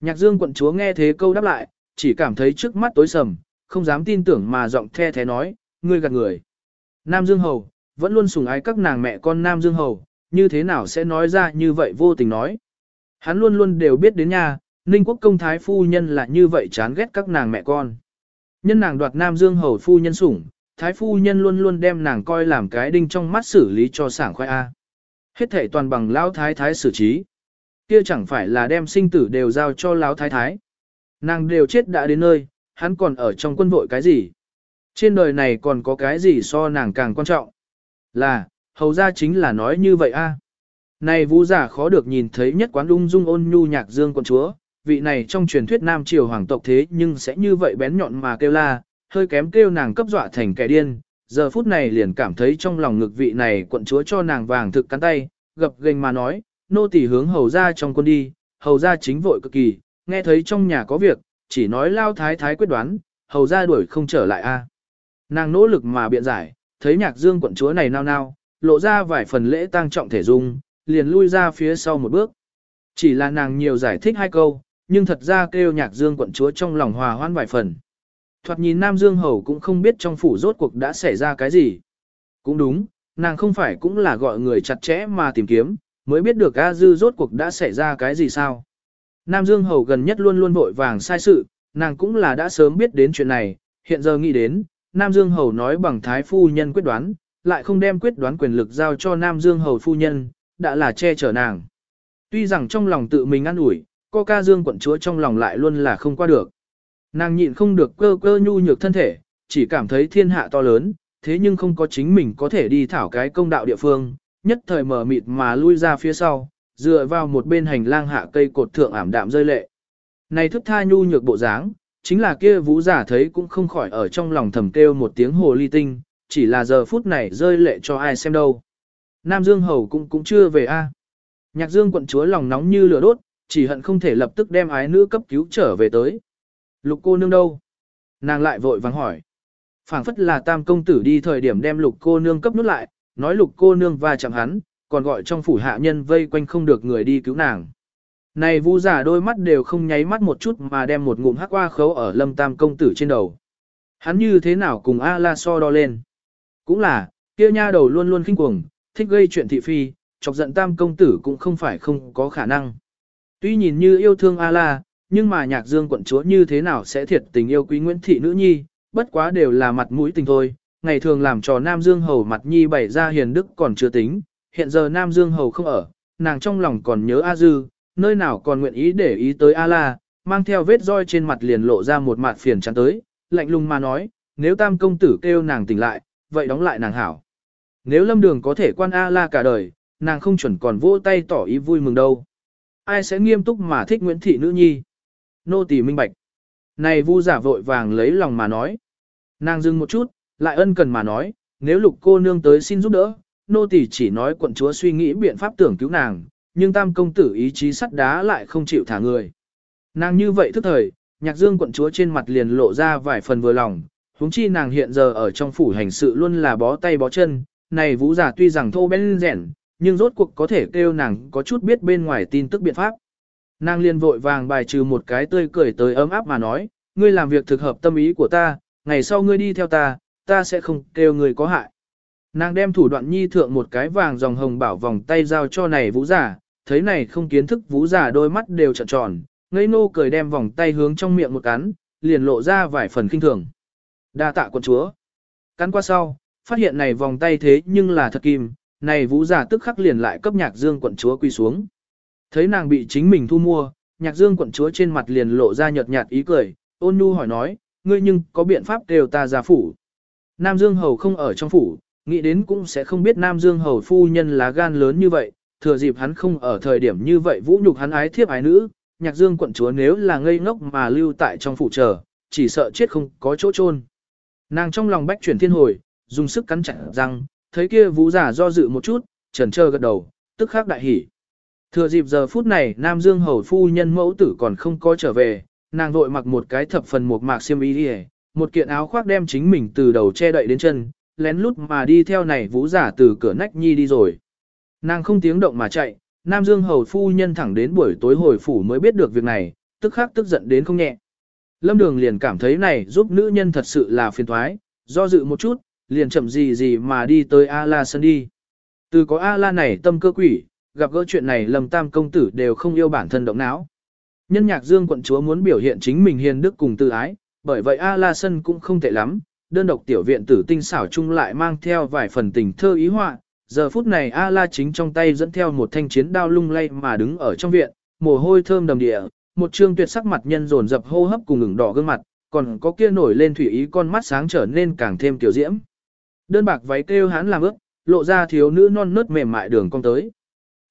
Nhạc dương quận chúa nghe thế câu đáp lại, chỉ cảm thấy trước mắt tối sầm, không dám tin tưởng mà giọng the thế nói, ngươi gạt người. Nam Dương Hầu, vẫn luôn sủng ái các nàng mẹ con Nam Dương Hầu, như thế nào sẽ nói ra như vậy vô tình nói. Hắn luôn luôn đều biết đến nha, Ninh quốc công thái phu nhân là như vậy chán ghét các nàng mẹ con. Nhân nàng đoạt Nam Dương Hầu phu nhân sủng, thái phu nhân luôn luôn đem nàng coi làm cái đinh trong mắt xử lý cho sảng khoai A. Hết thể toàn bằng lão thái thái xử trí. Kia chẳng phải là đem sinh tử đều giao cho lão thái thái. Nàng đều chết đã đến nơi, hắn còn ở trong quân vội cái gì? Trên đời này còn có cái gì so nàng càng quan trọng? Là, hầu ra chính là nói như vậy a. Này vũ giả khó được nhìn thấy nhất quán ung dung ôn nhu nhạc dương quận chúa, vị này trong truyền thuyết nam triều hoàng tộc thế nhưng sẽ như vậy bén nhọn mà kêu la, hơi kém kêu nàng cấp dọa thành kẻ điên. Giờ phút này liền cảm thấy trong lòng ngực vị này quận chúa cho nàng vàng thực cắn tay, gập gành mà nói, nô tỳ hướng hầu ra trong quân đi, hầu ra chính vội cực kỳ, nghe thấy trong nhà có việc, chỉ nói lao thái thái quyết đoán, hầu ra đuổi không trở lại a. Nàng nỗ lực mà biện giải, thấy nhạc dương quận chúa này nao nao, lộ ra vài phần lễ tang trọng thể dung, liền lui ra phía sau một bước. Chỉ là nàng nhiều giải thích hai câu, nhưng thật ra kêu nhạc dương quận chúa trong lòng hòa hoan vài phần. Thoạt nhìn Nam Dương Hầu cũng không biết trong phủ rốt cuộc đã xảy ra cái gì. Cũng đúng, nàng không phải cũng là gọi người chặt chẽ mà tìm kiếm, mới biết được A Dư rốt cuộc đã xảy ra cái gì sao. Nam Dương Hầu gần nhất luôn luôn vội vàng sai sự, nàng cũng là đã sớm biết đến chuyện này, hiện giờ nghĩ đến, Nam Dương Hầu nói bằng thái phu nhân quyết đoán, lại không đem quyết đoán quyền lực giao cho Nam Dương Hầu phu nhân, đã là che chở nàng. Tuy rằng trong lòng tự mình ăn ủi, co ca Dương quận chúa trong lòng lại luôn là không qua được. Nàng nhịn không được cơ cơ nhu nhược thân thể, chỉ cảm thấy thiên hạ to lớn, thế nhưng không có chính mình có thể đi thảo cái công đạo địa phương, nhất thời mở mịt mà lui ra phía sau, dựa vào một bên hành lang hạ cây cột thượng ảm đạm rơi lệ. Này thức tha nhu nhược bộ dáng, chính là kia vũ giả thấy cũng không khỏi ở trong lòng thầm kêu một tiếng hồ ly tinh, chỉ là giờ phút này rơi lệ cho ai xem đâu. Nam Dương Hầu cũng cũng chưa về a. Nhạc Dương quận chúa lòng nóng như lửa đốt, chỉ hận không thể lập tức đem ái nữ cấp cứu trở về tới. Lục cô nương đâu? Nàng lại vội vàng hỏi. phảng phất là tam công tử đi thời điểm đem lục cô nương cấp nút lại, nói lục cô nương và chẳng hắn, còn gọi trong phủ hạ nhân vây quanh không được người đi cứu nàng. Này vu giả đôi mắt đều không nháy mắt một chút mà đem một ngụm hắc qua khấu ở lâm tam công tử trên đầu. Hắn như thế nào cùng A-la so đo lên. Cũng là, kia nha đầu luôn luôn khinh cuồng, thích gây chuyện thị phi, chọc giận tam công tử cũng không phải không có khả năng. Tuy nhìn như yêu thương A-la, nhưng mà nhạc dương quận chúa như thế nào sẽ thiệt tình yêu quý Nguyễn Thị Nữ Nhi, bất quá đều là mặt mũi tình thôi. Ngày thường làm trò Nam Dương Hầu mặt Nhi bày ra hiền đức còn chưa tính, hiện giờ Nam Dương Hầu không ở, nàng trong lòng còn nhớ A Dư, nơi nào còn nguyện ý để ý tới A La, mang theo vết roi trên mặt liền lộ ra một mặt phiền chán tới, lạnh lùng mà nói, nếu tam công tử kêu nàng tỉnh lại, vậy đóng lại nàng hảo. Nếu lâm đường có thể quan A-la cả đời, nàng không chuẩn còn vỗ tay tỏ ý vui mừng đâu. Ai sẽ nghiêm túc mà thích Nguyễn Thị Nữ Nhi? Nô tỳ minh bạch. Này vu giả vội vàng lấy lòng mà nói. Nàng dừng một chút, lại ân cần mà nói, nếu lục cô nương tới xin giúp đỡ, nô tỳ chỉ nói quận chúa suy nghĩ biện pháp tưởng cứu nàng, nhưng tam công tử ý chí sắt đá lại không chịu thả người. Nàng như vậy thức thời, nhạc dương quận chúa trên mặt liền lộ ra vài phần vừa lòng, huống chi nàng hiện giờ ở trong phủ hành sự luôn là bó tay bó chân, này vũ giả tuy rằng thô bên rẻn, nhưng rốt cuộc có thể kêu nàng có chút biết bên ngoài tin tức biện pháp. Nàng liền vội vàng bài trừ một cái tươi cười tới ấm áp mà nói, ngươi làm việc thực hợp tâm ý của ta, ngày sau ngươi đi theo ta, ta sẽ không kêu người có hại. Nàng đem thủ đoạn nhi thượng một cái vàng dòng hồng bảo vòng tay giao cho này vũ giả, thấy này không kiến thức vũ giả đôi mắt đều trợn tròn, ngây nô cười đem vòng tay hướng trong miệng một cắn, liền lộ ra vài phần kinh thường. Đa tạ quân chúa. Cắn qua sau, phát hiện này vòng tay thế nhưng là thật kim, này vũ giả tức khắc liền lại cấp nhạc dương quận chúa quy xuống. Thấy nàng bị chính mình thu mua, nhạc dương quận chúa trên mặt liền lộ ra nhợt nhạt ý cười, ôn nhu hỏi nói, ngươi nhưng có biện pháp đều ta ra phủ. Nam Dương Hầu không ở trong phủ, nghĩ đến cũng sẽ không biết Nam Dương Hầu phu nhân lá gan lớn như vậy, thừa dịp hắn không ở thời điểm như vậy vũ nhục hắn ái thiếp ái nữ, nhạc dương quận chúa nếu là ngây ngốc mà lưu tại trong phủ chờ, chỉ sợ chết không có chỗ chôn. Nàng trong lòng bách chuyển thiên hồi, dùng sức cắn chặt răng, thấy kia vũ giả do dự một chút, trần trơ gật đầu, tức khắc đại hỉ. Thừa dịp giờ phút này Nam Dương Hầu phu nhân mẫu tử còn không có trở về, nàng vội mặc một cái thập phần một mạc xiêm y đi một kiện áo khoác đem chính mình từ đầu che đậy đến chân, lén lút mà đi theo này vũ giả từ cửa nách nhi đi rồi. Nàng không tiếng động mà chạy, Nam Dương Hầu phu nhân thẳng đến buổi tối hồi phủ mới biết được việc này, tức khắc tức giận đến không nhẹ. Lâm Đường liền cảm thấy này giúp nữ nhân thật sự là phiền thoái, do dự một chút, liền chậm gì gì mà đi tới A-La sân đi. Từ có A-La này tâm cơ quỷ, gặp gỡ chuyện này Lâm Tam công tử đều không yêu bản thân động não. Nhân nhạc dương quận chúa muốn biểu hiện chính mình hiền đức cùng tự ái, bởi vậy A La Sân cũng không tệ lắm, đơn độc tiểu viện tử tinh xảo chung lại mang theo vài phần tình thơ ý họa. Giờ phút này A La chính trong tay dẫn theo một thanh chiến đao lung lay mà đứng ở trong viện, mồ hôi thơm đầm địa, một trương tuyệt sắc mặt nhân dồn dập hô hấp cùng ngừng đỏ gương mặt, còn có kia nổi lên thủy ý con mắt sáng trở nên càng thêm tiểu diễm. Đơn bạc váy kêu hắn làm ước, lộ ra thiếu nữ non nớt mềm mại đường cong tới.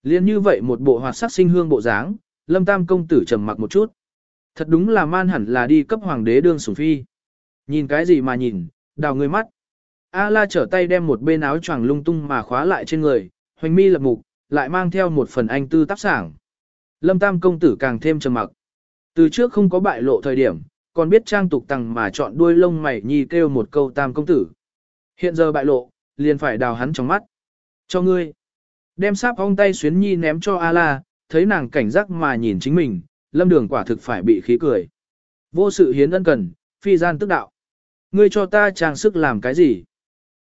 Liên như vậy một bộ hoạt sắc sinh hương bộ dáng, Lâm Tam công tử trầm mặc một chút. Thật đúng là man hẳn là đi cấp hoàng đế đương sủng phi. Nhìn cái gì mà nhìn, đào người mắt. A la trở tay đem một bên áo choàng lung tung mà khóa lại trên người, hoành mi lập mục, lại mang theo một phần anh tư tác sảng. Lâm Tam công tử càng thêm trầm mặc. Từ trước không có bại lộ thời điểm, còn biết trang tục tằng mà chọn đuôi lông mày nhi kêu một câu Tam công tử. Hiện giờ bại lộ, liền phải đào hắn trong mắt. Cho ngươi. Đem sáp ong tay xuyến nhi ném cho A la, thấy nàng cảnh giác mà nhìn chính mình, lâm đường quả thực phải bị khí cười. Vô sự hiến ân cần, phi gian tức đạo. Ngươi cho ta trang sức làm cái gì?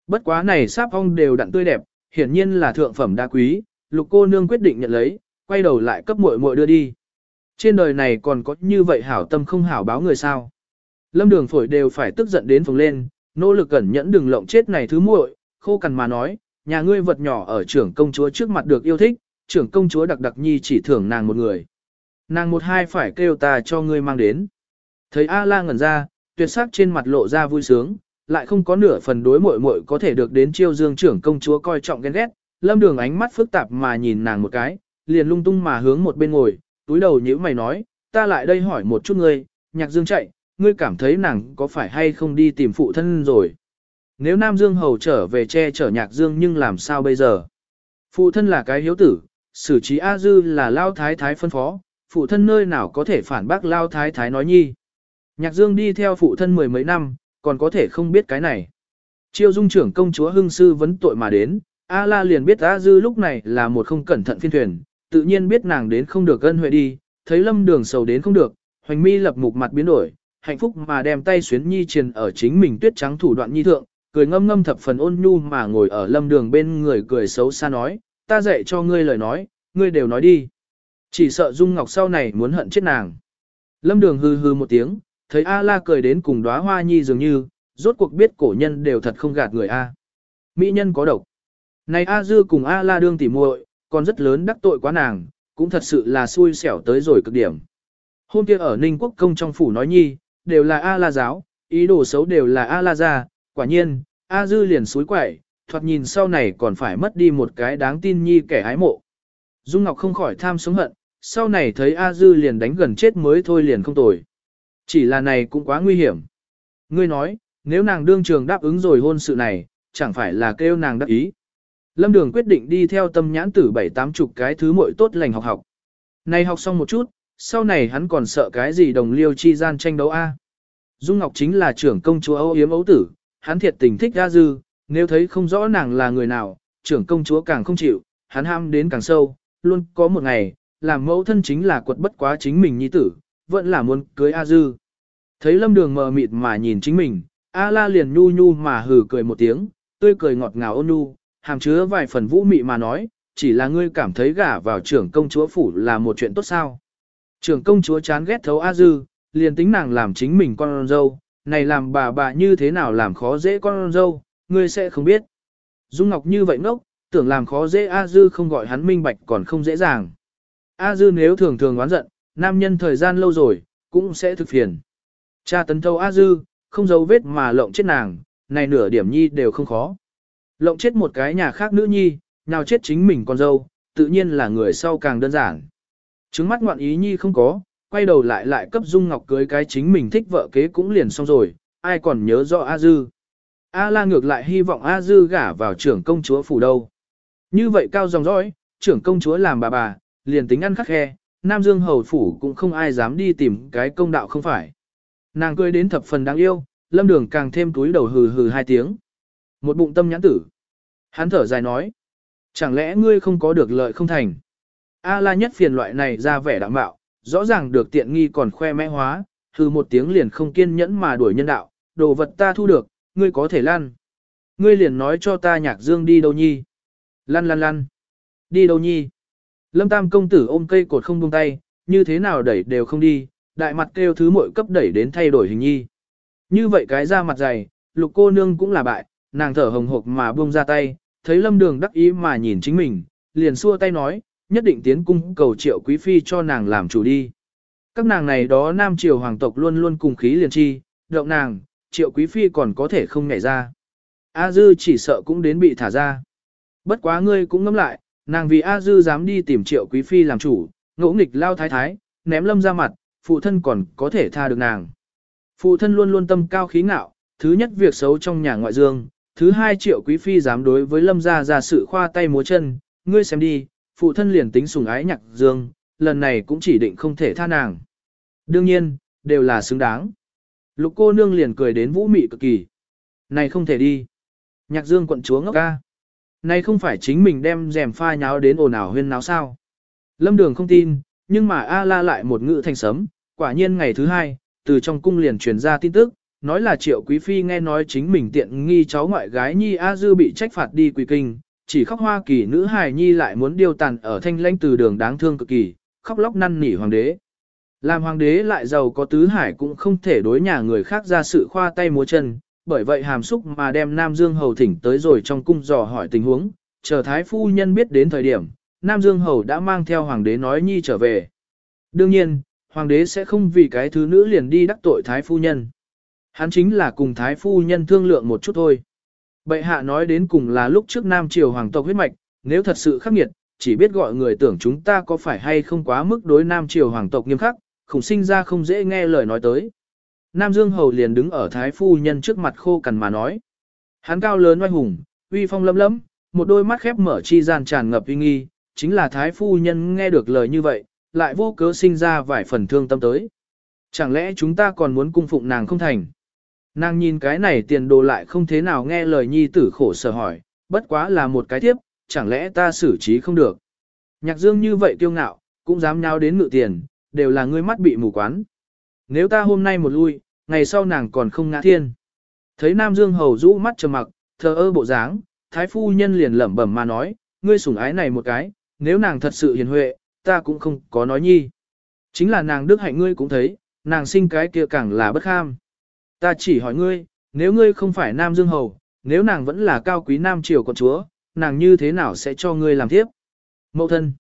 Bất quá này sáp ong đều đặn tươi đẹp, hiển nhiên là thượng phẩm đa quý, lục cô nương quyết định nhận lấy, quay đầu lại cấp muội muội đưa đi. Trên đời này còn có như vậy hảo tâm không hảo báo người sao. Lâm đường phổi đều phải tức giận đến phồng lên, nỗ lực cẩn nhẫn đừng lộng chết này thứ muội, khô cằn mà nói, nhà ngươi vật nhỏ ở trưởng công chúa trước mặt được yêu thích, trưởng công chúa đặc đặc nhi chỉ thưởng nàng một người. Nàng một hai phải kêu ta cho ngươi mang đến. Thấy A-la ngẩn ra, tuyệt sắc trên mặt lộ ra vui sướng, lại không có nửa phần đối muội muội có thể được đến chiêu dương trưởng công chúa coi trọng ghen ghét. Lâm đường ánh mắt phức tạp mà nhìn nàng một cái, liền lung tung mà hướng một bên ngồi, túi đầu nhíu mày nói, ta lại đây hỏi một chút ngươi, nhạc dương chạy, ngươi cảm thấy nàng có phải hay không đi tìm phụ thân rồi. Nếu Nam Dương Hầu trở về che chở nhạc dương nhưng làm sao bây giờ? Phụ thân là cái hiếu tử, xử trí A Dư là lao thái thái phân phó, phụ thân nơi nào có thể phản bác lao thái thái nói nhi. Nhạc Dương đi theo phụ thân mười mấy năm, còn có thể không biết cái này. Chiêu dung trưởng công chúa hưng sư vấn tội mà đến, A La liền biết A Dư lúc này là một không cẩn thận phiên thuyền, tự nhiên biết nàng đến không được ân huệ đi, thấy lâm đường sầu đến không được, hoành mi lập mục mặt biến đổi, hạnh phúc mà đem tay xuyến nhi truyền ở chính mình tuyết trắng thủ đoạn nhi thượng, cười ngâm ngâm thập phần ôn nhu mà ngồi ở lâm đường bên người cười xấu xa nói, ta dạy cho ngươi lời nói, ngươi đều nói đi. Chỉ sợ Dung Ngọc sau này muốn hận chết nàng. Lâm Đường hư hư một tiếng, thấy A-la cười đến cùng đóa hoa nhi dường như, rốt cuộc biết cổ nhân đều thật không gạt người A. Mỹ nhân có độc. Này A Dư cùng A-la đương tỉ muội, còn rất lớn đắc tội quá nàng, cũng thật sự là xui xẻo tới rồi cực điểm. Hôm kia ở Ninh Quốc công trong phủ nói nhi, đều là A-la giáo, ý đồ xấu đều là A-la gia, quả nhiên, A dư liền suối quẩy, thoạt nhìn sau này còn phải mất đi một cái đáng tin nhi kẻ ái mộ. Dung Ngọc không khỏi tham sống hận, sau này thấy A dư liền đánh gần chết mới thôi liền không tồi. Chỉ là này cũng quá nguy hiểm. Ngươi nói, nếu nàng đương trường đáp ứng rồi hôn sự này, chẳng phải là kêu nàng đáp ý. Lâm Đường quyết định đi theo tâm nhãn tử bảy tám chục cái thứ muội tốt lành học học. Này học xong một chút, sau này hắn còn sợ cái gì đồng liêu chi gian tranh đấu A. Dung Ngọc chính là trưởng công chúa Âu Yếm Ấu Tử, hắn thiệt tình thích A Dư, nếu thấy không rõ nàng là người nào, trưởng công chúa càng không chịu, hắn ham đến càng sâu, luôn có một ngày, làm mẫu thân chính là quật bất quá chính mình nhi tử, vẫn là muốn cưới A Dư. Thấy lâm đường mờ mịt mà nhìn chính mình, A La liền nhu nhu mà hừ cười một tiếng, tươi cười ngọt ngào ôn nhu, hàm chứa vài phần vũ mị mà nói, chỉ là ngươi cảm thấy gả vào trưởng công chúa phủ là một chuyện tốt sao. Trưởng công chúa chán ghét thấu A Dư, liền tính nàng làm chính mình con dâu, này làm bà bà như thế nào làm khó dễ con dâu, ngươi sẽ không biết. Dung Ngọc như vậy ngốc, tưởng làm khó dễ A Dư không gọi hắn minh bạch còn không dễ dàng. A Dư nếu thường thường oán giận, nam nhân thời gian lâu rồi, cũng sẽ thực phiền. Cha tấn thâu A Dư, không giấu vết mà lộng chết nàng, này nửa điểm nhi đều không khó. Lộng chết một cái nhà khác nữ nhi, nào chết chính mình con dâu, tự nhiên là người sau càng đơn giản. Trứng mắt ngoạn ý nhi không có, quay đầu lại lại cấp Dung Ngọc cưới cái chính mình thích vợ kế cũng liền xong rồi, ai còn nhớ rõ A Dư. A La ngược lại hy vọng A Dư gả vào trưởng công chúa phủ đâu. Như vậy cao dòng dõi, trưởng công chúa làm bà bà, liền tính ăn khắc khe, Nam Dương hầu phủ cũng không ai dám đi tìm cái công đạo không phải. Nàng cười đến thập phần đáng yêu, lâm đường càng thêm túi đầu hừ hừ hai tiếng. Một bụng tâm nhãn tử. Hắn thở dài nói. Chẳng lẽ ngươi không có được lợi không thành? A la nhất phiền loại này ra vẻ đạm bạo, rõ ràng được tiện nghi còn khoe mẽ hóa, hừ một tiếng liền không kiên nhẫn mà đuổi nhân đạo, đồ vật ta thu được, ngươi có thể lăn. Ngươi liền nói cho ta nhạc dương đi đâu nhi. Lăn lăn lăn. Đi đâu nhi. Lâm tam công tử ôm cây cột không buông tay, như thế nào đẩy đều không đi, đại mặt kêu thứ muội cấp đẩy đến thay đổi hình nhi. Như vậy cái da mặt dày, lục cô nương cũng là bại, nàng thở hồng hộc mà buông ra tay, thấy lâm đường đắc ý mà nhìn chính mình, liền xua tay nói, nhất định tiến cung cầu triệu quý phi cho nàng làm chủ đi. Các nàng này đó nam triều hoàng tộc luôn luôn cùng khí liền chi, động nàng, triệu quý phi còn có thể không nhảy ra. A dư chỉ sợ cũng đến bị thả ra. Bất quá ngươi cũng ngẫm lại, nàng vì A dư dám đi tìm triệu quý phi làm chủ, ngỗ nghịch lao thái thái, ném lâm ra mặt, phụ thân còn có thể tha được nàng. Phụ thân luôn luôn tâm cao khí ngạo, thứ nhất việc xấu trong nhà ngoại dương, thứ hai triệu quý phi dám đối với lâm gia ra sự khoa tay múa chân, ngươi xem đi, phụ thân liền tính sùng ái nhạc dương, lần này cũng chỉ định không thể tha nàng. Đương nhiên, đều là xứng đáng. Lục cô nương liền cười đến vũ mị cực kỳ. Này không thể đi. Nhạc dương quận chúa ngốc ca. Này không phải chính mình đem rèm pha nháo đến ồn ào huyên náo sao. Lâm đường không tin, nhưng mà A la lại một ngữ thành sấm, quả nhiên ngày thứ hai, từ trong cung liền truyền ra tin tức, nói là triệu quý phi nghe nói chính mình tiện nghi cháu ngoại gái nhi A dư bị trách phạt đi quỳ kinh, chỉ khóc hoa kỳ nữ hài nhi lại muốn điêu tàn ở thanh lãnh từ đường đáng thương cực kỳ, khóc lóc năn nỉ hoàng đế. Làm hoàng đế lại giàu có tứ hải cũng không thể đối nhà người khác ra sự khoa tay múa chân, bởi vậy hàm xúc mà đem Nam Dương Hầu thỉnh tới rồi trong cung dò hỏi tình huống, chờ thái phu nhân biết đến thời điểm, Nam Dương Hầu đã mang theo hoàng đế nói nhi trở về. Đương nhiên, hoàng đế sẽ không vì cái thứ nữ liền đi đắc tội thái phu nhân. Hắn chính là cùng thái phu nhân thương lượng một chút thôi. Bệ hạ nói đến cùng là lúc trước Nam Triều hoàng tộc huyết mạch, nếu thật sự khắc nghiệt, chỉ biết gọi người tưởng chúng ta có phải hay không quá mức đối Nam Triều hoàng tộc nghiêm khắc, khủng sinh ra không dễ nghe lời nói tới. Nam Dương Hầu liền đứng ở thái phu nhân trước mặt khô cằn mà nói. Hắn cao lớn oai hùng, uy phong lấm lấm, một đôi mắt khép mở chi gian tràn ngập uy nghi, chính là thái phu nhân nghe được lời như vậy, lại vô cớ sinh ra vài phần thương tâm tới. Chẳng lẽ chúng ta còn muốn cung phụng nàng không thành? Nàng nhìn cái này tiền đồ lại không thế nào nghe lời nhi tử khổ sở hỏi, bất quá là một cái tiếp, chẳng lẽ ta xử trí không được. Nhạc dương như vậy kiêu ngạo, cũng dám nháo đến ngự tiền, đều là ngươi mắt bị mù quán. Nếu ta hôm nay một lui, ngày sau nàng còn không ngã thiên. Thấy Nam Dương hầu rũ mắt trầm mặc, thờ ơ bộ dáng, thái phu nhân liền lẩm bẩm mà nói, ngươi sủng ái này một cái, nếu nàng thật sự hiền huệ, ta cũng không có nói nhi. Chính là nàng đức hạnh ngươi cũng thấy, nàng sinh cái kia càng là bất kham. Ta chỉ hỏi ngươi, nếu ngươi không phải Nam Dương Hầu, nếu nàng vẫn là cao quý Nam Triều con chúa, nàng như thế nào sẽ cho ngươi làm tiếp? Mậu thân,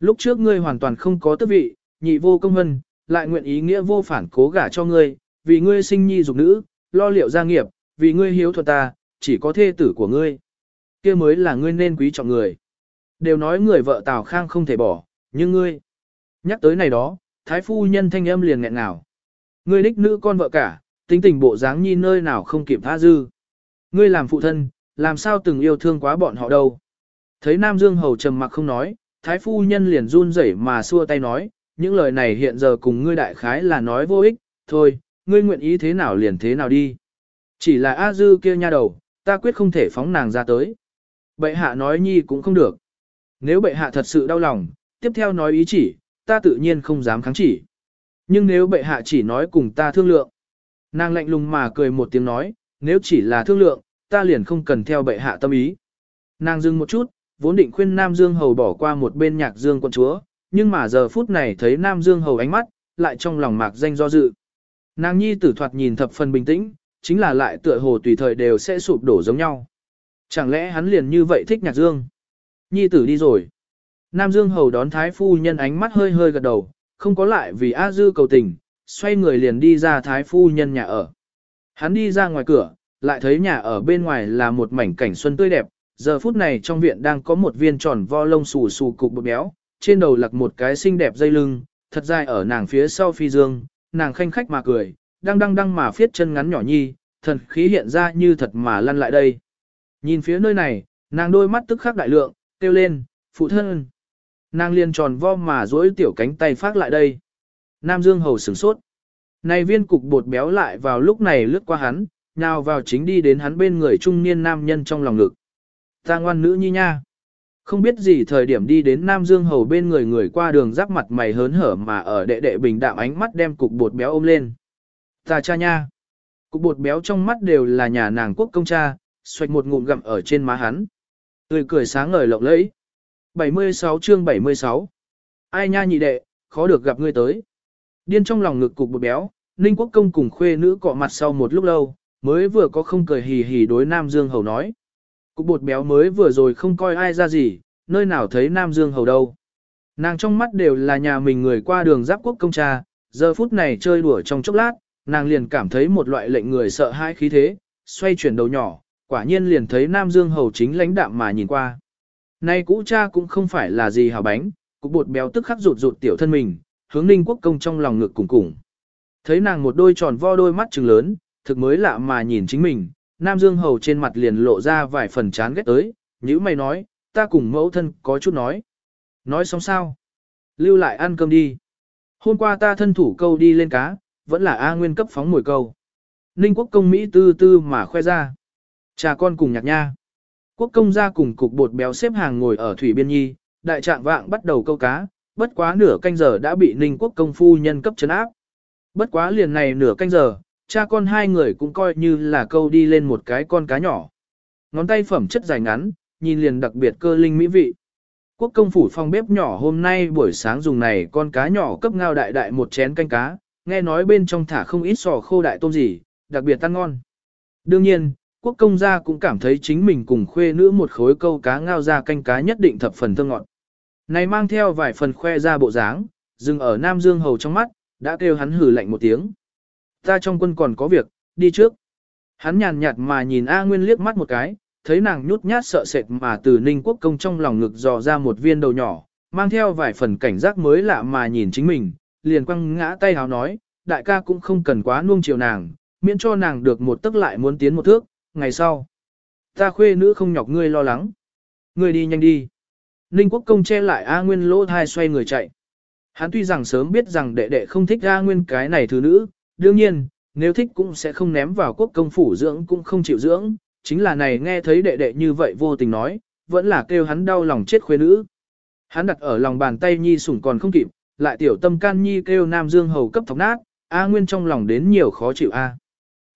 lúc trước ngươi hoàn toàn không có tước vị, nhị vô công hân, lại nguyện ý nghĩa vô phản cố gả cho ngươi, vì ngươi sinh nhi dục nữ, lo liệu gia nghiệp, vì ngươi hiếu thuận ta, chỉ có thê tử của ngươi. kia mới là ngươi nên quý trọng người. Đều nói người vợ Tào Khang không thể bỏ, nhưng ngươi. Nhắc tới này đó, thái phu nhân thanh âm liền nghẹn ngào, Ngươi đích nữ con vợ cả, tính tình bộ dáng nhi nơi nào không kịp tha dư. Ngươi làm phụ thân, làm sao từng yêu thương quá bọn họ đâu. Thấy Nam Dương Hầu trầm mặc không nói, thái phu nhân liền run rẩy mà xua tay nói, những lời này hiện giờ cùng ngươi đại khái là nói vô ích, thôi, ngươi nguyện ý thế nào liền thế nào đi. Chỉ là A Dư kia nha đầu, ta quyết không thể phóng nàng ra tới. Bệ hạ nói nhi cũng không được. Nếu bệ hạ thật sự đau lòng, tiếp theo nói ý chỉ, ta tự nhiên không dám kháng chỉ. Nhưng nếu bệ hạ chỉ nói cùng ta thương lượng, nàng lạnh lùng mà cười một tiếng nói, nếu chỉ là thương lượng, ta liền không cần theo bệ hạ tâm ý. Nàng dừng một chút, vốn định khuyên Nam Dương Hầu bỏ qua một bên nhạc Dương quận chúa, nhưng mà giờ phút này thấy Nam Dương Hầu ánh mắt, lại trong lòng mạc danh do dự. Nàng nhi tử thoạt nhìn thập phần bình tĩnh, chính là lại tựa hồ tùy thời đều sẽ sụp đổ giống nhau. Chẳng lẽ hắn liền như vậy thích nhạc Dương? Nhi tử đi rồi. Nam Dương Hầu đón Thái Phu Nhân ánh mắt hơi hơi gật đầu, không có lại vì A Dư cầu tình, xoay người liền đi ra Thái Phu Nhân nhà ở. Hắn đi ra ngoài cửa, lại thấy nhà ở bên ngoài là một mảnh cảnh xuân tươi đẹp, giờ phút này trong viện đang có một viên tròn vo lông xù xù cục bột béo, trên đầu lặc một cái xinh đẹp dây lưng, thật dài ở nàng phía sau phi dương, nàng khanh khách mà cười, đang đang đang mà phiết chân ngắn nhỏ nhi, thần khí hiện ra như thật mà lăn lại đây. Nhìn phía nơi này, nàng đôi mắt tức khắc đại lượng, kêu lên, phụ thân. Nàng liền tròn vo mà duỗi tiểu cánh tay phát lại đây. Nam Dương Hầu sửng sốt. Này viên cục bột béo lại vào lúc này lướt qua hắn, nào vào chính đi đến hắn bên người trung niên nam nhân trong lòng ngực. Ta ngoan nữ nhi nha. Không biết gì thời điểm đi đến Nam Dương Hầu bên người người qua đường giáp mặt mày hớn hở mà ở đệ đệ bình đạm ánh mắt đem cục bột béo ôm lên. Ta cha nha. Cục bột béo trong mắt đều là nhà nàng quốc công cha, xoạch một ngụm gặm ở trên má hắn. Tươi cười sáng ngời lộng lẫy. 76 chương 76 Ai nha nhị đệ, khó được gặp ngươi tới. Điên trong lòng ngực cục bột béo, Ninh Quốc Công cùng khuê nữ cọ mặt sau một lúc lâu, mới vừa có không cười hì hì đối Nam Dương Hầu nói. Cục bột béo mới vừa rồi không coi ai ra gì, nơi nào thấy Nam Dương Hầu đâu. Nàng trong mắt đều là nhà mình người qua đường giáp quốc công cha, giờ phút này chơi đùa trong chốc lát, nàng liền cảm thấy một loại lệnh người sợ hãi khí thế, xoay chuyển đầu nhỏ, quả nhiên liền thấy Nam Dương Hầu chính lãnh đạm mà nhìn qua. Nay cũ cha cũng không phải là gì hào bánh, cục bột béo tức khắc rụt rụt tiểu thân mình, hướng ninh quốc công trong lòng ngực cùng cùng. Thấy nàng một đôi tròn vo đôi mắt trừng lớn, thực mới lạ mà nhìn chính mình, Nam Dương Hầu trên mặt liền lộ ra vài phần chán ghét tới, như mày nói, ta cùng mẫu thân có chút nói. Nói xong sao? Lưu lại ăn cơm đi. Hôm qua ta thân thủ câu đi lên cá, vẫn là A Nguyên cấp phóng mồi câu. Ninh quốc công Mỹ tư tư mà khoe ra. Cha con cùng nhạc nha. Quốc công gia cùng cục bột béo xếp hàng ngồi ở thủy biên nhi, đại trạng vạng bắt đầu câu cá, bất quá nửa canh giờ đã bị Ninh quốc công phu nhân cấp chấn áp. Bất quá liền này nửa canh giờ, cha con hai người cũng coi như là câu đi lên một cái con cá nhỏ. Ngón tay phẩm chất dài ngắn, nhìn liền đặc biệt cơ linh mỹ vị. Quốc công phủ phòng bếp nhỏ hôm nay buổi sáng dùng này con cá nhỏ cấp ngao đại đại một chén canh cá, nghe nói bên trong thả không ít sò khô đại tôm gì, đặc biệt ăn ngon. Đương nhiên, quốc công gia cũng cảm thấy chính mình cùng khuê nữ một khối câu cá ngao ra canh cá nhất định thập phần thơ ngọt. Này mang theo vài phần khoe ra bộ dáng, dừng ở Nam Dương Hầu trong mắt, đã kêu hắn hử lạnh một tiếng. Ta trong quân còn có việc, đi trước. Hắn nhàn nhạt mà nhìn A Nguyên liếc mắt một cái, thấy nàng nhút nhát sợ sệt mà từ Ninh Quốc công trong lòng ngực dò ra một viên đầu nhỏ, mang theo vài phần cảnh giác mới lạ mà nhìn chính mình, liền quăng ngã tay hào nói, đại ca cũng không cần quá nuông chiều nàng, miễn cho nàng được một tức lại muốn tiến một thước, ngày sau. Ta khuê nữ không nhọc ngươi lo lắng. Ngươi đi nhanh đi. Ninh quốc công che lại A Nguyên lỗ thai xoay người chạy. Hắn tuy rằng sớm biết rằng đệ đệ không thích A Nguyên cái này thứ nữ, đương nhiên, nếu thích cũng sẽ không ném vào quốc công phủ dưỡng cũng không chịu dưỡng, chính là này nghe thấy đệ đệ như vậy vô tình nói, vẫn là kêu hắn đau lòng chết khuê nữ. Hắn đặt ở lòng bàn tay nhi sủng còn không kịp, lại tiểu tâm can nhi kêu Nam Dương hầu cấp thọc nát, A Nguyên trong lòng đến nhiều khó chịu A.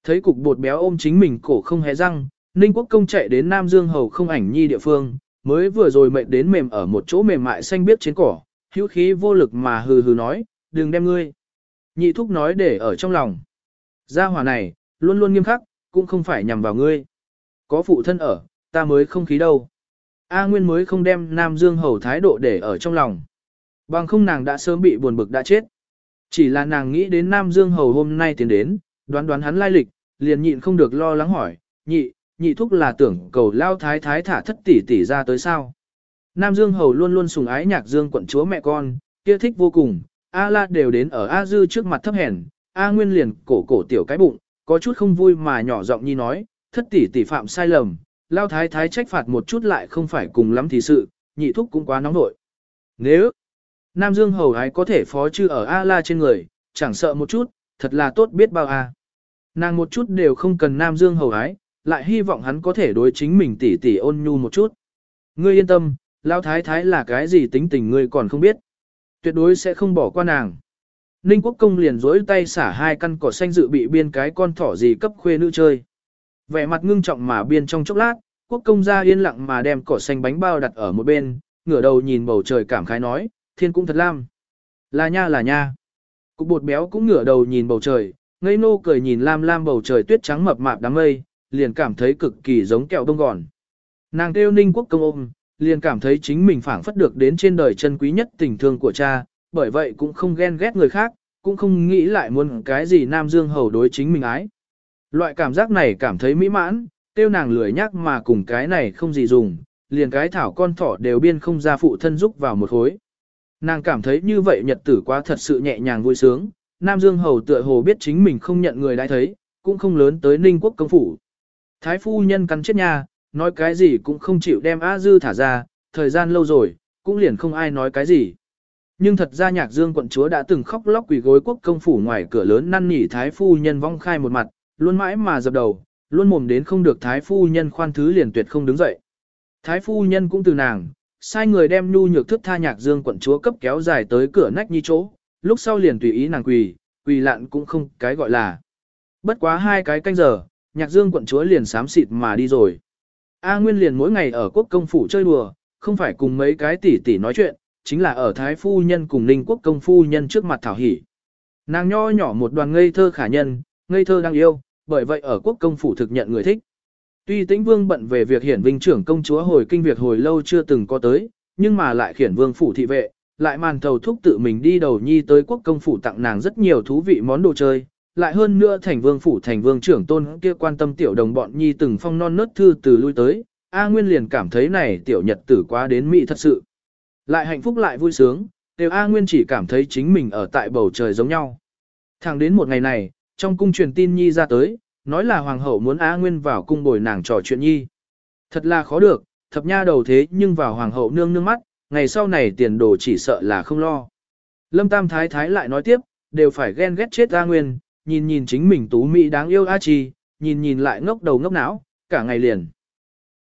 Thấy cục bột béo ôm chính mình cổ không hé răng, Ninh Quốc Công chạy đến Nam Dương hầu không ảnh nhi địa phương, mới vừa rồi mệt đến mềm ở một chỗ mềm mại xanh biếc trên cỏ, hữu khí vô lực mà hừ hừ nói, đừng đem ngươi. Nhị thúc nói để ở trong lòng. Gia hỏa này, luôn luôn nghiêm khắc, cũng không phải nhằm vào ngươi. Có phụ thân ở, ta mới không khí đâu. A Nguyên mới không đem Nam Dương hầu thái độ để ở trong lòng. Bằng không nàng đã sớm bị buồn bực đã chết. Chỉ là nàng nghĩ đến Nam Dương Hầu hôm nay tiến đến, đoán đoán hắn lai lịch, liền nhịn không được lo lắng hỏi, nhị, nhị thúc là tưởng cầu lao thái thái thả thất tỷ tỷ ra tới sao. Nam Dương Hầu luôn luôn sùng ái nhạc Dương quận chúa mẹ con, kia thích vô cùng, A La đều đến ở A Dư trước mặt thấp hèn, A Nguyên liền cổ cổ tiểu cái bụng, có chút không vui mà nhỏ giọng nhi nói, thất tỷ tỷ phạm sai lầm, lao thái thái trách phạt một chút lại không phải cùng lắm thì sự, nhị thúc cũng quá nóng nội. Nếu Nam Dương hầu ái có thể phó chư ở A La trên người, chẳng sợ một chút, thật là tốt biết bao a. Nàng một chút đều không cần Nam Dương hầu ái, lại hy vọng hắn có thể đối chính mình tỉ tỉ ôn nhu một chút. Ngươi yên tâm, Lão thái thái là cái gì tính tình ngươi còn không biết. Tuyệt đối sẽ không bỏ qua nàng. Ninh quốc công liền dối tay xả hai căn cỏ xanh dự bị biên cái con thỏ gì cấp khuê nữ chơi. Vẻ mặt ngưng trọng mà biên trong chốc lát, quốc công ra yên lặng mà đem cỏ xanh bánh bao đặt ở một bên, ngửa đầu nhìn bầu trời cảm khái nói, thiên cũng thật lam. Là nha là nha. Cục bột béo cũng ngửa đầu nhìn bầu trời, ngây nô cười nhìn lam lam bầu trời tuyết trắng mập mạp đám mây, liền cảm thấy cực kỳ giống kẹo đông gòn. Nàng kêu ninh quốc công ôm, liền cảm thấy chính mình phảng phất được đến trên đời chân quý nhất tình thương của cha, bởi vậy cũng không ghen ghét người khác, cũng không nghĩ lại muốn cái gì Nam Dương hầu đối chính mình ái. Loại cảm giác này cảm thấy mỹ mãn, tiêu nàng lười nhắc mà cùng cái này không gì dùng, liền cái thảo con thỏ đều biên không ra phụ thân giúp vào một khối. Nàng cảm thấy như vậy nhật tử quá thật sự nhẹ nhàng vui sướng, Nam Dương hầu tựa hồ biết chính mình không nhận người đã thấy, cũng không lớn tới Ninh quốc công phủ. Thái phu nhân cắn chết nha, nói cái gì cũng không chịu đem A Dư thả ra, thời gian lâu rồi, cũng liền không ai nói cái gì. Nhưng thật ra nhạc dương quận chúa đã từng khóc lóc quỳ gối quốc công phủ ngoài cửa lớn năn nỉ thái phu nhân vong khai một mặt, luôn mãi mà dập đầu, luôn mồm đến không được thái phu nhân khoan thứ liền tuyệt không đứng dậy. Thái phu nhân cũng từ nàng, sai người đem nhu nhược thức tha nhạc dương quận chúa cấp kéo dài tới cửa nách như chỗ, lúc sau liền tùy ý nàng quỳ, quỳ lạn cũng không cái gọi là. Bất quá hai cái canh giờ, nhạc dương quận chúa liền sám xịt mà đi rồi. A Nguyên liền mỗi ngày ở quốc công phủ chơi đùa, không phải cùng mấy cái tỷ tỷ nói chuyện, chính là ở Thái Phu Nhân cùng Ninh Quốc Công Phu Nhân trước mặt thảo hỉ. Nàng nho nhỏ một đoàn ngây thơ khả nhân, ngây thơ đang yêu, bởi vậy ở quốc công phủ thực nhận người thích. Tuy tĩnh vương bận về việc hiển vinh trưởng công chúa hồi kinh việc hồi lâu chưa từng có tới, nhưng mà lại khiển vương phủ thị vệ, lại màn thầu thúc tự mình đi đầu nhi tới quốc công phủ tặng nàng rất nhiều thú vị món đồ chơi, lại hơn nữa thành vương phủ thành vương trưởng tôn kia quan tâm tiểu đồng bọn nhi từng phong non nớt thư từ lui tới, A Nguyên liền cảm thấy này tiểu nhật tử quá đến mỹ thật sự. Lại hạnh phúc lại vui sướng, đều A Nguyên chỉ cảm thấy chính mình ở tại bầu trời giống nhau. Thẳng đến một ngày này, trong cung truyền tin nhi ra tới, nói là hoàng hậu muốn A Nguyên vào cung bồi nàng trò chuyện nhi. Thật là khó được, thập nha đầu thế nhưng vào hoàng hậu nương nương mắt, ngày sau này tiền đồ chỉ sợ là không lo. Lâm Tam Thái Thái lại nói tiếp, đều phải ghen ghét chết A Nguyên, nhìn nhìn chính mình tú mỹ đáng yêu A Chi, nhìn nhìn lại ngốc đầu ngốc não, cả ngày liền.